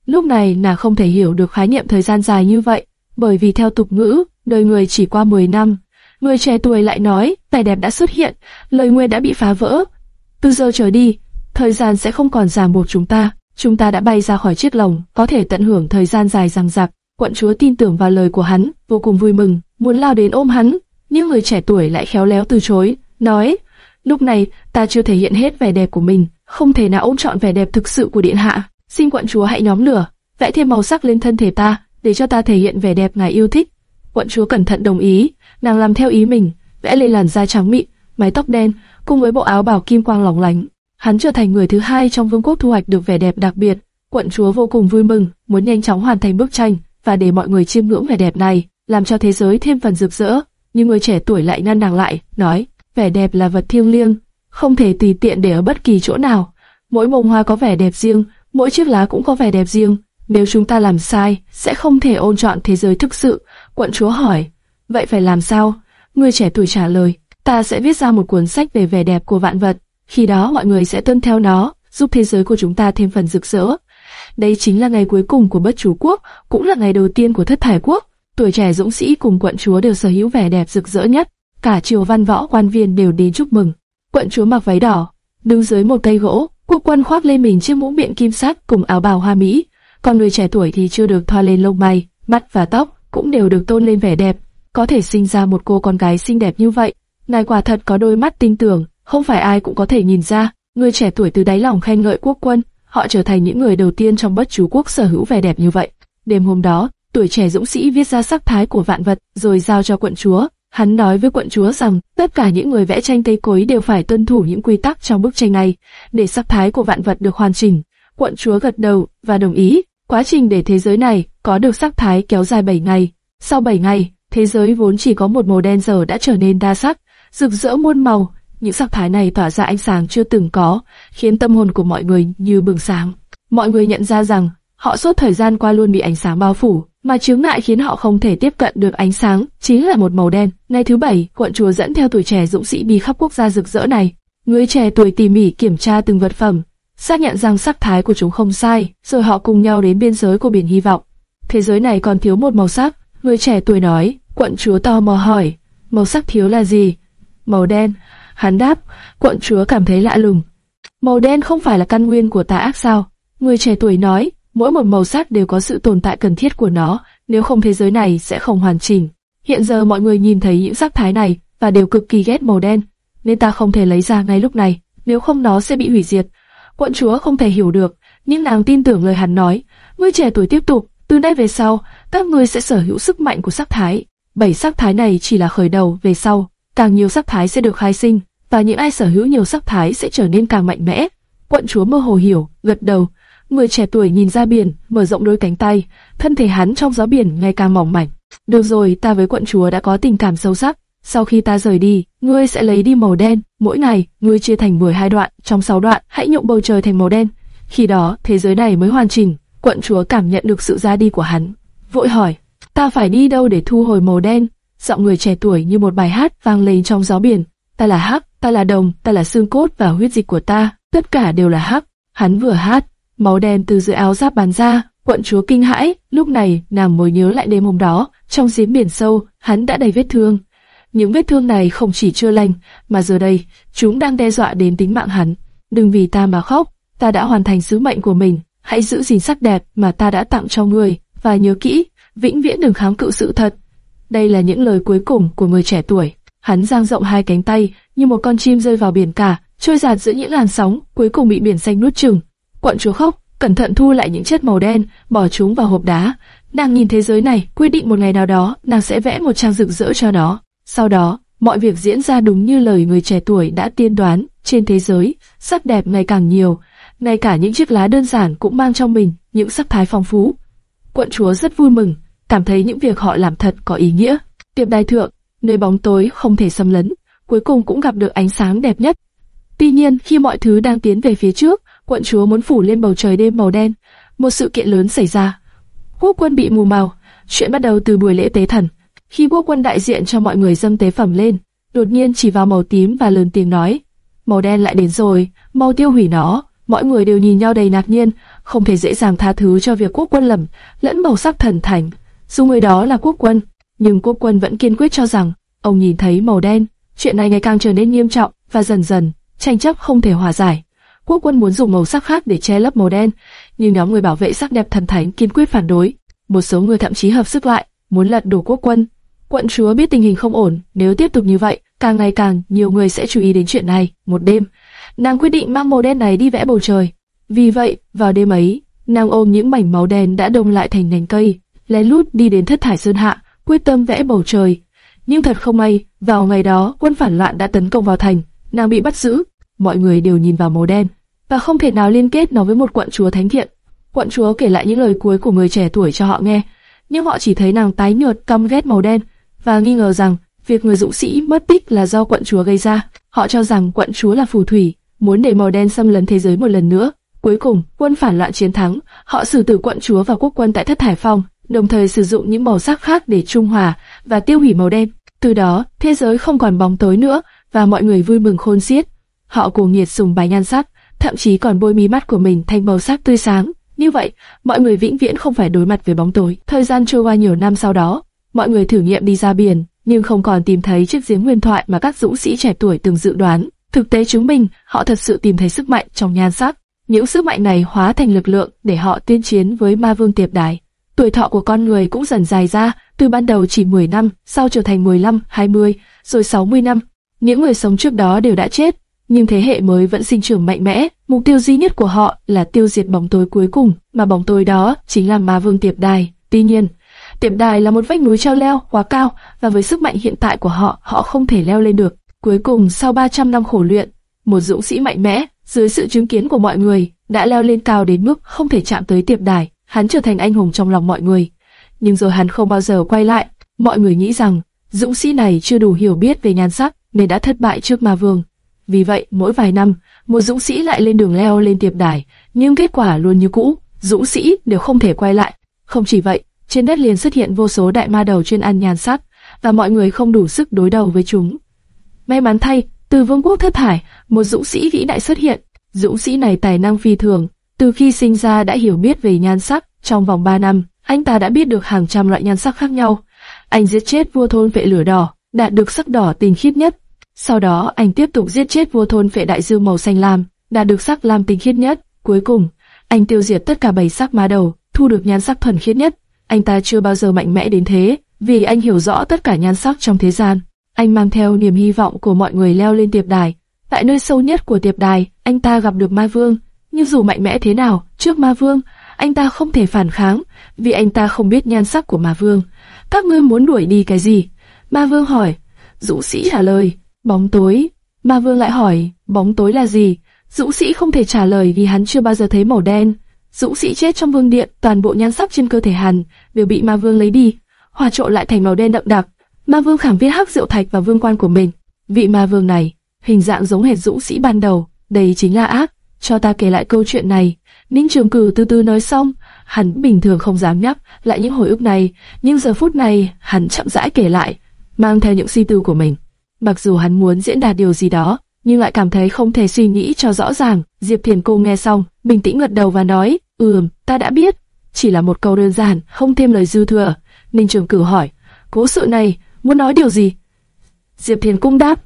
S1: Lúc này nàng không thể hiểu được khái niệm thời gian dài như vậy, bởi vì theo tục ngữ, đời người chỉ qua 10 năm. Người trẻ tuổi lại nói, vẻ đẹp đã xuất hiện, lời nguyên đã bị phá vỡ. Từ giờ trở đi, thời gian sẽ không còn ràng buộc chúng ta. Chúng ta đã bay ra khỏi chiếc lồng, có thể tận hưởng thời gian dài rằng rạc. Quận chúa tin tưởng vào lời của hắn, vô cùng vui mừng, muốn lao đến ôm hắn, nhưng người trẻ tuổi lại khéo léo từ chối, nói: lúc này ta chưa thể hiện hết vẻ đẹp của mình, không thể nào ôm trọn vẻ đẹp thực sự của điện hạ. Xin quận chúa hãy nhóm lửa, vẽ thêm màu sắc lên thân thể ta, để cho ta thể hiện vẻ đẹp ngài yêu thích. Quận chúa cẩn thận đồng ý, nàng làm theo ý mình, vẽ lên làn da trắng mịn, mái tóc đen, cùng với bộ áo bảo kim quang lóng lánh. Hắn trở thành người thứ hai trong vương quốc thu hoạch được vẻ đẹp đặc biệt. Quận chúa vô cùng vui mừng, muốn nhanh chóng hoàn thành bức tranh và để mọi người chiêm ngưỡng vẻ đẹp này, làm cho thế giới thêm phần rực rỡ. Nhưng người trẻ tuổi lại ngăn nàng lại, nói: vẻ đẹp là vật thiêng liêng, không thể tùy tiện để ở bất kỳ chỗ nào. Mỗi bông hoa có vẻ đẹp riêng, mỗi chiếc lá cũng có vẻ đẹp riêng. Nếu chúng ta làm sai, sẽ không thể ôn chọn thế giới thực sự. Quận chúa hỏi, vậy phải làm sao? Người trẻ tuổi trả lời, ta sẽ viết ra một cuốn sách về vẻ đẹp của vạn vật. Khi đó mọi người sẽ tuân theo nó, giúp thế giới của chúng ta thêm phần rực rỡ. Đây chính là ngày cuối cùng của bất chủ quốc, cũng là ngày đầu tiên của thất thải quốc. Tuổi trẻ dũng sĩ cùng quận chúa đều sở hữu vẻ đẹp rực rỡ nhất. Cả triều văn võ quan viên đều đến chúc mừng. Quận chúa mặc váy đỏ, đứng dưới một cây gỗ, quốc quân khoác lên mình chiếc mũ miệng kim sắt cùng áo bào hoa mỹ. Còn người trẻ tuổi thì chưa được thoa lên lông mày, mắt và tóc cũng đều được tôn lên vẻ đẹp. Có thể sinh ra một cô con gái xinh đẹp như vậy, ngài quả thật có đôi mắt tinh tưởng, không phải ai cũng có thể nhìn ra. Người trẻ tuổi từ đáy lòng khen ngợi quốc quân, họ trở thành những người đầu tiên trong bất chú quốc sở hữu vẻ đẹp như vậy. Đêm hôm đó, tuổi trẻ dũng sĩ viết ra sắc thái của vạn vật, rồi giao cho quận chúa. Hắn nói với quận chúa rằng tất cả những người vẽ tranh cây cối đều phải tuân thủ những quy tắc trong bức tranh này, để sắc thái của vạn vật được hoàn chỉnh. Quận chúa gật đầu và đồng ý. Quá trình để thế giới này có được sắc thái kéo dài 7 ngày. Sau 7 ngày, thế giới vốn chỉ có một màu đen giờ đã trở nên đa sắc, rực rỡ muôn màu. Những sắc thái này tỏa ra ánh sáng chưa từng có, khiến tâm hồn của mọi người như bừng sáng. Mọi người nhận ra rằng họ suốt thời gian qua luôn bị ánh sáng bao phủ, mà chướng ngại khiến họ không thể tiếp cận được ánh sáng chính là một màu đen. Ngày thứ bảy, quận chúa dẫn theo tuổi trẻ dũng sĩ đi khắp quốc gia rực rỡ này. Người trẻ tuổi tỉ mỉ kiểm tra từng vật phẩm, xác nhận rằng sắc thái của chúng không sai, rồi họ cùng nhau đến biên giới của biển hy vọng. Thế giới này còn thiếu một màu sắc. Người trẻ tuổi nói, quận chúa to mò hỏi, màu sắc thiếu là gì? Màu đen. Hắn đáp, quận chúa cảm thấy lạ lùng. Màu đen không phải là căn nguyên của tà ác sao? Người trẻ tuổi nói, mỗi một màu sắc đều có sự tồn tại cần thiết của nó, nếu không thế giới này sẽ không hoàn chỉnh. Hiện giờ mọi người nhìn thấy những sắc thái này và đều cực kỳ ghét màu đen, nên ta không thể lấy ra ngay lúc này, nếu không nó sẽ bị hủy diệt. Quận chúa không thể hiểu được, nhưng nàng tin tưởng lời hắn nói. Ngươi trẻ tuổi tiếp tục, từ nay về sau, các ngươi sẽ sở hữu sức mạnh của sắc thái. Bảy sắc thái này chỉ là khởi đầu, về sau, càng nhiều sắc thái sẽ được khai sinh, và những ai sở hữu nhiều sắc thái sẽ trở nên càng mạnh mẽ. Quận chúa mơ hồ hiểu, gật đầu. Người trẻ tuổi nhìn ra biển, mở rộng đôi cánh tay, thân thể hắn trong gió biển ngày càng mỏng mảnh. Được rồi, ta với quận chúa đã có tình cảm sâu sắc. Sau khi ta rời đi, ngươi sẽ lấy đi màu đen. Mỗi ngày, ngươi chia thành 12 đoạn, trong 6 đoạn, hãy nhuộm bầu trời thành màu đen. Khi đó, thế giới này mới hoàn chỉnh. Quận chúa cảm nhận được sự ra đi của hắn. Vội hỏi, ta phải đi đâu để thu hồi màu đen? Giọng người trẻ tuổi như một bài hát vang lên trong gió biển. Ta là hắc, ta là đồng, ta là xương cốt và huyết dịch của ta, tất cả đều là hắc. Hắn vừa hát, máu đen từ dưới áo giáp bắn ra, quận chúa kinh hãi, lúc này nàng mới nhớ lại đêm hôm đó, trong giếng biển sâu, hắn đã đầy vết thương. Những vết thương này không chỉ chưa lành, mà giờ đây, chúng đang đe dọa đến tính mạng hắn. Đừng vì ta mà khóc, ta đã hoàn thành sứ mệnh của mình, hãy giữ gìn sắc đẹp mà ta đã tặng cho người, và nhớ kỹ, vĩnh viễn đừng kháng cự sự thật. Đây là những lời cuối cùng của người trẻ tuổi. Hắn giang rộng hai cánh tay, như một con chim rơi vào biển cả, trôi dạt giữa những làn sóng, cuối cùng bị biển xanh nuốt chửng. Quận chúa khóc, cẩn thận thu lại những chất màu đen, bỏ chúng vào hộp đá. Nàng nhìn thế giới này, quyết định một ngày nào đó, nàng sẽ vẽ một trang rực rỡ cho nó. Sau đó, mọi việc diễn ra đúng như lời người trẻ tuổi đã tiên đoán. Trên thế giới, sắc đẹp ngày càng nhiều, ngay cả những chiếc lá đơn giản cũng mang trong mình những sắc thái phong phú. Quận chúa rất vui mừng, cảm thấy những việc họ làm thật có ý nghĩa. Tiệm đài thượng, nơi bóng tối không thể xâm lấn, cuối cùng cũng gặp được ánh sáng đẹp nhất. Tuy nhiên, khi mọi thứ đang tiến về phía trước, quận chúa muốn phủ lên bầu trời đêm màu đen. Một sự kiện lớn xảy ra. Quốc quân bị mù màu. Chuyện bắt đầu từ buổi lễ tế thần. Khi quốc quân đại diện cho mọi người dâng tế phẩm lên, đột nhiên chỉ vào màu tím và lớn tiếng nói, màu đen lại đến rồi, mau tiêu hủy nó. Mọi người đều nhìn nhau đầy ngạc nhiên, không thể dễ dàng tha thứ cho việc quốc quân lầm lẫn màu sắc thần thành. Dù người đó là quốc quân, nhưng quốc quân vẫn kiên quyết cho rằng ông nhìn thấy màu đen. Chuyện này ngày càng trở nên nghiêm trọng và dần dần tranh chấp không thể hòa giải. Quốc quân muốn dùng màu sắc khác để che lấp màu đen, nhưng nhóm người bảo vệ sắc đẹp thần thánh kiên quyết phản đối. Một số người thậm chí hợp sức lại, muốn lật đổ quốc quân. Quận chúa biết tình hình không ổn, nếu tiếp tục như vậy, càng ngày càng nhiều người sẽ chú ý đến chuyện này. Một đêm, nàng quyết định mang màu đen này đi vẽ bầu trời. Vì vậy, vào đêm ấy, nàng ôm những mảnh máu đen đã đông lại thành nhành cây, lén lút đi đến thất thải sơn hạ, quyết tâm vẽ bầu trời. Nhưng thật không may, vào ngày đó, quân phản loạn đã tấn công vào thành, nàng bị bắt giữ. Mọi người đều nhìn vào màu đen, và không thể nào liên kết nó với một quận chúa thánh thiện. Quận chúa kể lại những lời cuối của người trẻ tuổi cho họ nghe, nhưng họ chỉ thấy nàng tái nhợt, căm ghét màu đen, và nghi ngờ rằng việc người dũng sĩ mất tích là do quận chúa gây ra. Họ cho rằng quận chúa là phù thủy, muốn để màu đen xâm lấn thế giới một lần nữa. Cuối cùng, quân phản loạn chiến thắng, họ xử tử quận chúa và quốc quân tại Thất Thải Phong, đồng thời sử dụng những màu sắc khác để trung hòa và tiêu hủy màu đen. Từ đó, thế giới không còn bóng tối nữa và mọi người vui mừng khôn xiết. Họ cuồng nhiệt sùng bái nhan sắc, thậm chí còn bôi mí mắt của mình thành màu sắc tươi sáng. Như vậy, mọi người vĩnh viễn không phải đối mặt với bóng tối. Thời gian trôi qua nhiều năm sau đó, mọi người thử nghiệm đi ra biển, nhưng không còn tìm thấy chiếc giếng nguyên thoại mà các dũng sĩ trẻ tuổi từng dự đoán. Thực tế chứng minh, họ thật sự tìm thấy sức mạnh trong nhan sắc. Những sức mạnh này hóa thành lực lượng để họ tiên chiến với ma vương tiệp đài. Tuổi thọ của con người cũng dần dài ra, từ ban đầu chỉ 10 năm, sau trở thành 15, 20, rồi 60 năm. Những người sống trước đó đều đã chết, nhưng thế hệ mới vẫn sinh trưởng mạnh mẽ. Mục tiêu duy nhất của họ là tiêu diệt bóng tối cuối cùng, mà bóng tối đó chính là ma vương tiệp đài. Tuy nhiên, Tiệm đài là một vách núi treo leo quá cao, và với sức mạnh hiện tại của họ, họ không thể leo lên được. Cuối cùng, sau 300 năm khổ luyện, một dũng sĩ mạnh mẽ, dưới sự chứng kiến của mọi người, đã leo lên cao đến mức không thể chạm tới tiệm đài. Hắn trở thành anh hùng trong lòng mọi người. Nhưng rồi hắn không bao giờ quay lại. Mọi người nghĩ rằng, dũng sĩ này chưa đủ hiểu biết về nhan sắc, nên đã thất bại trước ma vương. Vì vậy, mỗi vài năm, một dũng sĩ lại lên đường leo lên tiệp đài, nhưng kết quả luôn như cũ, dũng sĩ đều không thể quay lại. Không chỉ vậy, trên đất liền xuất hiện vô số đại ma đầu chuyên ăn nhàn sắc, và mọi người không đủ sức đối đầu với chúng. May mắn thay, từ vương quốc thất thải, một dũng sĩ vĩ đại xuất hiện. Dũng sĩ này tài năng phi thường, từ khi sinh ra đã hiểu biết về nhan sắc. Trong vòng 3 năm, anh ta đã biết được hàng trăm loại nhan sắc khác nhau. Anh giết chết vua thôn vệ lửa đỏ, đạt được sắc đỏ tinh khiết nhất. Sau đó anh tiếp tục giết chết vua thôn vệ đại dương màu xanh lam, đạt được sắc lam tinh khiết nhất. Cuối cùng, anh tiêu diệt tất cả bảy sắc ma đầu, thu được nhan sắc thuần khiết nhất. Anh ta chưa bao giờ mạnh mẽ đến thế, vì anh hiểu rõ tất cả nhan sắc trong thế gian. Anh mang theo niềm hy vọng của mọi người leo lên tiệp đài. Tại nơi sâu nhất của tiệp đài, anh ta gặp được Ma Vương. Nhưng dù mạnh mẽ thế nào, trước Ma Vương, anh ta không thể phản kháng, vì anh ta không biết nhan sắc của Ma Vương. Các ngươi muốn đuổi đi cái gì? Ma Vương hỏi. Dũ sĩ trả lời, bóng tối. Ma vương lại hỏi, bóng tối là gì? Dũ sĩ không thể trả lời vì hắn chưa bao giờ thấy màu đen. Dũng sĩ chết trong vương điện, toàn bộ nhan sắc trên cơ thể hắn đều bị ma vương lấy đi, hòa trộn lại thành màu đen đậm đặc. Ma vương khảm viết hắc diệu thạch vào vương quan của mình. Vị ma vương này, hình dạng giống hệt dũng sĩ ban đầu, đây chính là ác. Cho ta kể lại câu chuyện này. Ninh Trường Cử từ từ nói xong, hắn bình thường không dám nhắc lại những hồi ức này, nhưng giờ phút này hắn chậm rãi kể lại, mang theo những suy tư của mình. Mặc dù hắn muốn diễn đạt điều gì đó, nhưng lại cảm thấy không thể suy nghĩ cho rõ ràng. Diệp Thiền Cô nghe xong, bình tĩnh gật đầu và nói, ừm, ta đã biết. Chỉ là một câu đơn giản, không thêm lời dư thừa. Ninh Trường Cử hỏi, cố sự này, muốn nói điều gì? Diệp Thiền Cung đáp,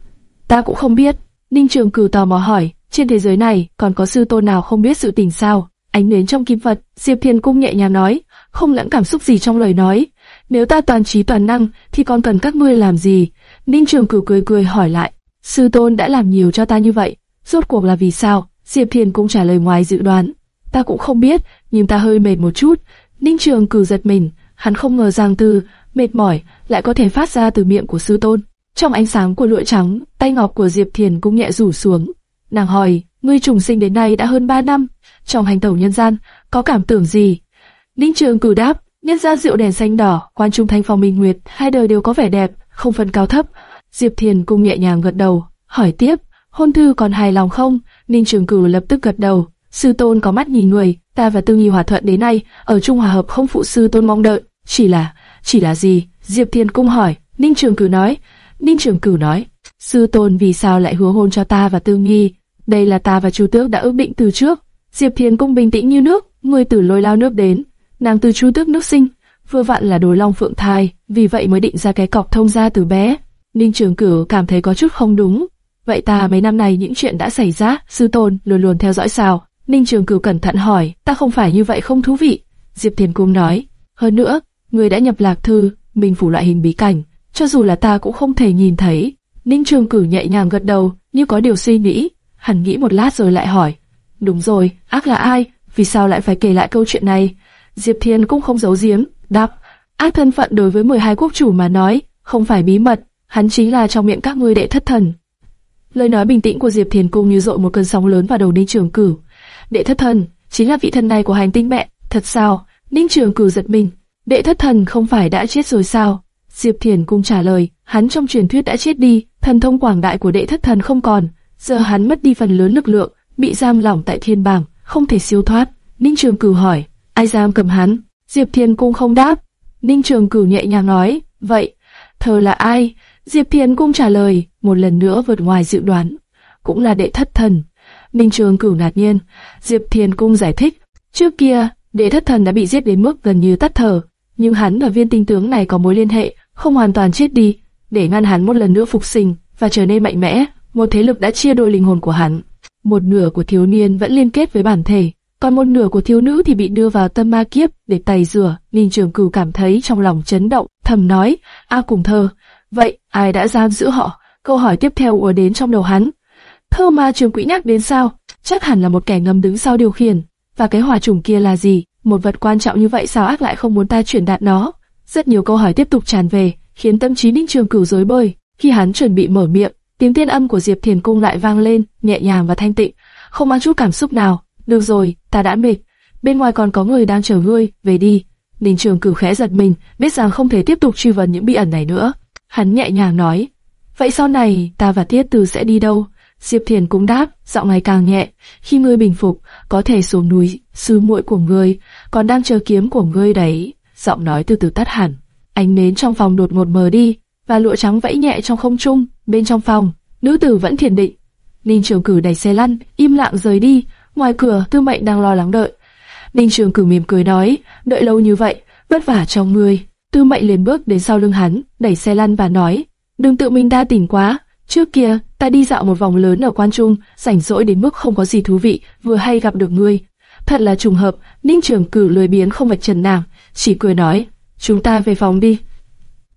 S1: ta cũng không biết. Ninh Trường Cử tò mò hỏi, trên thế giới này còn có sư tôn nào không biết sự tình sao? Ánh nến trong kim Phật, Diệp Thiền Cung nhẹ nhàng nói, không lẫn cảm xúc gì trong lời nói. Nếu ta toàn trí toàn năng, thì còn cần các ngươi làm gì? Ninh Trường Cử cười cười hỏi lại, sư tôn đã làm nhiều cho ta như vậy, rốt cuộc là vì sao? Diệp Thiền cũng trả lời ngoài dự đoán, ta cũng không biết, nhưng ta hơi mệt một chút. Ninh Trường Cử giật mình, hắn không ngờ rằng từ mệt mỏi lại có thể phát ra từ miệng của sư tôn. Trong ánh sáng của lụa trắng, tay ngọc của Diệp Thiền cũng nhẹ rủ xuống. Nàng hỏi, ngươi trùng sinh đến nay đã hơn ba năm, trong hành tẩu nhân gian, có cảm tưởng gì? Ninh Trường cử đáp, nhân gian rượu đèn xanh đỏ, quan trung thanh phong minh nguyệt, hai đời đều có vẻ đẹp, không phân cao thấp. Diệp Thiền cũng nhẹ nhàng gật đầu, hỏi tiếp, hôn thư còn hài lòng không? Ninh Trường Cửu lập tức gật đầu, sư tôn có mắt nhìn người, ta và Tư Nghi hòa thuận đến nay, ở chung hòa hợp không phụ sư tôn mong đợi, chỉ là, chỉ là gì? Diệp Thiên cung hỏi, Ninh Trường Cửu nói, Ninh Trường Cửu nói, sư tôn vì sao lại hứa hôn cho ta và Tư Nghi? Đây là ta và Chu Tước đã ước định từ trước. Diệp Thiên cung bình tĩnh như nước, người tử lôi lao nước đến, nàng từ Chu Tước nước sinh, vừa vặn là đối long phượng thai, vì vậy mới định ra cái cọc thông gia từ bé. Ninh Trường Cửu cảm thấy có chút không đúng. Vậy ta mấy năm này những chuyện đã xảy ra, sư tôn luôn luôn theo dõi sao? Ninh Trường Cửu cẩn thận hỏi, ta không phải như vậy không thú vị. Diệp Thiền cung nói, hơn nữa, người đã nhập lạc thư, mình phủ loại hình bí cảnh, cho dù là ta cũng không thể nhìn thấy. Ninh Trường Cửu nhẹ nhàng gật đầu, như có điều suy nghĩ. Hắn nghĩ một lát rồi lại hỏi, đúng rồi, ác là ai? Vì sao lại phải kể lại câu chuyện này? Diệp Thiên cũng không giấu giếm, đáp, ác thân phận đối với 12 quốc chủ mà nói, không phải bí mật, hắn chính là trong miệng các ngươi đệ thất thần. Lời nói bình tĩnh của Diệp Thiền cung như dội một cơn sóng lớn vào đầu Ninh Trường Cửu. Đệ thất thần, chính là vị thần này của hành tinh mẹ, thật sao? Ninh Trường Cửu giật mình, đệ thất thần không phải đã chết rồi sao? Diệp Thiền cung trả lời, hắn trong truyền thuyết đã chết đi, thần thông quảng đại của đệ thất thần không còn, giờ hắn mất đi phần lớn lực lượng, bị giam lỏng tại thiên bảng, không thể siêu thoát. Ninh Trường Cửu hỏi, ai giam cầm hắn? Diệp Thiền Cung không đáp. Ninh Trường Cửu nhẹ nhàng nói, vậy, thờ là ai? Diệp Thiền Cung trả lời, một lần nữa vượt ngoài dự đoán, cũng là đệ thất thần. minh Trường Cửu ngạc nhiên, Diệp thiền Cung giải thích, trước kia, đệ thất thần đã bị giết đến mức gần như tắt thở, nhưng hắn và viên tinh tướng này có mối liên hệ, không hoàn toàn chết đi, để ngăn hắn một lần nữa phục sinh và trở nên mạnh mẽ. Một thế lực đã chia đôi linh hồn của hắn, một nửa của thiếu niên vẫn liên kết với bản thể, còn một nửa của thiếu nữ thì bị đưa vào tâm ma kiếp để tẩy rửa. Ninh Trường Cửu cảm thấy trong lòng chấn động, thầm nói: A cùng thơ, vậy ai đã giam giữ họ? Câu hỏi tiếp theo ùa đến trong đầu hắn. Thơ ma trường quỹ nhắc đến sao? Chắc hẳn là một kẻ ngầm đứng sau điều khiển. Và cái hỏa trùng kia là gì? Một vật quan trọng như vậy sao ác lại không muốn ta chuyển đạt nó? Rất nhiều câu hỏi tiếp tục tràn về, khiến tâm trí Ninh Trường Cửu rối bời. Khi hắn chuẩn bị mở miệng, tiếng tiên âm của Diệp Thiền Cung lại vang lên, nhẹ nhàng và thanh tịnh, không mang chút cảm xúc nào. Được rồi, ta đã mệt. Bên ngoài còn có người đang chờ ngươi, về đi. Ninh Trường Cửu khẽ giật mình, biết rằng không thể tiếp tục truy vấn những bí ẩn này nữa. Hắn nhẹ nhàng nói, vậy sau này ta và Tiết Từ sẽ đi đâu? Diệp Thiền cũng đáp, giọng ngày càng nhẹ. Khi ngươi bình phục, có thể xuống núi, sư muội của ngươi, còn đang chờ kiếm của ngươi đấy. Giọng nói từ từ tắt hẳn. Ánh nến trong phòng đột ngột mờ đi, và lụa trắng vẫy nhẹ trong không trung. Bên trong phòng, nữ tử vẫn thiền định. Ninh Trường Cử đẩy xe lăn, im lặng rời đi. Ngoài cửa, Tư Mệnh đang lo lắng đợi. Ninh Trường Cử mỉm cười nói, đợi lâu như vậy, vất vả trong ngươi. Tư Mệnh liền bước đến sau lưng hắn, đẩy xe lăn và nói, đừng tự mình đa tình quá. Trước kia, ta đi dạo một vòng lớn ở quan trung, rảnh rỗi đến mức không có gì thú vị, vừa hay gặp được ngươi. Thật là trùng hợp, Ninh Trường Cử lười biếng không vạch trần nàng, chỉ cười nói, chúng ta về phòng đi.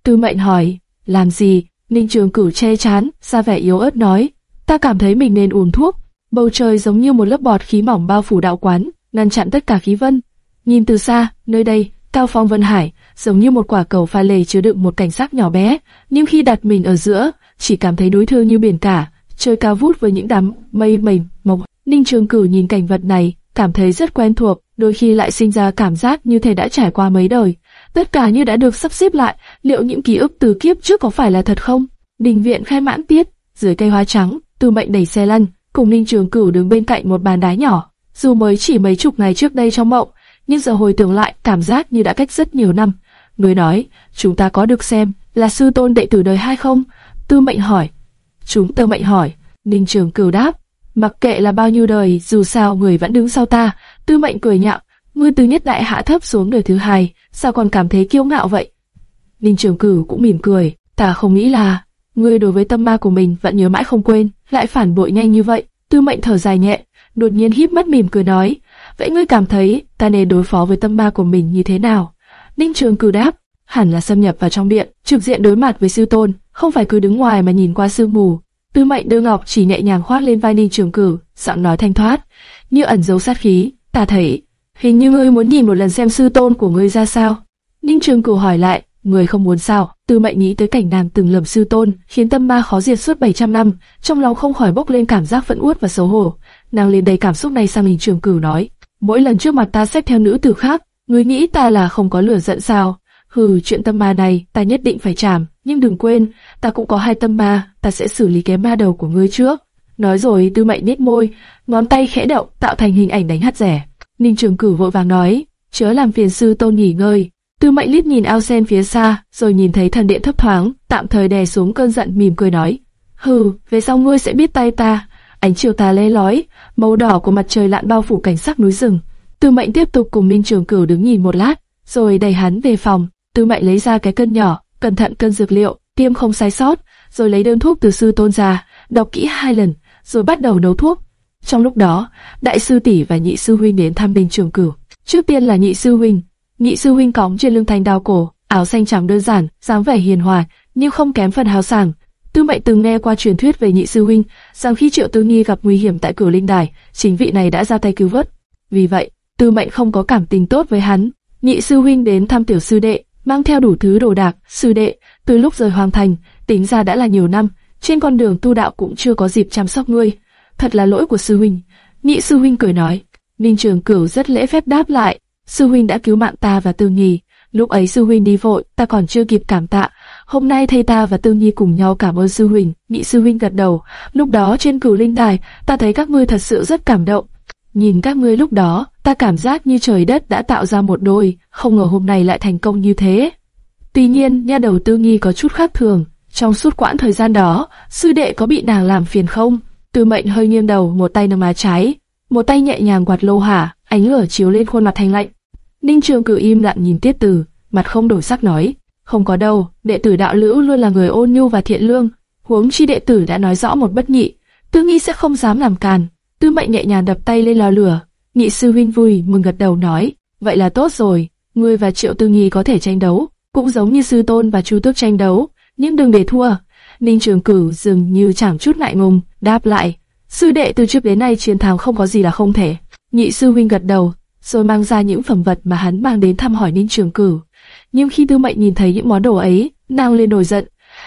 S1: Tư Mệnh hỏi, làm gì? Ninh Trường Cửu che chán, ra vẻ yếu ớt nói, ta cảm thấy mình nên uống thuốc. Bầu trời giống như một lớp bọt khí mỏng bao phủ đạo quán, ngăn chặn tất cả khí vân. Nhìn từ xa, nơi đây, cao phong vân hải, giống như một quả cầu pha lê chứa đựng một cảnh sắc nhỏ bé, nhưng khi đặt mình ở giữa, chỉ cảm thấy đối thương như biển cả, trời cao vút với những đám mây mềm mộc. Ninh Trường Cửu nhìn cảnh vật này, cảm thấy rất quen thuộc, đôi khi lại sinh ra cảm giác như thể đã trải qua mấy đời. Tất cả như đã được sắp xếp lại, liệu những ký ức từ kiếp trước có phải là thật không? Đình viện khai mãn tiết, dưới cây hoa trắng, Tư Mệnh đẩy xe lăn, cùng Ninh Trường Cửu đứng bên cạnh một bàn đá nhỏ. Dù mới chỉ mấy chục ngày trước đây trong mộng, nhưng giờ hồi tưởng lại cảm giác như đã cách rất nhiều năm. Người nói, chúng ta có được xem là sư tôn đệ tử đời hai không? Tư Mệnh hỏi. Chúng Tư Mệnh hỏi. Ninh Trường Cửu đáp, mặc kệ là bao nhiêu đời, dù sao người vẫn đứng sau ta. Tư Mệnh cười nhạo, ngươi từ nhất đại hạ thấp xuống đời thứ hai, sao còn cảm thấy kiêu ngạo vậy? Ninh Trường Cửu cũng mỉm cười, ta không nghĩ là ngươi đối với tâm ma của mình vẫn nhớ mãi không quên, lại phản bội nhanh như vậy. Tư Mệnh thở dài nhẹ, đột nhiên híp mắt mỉm cười nói, vậy ngươi cảm thấy ta nên đối phó với tâm ma của mình như thế nào? Ninh Trường cử đáp, hẳn là xâm nhập vào trong điện, trực diện đối mặt với sư tôn, không phải cứ đứng ngoài mà nhìn qua sương mù. Tư Mệnh đưa ngọc chỉ nhẹ nhàng khoát lên vai Ninh Trường cử, giọng nói thanh thoát, như ẩn giấu sát khí. Ta thấy, hình như ngươi muốn nhìn một lần xem sư tôn của ngươi ra sao. Ninh Trường cử hỏi lại, người không muốn sao? Tư Mệnh nghĩ tới cảnh nàng từng lầm sư tôn, khiến tâm ma khó diệt suốt 700 năm, trong lòng không khỏi bốc lên cảm giác phẫn uất và xấu hổ. Nàng liền đầy cảm xúc này sang Ninh Trường cử nói, mỗi lần trước mặt ta xếp theo nữ tử khác, ngươi nghĩ ta là không có lửa giận sao? Hừ, chuyện tâm ma này ta nhất định phải trảm, nhưng đừng quên, ta cũng có hai tâm ma, ta sẽ xử lý cái ma đầu của ngươi trước. Nói rồi, Tư Mệnh nít môi, ngón tay khẽ động, tạo thành hình ảnh đánh hắt rẻ. Ninh Trường Cửu vội vàng nói, chớ làm phiền sư tôn nghỉ ngơi. Tư Mệnh liếc nhìn ao sen phía xa, rồi nhìn thấy thần điện thấp thoáng, tạm thời đè xuống cơn giận mỉm cười nói, hừ, về sau ngươi sẽ biết tay ta. Ánh chiều tà lê lói, màu đỏ của mặt trời lặn bao phủ cảnh sắc núi rừng. Tư Mệnh tiếp tục cùng minh Trường Cửu đứng nhìn một lát, rồi đẩy hắn về phòng. Tư Mệnh lấy ra cái cân nhỏ, cẩn thận cân dược liệu, tiêm không sai sót, rồi lấy đơn thuốc từ sư tôn ra, đọc kỹ hai lần, rồi bắt đầu nấu thuốc. Trong lúc đó, đại sư tỷ và nhị sư huynh đến thăm minh Trường Cửu. Trước tiên là nhị sư huynh, nhị sư huynh cõng trên lưng thanh đao cổ, áo xanh trắng đơn giản, dáng vẻ hiền hòa, nhưng không kém phần hào sảng. Tư Mệnh từng nghe qua truyền thuyết về nhị sư huynh, rằng khi Triệu Tư Nghi gặp nguy hiểm tại Cửu Linh Đài, chính vị này đã ra tay cứu vớt. Vì vậy, Tư Mệnh không có cảm tình tốt với hắn. Nhị sư huynh đến thăm tiểu sư đệ, mang theo đủ thứ đồ đạc, sư đệ, từ lúc rời hoàng thành, tính ra đã là nhiều năm, trên con đường tu đạo cũng chưa có dịp chăm sóc ngươi. Thật là lỗi của sư huynh. Nhị sư huynh cười nói. Ninh Trường Cửu rất lễ phép đáp lại, sư huynh đã cứu mạng ta và Tư Nhi. Lúc ấy sư huynh đi vội, ta còn chưa kịp cảm tạ. Hôm nay thầy ta và Tư Nhi cùng nhau cảm ơn sư huynh. Nhị sư huynh gật đầu. Lúc đó trên cửu linh đài, ta thấy các ngươi thật sự rất cảm động. Nhìn các ngươi lúc đó, ta cảm giác như trời đất đã tạo ra một đôi, không ngờ hôm nay lại thành công như thế. Tuy nhiên, nha đầu Tư Nhi có chút khác thường. Trong suốt quãng thời gian đó, sư đệ có bị nàng làm phiền không? Tư mệnh hơi nghiêng đầu, một tay nâng má trái, một tay nhẹ nhàng quạt lô hả, ánh lửa chiếu lên khuôn mặt thanh lạnh. Ninh Trường Cử im lặng nhìn Tiết Từ, mặt không đổi sắc nói, không có đâu, đệ tử đạo lữ luôn là người ôn nhu và thiện lương, huống chi đệ tử đã nói rõ một bất nhị, Tư Nghi sẽ không dám làm càn. Tư Mệnh nhẹ nhàng đập tay lên lò lửa, nhị sư huynh vui mừng gật đầu nói, vậy là tốt rồi, ngươi và Triệu Tư Nghi có thể tranh đấu, cũng giống như sư tôn và Chu Tước tranh đấu, nhưng đừng để thua. Ninh Trường cử dường như chẳng chút ngại ngùng, đáp lại, sư đệ từ trước đến nay chiến thắng không có gì là không thể. Nhị sư huynh gật đầu, rồi mang ra những phẩm vật mà hắn mang đến thăm hỏi Ninh Trường cử nhưng khi Tư Mệnh nhìn thấy những món đồ ấy, nàng liền nổi giận.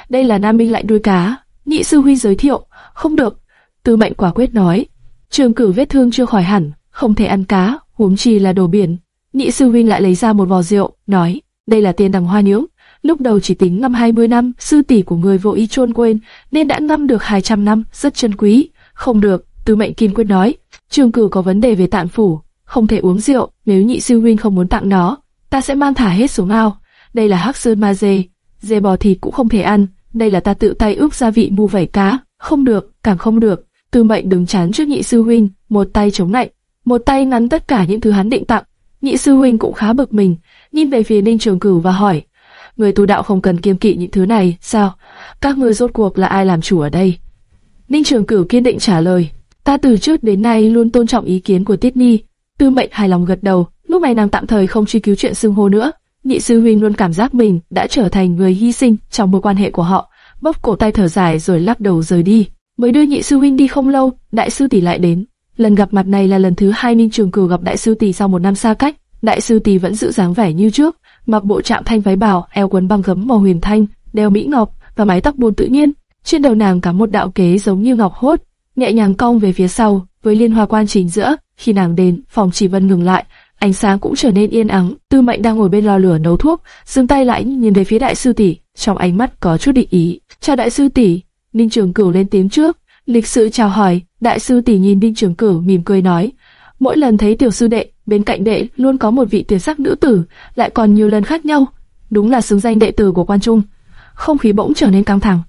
S1: Đây là Nam Minh lạnh đuôi cá. Nhị sư huynh giới thiệu, không được. Tư Mệnh quả quyết nói, Trường cử vết thương chưa khỏi hẳn, không thể ăn cá, huống chi là đồ biển. Nhị sư huynh lại lấy ra một vò rượu, nói, đây là tiền đằng hoa nhưỡng. Lúc đầu chỉ tính ngâm 20 năm, sư tỷ của người vô ý chôn quên, nên đã ngâm được 200 năm, rất chân quý. Không được, Tư Mệnh kiên quyết nói, Trường cử có vấn đề về tạng phủ, không thể uống rượu, nếu nhị sư huynh không muốn tặng nó, ta sẽ mang thả hết xuống ao. Đây là hắc sơn ma dê, dê bò thịt cũng không thể ăn, đây là ta tự tay ướp gia vị mu vẩy cá, không được, càng không được. Tư Mệnh đứng chán trước nhị sư huynh, một tay chống lạnh, một tay ngắn tất cả những thứ hắn định tặng. Nhị sư huynh cũng khá bực mình, nhìn về phía Ninh Trường Cửu và hỏi: người tu đạo không cần kiêng kỵ những thứ này, sao? Các ngươi rốt cuộc là ai làm chủ ở đây? Ninh Trường Cửu kiên định trả lời: ta từ trước đến nay luôn tôn trọng ý kiến của Tiết ni. Tư Mệnh hài lòng gật đầu, lúc này nàng tạm thời không truy cứu chuyện xưng hô nữa. Nhị sư huynh luôn cảm giác mình đã trở thành người hy sinh trong mối quan hệ của họ, bóp cổ tay thở dài rồi lắc đầu rời đi. Mới đưa nhị sư huynh đi không lâu, đại sư tỷ lại đến. Lần gặp mặt này là lần thứ hai Ninh Trường Cửu gặp đại sư tỷ sau một năm xa cách. Đại sư tỷ vẫn giữ dáng vẻ như trước, mặc bộ trạm thanh váy bào, eo quấn băng gấm màu huyền thanh, đeo mỹ ngọc và mái tóc buồn tự nhiên. trên đầu nàng cắm một đạo kế giống như ngọc hốt, nhẹ nhàng cong về phía sau, với liên hoa quan chính giữa. Khi nàng đến, phòng chỉ vân ngừng lại, ánh sáng cũng trở nên yên ắng. Tư Mệnh đang ngồi bên lò lửa nấu thuốc, dừng tay lại nhìn về phía đại sư tỷ, trong ánh mắt có chút định ý. Chào đại sư tỷ, Ninh Trường Cửu lên tiếng trước, lịch sự chào hỏi. Đại sư tỷ nhìn Ninh Trường Cửu mỉm cười nói, mỗi lần thấy tiểu sư đệ, bên cạnh đệ luôn có một vị tuyệt sắc nữ tử, lại còn nhiều lần khác nhau, đúng là xứng danh đệ tử của quan trung. Không khí bỗng trở nên căng thẳng.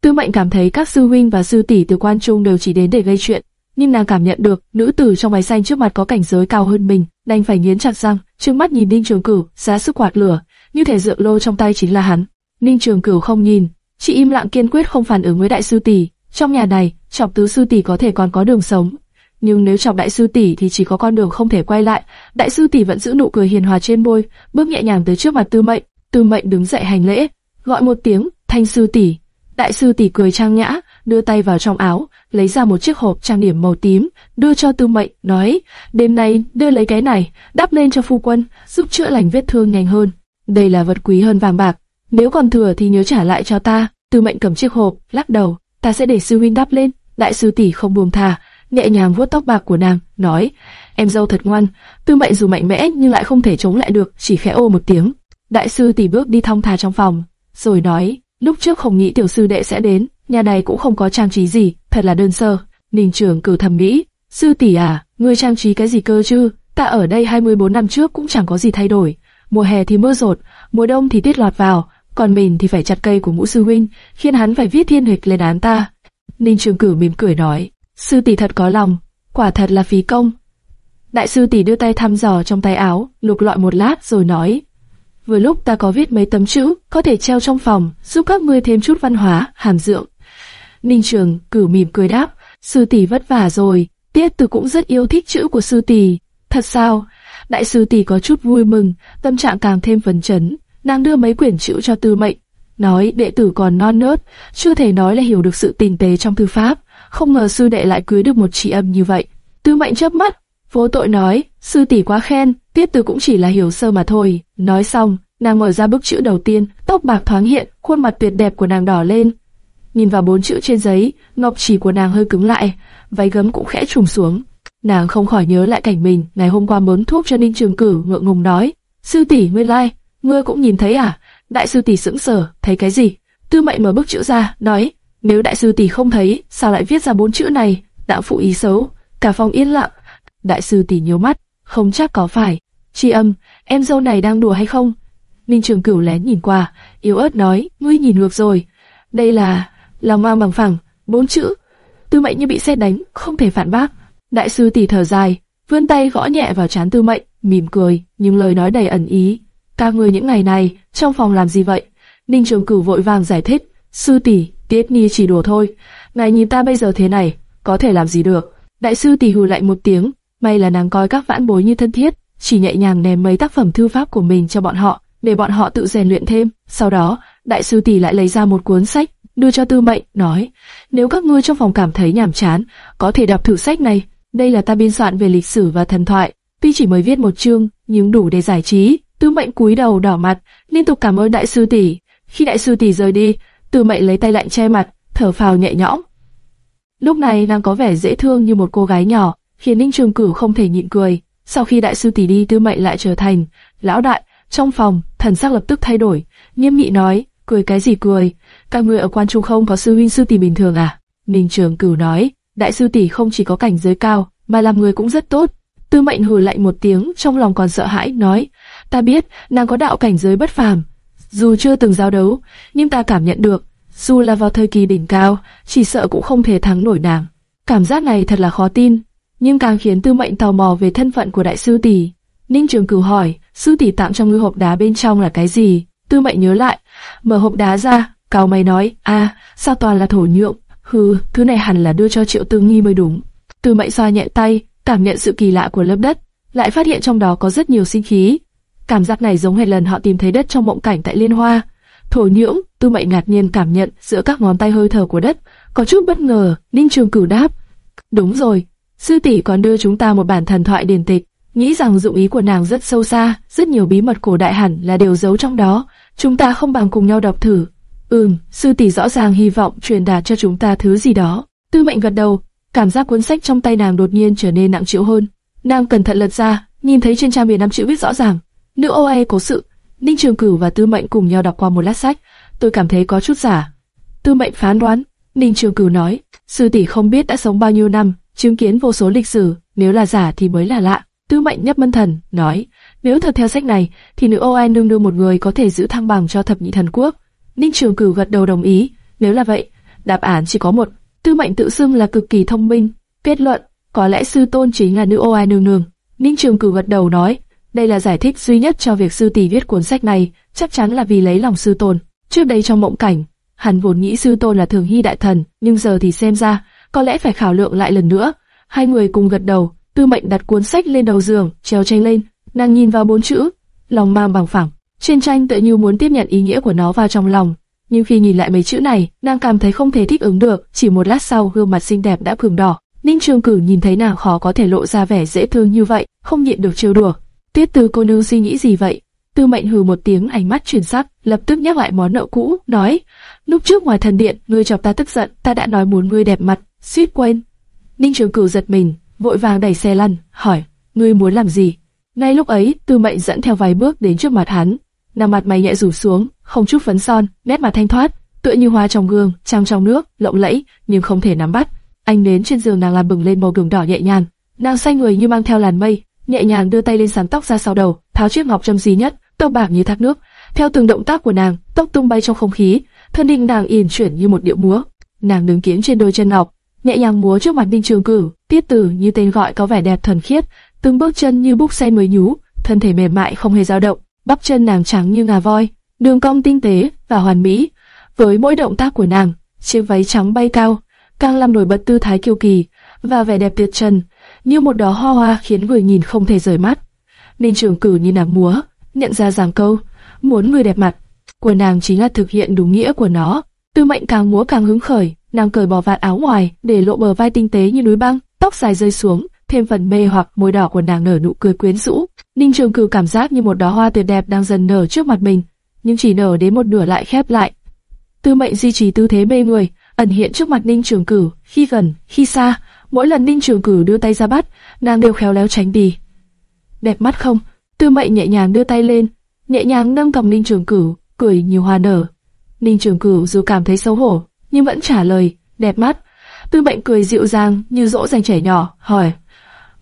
S1: Tư Mệnh cảm thấy các sư huynh và sư tỷ từ quan trung đều chỉ đến để gây chuyện, nhưng nàng cảm nhận được nữ tử trong váy xanh trước mặt có cảnh giới cao hơn mình, đành phải nghiến chặt răng, trừng mắt nhìn Ninh Trường Cửu, giá sức quạt lửa, như thể dược lô trong tay chính là hắn. Ninh Trường Cửu không nhìn, chỉ im lặng kiên quyết không phản ứng với đại sư tỷ. Trong nhà này, chọc tứ sư tỷ có thể còn có đường sống, nhưng nếu chọc đại sư tỷ thì chỉ có con đường không thể quay lại. Đại sư tỷ vẫn giữ nụ cười hiền hòa trên môi, bước nhẹ nhàng tới trước mặt Tư Mệnh. Tư Mệnh đứng dậy hành lễ, gọi một tiếng, "Thanh sư tỷ." Đại sư tỷ cười trang nhã, đưa tay vào trong áo, lấy ra một chiếc hộp trang điểm màu tím, đưa cho Tư Mệnh, nói: "Đêm nay đưa lấy cái này, đắp lên cho phu quân, giúp chữa lành vết thương nhanh hơn. Đây là vật quý hơn vàng bạc, nếu còn thừa thì nhớ trả lại cho ta." Tư Mệnh cầm chiếc hộp, lắc đầu, "Ta sẽ để sư huynh đắp lên." Đại sư tỷ không buông tha, nhẹ nhàng vuốt tóc bạc của nàng, nói: "Em dâu thật ngoan." Tư Mệnh dù mạnh mẽ nhưng lại không thể chống lại được, chỉ khẽ ô một tiếng. Đại sư tỷ bước đi thong thả trong phòng, rồi nói: "Lúc trước không nghĩ tiểu sư đệ sẽ đến, nhà này cũng không có trang trí gì, thật là đơn sơ." Ninh trưởng cử thầm nghĩ: "Sư tỷ à, ngươi trang trí cái gì cơ chứ? Ta ở đây 24 năm trước cũng chẳng có gì thay đổi. Mùa hè thì mưa rột, mùa đông thì tuyết lọt vào, còn mình thì phải chặt cây của ngũ sư huynh, khiến hắn phải viết thiên hịch lên án ta." Ninh Trường Cử mỉm cười nói, sư tỷ thật có lòng, quả thật là phí công. Đại sư tỷ đưa tay thăm dò trong tay áo, lục lọi một lát rồi nói, vừa lúc ta có viết mấy tấm chữ, có thể treo trong phòng, giúp các ngươi thêm chút văn hóa, hàm dưỡng. Ninh Trường Cử mỉm cười đáp, sư tỷ vất vả rồi, Tiết Từ cũng rất yêu thích chữ của sư tỷ. Thật sao? Đại sư tỷ có chút vui mừng, tâm trạng càng thêm phấn chấn. Nàng đưa mấy quyển chữ cho Tư Mệnh, nói đệ tử còn non nớt, chưa thể nói là hiểu được sự tinh tế trong thư pháp, không ngờ sư đệ lại cưới được một chị âm như vậy. Tư Mệnh chớp mắt, vô tội nói, sư tỷ quá khen, tiết từ cũng chỉ là hiểu sơ mà thôi. Nói xong, nàng mở ra bức chữ đầu tiên, tóc bạc thoáng hiện, khuôn mặt tuyệt đẹp của nàng đỏ lên. Nhìn vào bốn chữ trên giấy, ngọc chỉ của nàng hơi cứng lại, váy gấm cũng khẽ trùng xuống. Nàng không khỏi nhớ lại cảnh mình ngày hôm qua mớn thuốc cho Ninh Trường Cử ngượng ngùng nói, sư tỷ nguyên lai, ngươi cũng nhìn thấy à? Đại sư tỷ sững sờ, thấy cái gì? Tư Mệnh mở bức chữ ra, nói, nếu đại sư tỷ không thấy, sao lại viết ra bốn chữ này? Đạo phụ ý xấu. Cả phòng yên lặng. Đại sư tỷ nhíu mắt, không chắc có phải. Chi âm, em dâu này đang đùa hay không? Ninh Trường Cửu lén nhìn qua, yếu ớt nói, ngươi nhìn ngược rồi. Đây là lòng mang bằng phẳng, bốn chữ. Tư Mệnh như bị sét đánh, không thể phản bác. Đại sư tỷ thở dài, vươn tay gõ nhẹ vào trán Tư Mệnh, mỉm cười, nhưng lời nói đầy ẩn ý. Các người những ngày này, trong phòng làm gì vậy? Ninh Trường Cửu vội vàng giải thích, sư tỷ, Tiết Nhi chỉ đùa thôi. Ngài nhìn ta bây giờ thế này, có thể làm gì được? Đại sư tỷ hừ lại một tiếng, may là nàng coi các vãn bối như thân thiết, chỉ nhẹ nhàng ném mấy tác phẩm thư pháp của mình cho bọn họ, để bọn họ tự rèn luyện thêm. Sau đó, đại sư tỷ lại lấy ra một cuốn sách, đưa cho Tư Mệnh, nói: nếu các ngươi trong phòng cảm thấy nhàm chán, có thể đọc thử sách này. Đây là ta biên soạn về lịch sử và thần thoại, tuy chỉ mới viết một chương, nhưng đủ để giải trí. Tư Mệnh cúi đầu đỏ mặt, liên tục cảm ơn đại sư tỷ. Khi đại sư tỷ rời đi, Tư Mệnh lấy tay lạnh che mặt, thở phào nhẹ nhõm. Lúc này nàng có vẻ dễ thương như một cô gái nhỏ, khiến Ninh Trường Cửu không thể nhịn cười. Sau khi đại sư tỷ đi, Tư Mệnh lại trở thành lão đại. Trong phòng, thần sắc lập tức thay đổi, nghiêm nghị nói, cười cái gì cười? Các ngươi ở quan trung không có sư huynh sư tỷ bình thường à? Ninh Trường Cửu nói, đại sư tỷ không chỉ có cảnh giới cao, mà làm người cũng rất tốt. Tư Mệnh hừ lạnh một tiếng, trong lòng còn sợ hãi, nói, ta biết nàng có đạo cảnh giới bất phàm, dù chưa từng giao đấu, nhưng ta cảm nhận được, dù là vào thời kỳ đỉnh cao, chỉ sợ cũng không thể thắng nổi nàng. Cảm giác này thật là khó tin, nhưng càng khiến Tư Mệnh tò mò về thân phận của đại sư tỷ. Ninh Trường Cửu hỏi, sư tỷ tặng trong ngư hộp đá bên trong là cái gì? Tư Mệnh nhớ lại, mở hộp đá ra, cao mày nói, a, sao toàn là thổ nhượng? Hừ, thứ này hẳn là đưa cho Triệu Tư Nghi mới đúng. Tư Mệnh xoa nhẹ tay, cảm nhận sự kỳ lạ của lớp đất, lại phát hiện trong đó có rất nhiều sinh khí. Cảm giác này giống hệt lần họ tìm thấy đất trong mộng cảnh tại Liên Hoa. Thổ nhưỡng, Tư Mệnh ngạc nhiên cảm nhận giữa các ngón tay hơi thở của đất, có chút bất ngờ. Ninh Trường Cửu đáp, đúng rồi, sư tỷ còn đưa chúng ta một bản thần thoại điển tịch, nghĩ rằng dụng ý của nàng rất sâu xa, rất nhiều bí mật cổ đại hẳn là đều giấu trong đó. Chúng ta không bằng cùng nhau đọc thử. Ừm, sư tỷ rõ ràng hy vọng truyền đạt cho chúng ta thứ gì đó. Tư mệnh gật đầu, cảm giác cuốn sách trong tay nàng đột nhiên trở nên nặng chịu hơn. Nàng cẩn thận lật ra, nhìn thấy trên trang bìa năm chữ viết rõ ràng. Nữ OA cố sự, Ninh Trường Cửu và Tư Mệnh cùng nhau đọc qua một lát sách, tôi cảm thấy có chút giả. Tư Mệnh phán đoán, Ninh Trường Cửu nói, sư tỷ không biết đã sống bao nhiêu năm, chứng kiến vô số lịch sử, nếu là giả thì mới là lạ. Tư Mệnh nhấp mân thần, nói, nếu thật theo sách này, thì nữ Oan đương đương một người có thể giữ thăng bằng cho thập nhị thần quốc. Ninh Trường Cửu gật đầu đồng ý, nếu là vậy, đáp án chỉ có một. Tư Mệnh tự xưng là cực kỳ thông minh, kết luận, có lẽ sư tôn chính là nữ Oan nương nương. Ninh Trường Cửu gật đầu nói, đây là giải thích duy nhất cho việc sư tỷ viết cuốn sách này, chắc chắn là vì lấy lòng sư tôn. Trước đây trong mộng cảnh, hắn vốn nghĩ sư tôn là thường hy đại thần, nhưng giờ thì xem ra, có lẽ phải khảo lượng lại lần nữa. Hai người cùng gật đầu, Tư Mệnh đặt cuốn sách lên đầu giường, treo tranh lên, nàng nhìn vào bốn chữ, lòng mang bằng phẳng. Trên tranh tự như muốn tiếp nhận ý nghĩa của nó vào trong lòng, nhưng khi nhìn lại mấy chữ này, nàng cảm thấy không thể thích ứng được. Chỉ một lát sau, gương mặt xinh đẹp đã phừng đỏ. Ninh Trường Cử nhìn thấy nàng khó có thể lộ ra vẻ dễ thương như vậy, không nhịn được trêu đùa. Tiết Từ cô nương suy nghĩ gì vậy? Tư Mệnh hừ một tiếng, ánh mắt chuyển sắc, lập tức nhắc lại món nợ cũ, nói: lúc trước ngoài thần điện, ngươi chọc ta tức giận, ta đã nói muốn ngươi đẹp mặt, suýt quên. Ninh Trường Cửu giật mình, vội vàng đẩy xe lăn, hỏi: ngươi muốn làm gì? Ngay lúc ấy, Tư Mệnh dẫn theo vài bước đến trước mặt hắn, nằm mặt mày nhẹ rủ xuống, không chút phấn son, nét mặt thanh thoát, tựa như hoa trong gương, trang trong nước, lộng lẫy, nhưng không thể nắm bắt. Anh đến trên giường nàng làm bừng lên màu gừng đỏ nhẹ nhàng, nàng xanh người như mang theo làn mây, nhẹ nhàng đưa tay lên sắn tóc ra sau đầu, tháo chiếc ngọc trâm duy nhất, tóc bạc như thác nước. Theo từng động tác của nàng, tóc tung bay trong không khí, thân hình nàng yển chuyển như một điệu múa. Nàng đứng kiếng trên đôi chân ngọc, nhẹ nhàng múa trước mặt đinh Trường Cử, tiết tử như tên gọi có vẻ đẹp thuần khiết, từng bước chân như búp xe mới nhú, thân thể mềm mại không hề dao động, bắp chân nàng trắng như ngà voi, đường cong tinh tế và hoàn mỹ. Với mỗi động tác của nàng, chiếc váy trắng bay cao, càng làm nổi bật tư thái kiêu kỳ và vẻ đẹp tuyệt trần, như một đóa hoa hoa khiến người nhìn không thể rời mắt. Ninh Trường Cử như nàng múa, nhận ra rằng câu muốn người đẹp mặt của nàng chính là thực hiện đúng nghĩa của nó. Tư Mệnh càng múa càng hứng khởi, nàng cởi bỏ vạt áo ngoài để lộ bờ vai tinh tế như núi băng, tóc dài rơi xuống, thêm phần mê hoặc môi đỏ của nàng nở nụ cười quyến rũ. Ninh Trường Cửu cảm giác như một đóa hoa tuyệt đẹp đang dần nở trước mặt mình, nhưng chỉ nở đến một nửa lại khép lại. Tư Mệnh duy trì tư thế mê người, ẩn hiện trước mặt Ninh Trường Cửu, khi gần, khi xa, mỗi lần Ninh Trường Cửu đưa tay ra bắt, nàng đều khéo léo tránh đi. Đẹp mắt không? Tư Mệnh nhẹ nhàng đưa tay lên, nhẹ nhàng nâng cầm Ninh Trường Cửu, cười nhiều hoa nở. Ninh Trường Cửu dù cảm thấy xấu hổ, nhưng vẫn trả lời, đẹp mắt. Tư Mệnh cười dịu dàng như dỗ dành trẻ nhỏ, hỏi,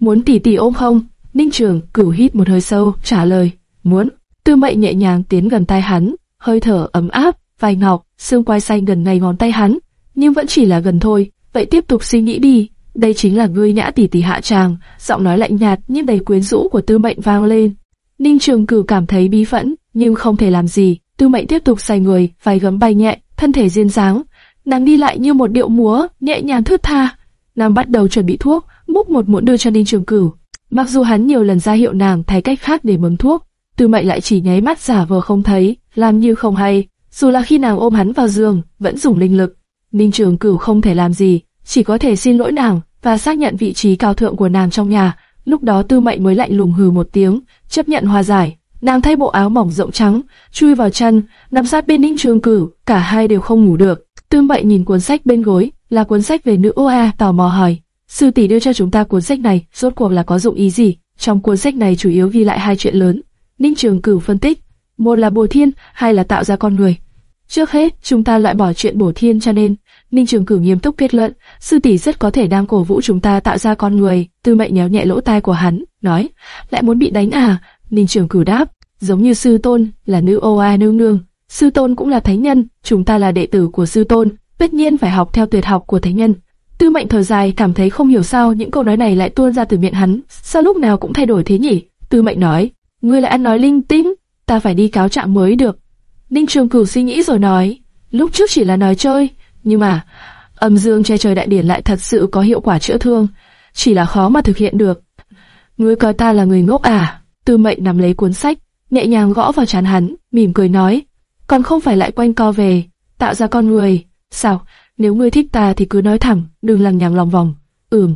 S1: muốn tỷ tỷ ôm không? Ninh Trường Cửu hít một hơi sâu, trả lời, muốn. Tư Mệnh nhẹ nhàng tiến gần tay hắn, hơi thở ấm áp, vai ngọc, xương quai xanh gần ngay ngón tay hắn, nhưng vẫn chỉ là gần thôi. Vậy tiếp tục suy nghĩ đi, đây chính là ngươi nhã tỷ tỷ hạ tràng. Giọng nói lạnh nhạt nhưng đầy quyến rũ của Tư Mệnh vang lên. Ninh Trường Cửu cảm thấy bí phẫn, nhưng không thể làm gì. Tư Mệnh tiếp tục xoay người, vai gấm bay nhẹ, thân thể duyên dáng. Nàng đi lại như một điệu múa, nhẹ nhàng thướt tha. Nàng bắt đầu chuẩn bị thuốc, múc một muỗng đưa cho Ninh Trường Cửu. Mặc dù hắn nhiều lần ra hiệu nàng thay cách khác để bấm thuốc, Tư Mệnh lại chỉ nháy mắt giả vờ không thấy, làm như không hay. Dù là khi nàng ôm hắn vào giường, vẫn dùng linh lực. Ninh Trường Cửu không thể làm gì, chỉ có thể xin lỗi nàng và xác nhận vị trí cao thượng của nàng trong nhà. Lúc đó Tư Mệnh mới lạnh lùng hừ một tiếng, chấp nhận hòa giải. Nàng thay bộ áo mỏng rộng trắng, chui vào chân, nằm sát bên Ninh Trường Cửu, cả hai đều không ngủ được. Tư Mệnh nhìn cuốn sách bên gối, là cuốn sách về nữ OA, tò mò hỏi: sư tỷ đưa cho chúng ta cuốn sách này, rốt cuộc là có dụng ý gì? Trong cuốn sách này chủ yếu ghi lại hai chuyện lớn. Ninh Trường Cửu phân tích, một là bổ thiên, hai là tạo ra con người. Trước hết, chúng ta loại bỏ chuyện bổ thiên cho nên, Ninh Trường Cửu nghiêm túc kết luận, sư tỷ rất có thể đang cổ vũ chúng ta tạo ra con người. Tư Mệnh nhéo nhẹ lỗ tai của hắn, nói, lại muốn bị đánh à? Ninh Trường Cửu đáp, giống như sư tôn là nữ oa nương nương, sư tôn cũng là thánh nhân, chúng ta là đệ tử của sư tôn, tất nhiên phải học theo tuyệt học của thánh nhân. Tư Mệnh thở dài, cảm thấy không hiểu sao những câu nói này lại tuôn ra từ miệng hắn, sao lúc nào cũng thay đổi thế nhỉ? Tư Mệnh nói, ngươi lại ăn nói linh tinh, ta phải đi cáo trạng mới được. Ninh Trường Cửu suy nghĩ rồi nói, lúc trước chỉ là nói chơi, nhưng mà âm dương che trời đại điển lại thật sự có hiệu quả chữa thương, chỉ là khó mà thực hiện được. Ngươi coi ta là người ngốc à? Tư Mệnh nắm lấy cuốn sách, nhẹ nhàng gõ vào trán hắn, mỉm cười nói, còn không phải lại quanh co về, tạo ra con người. Sao? Nếu ngươi thích ta thì cứ nói thẳng, đừng lằng nhằng lòng vòng. Ừm,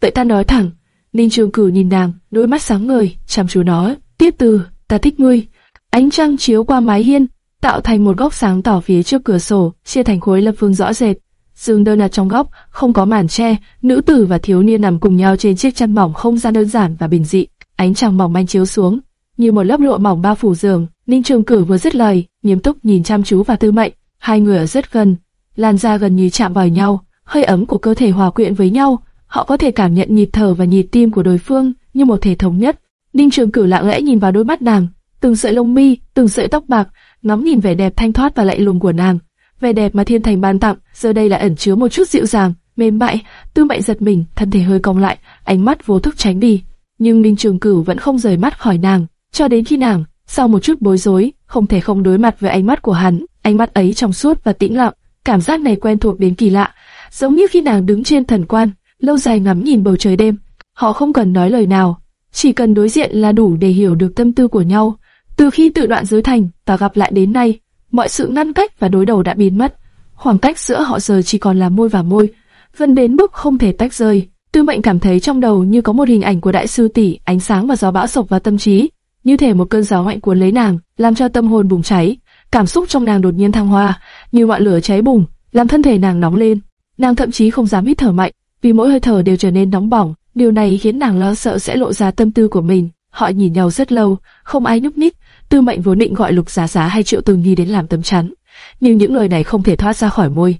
S1: vậy ta nói thẳng. Ninh Trường Cửu nhìn nàng, đôi mắt sáng ngời, chăm chú nói, tiếp từ, ta thích ngươi. Ánh trăng chiếu qua mái hiên, tạo thành một góc sáng tỏ phía trước cửa sổ, chia thành khối lập phương rõ rệt. Giường đơn là trong góc, không có màn che, nữ tử và thiếu niên nằm cùng nhau trên chiếc chăn mỏng không gian đơn giản và bình dị. Ánh trăng mỏng manh chiếu xuống, như một lớp lụa mỏng bao phủ giường. Ninh Trường Cử vừa dứt lời, nghiêm túc nhìn chăm chú vào Tư Mệnh. Hai người ở rất gần, làn da gần như chạm vào nhau, hơi ấm của cơ thể hòa quyện với nhau. Họ có thể cảm nhận nhịp thở và nhịp tim của đối phương như một thể thống nhất. Ninh Trường Cửu lặng lẽ nhìn vào đôi mắt nàng, từng sợi lông mi, từng sợi tóc bạc, ngắm nhìn vẻ đẹp thanh thoát và lạnh lùng của nàng. Vẻ đẹp mà thiên thành ban tặng, giờ đây lại ẩn chứa một chút dịu dàng, mềm mại. Tư Mệnh giật mình, thân thể hơi cong lại, ánh mắt vô thức tránh đi. Nhưng Ninh Trường Cửu vẫn không rời mắt khỏi nàng, cho đến khi nàng, sau một chút bối rối, không thể không đối mặt với ánh mắt của hắn. Ánh mắt ấy trong suốt và tĩnh lặng, cảm giác này quen thuộc đến kỳ lạ, giống như khi nàng đứng trên thần quan, lâu dài ngắm nhìn bầu trời đêm. Họ không cần nói lời nào, chỉ cần đối diện là đủ để hiểu được tâm tư của nhau. Từ khi tự đoạn giới thành và gặp lại đến nay, mọi sự ngăn cách và đối đầu đã biến mất. Khoảng cách giữa họ giờ chỉ còn là môi và môi, vẫn đến mức không thể tách rời. Tư Mệnh cảm thấy trong đầu như có một hình ảnh của đại sư tỷ, ánh sáng và gió bão sộc vào tâm trí, như thể một cơn gió mạnh cuốn lấy nàng, làm cho tâm hồn bùng cháy. Cảm xúc trong nàng đột nhiên thăng hoa, như ngọn lửa cháy bùng, làm thân thể nàng nóng lên. Nàng thậm chí không dám hít thở mạnh, vì mỗi hơi thở đều trở nên nóng bỏng. Điều này khiến nàng lo sợ sẽ lộ ra tâm tư của mình. Họ nhìn nhau rất lâu, không ai nhúc nhích. Tư Mệnh vốn định gọi Lục Giá Giá hay Triệu Tường Nhi đến làm tấm chắn, nhưng những lời này không thể thoát ra khỏi môi.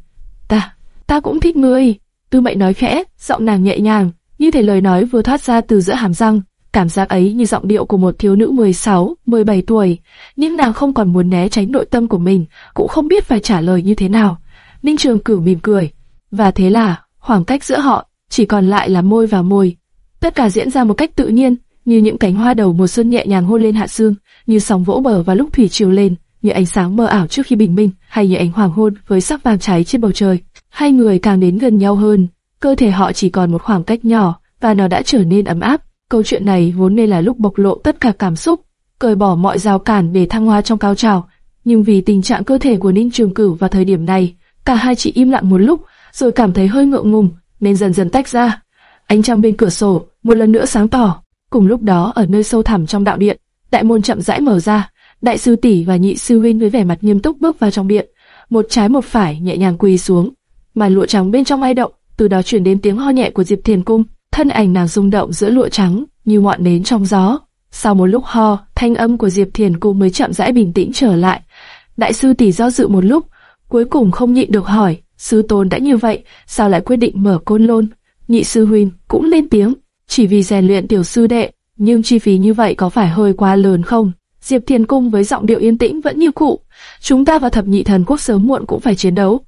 S1: Ta, ta cũng thích ngươi. Tư Mệnh nói khẽ, giọng nàng nhẹ nhàng, như thể lời nói vừa thoát ra từ giữa hàm răng. Cảm giác ấy như giọng điệu của một thiếu nữ 16, 17 tuổi, nhưng nàng không còn muốn né tránh nội tâm của mình, cũng không biết phải trả lời như thế nào. Ninh Trường Cửu mỉm cười, và thế là khoảng cách giữa họ chỉ còn lại là môi và môi. Tất cả diễn ra một cách tự nhiên, như những cánh hoa đầu mùa xuân nhẹ nhàng hôn lên hạ sương, như sóng vỗ bờ vào lúc thủy triều lên, như ánh sáng mờ ảo trước khi bình minh, hay như ánh hoàng hôn với sắc vàng cháy trên bầu trời. Hai người càng đến gần nhau hơn, cơ thể họ chỉ còn một khoảng cách nhỏ, và nó đã trở nên ấm áp. Câu chuyện này vốn nên là lúc bộc lộ tất cả cảm xúc, cởi bỏ mọi rào cản để thăng hoa trong cao trào. Nhưng vì tình trạng cơ thể của Ninh Trường Cửu vào thời điểm này, cả hai chỉ im lặng một lúc, rồi cảm thấy hơi ngượng ngùng, nên dần dần tách ra. Ánh trăng bên cửa sổ một lần nữa sáng tỏ. Cùng lúc đó ở nơi sâu thẳm trong đạo điện, đại môn chậm rãi mở ra. Đại sư tỷ và nhị sư huynh với vẻ mặt nghiêm túc bước vào trong điện, một trái một phải nhẹ nhàng quỳ xuống. Màn lụa trắng bên trong ai động, từ đó truyền đến tiếng ho nhẹ của Diệp Thiền Cung. Thân ảnh nàng rung động giữa lụa trắng, như ngọn nến trong gió. Sau một lúc ho, thanh âm của Diệp Thiền Cung mới chậm rãi bình tĩnh trở lại. Đại sư tỷ do dự một lúc, cuối cùng không nhịn được hỏi, sư tôn đã như vậy, sao lại quyết định mở côn lôn? Nhị sư huynh cũng lên tiếng, chỉ vì rèn luyện tiểu sư đệ, nhưng chi phí như vậy có phải hơi quá lớn không? Diệp Thiền Cung với giọng điệu yên tĩnh vẫn như cũ. Chúng ta và thập nhị thần quốc sớm muộn cũng phải chiến đấu.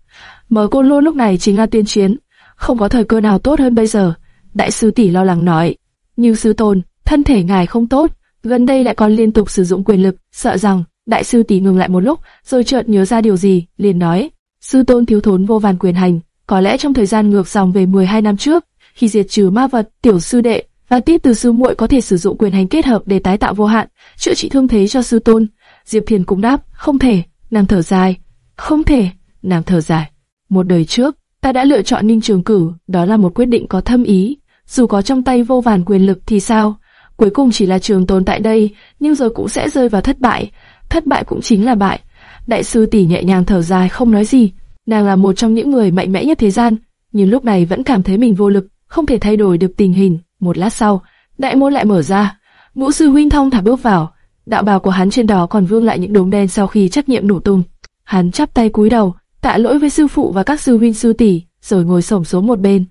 S1: Mở côn lôn lúc này chính là tiên chiến, không có thời cơ nào tốt hơn bây giờ. Đại sư tỷ lo lắng nói, như sư tôn, thân thể ngài không tốt, gần đây lại còn liên tục sử dụng quyền lực, sợ rằng đại sư tỷ ngừng lại một lúc, rồi chợt nhớ ra điều gì, liền nói, sư tôn thiếu thốn vô vàn quyền hành, có lẽ trong thời gian ngược dòng về 12 năm trước, khi diệt trừ ma vật, tiểu sư đệ và tiếp từ sư muội có thể sử dụng quyền hành kết hợp để tái tạo vô hạn, chữa trị thương thế cho sư tôn. Diệp Thiền cũng đáp, không thể, nàng thở dài, không thể, nàng thở dài. Một đời trước, ta đã lựa chọn Ninh Trường Cử, đó là một quyết định có thâm ý, dù có trong tay vô vàn quyền lực thì sao? Cuối cùng chỉ là trường tồn tại đây, nhưng rồi cũng sẽ rơi vào thất bại. Thất bại cũng chính là bại. Đại sư tỷ nhẹ nhàng thở dài không nói gì. Nàng là một trong những người mạnh mẽ nhất thế gian, nhưng lúc này vẫn cảm thấy mình vô lực, không thể thay đổi được tình hình. Một lát sau, đại môn lại mở ra. Ngũ sư huynh thông thả bước vào. Đạo bào của hắn trên đó còn vương lại những đốm đen sau khi trách nhiệm nổ tung. Hắn chắp tay cúi đầu, tạ lỗi với sư phụ và các sư huynh sư tỷ, rồi ngồi xổm xuống một bên.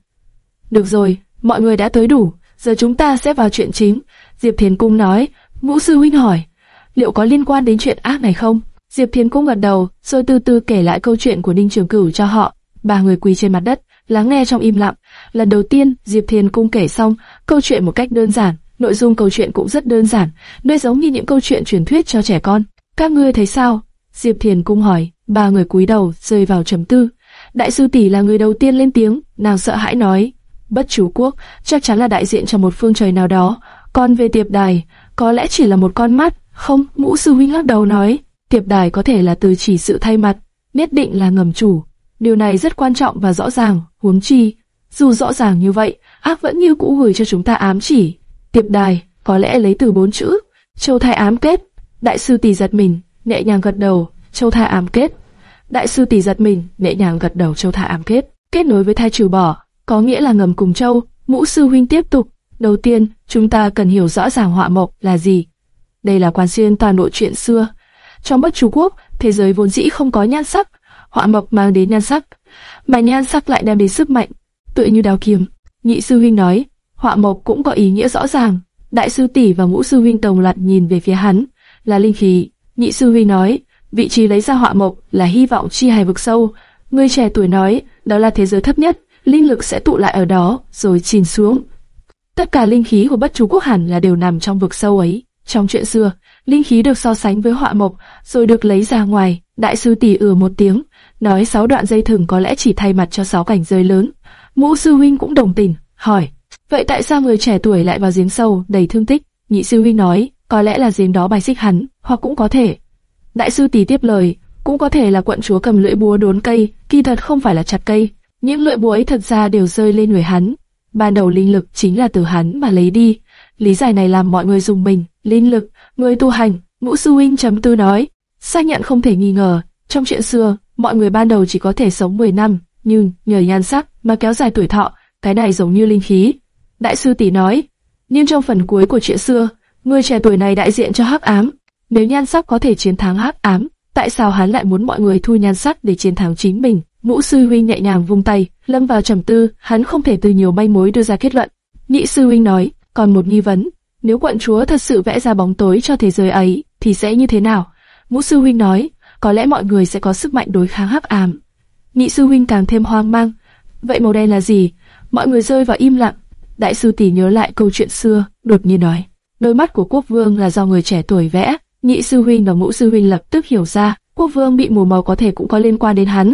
S1: Được rồi, mọi người đã tới đủ, giờ chúng ta sẽ vào chuyện chính. Diệp Thiền Cung nói, Ngũ sư huynh hỏi, liệu có liên quan đến chuyện ác này không? Diệp Thiền Cung gật đầu, rồi từ từ kể lại câu chuyện của Ninh Trường Cửu cho họ. Ba người quỳ trên mặt đất, lắng nghe trong im lặng. Lần đầu tiên, Diệp Thiền Cung kể xong câu chuyện một cách đơn giản, nội dung câu chuyện cũng rất đơn giản, nơi giống như những câu chuyện truyền thuyết cho trẻ con. Các ngươi thấy sao? Diệp Thiền Cung hỏi. Ba người cúi đầu, rơi vào trầm tư. Đại sư tỷ là người đầu tiên lên tiếng, nàng sợ hãi nói: Bất chủ quốc chắc chắn là đại diện cho một phương trời nào đó, còn về tiệp đài, có lẽ chỉ là một con mắt. Không, Ngũ sư huynh lắc đầu nói, tiệp đài có thể là từ chỉ sự thay mặt, nhất định là ngầm chủ. Điều này rất quan trọng và rõ ràng, huống chi, dù rõ ràng như vậy, ác vẫn như cũ gửi cho chúng ta ám chỉ. Tiệp đài, có lẽ lấy từ bốn chữ, châu thai ám kết. Đại sư tỷ giật mình, nhẹ nhàng gật đầu, Châu thai ám kết. Đại sư tỷ giật mình, nhẹ nhàng gật đầu Châu thả ám kết. Kết nối với thai trừ bỏ, có nghĩa là ngầm cùng Châu. Mũ sư huynh tiếp tục. Đầu tiên, chúng ta cần hiểu rõ ràng họa mộc là gì. Đây là quan xuyên toàn bộ chuyện xưa. Trong bất chú quốc, thế giới vốn dĩ không có nhan sắc, họa mộc mang đến nhan sắc, mà nhan sắc lại đem đến sức mạnh, tựa như đào kiếm. Nhị sư huynh nói, họa mộc cũng có ý nghĩa rõ ràng. Đại sư tỷ và ngũ sư huynh đồng loạt nhìn về phía hắn, là linh khí. Nhị sư huynh nói, vị trí lấy ra họa mộc là hy vọng chi hài vực sâu. Người trẻ tuổi nói, đó là thế giới thấp nhất, linh lực sẽ tụ lại ở đó, rồi chìm xuống. Tất cả linh khí của bất chú quốc hẳn là đều nằm trong vực sâu ấy. Trong chuyện xưa, linh khí được so sánh với họa mộc, rồi được lấy ra ngoài. Đại sư tỷ ử một tiếng, nói sáu đoạn dây thừng có lẽ chỉ thay mặt cho sáu cảnh giới lớn. Ngũ sư huynh cũng đồng tình, hỏi, vậy tại sao người trẻ tuổi lại vào giếng sâu đầy thương tích? Nhị sư huynh nói, có lẽ là giếng đó bài xích hắn, hoặc cũng có thể. Đại sư tỷ tiếp lời, cũng có thể là quận chúa cầm lưỡi búa đốn cây, kỳ thật không phải là chặt cây. Những lưỡi búa ấy thật ra đều rơi lên người hắn. Ban đầu linh lực chính là từ hắn mà lấy đi. Lý giải này làm mọi người dùng mình, linh lực, người tu hành, ngũ sư huynh chấm tư nói. Xác nhận không thể nghi ngờ, trong chuyện xưa, mọi người ban đầu chỉ có thể sống 10 năm, nhưng nhờ nhan sắc mà kéo dài tuổi thọ, cái này giống như linh khí. Đại sư tỷ nói, nhưng trong phần cuối của chuyện xưa, người trẻ tuổi này đại diện cho hắc ám. Nếu nhan sắc có thể chiến thắng hắc ám, tại sao hắn lại muốn mọi người thu nhan sắc để chiến thắng chính mình? Ngũ sư huynh nhẹ nhàng vung tay, lâm vào trầm tư, hắn không thể từ nhiều manh mối đưa ra kết luận. Nhị sư huynh nói, còn một nghi vấn, nếu quận chúa thật sự vẽ ra bóng tối cho thế giới ấy, thì sẽ như thế nào? Ngũ sư huynh nói, có lẽ mọi người sẽ có sức mạnh đối kháng hắc ám. Nhị sư huynh càng thêm hoang mang. Vậy màu đen là gì? Mọi người rơi vào im lặng. Đại sư tỷ nhớ lại câu chuyện xưa, đột nhiên nói. Đôi mắt của quốc vương là do người trẻ tuổi vẽ. Nhị sư huynh và ngũ sư huynh lập tức hiểu ra, quốc vương bị mù màu có thể cũng có liên quan đến hắn.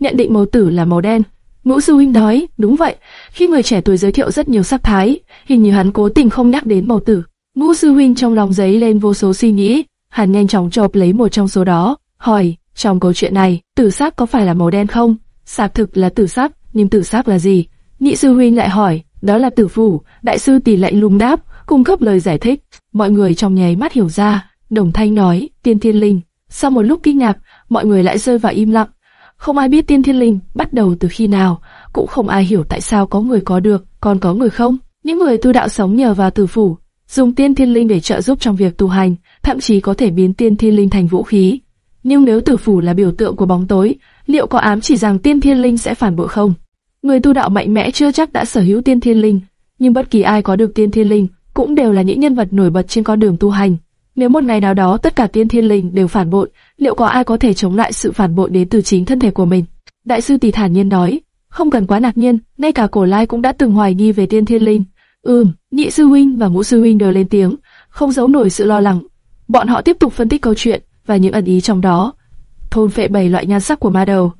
S1: Nhận định màu tử là màu đen. Ngũ sư huynh nói, đúng vậy, khi người trẻ tuổi giới thiệu rất nhiều sắc thái, hình như hắn cố tình không nhắc đến màu tử. Ngũ sư huynh trong lòng giấy lên vô số suy nghĩ, hắn nhanh chóng chộp lấy một trong số đó, hỏi, trong câu chuyện này, tử sắc có phải là màu đen không? Xác thực là tử sắc, nhưng tử sắc là gì? Nhị sư huynh lại hỏi, đó là tử phủ, đại sư tỷ lạnh lùng đáp, cung cấp lời giải thích. Mọi người trong nháy mắt hiểu ra, đồng thanh nói, tiên thiên linh. Sau một lúc kinh ngạc, mọi người lại rơi vào im lặng. Không ai biết tiên thiên linh bắt đầu từ khi nào, cũng không ai hiểu tại sao có người có được, còn có người không. Những người tu đạo sống nhờ vào tử phủ, dùng tiên thiên linh để trợ giúp trong việc tu hành, thậm chí có thể biến tiên thiên linh thành vũ khí. Nhưng nếu tử phủ là biểu tượng của bóng tối, liệu có ám chỉ rằng tiên thiên linh sẽ phản bội không? Người tu đạo mạnh mẽ chưa chắc đã sở hữu tiên thiên linh, nhưng bất kỳ ai có được tiên thiên linh cũng đều là những nhân vật nổi bật trên con đường tu hành. Nếu một ngày nào đó tất cả tiên thiên linh đều phản bội, liệu có ai có thể chống lại sự phản bội đến từ chính thân thể của mình? Đại sư Tỷ thản nhiên nói, không cần quá ngạc nhiên, ngay cả cổ lai cũng đã từng hoài nghi về tiên thiên linh. Ừm, nhị sư huynh và ngũ sư huynh đều lên tiếng, không giấu nổi sự lo lắng. Bọn họ tiếp tục phân tích câu chuyện và những ẩn ý trong đó. Thôn phệ bảy loại nhan sắc của ma đầu.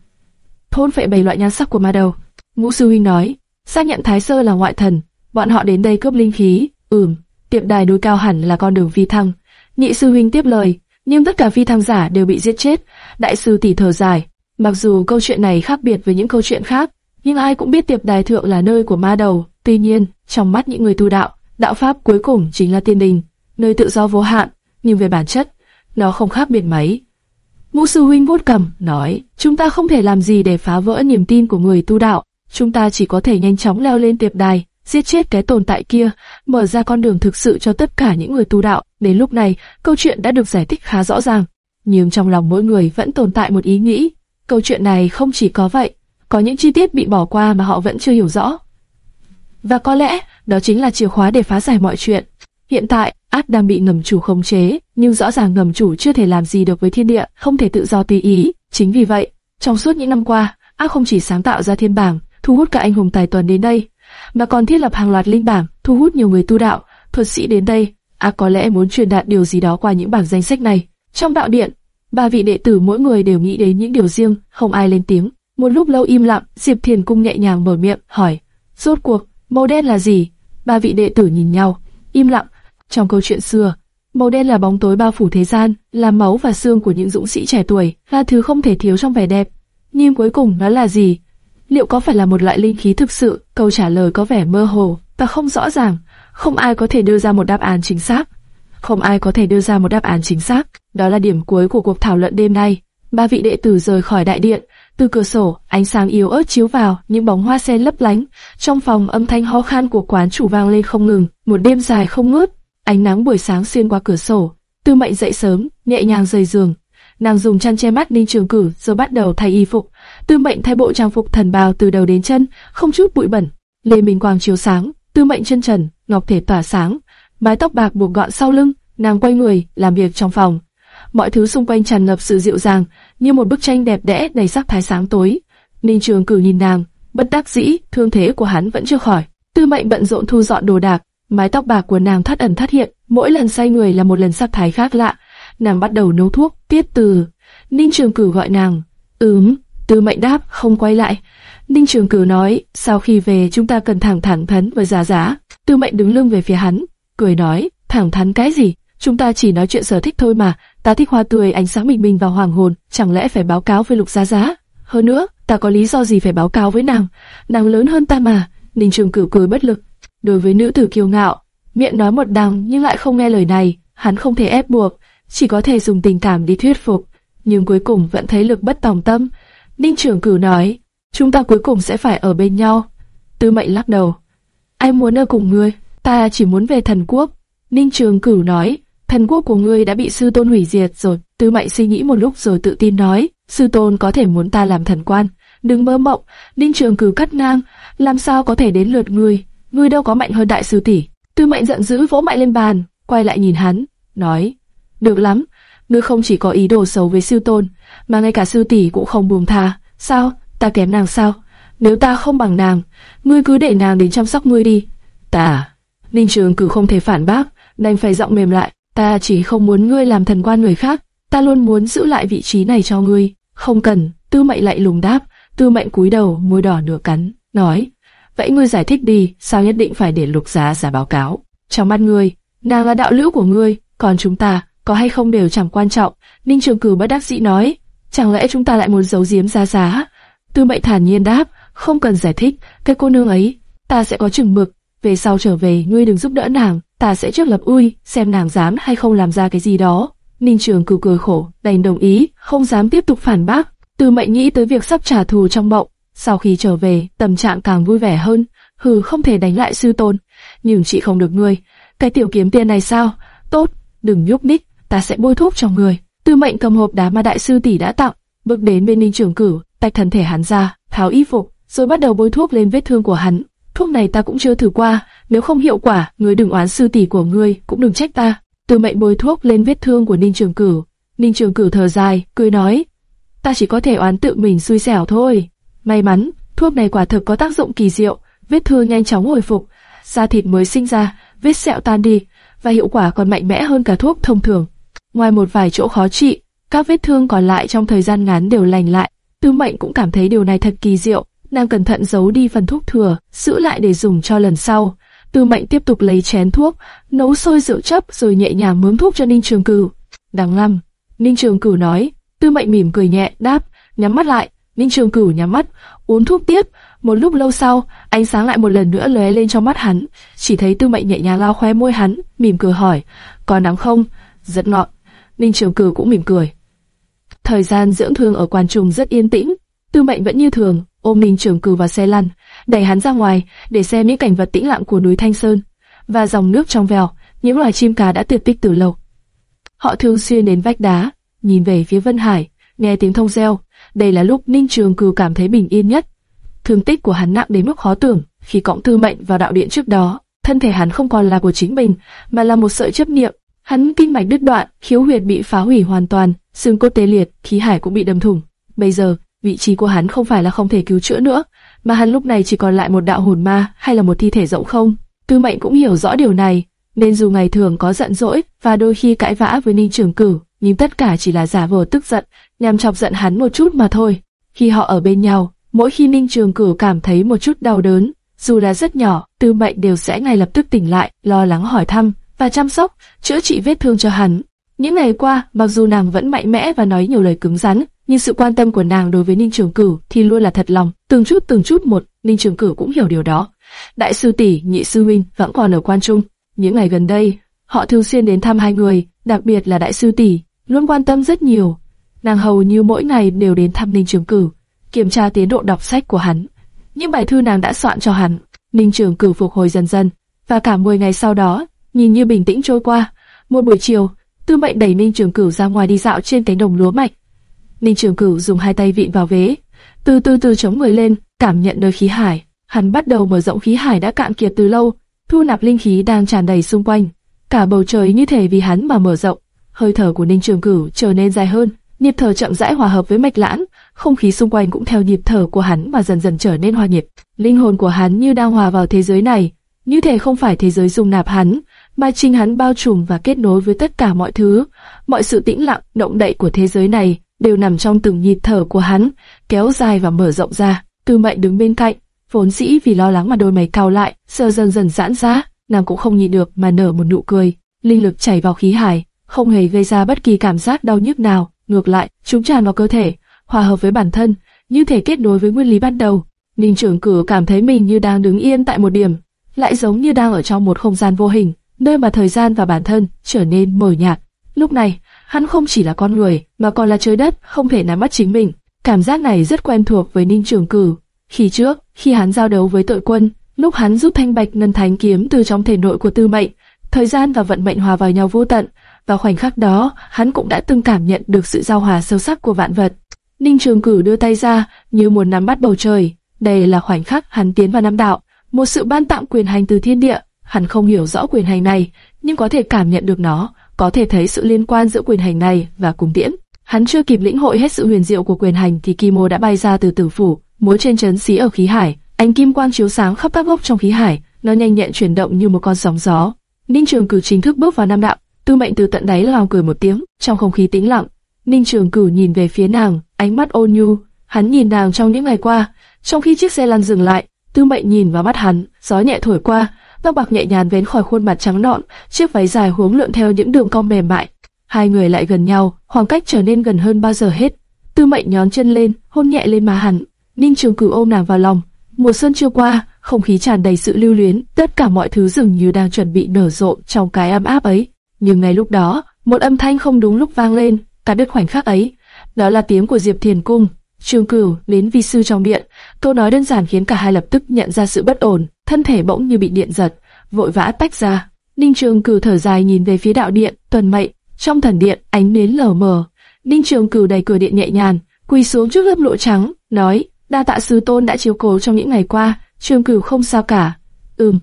S1: Thôn phệ bảy loại nhan sắc của ma đầu. Ngũ sư huynh nói, xác nhận Thái Sơ là ngoại thần, bọn họ đến đây cướp linh khí. Ừm, tiệm đài núi cao hẳn là con đường vi thăng. Nhị sư huynh tiếp lời, nhưng tất cả phi tham giả đều bị giết chết. Đại sư tỷ thở dài, mặc dù câu chuyện này khác biệt với những câu chuyện khác, nhưng ai cũng biết tiệp đài thượng là nơi của ma đầu. Tuy nhiên, trong mắt những người tu đạo, đạo pháp cuối cùng chính là tiên đình, nơi tự do vô hạn. Nhưng về bản chất, nó không khác biệt mấy. Ngũ sư huynh vuốt cầm, nói, chúng ta không thể làm gì để phá vỡ niềm tin của người tu đạo, chúng ta chỉ có thể nhanh chóng leo lên tiệp đài, giết chết cái tồn tại kia, mở ra con đường thực sự cho tất cả những người tu đạo. Đến lúc này, câu chuyện đã được giải thích khá rõ ràng, nhưng trong lòng mỗi người vẫn tồn tại một ý nghĩ, câu chuyện này không chỉ có vậy, có những chi tiết bị bỏ qua mà họ vẫn chưa hiểu rõ. Và có lẽ, đó chính là chìa khóa để phá giải mọi chuyện. Hiện tại, áp đang bị ngầm chủ khống chế, nhưng rõ ràng ngầm chủ chưa thể làm gì được với thiên địa, không thể tự do tùy ý. Chính vì vậy, trong suốt những năm qua, áp không chỉ sáng tạo ra thiên bảng, thu hút cả anh hùng tài tuần đến đây, mà còn thiết lập hàng loạt linh bảng, thu hút nhiều người tu đạo, thuật sĩ đến đây. A có lẽ muốn truyền đạt điều gì đó qua những bảng danh sách này. Trong đạo điện, ba vị đệ tử mỗi người đều nghĩ đến những điều riêng, không ai lên tiếng. Một lúc lâu im lặng, Diệp Thiền cung nhẹ nhàng mở miệng, hỏi: "Rốt cuộc, màu đen là gì?" Ba vị đệ tử nhìn nhau, im lặng. Trong câu chuyện xưa, màu đen là bóng tối bao phủ thế gian, là máu và xương của những dũng sĩ trẻ tuổi, là thứ không thể thiếu trong vẻ đẹp. Nhưng cuối cùng nó là gì? Liệu có phải là một loại linh khí thực sự? Câu trả lời có vẻ mơ hồ và không rõ ràng. Không ai có thể đưa ra một đáp án chính xác. Không ai có thể đưa ra một đáp án chính xác. Đó là điểm cuối của cuộc thảo luận đêm nay. ba vị đệ tử rời khỏi đại điện. Từ cửa sổ, ánh sáng yếu ớt chiếu vào, những bóng hoa sen lấp lánh. Trong phòng, âm thanh ho khan của quán chủ vang lên không ngừng. Một đêm dài không ngớt, ánh nắng buổi sáng xuyên qua cửa sổ. Tư Mệnh dậy sớm, nhẹ nhàng rời giường. Nàng dùng chăn che mắt Ninh Trường Cử, rồi bắt đầu thay y phục. Tư Mệnh thay bộ trang phục thần bào từ đầu đến chân, không chút bụi bẩn. Lê Minh Quang chiếu sáng, Tư Mệnh chân trần, ngọc thể tỏa sáng, mái tóc bạc buộc gọn sau lưng, nàng quay người, làm việc trong phòng. Mọi thứ xung quanh tràn ngập sự dịu dàng, như một bức tranh đẹp đẽ đầy sắc thái sáng tối. Ninh Trường Cử nhìn nàng, bất đắc dĩ, thương thế của hắn vẫn chưa khỏi. Tư Mệnh bận rộn thu dọn đồ đạc, mái tóc bạc của nàng thắt ẩn thắt hiện, mỗi lần say người là một lần sắc thái khác lạ. Nàng bắt đầu nấu thuốc, tiết từ. Ninh Trường Cử gọi nàng. Ừm, Tư Mệnh đáp, không quay lại. Ninh Trường Cửu nói, sau khi về chúng ta cần thẳng thẳng thắn với Giá Giá. Tư Mệnh đứng lưng về phía hắn, cười nói, thẳng thắn cái gì? Chúng ta chỉ nói chuyện sở thích thôi mà. Ta thích hoa tươi, ánh sáng bình minh và hoàng hồn, chẳng lẽ phải báo cáo với Lục Giá Giá? Hơn nữa, ta có lý do gì phải báo cáo với nàng? Nàng lớn hơn ta mà. Ninh Trường Cửu cười bất lực. Đối với nữ tử kiêu ngạo, miệng nói một đằng nhưng lại không nghe lời này, hắn không thể ép buộc, chỉ có thể dùng tình cảm đi thuyết phục. Nhưng cuối cùng vẫn thấy lực bất tòng tâm. Ninh Trường Cửu nói, chúng ta cuối cùng sẽ phải ở bên nhau. Tư Mệnh lắc đầu. Ai muốn ở cùng ngươi? Ta chỉ muốn về thần quốc. Ninh Trường Cửu nói, thần quốc của ngươi đã bị sư tôn hủy diệt rồi. Tư Mệnh suy nghĩ một lúc rồi tự tin nói, sư tôn có thể muốn ta làm thần quan. Đừng mơ mộng, Ninh Trường Cửu cắt ngang, làm sao có thể đến lượt ngươi? Ngươi đâu có mạnh hơn đại sư tỷ. Tư Mệnh giận dữ vỗ mạnh lên bàn, quay lại nhìn hắn, nói, được lắm, ngươi không chỉ có ý đồ xấu với sư tôn, mà ngay cả sư tỷ cũng không buông tha. Sao? Ta kém nàng sao? Nếu ta không bằng nàng, ngươi cứ để nàng đến chăm sóc ngươi đi. Ta, Ninh Trường Cử không thể phản bác, đành phải giọng mềm lại. Ta chỉ không muốn ngươi làm thần quan người khác, ta luôn muốn giữ lại vị trí này cho ngươi. Không cần, Tư Mệnh lại lùng đáp. Tư Mệnh cúi đầu, môi đỏ nửa cắn, nói: vậy ngươi giải thích đi, sao nhất định phải để Lục Giá giả báo cáo? Trong mắt ngươi, nàng là đạo lữ của ngươi, còn chúng ta có hay không đều chẳng quan trọng. Ninh Trường Cử bất đắc dĩ nói: chẳng lẽ chúng ta lại muốn giấu giếm Giá Giá? Tư Mệnh thản nhiên đáp: không cần giải thích, cái cô nương ấy, ta sẽ có chừng mực. Về sau trở về, ngươi đừng giúp đỡ nàng, ta sẽ trước lập uy, xem nàng dám hay không làm ra cái gì đó. Ninh Trường cử cười khổ, đành đồng ý, không dám tiếp tục phản bác. Tư mệnh nghĩ tới việc sắp trả thù trong mộng, sau khi trở về, tâm trạng càng vui vẻ hơn. Hừ, không thể đánh lại sư tôn, nhưng chị không được ngươi. Cái tiểu kiếm tiền này sao? Tốt, đừng nhúc nhích, ta sẽ bôi thuốc cho người. Tư mệnh cầm hộp đá mà đại sư tỷ đã tặng, bước đến bên Ninh Trường Cử, tách thân thể hắn ra, tháo y phục, rồi bắt đầu bôi thuốc lên vết thương của hắn. Thuốc này ta cũng chưa thử qua, nếu không hiệu quả, ngươi đừng oán sư tỷ của ngươi, cũng đừng trách ta. Từ mệnh bôi thuốc lên vết thương của Ninh Trường Cửu. Ninh Trường Cửu thở dài, cười nói, ta chỉ có thể oán tự mình xui xẻo thôi. May mắn, thuốc này quả thực có tác dụng kỳ diệu, vết thương nhanh chóng hồi phục, da thịt mới sinh ra, vết sẹo tan đi, và hiệu quả còn mạnh mẽ hơn cả thuốc thông thường. Ngoài một vài chỗ khó trị, các vết thương còn lại trong thời gian ngắn đều lành lại. Tư Mệnh cũng cảm thấy điều này thật kỳ diệu, nàng cẩn thận giấu đi phần thuốc thừa, giữ lại để dùng cho lần sau. Tư Mệnh tiếp tục lấy chén thuốc, nấu sôi rượu chấp rồi nhẹ nhàng mướm thuốc cho Ninh Trường Cửu. Đáng lắm. Ninh Trường Cửu nói. Tư Mệnh mỉm cười nhẹ, đáp, nhắm mắt lại. Ninh Trường Cửu nhắm mắt, uống thuốc tiếp. Một lúc lâu sau, ánh sáng lại một lần nữa lóe lên trong mắt hắn. Chỉ thấy Tư Mệnh nhẹ nhàng lao khóe môi hắn, mỉm cười hỏi, có nắng không? Rất ngọn. Ninh Trường Cửu cũng mỉm cười. Thời gian dưỡng thương ở quan trung rất yên tĩnh, Tư Mệnh vẫn như thường, ôm Ninh Trường Cửu vào xe lăn, đẩy hắn ra ngoài để xem những cảnh vật tĩnh lặng của núi Thanh Sơn và dòng nước trong veo, những loài chim cá đã tuyệt tích từ lâu. Họ thường xuyên đến vách đá, nhìn về phía Vân Hải, nghe tiếng thông reo. Đây là lúc Ninh Trường Cừ cảm thấy bình yên nhất. Thương tích của hắn nặng đến mức khó tưởng. Khi cõng Tư Mệnh vào đạo điện trước đó, thân thể hắn không còn là của chính mình, mà là một sợi chấp niệm. Hắn kinh mạch đứt đoạn, khiếu huyệt bị phá hủy hoàn toàn, xương cốt tê liệt, khí hải cũng bị đâm thủng. Bây giờ, vị trí của hắn không phải là không thể cứu chữa nữa, mà hắn lúc này chỉ còn lại một đạo hồn ma hay là một thi thể rỗng không. Tư Mệnh cũng hiểu rõ điều này, nên dù ngày thường có giận dỗi và đôi khi cãi vã với Ninh Trường Cử, nhưng tất cả chỉ là giả vờ tức giận, nhằm chọc giận hắn một chút mà thôi. Khi họ ở bên nhau, mỗi khi Ninh Trường Cử cảm thấy một chút đau đớn, dù là rất nhỏ, Tư Mệnh đều sẽ ngay lập tức tỉnh lại, lo lắng hỏi thăm và chăm sóc, chữa trị vết thương cho hắn. Những ngày qua, mặc dù nàng vẫn mạnh mẽ và nói nhiều lời cứng rắn, nhưng sự quan tâm của nàng đối với Ninh Trường Cửu thì luôn là thật lòng, từng chút từng chút một, Ninh Trường Cửu cũng hiểu điều đó. Đại sư tỷ, nhị sư huynh vẫn còn ở quan trung. Những ngày gần đây, họ thường xuyên đến thăm hai người, đặc biệt là đại sư tỷ, luôn quan tâm rất nhiều. nàng hầu như mỗi ngày đều đến thăm Ninh Trường Cửu, kiểm tra tiến độ đọc sách của hắn. Những bài thư nàng đã soạn cho hắn, Ninh Trường Cửu phục hồi dần dần, và cả 10 ngày sau đó, nhìn như bình tĩnh trôi qua. Một buổi chiều, Tư Mệnh đẩy Ninh Trường Cửu ra ngoài đi dạo trên cánh đồng lúa mạch. Ninh Trường Cửu dùng hai tay vịn vào vế, từ từ từ chống người lên, cảm nhận nơi khí hải. Hắn bắt đầu mở rộng khí hải đã cạn kiệt từ lâu, thu nạp linh khí đang tràn đầy xung quanh. Cả bầu trời như thể vì hắn mà mở rộng. Hơi thở của Ninh Trường Cửu trở nên dài hơn, nhịp thở chậm rãi hòa hợp với mạch lãng, không khí xung quanh cũng theo nhịp thở của hắn mà dần dần trở nên hòa nhịp. Linh hồn của hắn như đang hòa vào thế giới này, như thể không phải thế giới dung nạp hắn, mà chính hắn bao trùm và kết nối với tất cả mọi thứ. Mọi sự tĩnh lặng, động đậy của thế giới này đều nằm trong từng nhịp thở của hắn, kéo dài và mở rộng ra. Tư Mệnh đứng bên cạnh, vốn dĩ vì lo lắng mà đôi mày cau lại, giờ dần dần giãn ra, nàng cũng không nhịn được mà nở một nụ cười. Linh lực chảy vào khí hải, không hề gây ra bất kỳ cảm giác đau nhức nào, ngược lại, chúng tràn vào cơ thể, hòa hợp với bản thân, như thể kết nối với nguyên lý ban đầu. Ninh Trưởng Cử cảm thấy mình như đang đứng yên tại một điểm, lại giống như đang ở trong một không gian vô hình, nơi mà thời gian và bản thân trở nên mờ nhạt. Lúc này, hắn không chỉ là con người, mà còn là trời đất, không thể nắm bắt chính mình. Cảm giác này rất quen thuộc với Ninh Trường Cử. Khi trước, khi hắn giao đấu với tội quân, lúc hắn giúp thanh bạch ngân thánh kiếm từ trong thể nội của Tư Mệnh, thời gian và vận mệnh hòa vào nhau vô tận. Và khoảnh khắc đó, hắn cũng đã từng cảm nhận được sự giao hòa sâu sắc của vạn vật. Ninh Trường Cử đưa tay ra, như muốn nắm bắt bầu trời. Đây là khoảnh khắc hắn tiến vào Nam Đạo, một sự ban tặng quyền hành từ thiên địa. Hắn không hiểu rõ quyền hành này, nhưng có thể cảm nhận được nó, có thể thấy sự liên quan giữa quyền hành này và cung tiễn. Hắn chưa kịp lĩnh hội hết sự huyền diệu của quyền hành thì Kim Ô đã bay ra từ tử phủ, múa trên chấn xí ở khí hải, ánh kim quang chiếu sáng khắp các góc trong khí hải, nó nhanh nhẹn chuyển động như một con sóng gió. Ninh Trường Cử chính thức bước vào Nam Đạo, Tư Mệnh từ tận đáy lòng cười một tiếng, trong không khí tĩnh lặng, Ninh Trường Cử nhìn về phía nàng, ánh mắt ôn nhu, hắn nhìn nàng trong những ngày qua, trong khi chiếc xe lăn dừng lại, Tư Mệnh nhìn vào mắt hắn, gió nhẹ thổi qua, tóc bạc nhẹ nhàng vén khỏi khuôn mặt trắng nõn, chiếc váy dài huống lượn theo những đường cong mềm mại. Hai người lại gần nhau, khoảng cách trở nên gần hơn bao giờ hết. Tư Mệnh nhón chân lên, hôn nhẹ lên má hắn. Ninh Trường Cửu ôm nàng vào lòng. Mùa xuân chưa qua, không khí tràn đầy sự lưu luyến, tất cả mọi thứ dường như đang chuẩn bị nở rộ trong cái ấm áp ấy. Nhưng ngay lúc đó, một âm thanh không đúng lúc vang lên, cả đứt khoảnh khắc ấy. Đó là tiếng của Diệp Thiền Cung. Trương Cửu đến vi sư trong điện, câu nói đơn giản khiến cả hai lập tức nhận ra sự bất ổn, thân thể bỗng như bị điện giật, vội vã tách ra. Ninh Trường Cửu thở dài nhìn về phía đạo điện, tuần mệnh, trong thần điện ánh nến lờ mờ. Ninh Trường Cửu đẩy cửa điện nhẹ nhàng, quỳ xuống trước lớp lụa trắng, nói: đa tạ sư tôn đã chiếu cố trong những ngày qua. Trường Cửu không sao cả. Ừm.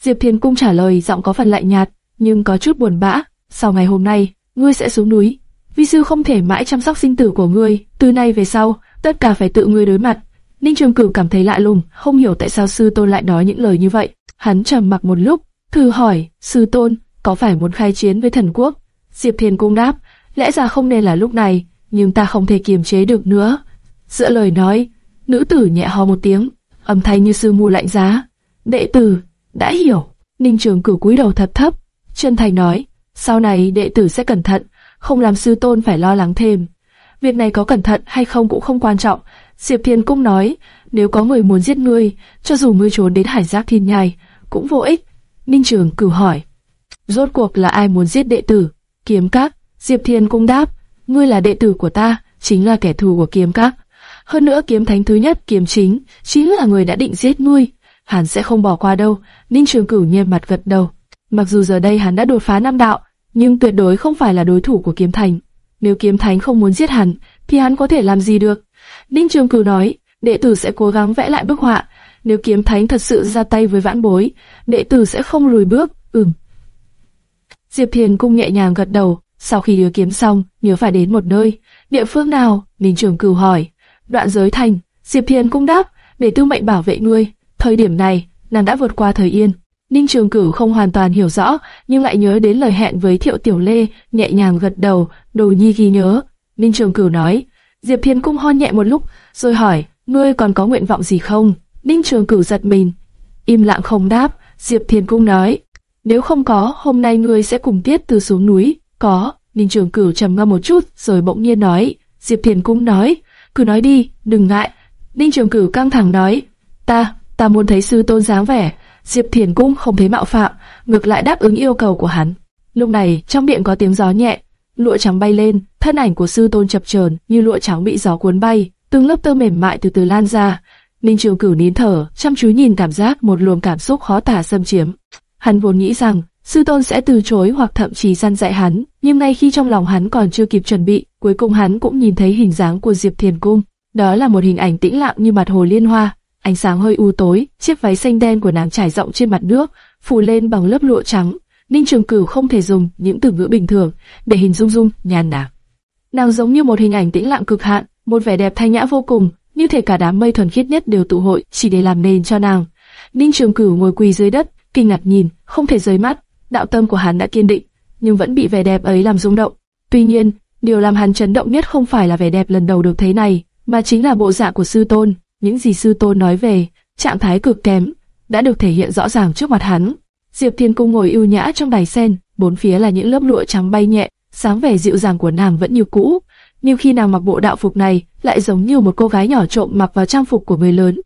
S1: Diệp Thiên Cung trả lời giọng có phần lạnh nhạt, nhưng có chút buồn bã. Sau ngày hôm nay, ngươi sẽ xuống núi. Vi sư không thể mãi chăm sóc sinh tử của ngươi. Từ nay về sau, tất cả phải tự ngươi đối mặt. Ninh Trường Cửu cảm thấy lạ lùng, không hiểu tại sao sư tôn lại nói những lời như vậy. Hắn trầm mặc một lúc, thử hỏi, sư tôn, có phải muốn khai chiến với thần quốc? Diệp Thiên Cung đáp, lẽ ra không nên là lúc này, nhưng ta không thể kiềm chế được nữa. Giữa lời nói, nữ tử nhẹ ho một tiếng, âm thanh như sư mù lạnh giá. Đệ tử, đã hiểu. Ninh Trường Cửu cúi đầu thật thấp, chân thành nói, sau này đệ tử sẽ cẩn thận, không làm sư tôn phải lo lắng thêm. Việc này có cẩn thận hay không cũng không quan trọng. Diệp Thiên Cung nói, nếu có người muốn giết ngươi, cho dù ngươi trốn đến hải giác thiên nhai, cũng vô ích. Ninh Trường cử hỏi, rốt cuộc là ai muốn giết đệ tử? Kiếm Các. Diệp Thiên Cung đáp, ngươi là đệ tử của ta, chính là kẻ thù của Kiếm Các. Hơn nữa kiếm thánh thứ nhất kiếm chính, chính là người đã định giết ngươi. Hắn sẽ không bỏ qua đâu. Ninh Trường Cửu nghiêm mặt gật đầu. Mặc dù giờ đây hắn đã đột phá năm đạo, nhưng tuyệt đối không phải là đối thủ của kiếm thành. Nếu kiếm thánh không muốn giết hắn, thì hắn có thể làm gì được? Ninh Trường Cửu nói, đệ tử sẽ cố gắng vẽ lại bức họa. Nếu kiếm thánh thật sự ra tay với vãn bối, đệ tử sẽ không lùi bước. Ừm. Diệp Thiền cung nhẹ nhàng gật đầu. Sau khi đưa kiếm xong, nhớ phải đến một nơi. Địa phương nào? Ninh Trường Cửu hỏi. Đoạn giới thành. Diệp Thiền cung đáp, để tư mệnh bảo vệ ngươi. Thời điểm này, nàng đã vượt qua thời yên. Ninh Trường Cửu không hoàn toàn hiểu rõ, nhưng lại nhớ đến lời hẹn với Thiệu Tiểu Lê, nhẹ nhàng gật đầu, đồ nhi ghi nhớ. Ninh Trường Cửu nói, Diệp Thiên Cung ho nhẹ một lúc, rồi hỏi, ngươi còn có nguyện vọng gì không? Ninh Trường Cửu giật mình, im lặng không đáp. Diệp Thiên Cung nói, nếu không có, hôm nay ngươi sẽ cùng Tiết từ xuống núi. Có. Ninh Trường Cửu trầm ngâm một chút, rồi bỗng nhiên nói. Diệp Thiên Cung nói, cứ nói đi, đừng ngại. Ninh Trường Cửu căng thẳng nói, ta, ta muốn thấy sư tôn dáng vẻ. Diệp Thiền Cung không thấy mạo phạm, ngược lại đáp ứng yêu cầu của hắn. Lúc này, trong điện có tiếng gió nhẹ, lụa trắng bay lên, thân ảnh của sư tôn chập chờn như lụa trắng bị gió cuốn bay, từng lớp tơ mềm mại từ từ lan ra. Ninh Trường Cửu nín thở, chăm chú nhìn cảm giác một luồng cảm xúc khó tả xâm chiếm. Hắn vốn nghĩ rằng sư tôn sẽ từ chối hoặc thậm chí gian dạy hắn, nhưng ngay khi trong lòng hắn còn chưa kịp chuẩn bị, cuối cùng hắn cũng nhìn thấy hình dáng của Diệp Thiền Cung. Đó là một hình ảnh tĩnh lặng như mặt hồ liên hoa, ánh sáng hơi u tối, chiếc váy xanh đen của nàng trải rộng trên mặt nước, phủ lên bằng lớp lụa trắng. Ninh Trường Cửu không thể dùng những từ ngữ bình thường để hình dung dung nhàn nàng. Nàng giống như một hình ảnh tĩnh lặng cực hạn, một vẻ đẹp thanh nhã vô cùng, như thể cả đám mây thuần khiết nhất đều tụ hội chỉ để làm nền cho nàng. Ninh Trường Cửu ngồi quỳ dưới đất, kinh ngạc nhìn, không thể rời mắt. Đạo tâm của hắn đã kiên định, nhưng vẫn bị vẻ đẹp ấy làm rung động. Tuy nhiên, điều làm hắn chấn động nhất không phải là vẻ đẹp lần đầu được thấy này, mà chính là bộ dạng của sư tôn. Những gì sư tôn nói về trạng thái cực kém đã được thể hiện rõ ràng trước mặt hắn. Diệp Thiên Cung ngồi ưu nhã trong đài sen, bốn phía là những lớp lụa trắng bay nhẹ, sáng vẻ dịu dàng của nàng vẫn như cũ. Nhưng khi nàng mặc bộ đạo phục này, lại giống như một cô gái nhỏ trộm mặc vào trang phục của người lớn.